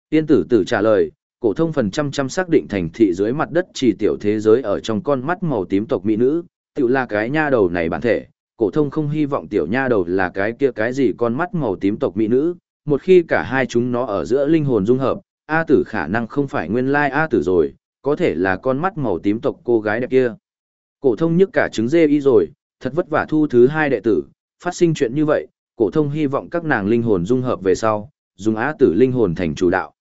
Tiên tử tử trả lời, cổ thông phần trăm trăm xác định thành thị dưới mặt đất chỉ tiểu thế giới ở trong con mắt màu tím tộc mỹ nữ, tự là cái nha đầu này bản thể, cổ thông không hy vọng tiểu nha đầu là cái kia cái gì con mắt màu tím tộc mỹ nữ, một khi cả hai chúng nó ở giữa linh hồn dung hợp, A tử khả năng không phải nguyên lai A tử rồi, có thể là con mắt màu tím tộc cô gái đẹp kia. Cổ thông nhức cả trứng dê y rồi, thật vất vả thu thứ hai đệ tử, phát sinh chuyện như vậy, cổ thông hy vọng các nàng linh hồn dung hợp về sau, dùng á tử linh hồn thành chủ đạo.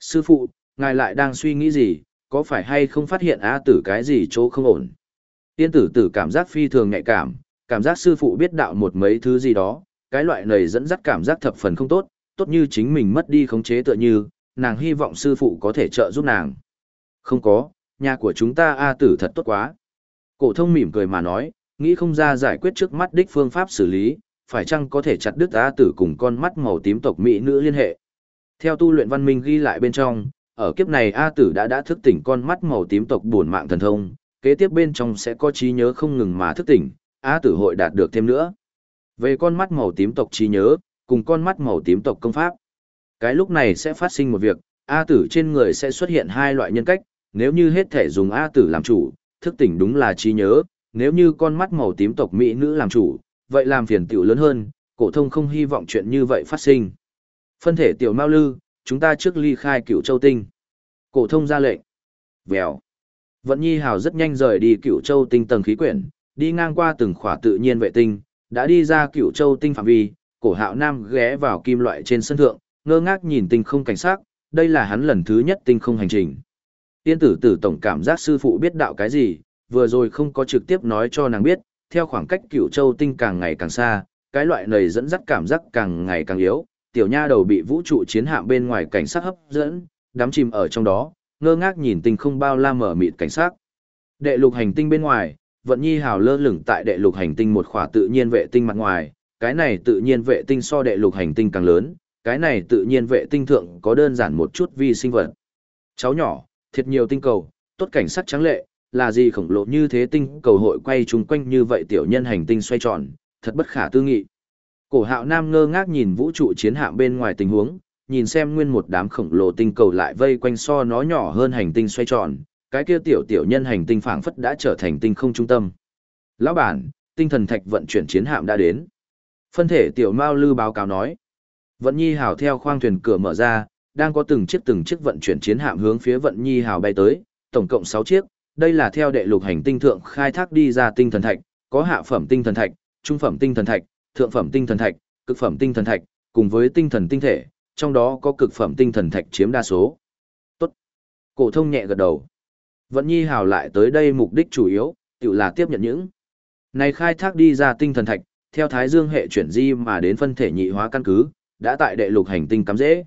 Sư phụ, ngài lại đang suy nghĩ gì, có phải hay không phát hiện á tử cái gì chỗ không ổn? Tiên tử tử cảm giác phi thường nhạy cảm, cảm giác sư phụ biết đạo một mấy thứ gì đó, cái loại này dẫn dắt cảm giác thập phần không tốt, tốt như chính mình mất đi khống chế tựa như, nàng hy vọng sư phụ có thể trợ giúp nàng. Không có, nhà của chúng ta A tử thật tốt quá. Cổ thông mỉm cười mà nói, nghĩ không ra giải quyết trước mắt đích phương pháp xử lý, phải chăng có thể chặt đứt A tử cùng con mắt màu tím tộc mỹ nữ liên hệ. Theo tu luyện văn minh ghi lại bên trong, ở kiếp này A tử đã đã thức tỉnh con mắt màu tím tộc buồn mạng thần thông, kế tiếp bên trong sẽ có trí nhớ không ngừng mà thức tỉnh, A tử hội đạt được thêm nữa. Về con mắt màu tím tộc trí nhớ, cùng con mắt màu tím tộc công pháp. Cái lúc này sẽ phát sinh một việc, A tử trên người sẽ xuất hiện hai loại nhân cách, nếu như hết thể dùng A tử làm chủ, thức tỉnh đúng là trí nhớ, nếu như con mắt màu tím tộc mỹ nữ làm chủ, vậy làm phiền tiểu lớn hơn, cổ thông không hy vọng chuyện như vậy phát sinh. Phân thể tiểu Mao Lư, chúng ta trước ly khai cửu Châu Tinh. Cổ thông ra lệnh. Vèo. Vận Nhi Hào rất nhanh rời đi cửu Châu Tinh tầng khí quyển, đi ngang qua từng khỏa tự nhiên vệ tinh, đã đi ra cửu Châu Tinh phạm vi, Cổ Hạo Nam ghé vào kim loại trên sân thượng, ngơ ngác nhìn tinh không cảnh sát, đây là hắn lần thứ nhất tinh không hành trình. Tiên tử tử tổng cảm giác sư phụ biết đạo cái gì, vừa rồi không có trực tiếp nói cho nàng biết, theo khoảng cách cửu châu tinh càng ngày càng xa, cái loại này dẫn dắt cảm giác càng ngày càng yếu, tiểu nha đầu bị vũ trụ chiến hạm bên ngoài cảnh sát hấp dẫn, đắm chìm ở trong đó, ngơ ngác nhìn tinh không bao la mở mịt cảnh sát. Đệ lục hành tinh bên ngoài, vận nhi hào lơ lửng tại đệ lục hành tinh một khỏa tự nhiên vệ tinh mặt ngoài, cái này tự nhiên vệ tinh so đệ lục hành tinh càng lớn, cái này tự nhiên vệ tinh thượng có đơn giản một chút vi sinh vật. Cháu nhỏ, thiệt nhiều tinh cầu, tốt cảnh sắc trắng lệ, là gì khổng lồ như thế tinh cầu hội quay chung quanh như vậy tiểu nhân hành tinh xoay tròn, thật bất khả tư nghị. Cổ hạo nam ngơ ngác nhìn vũ trụ chiến hạm bên ngoài tình huống, nhìn xem nguyên một đám khổng lồ tinh cầu lại vây quanh so nó nhỏ hơn hành tinh xoay tròn, cái kia tiểu tiểu nhân hành tinh phảng phất đã trở thành tinh không trung tâm. Lão bản, tinh thần thạch vận chuyển chiến hạm đã đến. Phân thể tiểu Mao Lư báo cáo nói. Vận Nhi hảo theo khoang thuyền cửa mở ra, đang có từng chiếc từng chiếc vận chuyển chiến hạm hướng phía Vận Nhi Hào bay tới, tổng cộng 6 chiếc, đây là theo đệ lục hành tinh thượng khai thác đi ra tinh thần thạch, có hạ phẩm tinh thần thạch, trung phẩm tinh thần thạch, thượng phẩm tinh thần thạch, cực phẩm tinh thần thạch, cùng với tinh thần tinh thể, trong đó có cực phẩm tinh thần thạch chiếm đa số. Tốt. Cổ thông nhẹ gật đầu. Vận Nhi Hào lại tới đây mục đích chủ yếu, tự là tiếp nhận những này khai thác đi ra tinh thần thạch, theo Thái Dương hệ chuyển di mà đến phân thể nhị hóa căn cứ, đã tại đệ lục hành tinh cắm dễ.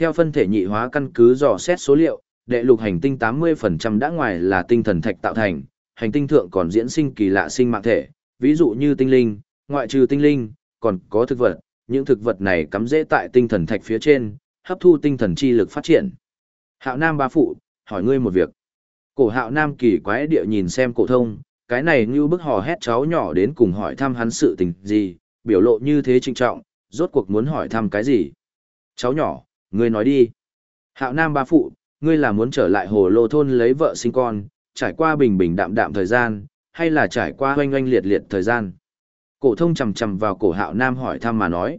Theo phân thể nhị hóa căn cứ dò xét số liệu, đệ lục hành tinh 80% đã ngoài là tinh thần thạch tạo thành, hành tinh thượng còn diễn sinh kỳ lạ sinh mạng thể, ví dụ như tinh linh, ngoại trừ tinh linh, còn có thực vật, những thực vật này cắm dễ tại tinh thần thạch phía trên, hấp thu tinh thần chi lực phát triển. Hạo Nam ba phụ, hỏi ngươi một việc. Cổ Hạo Nam kỳ quái địa nhìn xem cổ thông, cái này như bức hò hét cháu nhỏ đến cùng hỏi thăm hắn sự tình gì, biểu lộ như thế trinh trọng, rốt cuộc muốn hỏi thăm cái gì. Cháu nhỏ, ngươi nói đi. Hạo Nam ba phụ, ngươi là muốn trở lại hồ lô thôn lấy vợ sinh con, trải qua bình bình đạm đạm thời gian, hay là trải qua oanh oanh liệt liệt thời gian. Cổ thông chầm chầm vào cổ hạo Nam hỏi thăm mà nói.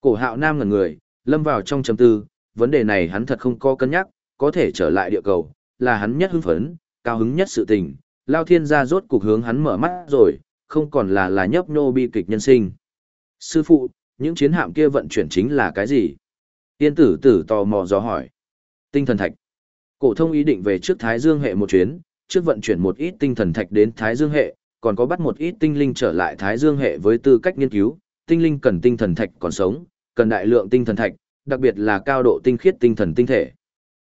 Cổ hạo Nam ngẩn người, lâm vào trong trầm tư, vấn đề này hắn thật không có cân nhắc, có thể trở lại địa cầu, là hắn nhất hưng phấn, cao hứng nhất sự tình, Lao Thiên gia rốt cục hướng hắn mở mắt rồi, không còn là là nhấp nô bi kịch nhân sinh. Sư phụ, những chiến hạm kia vận chuyển chính là cái gì? Tiên tử tử tò mò dò hỏi. Tinh thần thạch. Cổ thông ý định về trước Thái Dương hệ một chuyến, trước vận chuyển một ít tinh thần thạch đến Thái Dương hệ, còn có bắt một ít tinh linh trở lại Thái Dương hệ với tư cách nghiên cứu, tinh linh cần tinh thần thạch còn sống, cần đại lượng tinh thần thạch, đặc biệt là cao độ tinh khiết tinh thần tinh thể.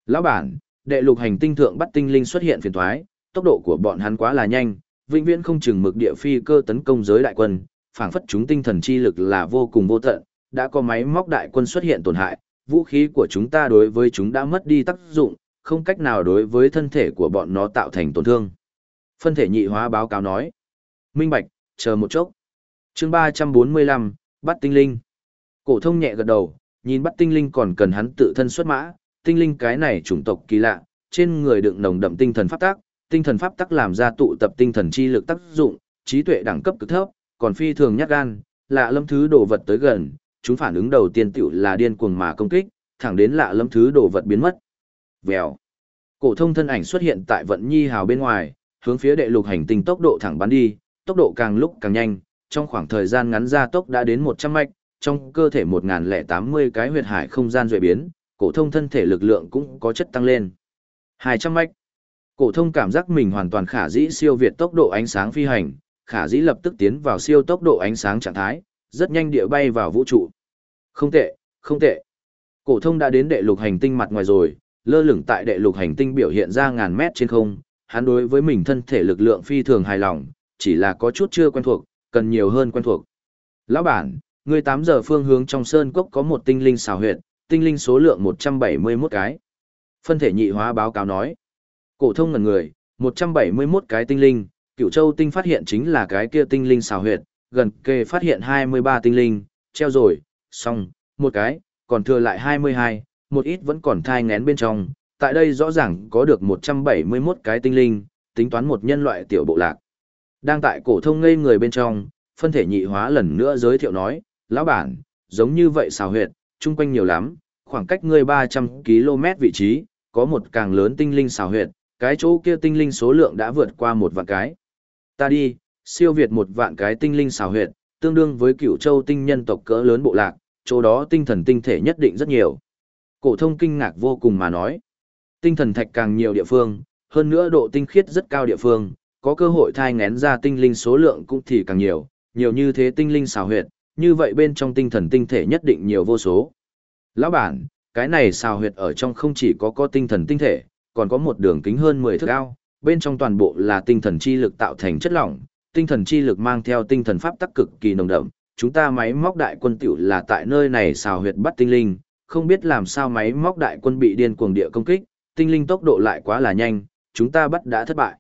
Lão bản, đệ lục hành tinh thượng bắt tinh linh xuất hiện phiền toái, tốc độ của bọn hắn quá là nhanh, vĩnh viễn không chừng mực địa phi cơ tấn công giới đại quân, phảng phất chúng tinh thần chi lực là vô cùng vô tận, đã có máy móc đại quân xuất hiện tổn hại, vũ khí của chúng ta đối với chúng đã mất đi tác dụng, không cách nào đối với thân thể của bọn nó tạo thành tổn thương. Phân thể nhị hóa báo cáo nói. Minh Bạch, chờ một chốc. chương 345, bắt tinh linh. Cổ thông nhẹ gật đầu, nhìn bắt tinh linh còn cần hắn tự thân xuất mã, tinh linh cái này chủng tộc kỳ lạ, trên người đựng nồng đậm tinh thần pháp tắc, tinh thần pháp tắc làm ra tụ tập tinh thần chi lực tác dụng, trí tuệ đẳng cấp cực thấp, còn phi thường nhát gan, lạ lâm thứ đồ vật tới gần, chúng phản ứng đầu tiên tiểu là điên cuồng mà công kích, thẳng đến lạ lẫm thứ đồ vật biến mất. Vèo. Cổ thông thân ảnh xuất hiện tại vận nhi hào bên ngoài, hướng phía đệ lục hành tinh tốc độ thẳng bắn đi, tốc độ càng lúc càng nhanh, trong khoảng thời gian ngắn gia tốc đã đến 100 mạch, trong cơ thể 1080 cái huyệt hải không gian duy biến, cổ thông thân thể lực lượng cũng có chất tăng lên. 200 mạch. Cổ thông cảm giác mình hoàn toàn khả dĩ siêu việt tốc độ ánh sáng phi hành, khả dĩ lập tức tiến vào siêu tốc độ ánh sáng trạng thái, rất nhanh địa bay vào vũ trụ. Không tệ, không tệ. Cổ thông đã đến đệ lục hành tinh mặt ngoài rồi, lơ lửng tại đệ lục hành tinh biểu hiện ra ngàn mét trên không, hắn đối với mình thân thể lực lượng phi thường hài lòng, chỉ là có chút chưa quen thuộc, cần nhiều hơn quen thuộc. Lão bản, người 8 giờ phương hướng trong sơn cốc có một tinh linh xào huyệt, tinh linh số lượng 171 cái. Phân thể nhị hóa báo cáo nói. Cổ thông ngần người, 171 cái tinh linh, Cựu Châu tinh phát hiện chính là cái kia tinh linh xào huyệt, gần kề phát hiện 23 tinh linh, treo rồi, xong, một cái, còn thừa lại 22, một ít vẫn còn thai ngén bên trong, tại đây rõ ràng có được 171 cái tinh linh, tính toán một nhân loại tiểu bộ lạc. Đang tại cổ thông ngây người bên trong, phân thể nhị hóa lần nữa giới thiệu nói, lão bản, giống như vậy xào huyệt, chung quanh nhiều lắm, khoảng cách ngươi 300 km vị trí, có một càng lớn tinh linh xào huyệt, cái chỗ kia tinh linh số lượng đã vượt qua một vạn cái. Ta đi, siêu việt một vạn cái tinh linh xào huyệt, tương đương với cựu châu tinh nhân tộc cỡ lớn bộ lạc, chỗ đó tinh thần tinh thể nhất định rất nhiều. Cổ thông kinh ngạc vô cùng mà nói. Tinh thần thạch càng nhiều địa phương, hơn nữa độ tinh khiết rất cao địa phương, có cơ hội thai ngén ra tinh linh số lượng cũng thì càng nhiều, nhiều như thế tinh linh xào huyệt, như vậy bên trong tinh thần tinh thể nhất định nhiều vô số. Lão bản, cái này xào huyệt ở trong không chỉ có có tinh thần tinh thể, còn có một đường kính hơn 10 thước cao, bên trong toàn bộ là tinh thần chi lực tạo thành chất lỏng, tinh thần chi lực mang theo tinh thần pháp tắc cực kỳ nồng đậm, chúng ta máy móc đại quân tiểu là tại nơi này xào huyệt bắt tinh linh, không biết làm sao máy móc đại quân bị điên cuồng địa công kích, tinh linh tốc độ lại quá là nhanh, chúng ta bắt đã thất bại.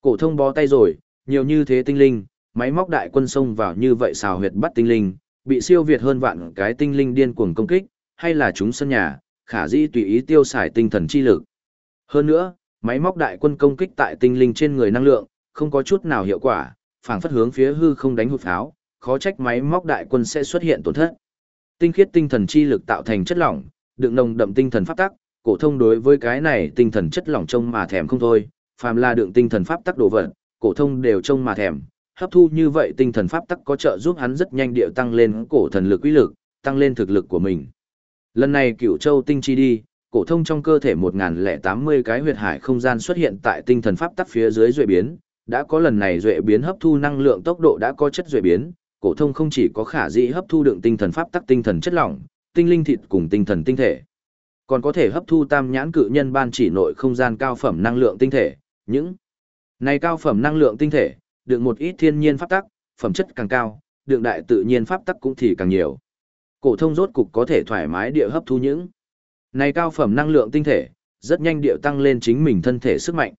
Cổ thông bó tay rồi, nhiều như thế tinh linh, máy móc đại quân xông vào như vậy xào huyệt bắt tinh linh, bị siêu việt hơn vạn cái tinh linh điên cuồng công kích, hay là chúng sân nhà, khả dĩ tùy ý tiêu xài tinh thần chi lực. Hơn nữa, máy móc đại quân công kích tại tinh linh trên người năng lượng, không có chút nào hiệu quả, phảng phất hướng phía hư không đánh hụt pháo, khó trách máy móc đại quân sẽ xuất hiện tổn thất. Tinh khiết tinh thần chi lực tạo thành chất lỏng, đựng nồng đậm tinh thần pháp tắc, cổ thông đối với cái này tinh thần chất lỏng trông mà thèm không thôi, phàm là đựng tinh thần pháp tắc đồ vật, cổ thông đều trông mà thèm. Hấp thu như vậy tinh thần pháp tắc có trợ giúp hắn rất nhanh điệu tăng lên cổ thần lực uy lực, tăng lên thực lực của mình. Lần này Cửu Châu tinh chi đi, cổ thông trong cơ thể 1080 cái huyệt hải không gian xuất hiện tại tinh thần pháp tắc phía dưới duệ biến, đã có lần này duệ biến hấp thu năng lượng tốc độ đã có chất duệ biến, cổ thông không chỉ có khả dĩ hấp thu đựng tinh thần pháp tắc tinh thần chất lỏng, tinh linh thịt cùng tinh thần tinh thể, còn có thể hấp thu tam nhãn cự nhân ban chỉ nội không gian cao phẩm năng lượng tinh thể, những này cao phẩm năng lượng tinh thể, đựng một ít thiên nhiên pháp tắc, phẩm chất càng cao, đựng đại tự nhiên pháp tắc cũng thì càng nhiều. Cổ thông rốt cục có thể thoải mái địa hấp thu những này cao phẩm năng lượng tinh thể, rất nhanh địa tăng lên chính mình thân thể sức mạnh.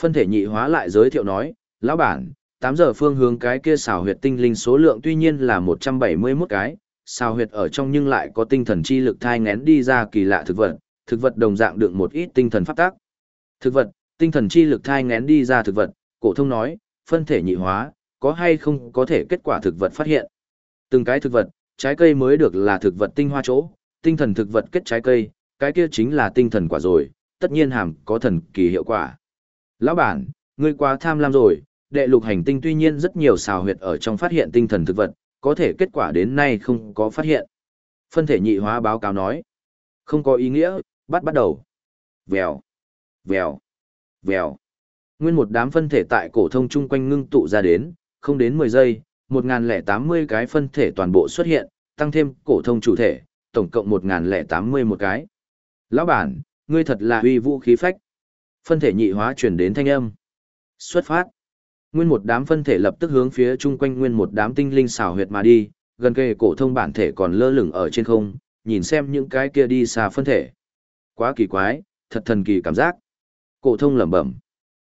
Phân thể nhị hóa lại giới thiệu nói, lão bản, 8 giờ phương hướng cái kia xào huyệt tinh linh số lượng tuy nhiên là 171 cái, xào huyệt ở trong nhưng lại có tinh thần chi lực thai ngén đi ra kỳ lạ thực vật, thực vật đồng dạng đựng một ít tinh thần phát tác. Thực vật, tinh thần chi lực thai ngén đi ra thực vật, cổ thông nói, phân thể nhị hóa, có hay không có thể kết quả thực vật phát hiện. Từng cái thực vật, trái cây mới được là thực vật tinh hoa chỗ, tinh thần thực vật kết trái cây, cái kia chính là tinh thần quả rồi, tất nhiên hàm có thần kỳ hiệu quả. Lão bản, ngươi quá tham lam rồi, đệ lục hành tinh tuy nhiên rất nhiều xào huyệt ở trong phát hiện tinh thần thực vật, có thể kết quả đến nay không có phát hiện. Phân thể nhị hóa báo cáo nói, không có ý nghĩa, bắt bắt đầu. Vèo, vèo, vèo. Nguyên một đám phân thể tại cổ thông chung quanh ngưng tụ ra đến, không đến 10 giây, 1080 cái phân thể toàn bộ xuất hiện, tăng thêm cổ thông chủ thể, tổng cộng 1080 một cái. Lão bản, ngươi thật là uy vũ khí phách. Phân thể nhị hóa chuyển đến thanh âm. Xuất phát. Nguyên một đám phân thể lập tức hướng phía chung quanh nguyên một đám tinh linh xào huyệt mà đi, gần kề cổ thông bản thể còn lơ lửng ở trên không, nhìn xem những cái kia đi xa phân thể. Quá kỳ quái, thật thần kỳ cảm giác. Cổ thông lẩm bẩm.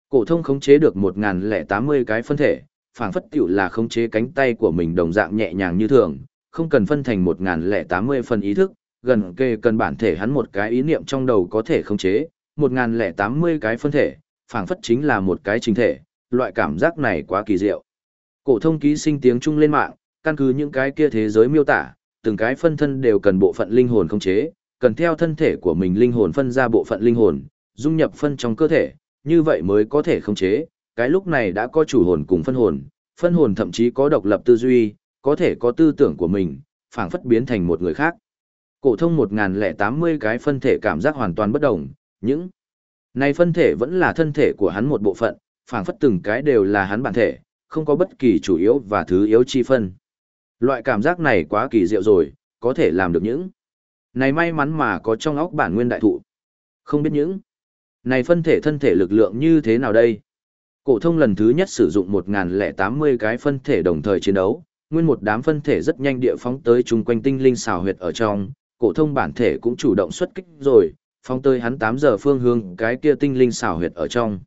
Cổ thông khống chế được 1080 cái phân thể, phảng phất tiểu là khống chế cánh tay của mình đồng dạng nhẹ nhàng như thường, không cần phân thành 1080 phần ý thức, gần kề cần bản thể hắn một cái ý niệm trong đầu có thể khống chế, 1080 cái phân thể, phảng phất chính là một cái chính thể, loại cảm giác này quá kỳ diệu. Cổ thông ký sinh tiếng trung lên mạng, căn cứ những cái kia thế giới miêu tả, từng cái phân thân đều cần bộ phận linh hồn khống chế, cần theo thân thể của mình linh hồn phân ra bộ phận linh hồn, dung nhập phân trong cơ thể, như vậy mới có thể khống chế. Cái lúc này đã có chủ hồn cùng phân hồn, phân hồn thậm chí có độc lập tư duy, có thể có tư tưởng của mình, phảng phất biến thành một người khác. Cổ thông 1080 cái phân thể cảm giác hoàn toàn bất động, những này phân thể vẫn là thân thể của hắn một bộ phận, phảng phất từng cái đều là hắn bản thể, không có bất kỳ chủ yếu và thứ yếu chi phân. Loại cảm giác này quá kỳ diệu rồi, có thể làm được những. Này may mắn mà có trong óc bản nguyên đại thụ. Không biết những. Này phân thể thân thể lực lượng như thế nào đây? Cổ thông lần thứ nhất sử dụng 1080 cái phân thể đồng thời chiến đấu, nguyên một đám phân thể rất nhanh địa phóng tới chung quanh tinh linh xào huyệt ở trong, cổ thông bản thể cũng chủ động xuất kích rồi, phóng tới hắn 8 giờ phương hướng cái kia tinh linh xảo huyệt ở trong.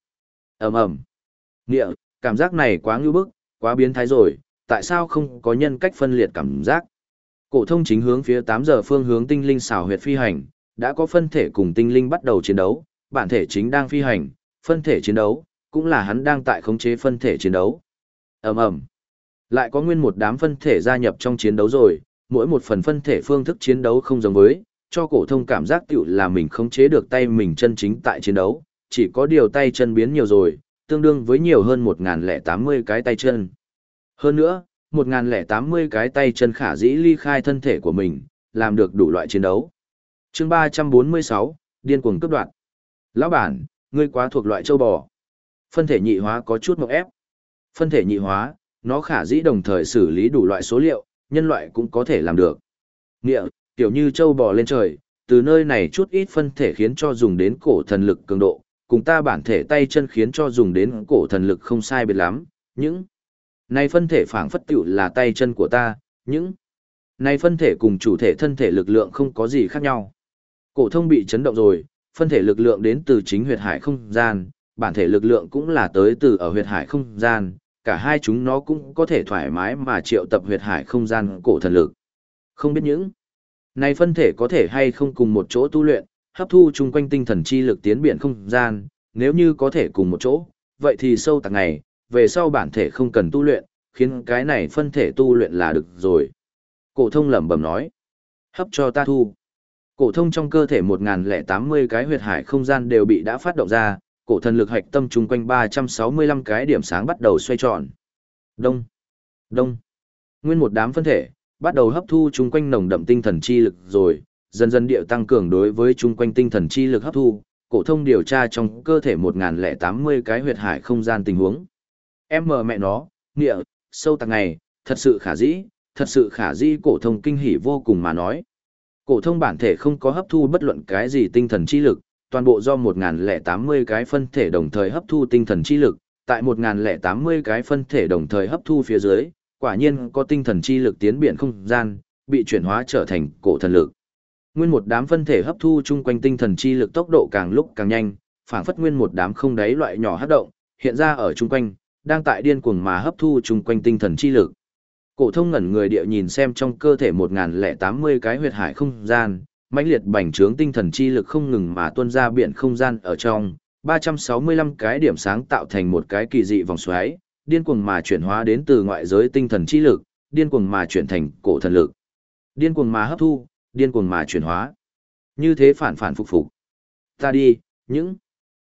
Ầm ầm. Nghĩa, cảm giác này quá ngưu bức, quá biến thái rồi, tại sao không có nhân cách phân liệt cảm giác? Cổ thông chính hướng phía 8 giờ phương hướng tinh linh xảo huyệt phi hành, đã có phân thể cùng tinh linh bắt đầu chiến đấu, bản thể chính đang phi hành, phân thể chiến đấu, cũng là hắn đang tại khống chế phân thể chiến đấu. Ầm ầm. Lại có nguyên một đám phân thể gia nhập trong chiến đấu rồi, mỗi một phần phân thể phương thức chiến đấu không giống với, cho cổ thông cảm giác tựu là mình khống chế được tay mình chân chính tại chiến đấu, chỉ có điều tay chân biến nhiều rồi, tương đương với nhiều hơn 1080 cái tay chân. Hơn nữa, 1080 cái tay chân khả dĩ ly khai thân thể của mình, làm được đủ loại chiến đấu. chương 346, điên cuồng cấp đoạn. Lão bản, ngươi quá thuộc loại châu bò. Phân thể nhị hóa có chút mộng ép. Phân thể nhị hóa, nó khả dĩ đồng thời xử lý đủ loại số liệu, nhân loại cũng có thể làm được. Nghĩa, tiểu như châu bò lên trời, từ nơi này chút ít phân thể khiến cho dùng đến cổ thần lực cường độ, cùng ta bản thể tay chân khiến cho dùng đến cổ thần lực không sai biệt lắm, những này phân thể phảng phất tiểu là tay chân của ta, những này phân thể cùng chủ thể thân thể lực lượng không có gì khác nhau. Cổ thông bị chấn động rồi, phân thể lực lượng đến từ chính huyệt hải không gian, bản thể lực lượng cũng là tới từ ở huyệt hải không gian, cả hai chúng nó cũng có thể thoải mái mà triệu tập huyệt hải không gian cổ thần lực. Không biết những này phân thể có thể hay không cùng một chỗ tu luyện, hấp thu chung quanh tinh thần chi lực tiến biển không gian, nếu như có thể cùng một chỗ, vậy thì sâu tầng này, về sau bản thể không cần tu luyện, khiến cái này phân thể tu luyện là được rồi. Cổ thông lẩm bẩm nói, hấp cho ta thu. Cổ thông trong cơ thể 1080 cái huyệt hải không gian đều bị đã phát động ra, cổ thần lực hạch tâm chung quanh 365 cái điểm sáng bắt đầu xoay tròn. Đông, đông. Nguyên một đám phân thể bắt đầu hấp thu chung quanh nồng đậm tinh thần chi lực rồi, dần dần điệu tăng cường đối với chung quanh tinh thần chi lực hấp thu, cổ thông điều tra trong cơ thể 1080 cái huyệt hải không gian tình huống. Em mờ mẹ nó, nghĩa, sâu tầng này, thật sự khả dĩ, thật sự khả dĩ cổ thông kinh hỉ vô cùng mà nói. Cổ thông bản thể không có hấp thu bất luận cái gì tinh thần chi lực, toàn bộ do 1080 cái phân thể đồng thời hấp thu tinh thần chi lực, tại 1080 cái phân thể đồng thời hấp thu phía dưới, quả nhiên có tinh thần chi lực tiến biển không gian, bị chuyển hóa trở thành cổ thần lực. Nguyên một đám phân thể hấp thu chung quanh tinh thần chi lực tốc độ càng lúc càng nhanh, phảng phất nguyên một đám không đáy loại nhỏ hấp động, hiện ra ở chung quanh, đang tại điên cuồng mà hấp thu chung quanh tinh thần chi lực. Cổ thông ngẩn người địa nhìn xem trong cơ thể 1080 cái huyệt hải không gian, mãnh liệt bành trướng tinh thần chi lực không ngừng mà tuôn ra biển không gian ở trong, 365 cái điểm sáng tạo thành một cái kỳ dị vòng xoáy, điên cuồng mà chuyển hóa đến từ ngoại giới tinh thần chi lực, điên cuồng mà chuyển thành cổ thần lực. Điên cuồng mà hấp thu, điên cuồng mà chuyển hóa. Như thế phản phản phục phục. Ta đi, những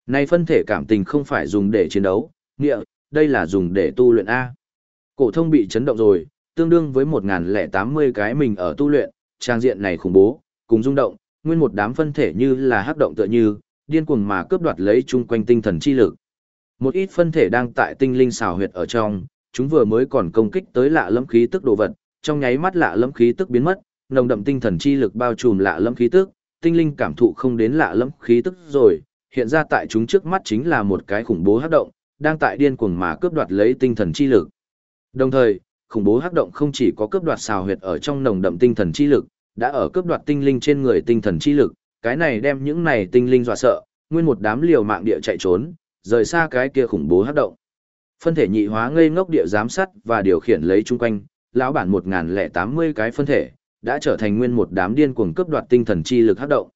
này phân thể cảm tình không phải dùng để chiến đấu, nghĩa, đây là dùng để tu luyện A. Cổ thông bị chấn động rồi, tương đương với 1080 cái mình ở tu luyện, trang diện này khủng bố, cùng rung động, nguyên một đám phân thể như là hấp động tựa như, điên cuồng mà cướp đoạt lấy chung quanh tinh thần chi lực. Một ít phân thể đang tại tinh linh xào huyệt ở trong, chúng vừa mới còn công kích tới lạ lẫm khí tức đồ vật, trong nháy mắt lạ lẫm khí tức biến mất, nồng đậm tinh thần chi lực bao trùm lạ lẫm khí tức, tinh linh cảm thụ không đến lạ lẫm khí tức rồi, hiện ra tại chúng trước mắt chính là một cái khủng bố hấp động, đang tại điên cuồng mà cướp đoạt lấy tinh thần chi lực. Đồng thời, khủng bố hắc động không chỉ có cướp đoạt xào huyệt ở trong nồng đậm tinh thần chi lực, đã ở cướp đoạt tinh linh trên người tinh thần chi lực, cái này đem những này tinh linh dọa sợ, nguyên một đám liều mạng địa chạy trốn, rời xa cái kia khủng bố hát động. Phân thể nhị hóa ngây ngốc địa giám sát và điều khiển lấy chung quanh, lão bản 1080 cái phân thể, đã trở thành nguyên một đám điên cuồng cướp đoạt tinh thần chi lực hát động.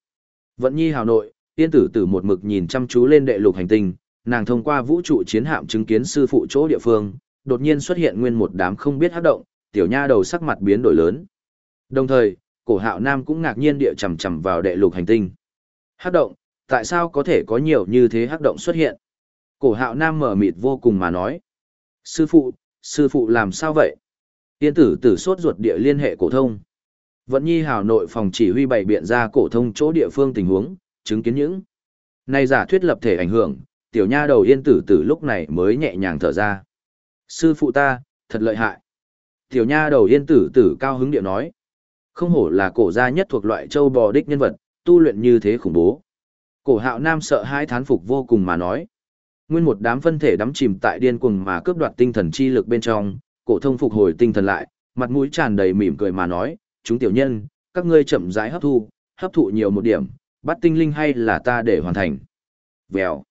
Vận Nhi hào nội, tiên tử tử một mực nhìn chăm chú lên đệ lục hành tinh, nàng thông qua vũ trụ chiến hạm chứng kiến sư phụ chỗ địa phương, đột nhiên xuất hiện nguyên một đám không biết hát động, tiểu nha đầu sắc mặt biến đổi lớn. Đồng thời, cổ hạo nam cũng ngạc nhiên địa chầm chầm vào đệ lục hành tinh. Hát động, tại sao có thể có nhiều như thế hát động xuất hiện? Cổ hạo nam mở mịt vô cùng mà nói. Sư phụ, sư phụ làm sao vậy? Tiên tử tử sốt ruột địa liên hệ cổ thông. Vận nhi hào nội phòng chỉ huy bày biện ra cổ thông chỗ địa phương tình huống, chứng kiến những. Này giả thuyết lập thể ảnh hưởng, tiểu nha đầu yên tử tử lúc này mới nhẹ nhàng thở ra. Sư phụ ta, thật lợi hại. Tiểu nha đầu yên tử tử cao hứng điệu nói. Không hổ là cổ gia nhất thuộc loại châu bò đích nhân vật, tu luyện như thế khủng bố. Cổ hạo nam sợ hai thán phục vô cùng mà nói. Nguyên một đám phân thể đắm chìm tại điên cuồng mà cướp đoạt tinh thần chi lực bên trong, cổ thông phục hồi tinh thần lại, mặt mũi tràn đầy mỉm cười mà nói, chúng tiểu nhân, các ngươi chậm rãi hấp thu, hấp thụ nhiều một điểm, bắt tinh linh hay là ta để hoàn thành. Vèo.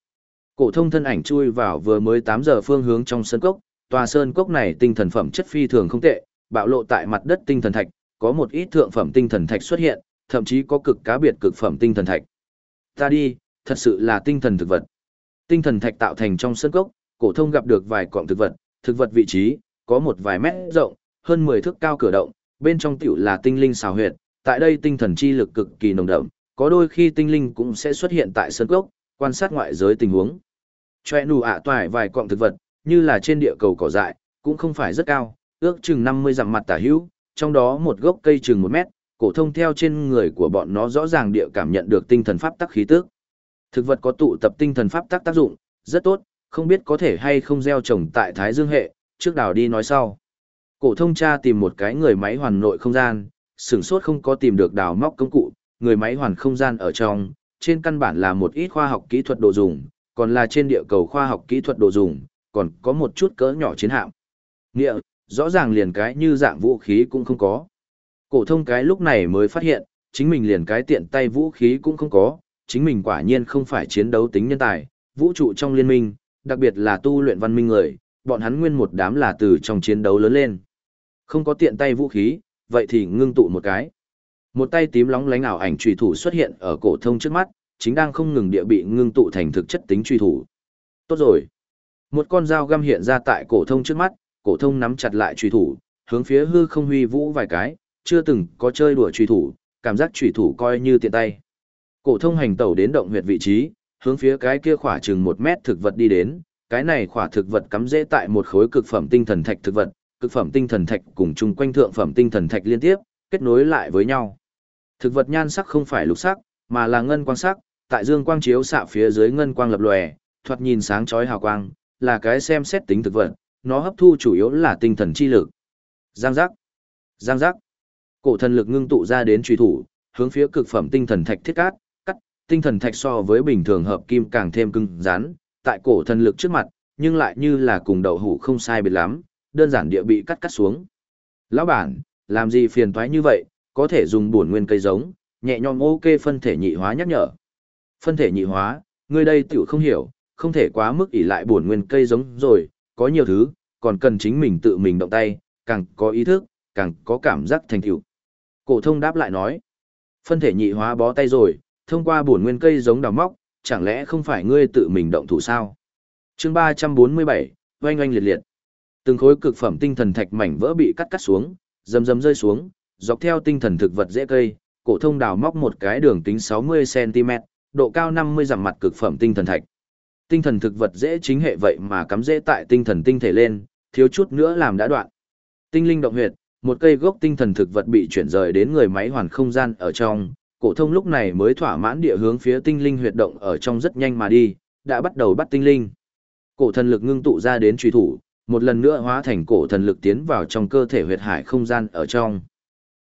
Cổ thông thân ảnh chui vào vừa mới 8 giờ phương hướng trong sơn cốc, tòa sơn cốc này tinh thần phẩm chất phi thường không tệ, bạo lộ tại mặt đất tinh thần thạch, có một ít thượng phẩm tinh thần thạch xuất hiện, thậm chí có cực cá biệt cực phẩm tinh thần thạch. Ta đi, thật sự là tinh thần thực vật. Tinh thần thạch tạo thành trong sơn cốc, cổ thông gặp được vài cọng thực vật, thực vật vị trí, có một vài mét rộng, hơn 10 thước cao cửa động, bên trong tiểu là tinh linh xào huyệt, tại đây tinh thần chi lực cực kỳ nồng đậm, có đôi khi tinh linh cũng sẽ xuất hiện tại sơn cốc, quan sát ngoại giới tình huống. Choe nù ạ toại vài cọng thực vật, như là trên địa cầu cỏ dại, cũng không phải rất cao, ước chừng 50 dặm mặt tả hữu, trong đó một gốc cây chừng 1 mét, cổ thông theo trên người của bọn nó rõ ràng địa cảm nhận được tinh thần pháp tắc khí tức. Thực vật có tụ tập tinh thần pháp tắc tác dụng, rất tốt, không biết có thể hay không gieo trồng tại Thái Dương hệ, trước đào đi nói sau. Cổ thông tra tìm một cái người máy hoàn nội không gian, sửng sốt không có tìm được đào móc công cụ, người máy hoàn không gian ở trong, trên căn bản là một ít khoa học kỹ thuật đồ dùng, còn là trên địa cầu khoa học kỹ thuật đồ dùng, còn có một chút cỡ nhỏ chiến hạm. Nghĩa, rõ ràng liền cái như dạng vũ khí cũng không có. Cổ thông cái lúc này mới phát hiện, chính mình liền cái tiện tay vũ khí cũng không có, chính mình quả nhiên không phải chiến đấu tính nhân tài, vũ trụ trong liên minh, đặc biệt là tu luyện văn minh người, bọn hắn nguyên một đám là từ trong chiến đấu lớn lên. Không có tiện tay vũ khí, vậy thì ngưng tụ một cái. Một tay tím lóng lánh ảo ảnh truy thủ xuất hiện ở cổ thông trước mắt, chính đang không ngừng địa bị ngưng tụ thành thực chất tính truy thủ. Tốt rồi. Một con dao găm hiện ra tại cổ thông trước mắt, cổ thông nắm chặt lại truy thủ, hướng phía hư không huy vũ vài cái, chưa từng có chơi đùa truy thủ, cảm giác truy thủ coi như tiện tay. Cổ thông hành tẩu đến động huyệt vị trí, hướng phía cái kia khỏa chừng 1 mét thực vật đi đến, cái này khỏa thực vật cắm rễ tại một khối cực phẩm tinh thần thạch thực vật, cực phẩm tinh thần thạch cùng chung quanh thượng phẩm tinh thần thạch liên tiếp, kết nối lại với nhau. Thực vật nhan sắc không phải lục sắc, mà là ngân quang sắc, tại dương quang chiếu xạ phía dưới ngân quang lập lòe, thoạt nhìn sáng chói hào quang, là cái xem xét tính thực vật, nó hấp thu chủ yếu là tinh thần chi lực. Giang giác, giang giác. Cổ thần lực ngưng tụ ra đến truy thủ, hướng phía cực phẩm tinh thần thạch thiết cát, cắt, tinh thần thạch so với bình thường hợp kim càng thêm cứng rắn, tại cổ thần lực trước mặt, nhưng lại như là cùng đậu hũ không sai biệt lắm, đơn giản địa bị cắt cắt xuống. Lão bản, làm gì phiền toái như vậy, có thể dùng bổn nguyên cây giống, nhẹ nhõm ok phân thể nhị hóa nhắc nhở. Phân thể nhị hóa, người đây tiểu không hiểu, không thể quá mức ỷ lại bổn nguyên cây giống rồi, có nhiều thứ, còn cần chính mình tự mình động tay, càng có ý thức, càng có cảm giác thành tựu. Cổ thông đáp lại nói, phân thể nhị hóa bó tay rồi, thông qua bổn nguyên cây giống đào móc, chẳng lẽ không phải ngươi tự mình động thủ sao? Chương 347, oanh oanh liệt liệt. Từng khối cực phẩm tinh thần thạch mảnh vỡ bị cắt cắt xuống, rầm rầm rơi xuống, dọc theo tinh thần thực vật dễ cây, cổ thông đào móc một cái đường kính 60 cm, độ cao 50 dặm mặt cực phẩm tinh thần thạch. Tinh thần thực vật dễ chính hệ vậy mà cắm dễ tại tinh thần tinh thể lên, thiếu chút nữa làm đã đoạn. Tinh linh động huyệt, một cây gốc tinh thần thực vật bị chuyển rời đến người máy hoàn không gian ở trong, cổ thông lúc này mới thỏa mãn địa hướng phía tinh linh huyệt động ở trong rất nhanh mà đi, đã bắt đầu bắt tinh linh. Cổ thần lực ngưng tụ ra đến truy thủ, một lần nữa hóa thành cổ thần lực tiến vào trong cơ thể huyệt hải không gian ở trong.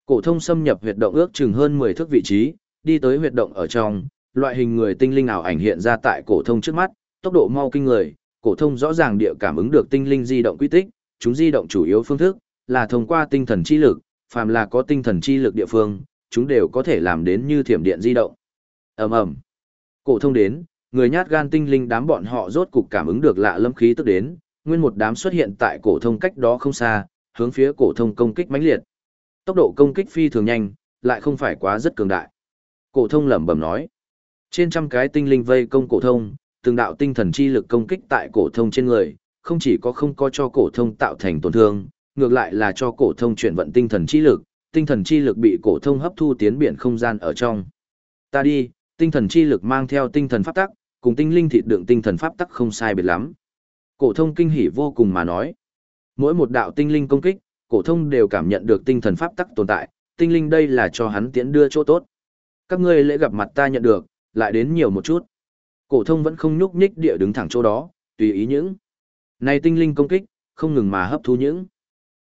Cổ thông xâm nhập huyệt động ước chừng hơn 10 thước vị trí, đi tới huyệt động ở trong, loại hình người tinh linh ảo ảnh hiện ra tại cổ thông trước mắt, tốc độ mau kinh người, cổ thông rõ ràng địa cảm ứng được tinh linh di động quy tích, chúng di động chủ yếu phương thức là thông qua tinh thần chi lực, phàm là có tinh thần chi lực địa phương, chúng đều có thể làm đến như thiểm điện di động. Ầm ầm. Cổ thông đến, người nhát gan tinh linh đám bọn họ rốt cục cảm ứng được lạ lâm khí tức đến, nguyên một đám xuất hiện tại cổ thông cách đó không xa, hướng phía cổ thông công kích mãnh liệt. Tốc độ công kích phi thường nhanh, lại không phải quá rất cường đại. Cổ thông lẩm bẩm nói. Trên trăm cái tinh linh vây công cổ thông, từng đạo tinh thần chi lực công kích tại cổ thông trên người, không chỉ có không có cho cổ thông tạo thành tổn thương, ngược lại là cho cổ thông chuyển vận tinh thần chi lực, tinh thần chi lực bị cổ thông hấp thu tiến biển không gian ở trong. Ta đi, tinh thần chi lực mang theo tinh thần pháp tắc, cùng tinh linh thịt đựng tinh thần pháp tắc không sai biệt lắm. Cổ thông kinh hỉ vô cùng mà nói. Mỗi một đạo tinh linh công kích, cổ thông đều cảm nhận được tinh thần pháp tắc tồn tại, tinh linh đây là cho hắn tiến đưa chỗ tốt. Các ngươi lễ gặp mặt ta nhận được, lại đến nhiều một chút. Cổ thông vẫn không nhúc nhích địa đứng thẳng chỗ đó, tùy ý những. Này tinh linh công kích, không ngừng mà hấp thu những.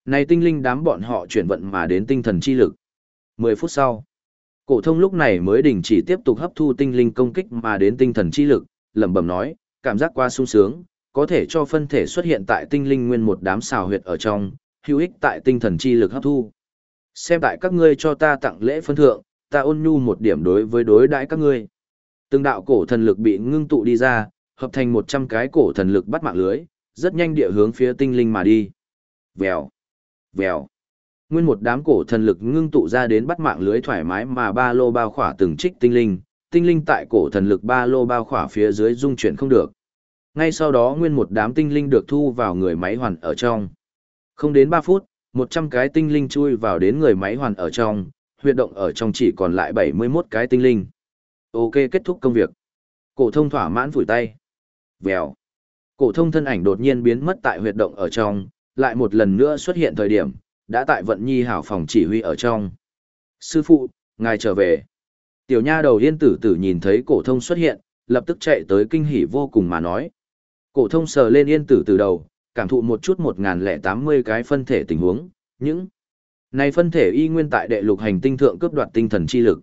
Này tinh linh đám bọn họ chuyển vận mà đến tinh thần chi lực. 10 phút sau, cổ thông lúc này mới đình chỉ tiếp tục hấp thu tinh linh công kích mà đến tinh thần chi lực, lẩm bẩm nói, cảm giác quá sung sướng, có thể cho phân thể xuất hiện tại tinh linh nguyên một đám xào huyệt ở trong, hữu ích tại tinh thần chi lực hấp thu. Xem tại các ngươi cho ta tặng lễ phân thượng, ta ôn nhu một điểm đối với đối đãi các ngươi. Từng đạo cổ thần lực bị ngưng tụ đi ra, hợp thành 100 cái cổ thần lực bắt mạng lưới, rất nhanh địa hướng phía tinh linh mà đi. Vèo, vèo. Nguyên một đám cổ thần lực ngưng tụ ra đến bắt mạng lưới thoải mái mà ba lô bao khỏa từng trích tinh linh, tinh linh tại cổ thần lực ba lô bao khỏa phía dưới dung chuyển không được. Ngay sau đó nguyên một đám tinh linh được thu vào người máy hoàn ở trong. Không đến ba phút, 100 cái tinh linh chui vào đến người máy hoàn ở trong, huyệt động ở trong chỉ còn lại 71 cái tinh linh. Ok kết thúc công việc. Cổ thông thỏa mãn phủi tay. Vèo. Cổ thông thân ảnh đột nhiên biến mất tại huyệt động ở trong, lại một lần nữa xuất hiện thời điểm, đã tại vận nhi hảo phòng chỉ huy ở trong. Sư phụ, ngài trở về. Tiểu nha đầu yên tử tử nhìn thấy cổ thông xuất hiện, lập tức chạy tới kinh hỉ vô cùng mà nói. Cổ thông sờ lên yên tử tử đầu, cảm thụ một chút 1080 cái phân thể tình huống, những này phân thể y nguyên tại đệ lục hành tinh thượng cướp đoạt tinh thần chi lực.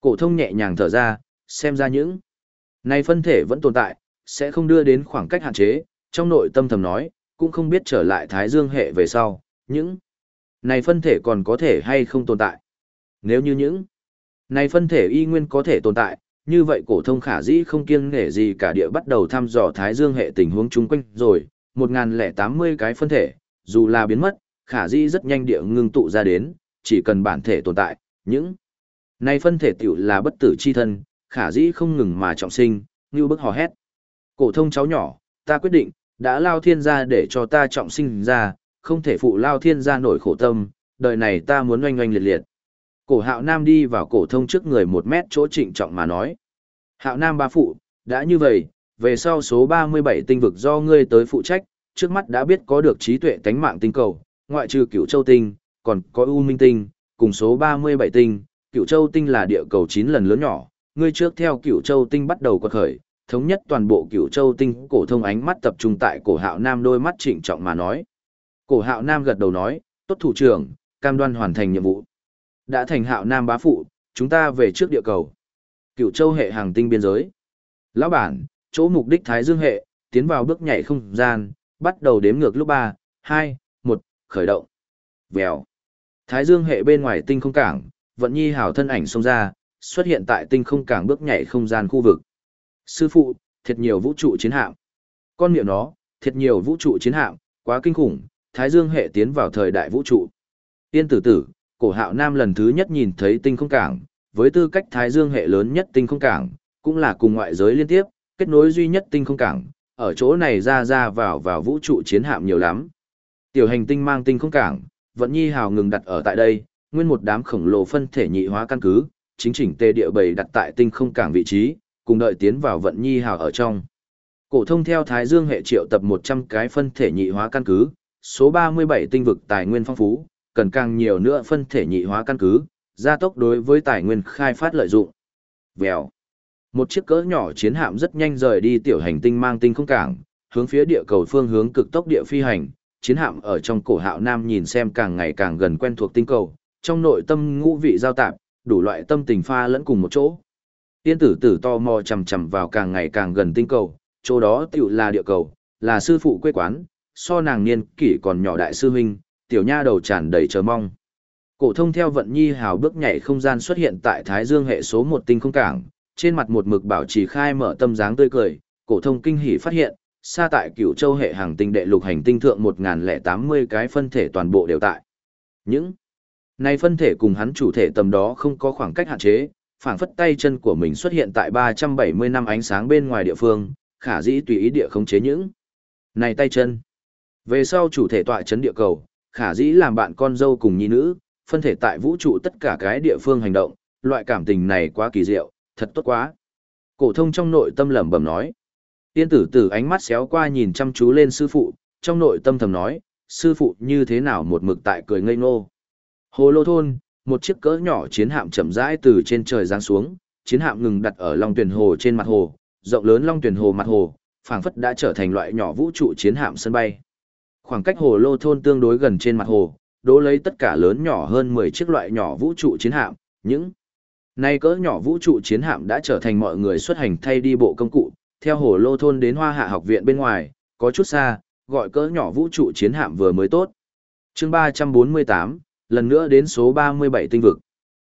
Cổ thông nhẹ nhàng thở ra, xem ra những này phân thể vẫn tồn tại, sẽ không đưa đến khoảng cách hạn chế, trong nội tâm thầm nói, cũng không biết trở lại Thái Dương hệ về sau, những này phân thể còn có thể hay không tồn tại. Nếu như những này phân thể y nguyên có thể tồn tại, như vậy cổ thông khả dĩ không kiêng nể gì cả địa bắt đầu thăm dò Thái Dương hệ tình huống chung quanh rồi, 1080 cái phân thể, dù là biến mất, khả dĩ rất nhanh địa ngưng tụ ra đến, chỉ cần bản thể tồn tại, những này phân thể tiểu là bất tử chi thân, khả dĩ không ngừng mà trọng sinh, như bức hò hét. Cổ thông cháu nhỏ, ta quyết định, đã lao thiên gia để cho ta trọng sinh ra, không thể phụ lao thiên gia nổi khổ tâm, đời này ta muốn oanh oanh liệt liệt. Cổ hạo nam đi vào cổ thông trước người một mét chỗ trịnh trọng mà nói. Hạo nam ba phụ, đã như vậy, về sau số 37 tinh vực do ngươi tới phụ trách, trước mắt đã biết có được trí tuệ tánh mạng tinh cầu, ngoại trừ cửu châu tinh, còn có U Minh tinh, cùng số 37 tinh, cửu châu tinh là địa cầu 9 lần lớn nhỏ, ngươi trước theo cửu châu tinh bắt đầu quật khởi, thống nhất toàn bộ cửu châu tinh, cổ thông ánh mắt tập trung tại cổ hạo nam đôi mắt trịnh trọng mà nói. Cổ hạo nam gật đầu nói, tốt thủ trưởng, cam đoan hoàn thành nhiệm vụ. Đã thành hạo nam bá phụ, chúng ta về trước địa cầu. Cửu châu hệ hàng tinh biên giới. Lão bản, chỗ mục đích Thái Dương hệ, tiến vào bước nhảy không gian, bắt đầu đếm ngược lúc 3, 2, 1, khởi động. Vèo. Thái Dương hệ bên ngoài tinh không cảng, vận nhi hảo thân ảnh xông ra, xuất hiện tại tinh không cảng bước nhảy không gian khu vực. Sư phụ, thiệt nhiều vũ trụ chiến hạm. Con miệng nó, thiệt nhiều vũ trụ chiến hạm, quá kinh khủng, Thái Dương hệ tiến vào thời đại vũ trụ. Tiên tử tử, cổ hạo nam lần thứ nhất nhìn thấy tinh không cảng, với tư cách Thái Dương hệ lớn nhất tinh không cảng, cũng là cùng ngoại giới liên tiếp, kết nối duy nhất tinh không cảng, ở chỗ này ra ra vào vào vũ trụ chiến hạm nhiều lắm. Tiểu hành tinh mang tinh không cảng, vận nhi hào ngừng đặt ở tại đây, nguyên một đám khổng lồ phân thể nhị hóa căn cứ, chính chỉnh tề địa bày đặt tại tinh không cảng vị trí, cùng đợi tiến vào vận nhi hào ở trong. Cổ thông theo Thái Dương hệ triệu tập 100 cái phân thể nhị hóa căn cứ, số 37 tinh vực tài nguyên phong phú, cần càng nhiều nữa phân thể nhị hóa căn cứ, gia tốc đối với tài nguyên khai phát lợi dụng. Vèo. Một chiếc cỡ nhỏ chiến hạm rất nhanh rời đi tiểu hành tinh mang tinh không cảng, hướng phía địa cầu phương hướng cực tốc địa phi hành. Chiến hạm ở trong cổ hạo nam nhìn xem càng ngày càng gần quen thuộc tinh cầu, trong nội tâm ngũ vị giao tạp, đủ loại tâm tình pha lẫn cùng một chỗ. Tiên tử tử to mò chầm chầm vào càng ngày càng gần tinh cầu, chỗ đó tiểu là địa cầu, là sư phụ quê quán, so nàng niên kỷ còn nhỏ đại sư huynh, tiểu nha đầu tràn đầy chờ mong. Cổ thông theo vận nhi hào bước nhảy không gian xuất hiện tại Thái Dương hệ số một tinh không cảng, trên mặt một mực bảo trì khai mở tâm dáng tươi cười, cổ thông kinh hỉ phát hiện, xa tại Cửu Châu hệ hàng tinh đệ lục hành tinh thượng 1080 cái phân thể toàn bộ đều tại. Những này phân thể cùng hắn chủ thể tầm đó không có khoảng cách hạn chế, phảng phất tay chân của mình xuất hiện tại 370 năm ánh sáng bên ngoài địa phương, khả dĩ tùy ý địa khống chế những này tay chân. Về sau chủ thể tọa chấn địa cầu, khả dĩ làm bạn con dâu cùng nhi nữ, phân thể tại vũ trụ tất cả cái địa phương hành động, loại cảm tình này quá kỳ diệu, thật tốt quá. Cổ thông trong nội tâm lẩm bẩm nói. Tiên tử tử ánh mắt xéo qua nhìn chăm chú lên sư phụ, trong nội tâm thầm nói, sư phụ như thế nào một mực tại cười ngây ngô. Hồ lô thôn, một chiếc cỡ nhỏ chiến hạm chậm rãi từ trên trời giáng xuống, chiến hạm ngừng đặt ở Long Tuyển Hồ trên mặt hồ, rộng lớn Long Tuyển Hồ mặt hồ, phảng phất đã trở thành loại nhỏ vũ trụ chiến hạm sân bay. Khoảng cách hồ lô thôn tương đối gần trên mặt hồ, đố lấy tất cả lớn nhỏ hơn 10 chiếc loại nhỏ vũ trụ chiến hạm, những nay cỡ nhỏ vũ trụ chiến hạm đã trở thành mọi người xuất hành thay đi bộ công cụ, theo hồ lô thôn đến hoa hạ học viện bên ngoài, có chút xa, gọi cỡ nhỏ vũ trụ chiến hạm vừa mới tốt. chương 348, lần nữa đến số 37 tinh vực.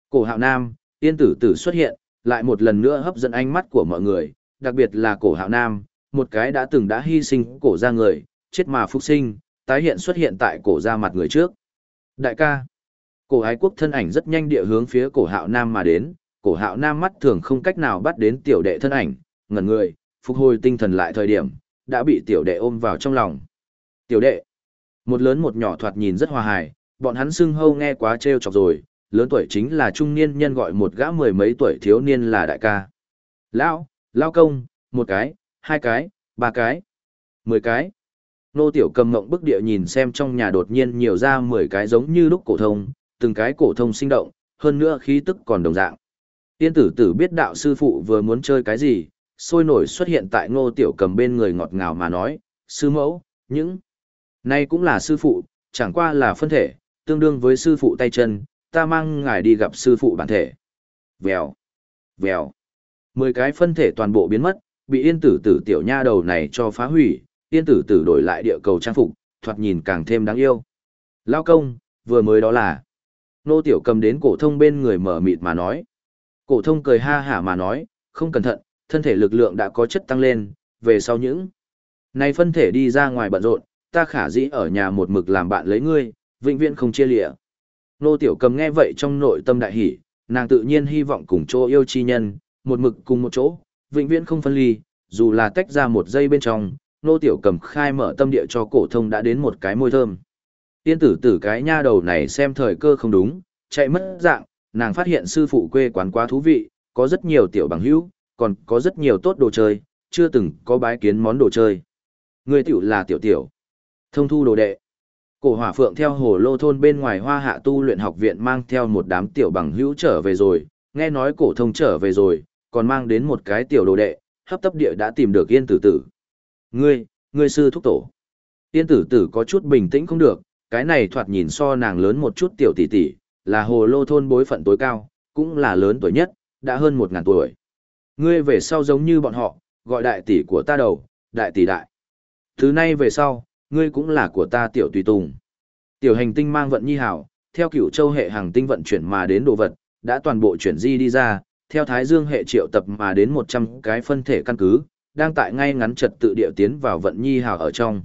Cổ hạo nam, tiên tử tử xuất hiện, lại một lần nữa hấp dẫn ánh mắt của mọi người, đặc biệt là cổ hạo nam, một cái đã từng đã hy sinh cổ ra người, chết mà phục sinh, tái hiện xuất hiện tại cổ ra mặt người trước. Đại ca, cổ ái quốc thân ảnh rất nhanh địa hướng phía cổ hạo nam mà đến, cổ hạo nam mắt thường không cách nào bắt đến tiểu đệ thân ảnh, ngẩn người, phục hồi tinh thần lại thời điểm, đã bị tiểu đệ ôm vào trong lòng. Tiểu đệ, một lớn một nhỏ thoạt nhìn rất hòa hài, bọn hắn xưng hâu nghe quá trêu chọc rồi, lớn tuổi chính là trung niên nhân gọi một gã mười mấy tuổi thiếu niên là đại ca. Lão, lao công, một cái, hai cái, ba cái, mười cái. Nô tiểu cầm mộng bức địa nhìn xem trong nhà đột nhiên nhiều ra mười cái giống như lúc cổ thông, từng cái cổ thông sinh động, hơn nữa khí tức còn đồng dạng. Tiên tử tử biết đạo sư phụ vừa muốn chơi cái gì, sôi nổi xuất hiện tại ngô tiểu cầm bên người ngọt ngào mà nói, sư mẫu, những này cũng là sư phụ, chẳng qua là phân thể, tương đương với sư phụ tay chân, ta mang ngài đi gặp sư phụ bản thể. Vèo, vèo, mười cái phân thể toàn bộ biến mất, bị yên tử tử tiểu nha đầu này cho phá hủy, yên tử tử đổi lại địa cầu trang phục, thoạt nhìn càng thêm đáng yêu. Lao công, vừa mới đó là, nô tiểu cầm đến cổ thông bên người mở mịt mà nói. Cổ thông cười ha hả mà nói, không cẩn thận, thân thể lực lượng đã có chất tăng lên, về sau những này phân thể đi ra ngoài bận rộn, ta khả dĩ ở nhà một mực làm bạn lấy ngươi, vĩnh viễn không chia lịa. Nô Tiểu Cầm nghe vậy trong nội tâm đại hỉ, nàng tự nhiên hy vọng cùng chỗ yêu chi nhân, một mực cùng một chỗ, vĩnh viễn không phân ly, dù là tách ra một giây bên trong, Nô Tiểu Cầm khai mở tâm địa cho cổ thông đã đến một cái môi thơm. Tiên tử tử cái nha đầu này xem thời cơ không đúng, chạy mất dạng, nàng phát hiện sư phụ quê quán quá thú vị, có rất nhiều tiểu bằng hữu, còn có rất nhiều tốt đồ chơi, chưa từng có bái kiến món đồ chơi. Người tiểu là tiểu tiểu. Thông thu đồ đệ. Cổ hỏa phượng theo hồ lô thôn bên ngoài hoa hạ tu luyện học viện mang theo một đám tiểu bằng hữu trở về rồi, nghe nói cổ thông trở về rồi, còn mang đến một cái tiểu đồ đệ, hấp tấp địa đã tìm được yên tử tử. Ngươi, ngươi sư thúc tổ. Yên tử tử có chút bình tĩnh không được, cái này thoạt nhìn so nàng lớn một chút tiểu tỷ tỷ, là hồ lô thôn bối phận tối cao, cũng là lớn tuổi nhất, đã hơn một ngàn tuổi. Ngươi về sau giống như bọn họ, gọi đại tỷ của ta đầu, đại tỷ đại. Thứ nay về sau, ngươi cũng là của ta tiểu tùy tùng. Tiểu hành tinh mang vận nhi hảo, theo cửu châu hệ hàng tinh vận chuyển mà đến đồ vật, đã toàn bộ chuyển di đi ra, theo thái dương hệ triệu tập mà đến 100 cái phân thể căn cứ, đang tại ngay ngắn trật tự địa tiến vào vận nhi hảo ở trong.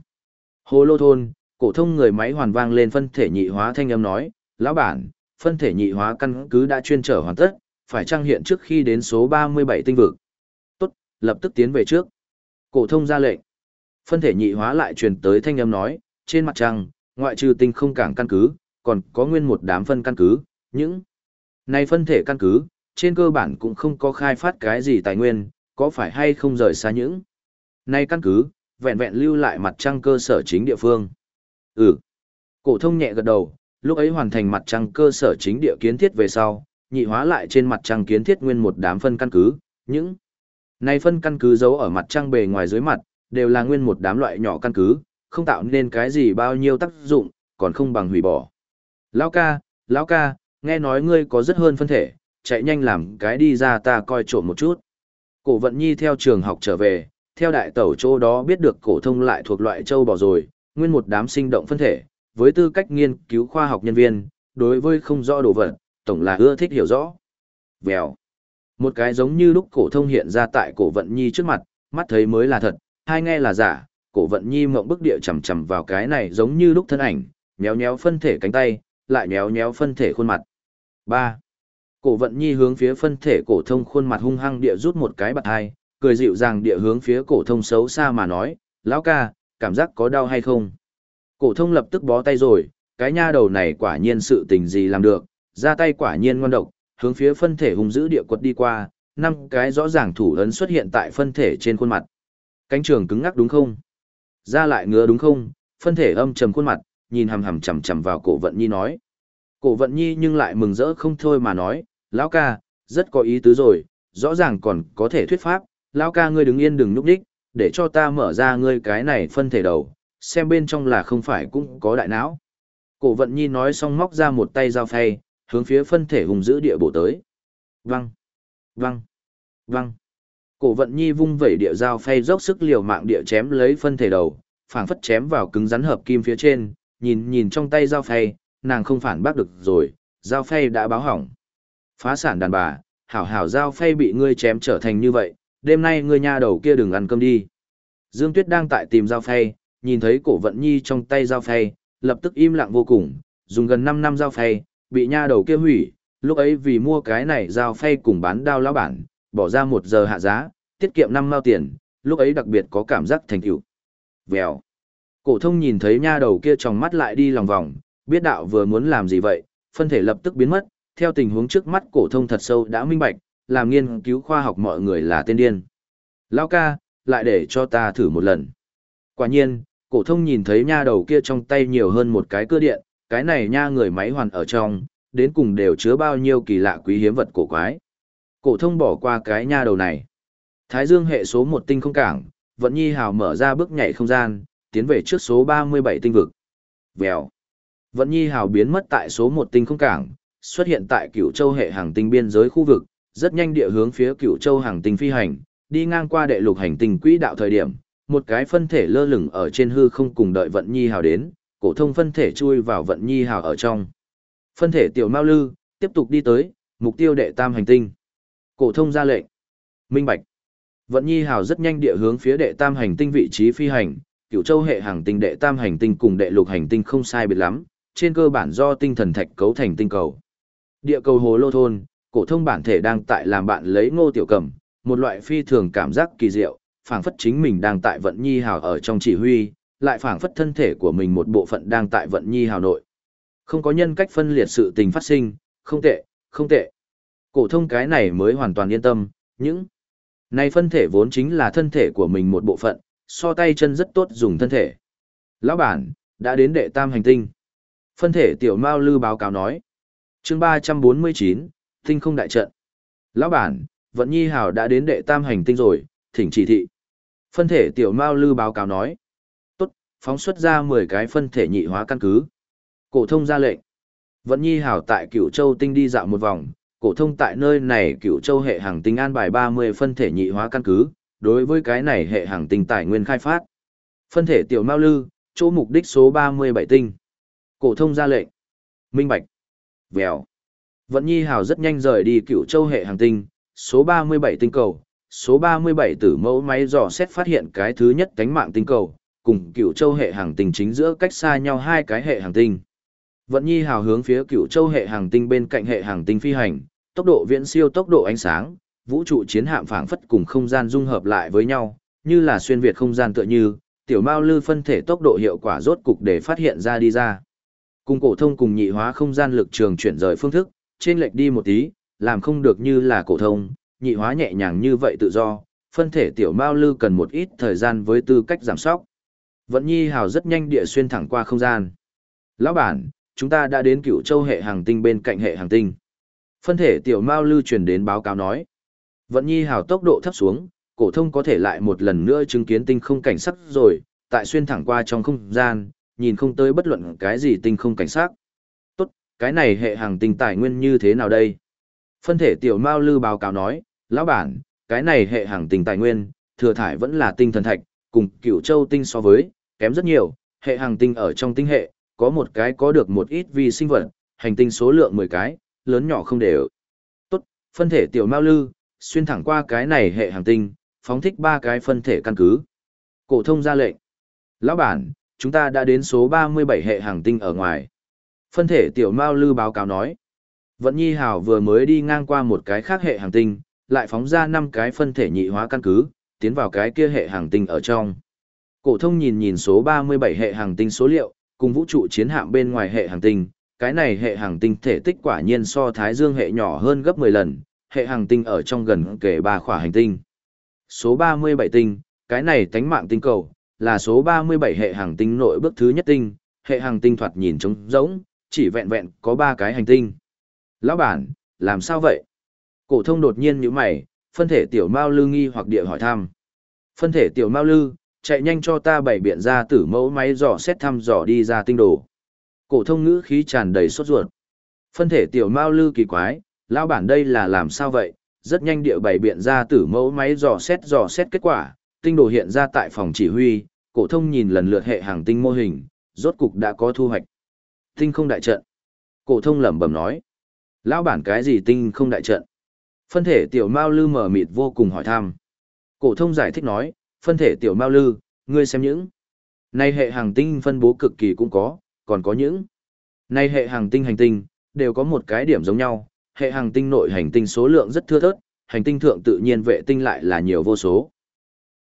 Hồ lô thôn, cổ thông người máy hoàn vang lên phân thể nhị hóa thanh âm nói, lão bản, phân thể nhị hóa căn cứ đã chuyên trở hoàn tất, phải trang hiện trước khi đến số 37 tinh vực. Tốt, lập tức tiến về trước. Cổ thông ra lệnh. Phân thể nhị hóa lại truyền tới thanh âm nói, trên mặt trăng, ngoại trừ tinh không cảng căn cứ, còn có nguyên một đám phân căn cứ, những này phân thể căn cứ, trên cơ bản cũng không có khai phát cái gì tài nguyên, có phải hay không rời xa những này căn cứ, vẹn vẹn lưu lại mặt trăng cơ sở chính địa phương. Ừ. Cổ thông nhẹ gật đầu, lúc ấy hoàn thành mặt trăng cơ sở chính địa kiến thiết về sau, nhị hóa lại trên mặt trăng kiến thiết nguyên một đám phân căn cứ, những này phân căn cứ giấu ở mặt trăng bề ngoài dưới mặt, đều là nguyên một đám loại nhỏ căn cứ, không tạo nên cái gì bao nhiêu tác dụng, còn không bằng hủy bỏ. Lão ca, lão ca, nghe nói ngươi có rất hơn phân thể, chạy nhanh làm cái đi ra ta coi trộm một chút. Cổ vận nhi theo trường học trở về, theo đại tẩu chỗ đó biết được cổ thông lại thuộc loại châu bò rồi, nguyên một đám sinh động phân thể, với tư cách nghiên cứu khoa học nhân viên, đối với không rõ đồ vật, tổng là ưa thích hiểu rõ. Vèo. Một cái giống như lúc cổ thông hiện ra tại cổ vận nhi trước mặt, mắt thấy mới là thật, hai nghe là giả, cổ vận nhi mộng bức địa chầm chầm vào cái này giống như lúc thân ảnh, nhéo nhéo phân thể cánh tay, lại nhéo nhéo phân thể khuôn mặt. 3. Cổ vận nhi hướng phía phân thể cổ thông khuôn mặt hung hăng địa rút một cái bạt hai, cười dịu dàng địa hướng phía cổ thông xấu xa mà nói, lão ca, cảm giác có đau hay không? Cổ thông lập tức bó tay rồi, cái nha đầu này quả nhiên sự tình gì làm được, ra tay quả nhiên ngoan độc, hướng phía phân thể hung dữ địa quật đi qua, năm cái rõ ràng thủ ấn xuất hiện tại phân thể trên khuôn mặt. Cánh trường cứng ngắc đúng không? Ra lại ngứa đúng không? Phân thể âm trầm khuôn mặt, nhìn hằm hằm chằm chằm vào cổ vận nhi nói. Cổ vận nhi nhưng lại mừng rỡ không thôi mà nói, lão ca, rất có ý tứ rồi, rõ ràng còn có thể thuyết pháp, lão ca ngươi đứng yên đừng nhúc đích, để cho ta mở ra ngươi cái này phân thể đầu, xem bên trong là không phải cũng có đại não. Cổ vận nhi nói xong móc ra một tay dao phay, hướng phía phân thể hùng giữ địa bộ tới. Văng, văng, văng. Cổ vận nhi vung vẩy địa dao phay dốc sức liều mạng địa chém lấy phân thể đầu, phảng phất chém vào cứng rắn hợp kim phía trên, nhìn nhìn trong tay dao phay, nàng không phản bác được rồi, dao phay đã báo hỏng. Phá sản đàn bà, hảo hảo dao phay bị ngươi chém trở thành như vậy, đêm nay ngươi nha đầu kia đừng ăn cơm đi. Dương Tuyết đang tại tìm dao phay, nhìn thấy cổ vận nhi trong tay dao phay, lập tức im lặng vô cùng, dùng gần 5 năm dao phay, bị nha đầu kia hủy, lúc ấy vì mua cái này dao phay cùng bán đao lão bản, bỏ ra một giờ hạ giá, tiết kiệm năm mao tiền, lúc ấy đặc biệt có cảm giác thành tựu. Vèo. Cổ thông nhìn thấy nha đầu kia trong mắt lại đi lòng vòng, biết đạo vừa muốn làm gì vậy, phân thể lập tức biến mất, theo tình huống trước mắt cổ thông thật sâu đã minh bạch, làm nghiên cứu khoa học mọi người là tên điên. Lão ca, lại để cho ta thử một lần. Quả nhiên, cổ thông nhìn thấy nha đầu kia trong tay nhiều hơn một cái cơ điện, cái này nha người máy hoàn ở trong, đến cùng đều chứa bao nhiêu kỳ lạ quý hiếm vật cổ quái. Cổ thông bỏ qua cái nha đầu này. Thái Dương hệ số một tinh không cảng, Vận Nhi Hào mở ra bước nhảy không gian, tiến về trước số 37 tinh vực. Vèo. Vận Nhi Hào biến mất tại số một tinh không cảng, xuất hiện tại Cửu Châu hệ hàng tinh biên giới khu vực, rất nhanh địa hướng phía Cửu Châu hàng tinh phi hành, đi ngang qua đệ lục hành tinh quỹ đạo thời điểm, một cái phân thể lơ lửng ở trên hư không cùng đợi Vận Nhi Hào đến, cổ thông phân thể chui vào Vận Nhi Hào ở trong. Phân thể tiểu Mao Lư tiếp tục đi tới, mục tiêu đệ tam hành tinh. Cổ thông ra lệnh. Minh Bạch. Vận Nhi Hào rất nhanh địa hướng phía đệ tam hành tinh vị trí phi hành, Cửu Châu hệ hành tinh đệ tam hành tinh cùng đệ lục hành tinh không sai biệt lắm, trên cơ bản do tinh thần thạch cấu thành tinh cầu. Địa cầu Hồ Lô thôn, cổ thông bản thể đang tại làm bạn lấy Ngô Tiểu Cẩm, một loại phi thường cảm giác kỳ diệu, phảng phất chính mình đang tại Vận Nhi Hào ở trong chỉ huy, lại phảng phất thân thể của mình một bộ phận đang tại Vận Nhi Hào nội. Không có nhân cách phân liệt sự tình phát sinh, không tệ, không tệ. Cổ thông cái này mới hoàn toàn yên tâm, những này phân thể vốn chính là thân thể của mình một bộ phận, so tay chân rất tốt dùng thân thể. Lão bản, đã đến đệ tam hành tinh. Phân thể tiểu Mao Lư báo cáo nói. chương 349, tinh không đại trận. Lão bản, Vận Nhi Hảo đã đến đệ tam hành tinh rồi, thỉnh chỉ thị. Phân thể tiểu Mao Lư báo cáo nói. Tốt, phóng xuất ra 10 cái phân thể nhị hóa căn cứ. Cổ thông ra lệnh. Vận Nhi Hảo tại Cửu Châu tinh đi dạo một vòng, cổ thông tại nơi này Cửu Châu hệ hàng tinh an bài 30 phân thể nhị hóa căn cứ, đối với cái này hệ hàng tinh tài nguyên khai phát. Phân thể tiểu Mao Lư, chỗ mục đích số 37 tinh. Cổ thông ra lệnh. Minh Bạch. Vèo. Vận Nhi Hào rất nhanh rời đi Cửu Châu hệ hàng tinh, số 37 tinh cầu. Số 37 tử mẫu máy dò xét phát hiện cái thứ nhất cánh mạng tinh cầu, cùng Cửu Châu hệ hàng tinh chính giữa cách xa nhau hai cái hệ hàng tinh. Vận Nhi Hào hướng phía Cửu Châu hệ hàng tinh bên cạnh hệ hàng tinh phi hành, tốc độ viễn siêu tốc độ ánh sáng, vũ trụ chiến hạm phảng phất cùng không gian dung hợp lại với nhau, như là xuyên việt không gian tựa như, tiểu mao lư phân thể tốc độ hiệu quả rốt cục để phát hiện ra đi ra. Cùng cổ thông cùng nhị hóa không gian lực trường chuyển rời phương thức, trên lệch đi một tí, làm không được như là cổ thông, nhị hóa nhẹ nhàng như vậy tự do, phân thể tiểu mao lư cần một ít thời gian với tư cách giảm sóc. Vận Nhi hào rất nhanh địa xuyên thẳng qua không gian. Lão bản, chúng ta đã đến cựu châu hệ hàng tinh bên cạnh hệ hàng tinh. Phân thể tiểu mao lư truyền đến báo cáo nói. Vận Nhi hào tốc độ thấp xuống, cổ thông có thể lại một lần nữa chứng kiến tinh không cảnh sắc rồi, tại xuyên thẳng qua trong không gian, nhìn không tới bất luận cái gì tinh không cảnh sắc. Tốt, cái này hệ hàng tinh tài nguyên như thế nào đây? Phân thể tiểu Mao Lư báo cáo nói, lão bản, cái này hệ hàng tinh tài nguyên, thừa thải vẫn là tinh thần thạch, cùng cửu châu tinh so với, kém rất nhiều, hệ hàng tinh ở trong tinh hệ, có một cái có được một ít vi sinh vật, hành tinh số lượng 10 cái, lớn nhỏ không đều. Tốt, phân thể tiểu mao lư, xuyên thẳng qua cái này hệ hành tinh, phóng thích ba cái phân thể căn cứ. Cổ thông ra lệnh. Lão bản, chúng ta đã đến số 37 hệ hành tinh ở ngoài. Phân thể tiểu mao lư báo cáo nói. Vận Nhi Hảo vừa mới đi ngang qua một cái khác hệ hành tinh, lại phóng ra năm cái phân thể nhị hóa căn cứ, tiến vào cái kia hệ hành tinh ở trong. Cổ thông nhìn nhìn số 37 hệ hành tinh số liệu, cùng vũ trụ chiến hạm bên ngoài hệ hành tinh, cái này hệ hàng tinh thể tích quả nhiên so Thái Dương hệ nhỏ hơn gấp 10 lần, hệ hàng tinh ở trong gần kể ba khỏa hành tinh. Số 37 tinh, cái này tánh mạng tinh cầu, là số 37 hệ hàng tinh nội bước thứ nhất tinh, hệ hàng tinh thoạt nhìn trống rỗng, chỉ vẹn vẹn có ba cái hành tinh. Lão bản, làm sao vậy? Cổ thông đột nhiên nhíu mày, phân thể tiểu Mao Lư nghi hoặc địa hỏi thăm. Phân thể tiểu Mao Lư, chạy nhanh cho ta bảy biện ra tử mẫu máy dò xét thăm dò đi ra tinh đồ. Cổ thông ngữ khí tràn đầy sốt ruột. Phân thể tiểu Mao Lư kỳ quái, lão bản đây là làm sao vậy? Rất nhanh địa bảy biện ra tử mẫu máy dò xét dò xét kết quả, tinh đồ hiện ra tại phòng chỉ huy, cổ thông nhìn lần lượt hệ hàng tinh mô hình, rốt cục đã có thu hoạch. Tinh không đại trận. Cổ thông lẩm bẩm nói. Lão bản cái gì tinh không đại trận? Phân thể tiểu Mao Lư mở mịt vô cùng hỏi thăm. Cổ thông giải thích nói, phân thể tiểu Mao Lư, ngươi xem những. Này hệ hàng tinh phân bố cực kỳ cũng có, còn có những. nay hệ hàng tinh hành tinh, đều có một cái điểm giống nhau, hệ hàng tinh nội hành tinh số lượng rất thưa thớt, hành tinh thượng tự nhiên vệ tinh lại là nhiều vô số.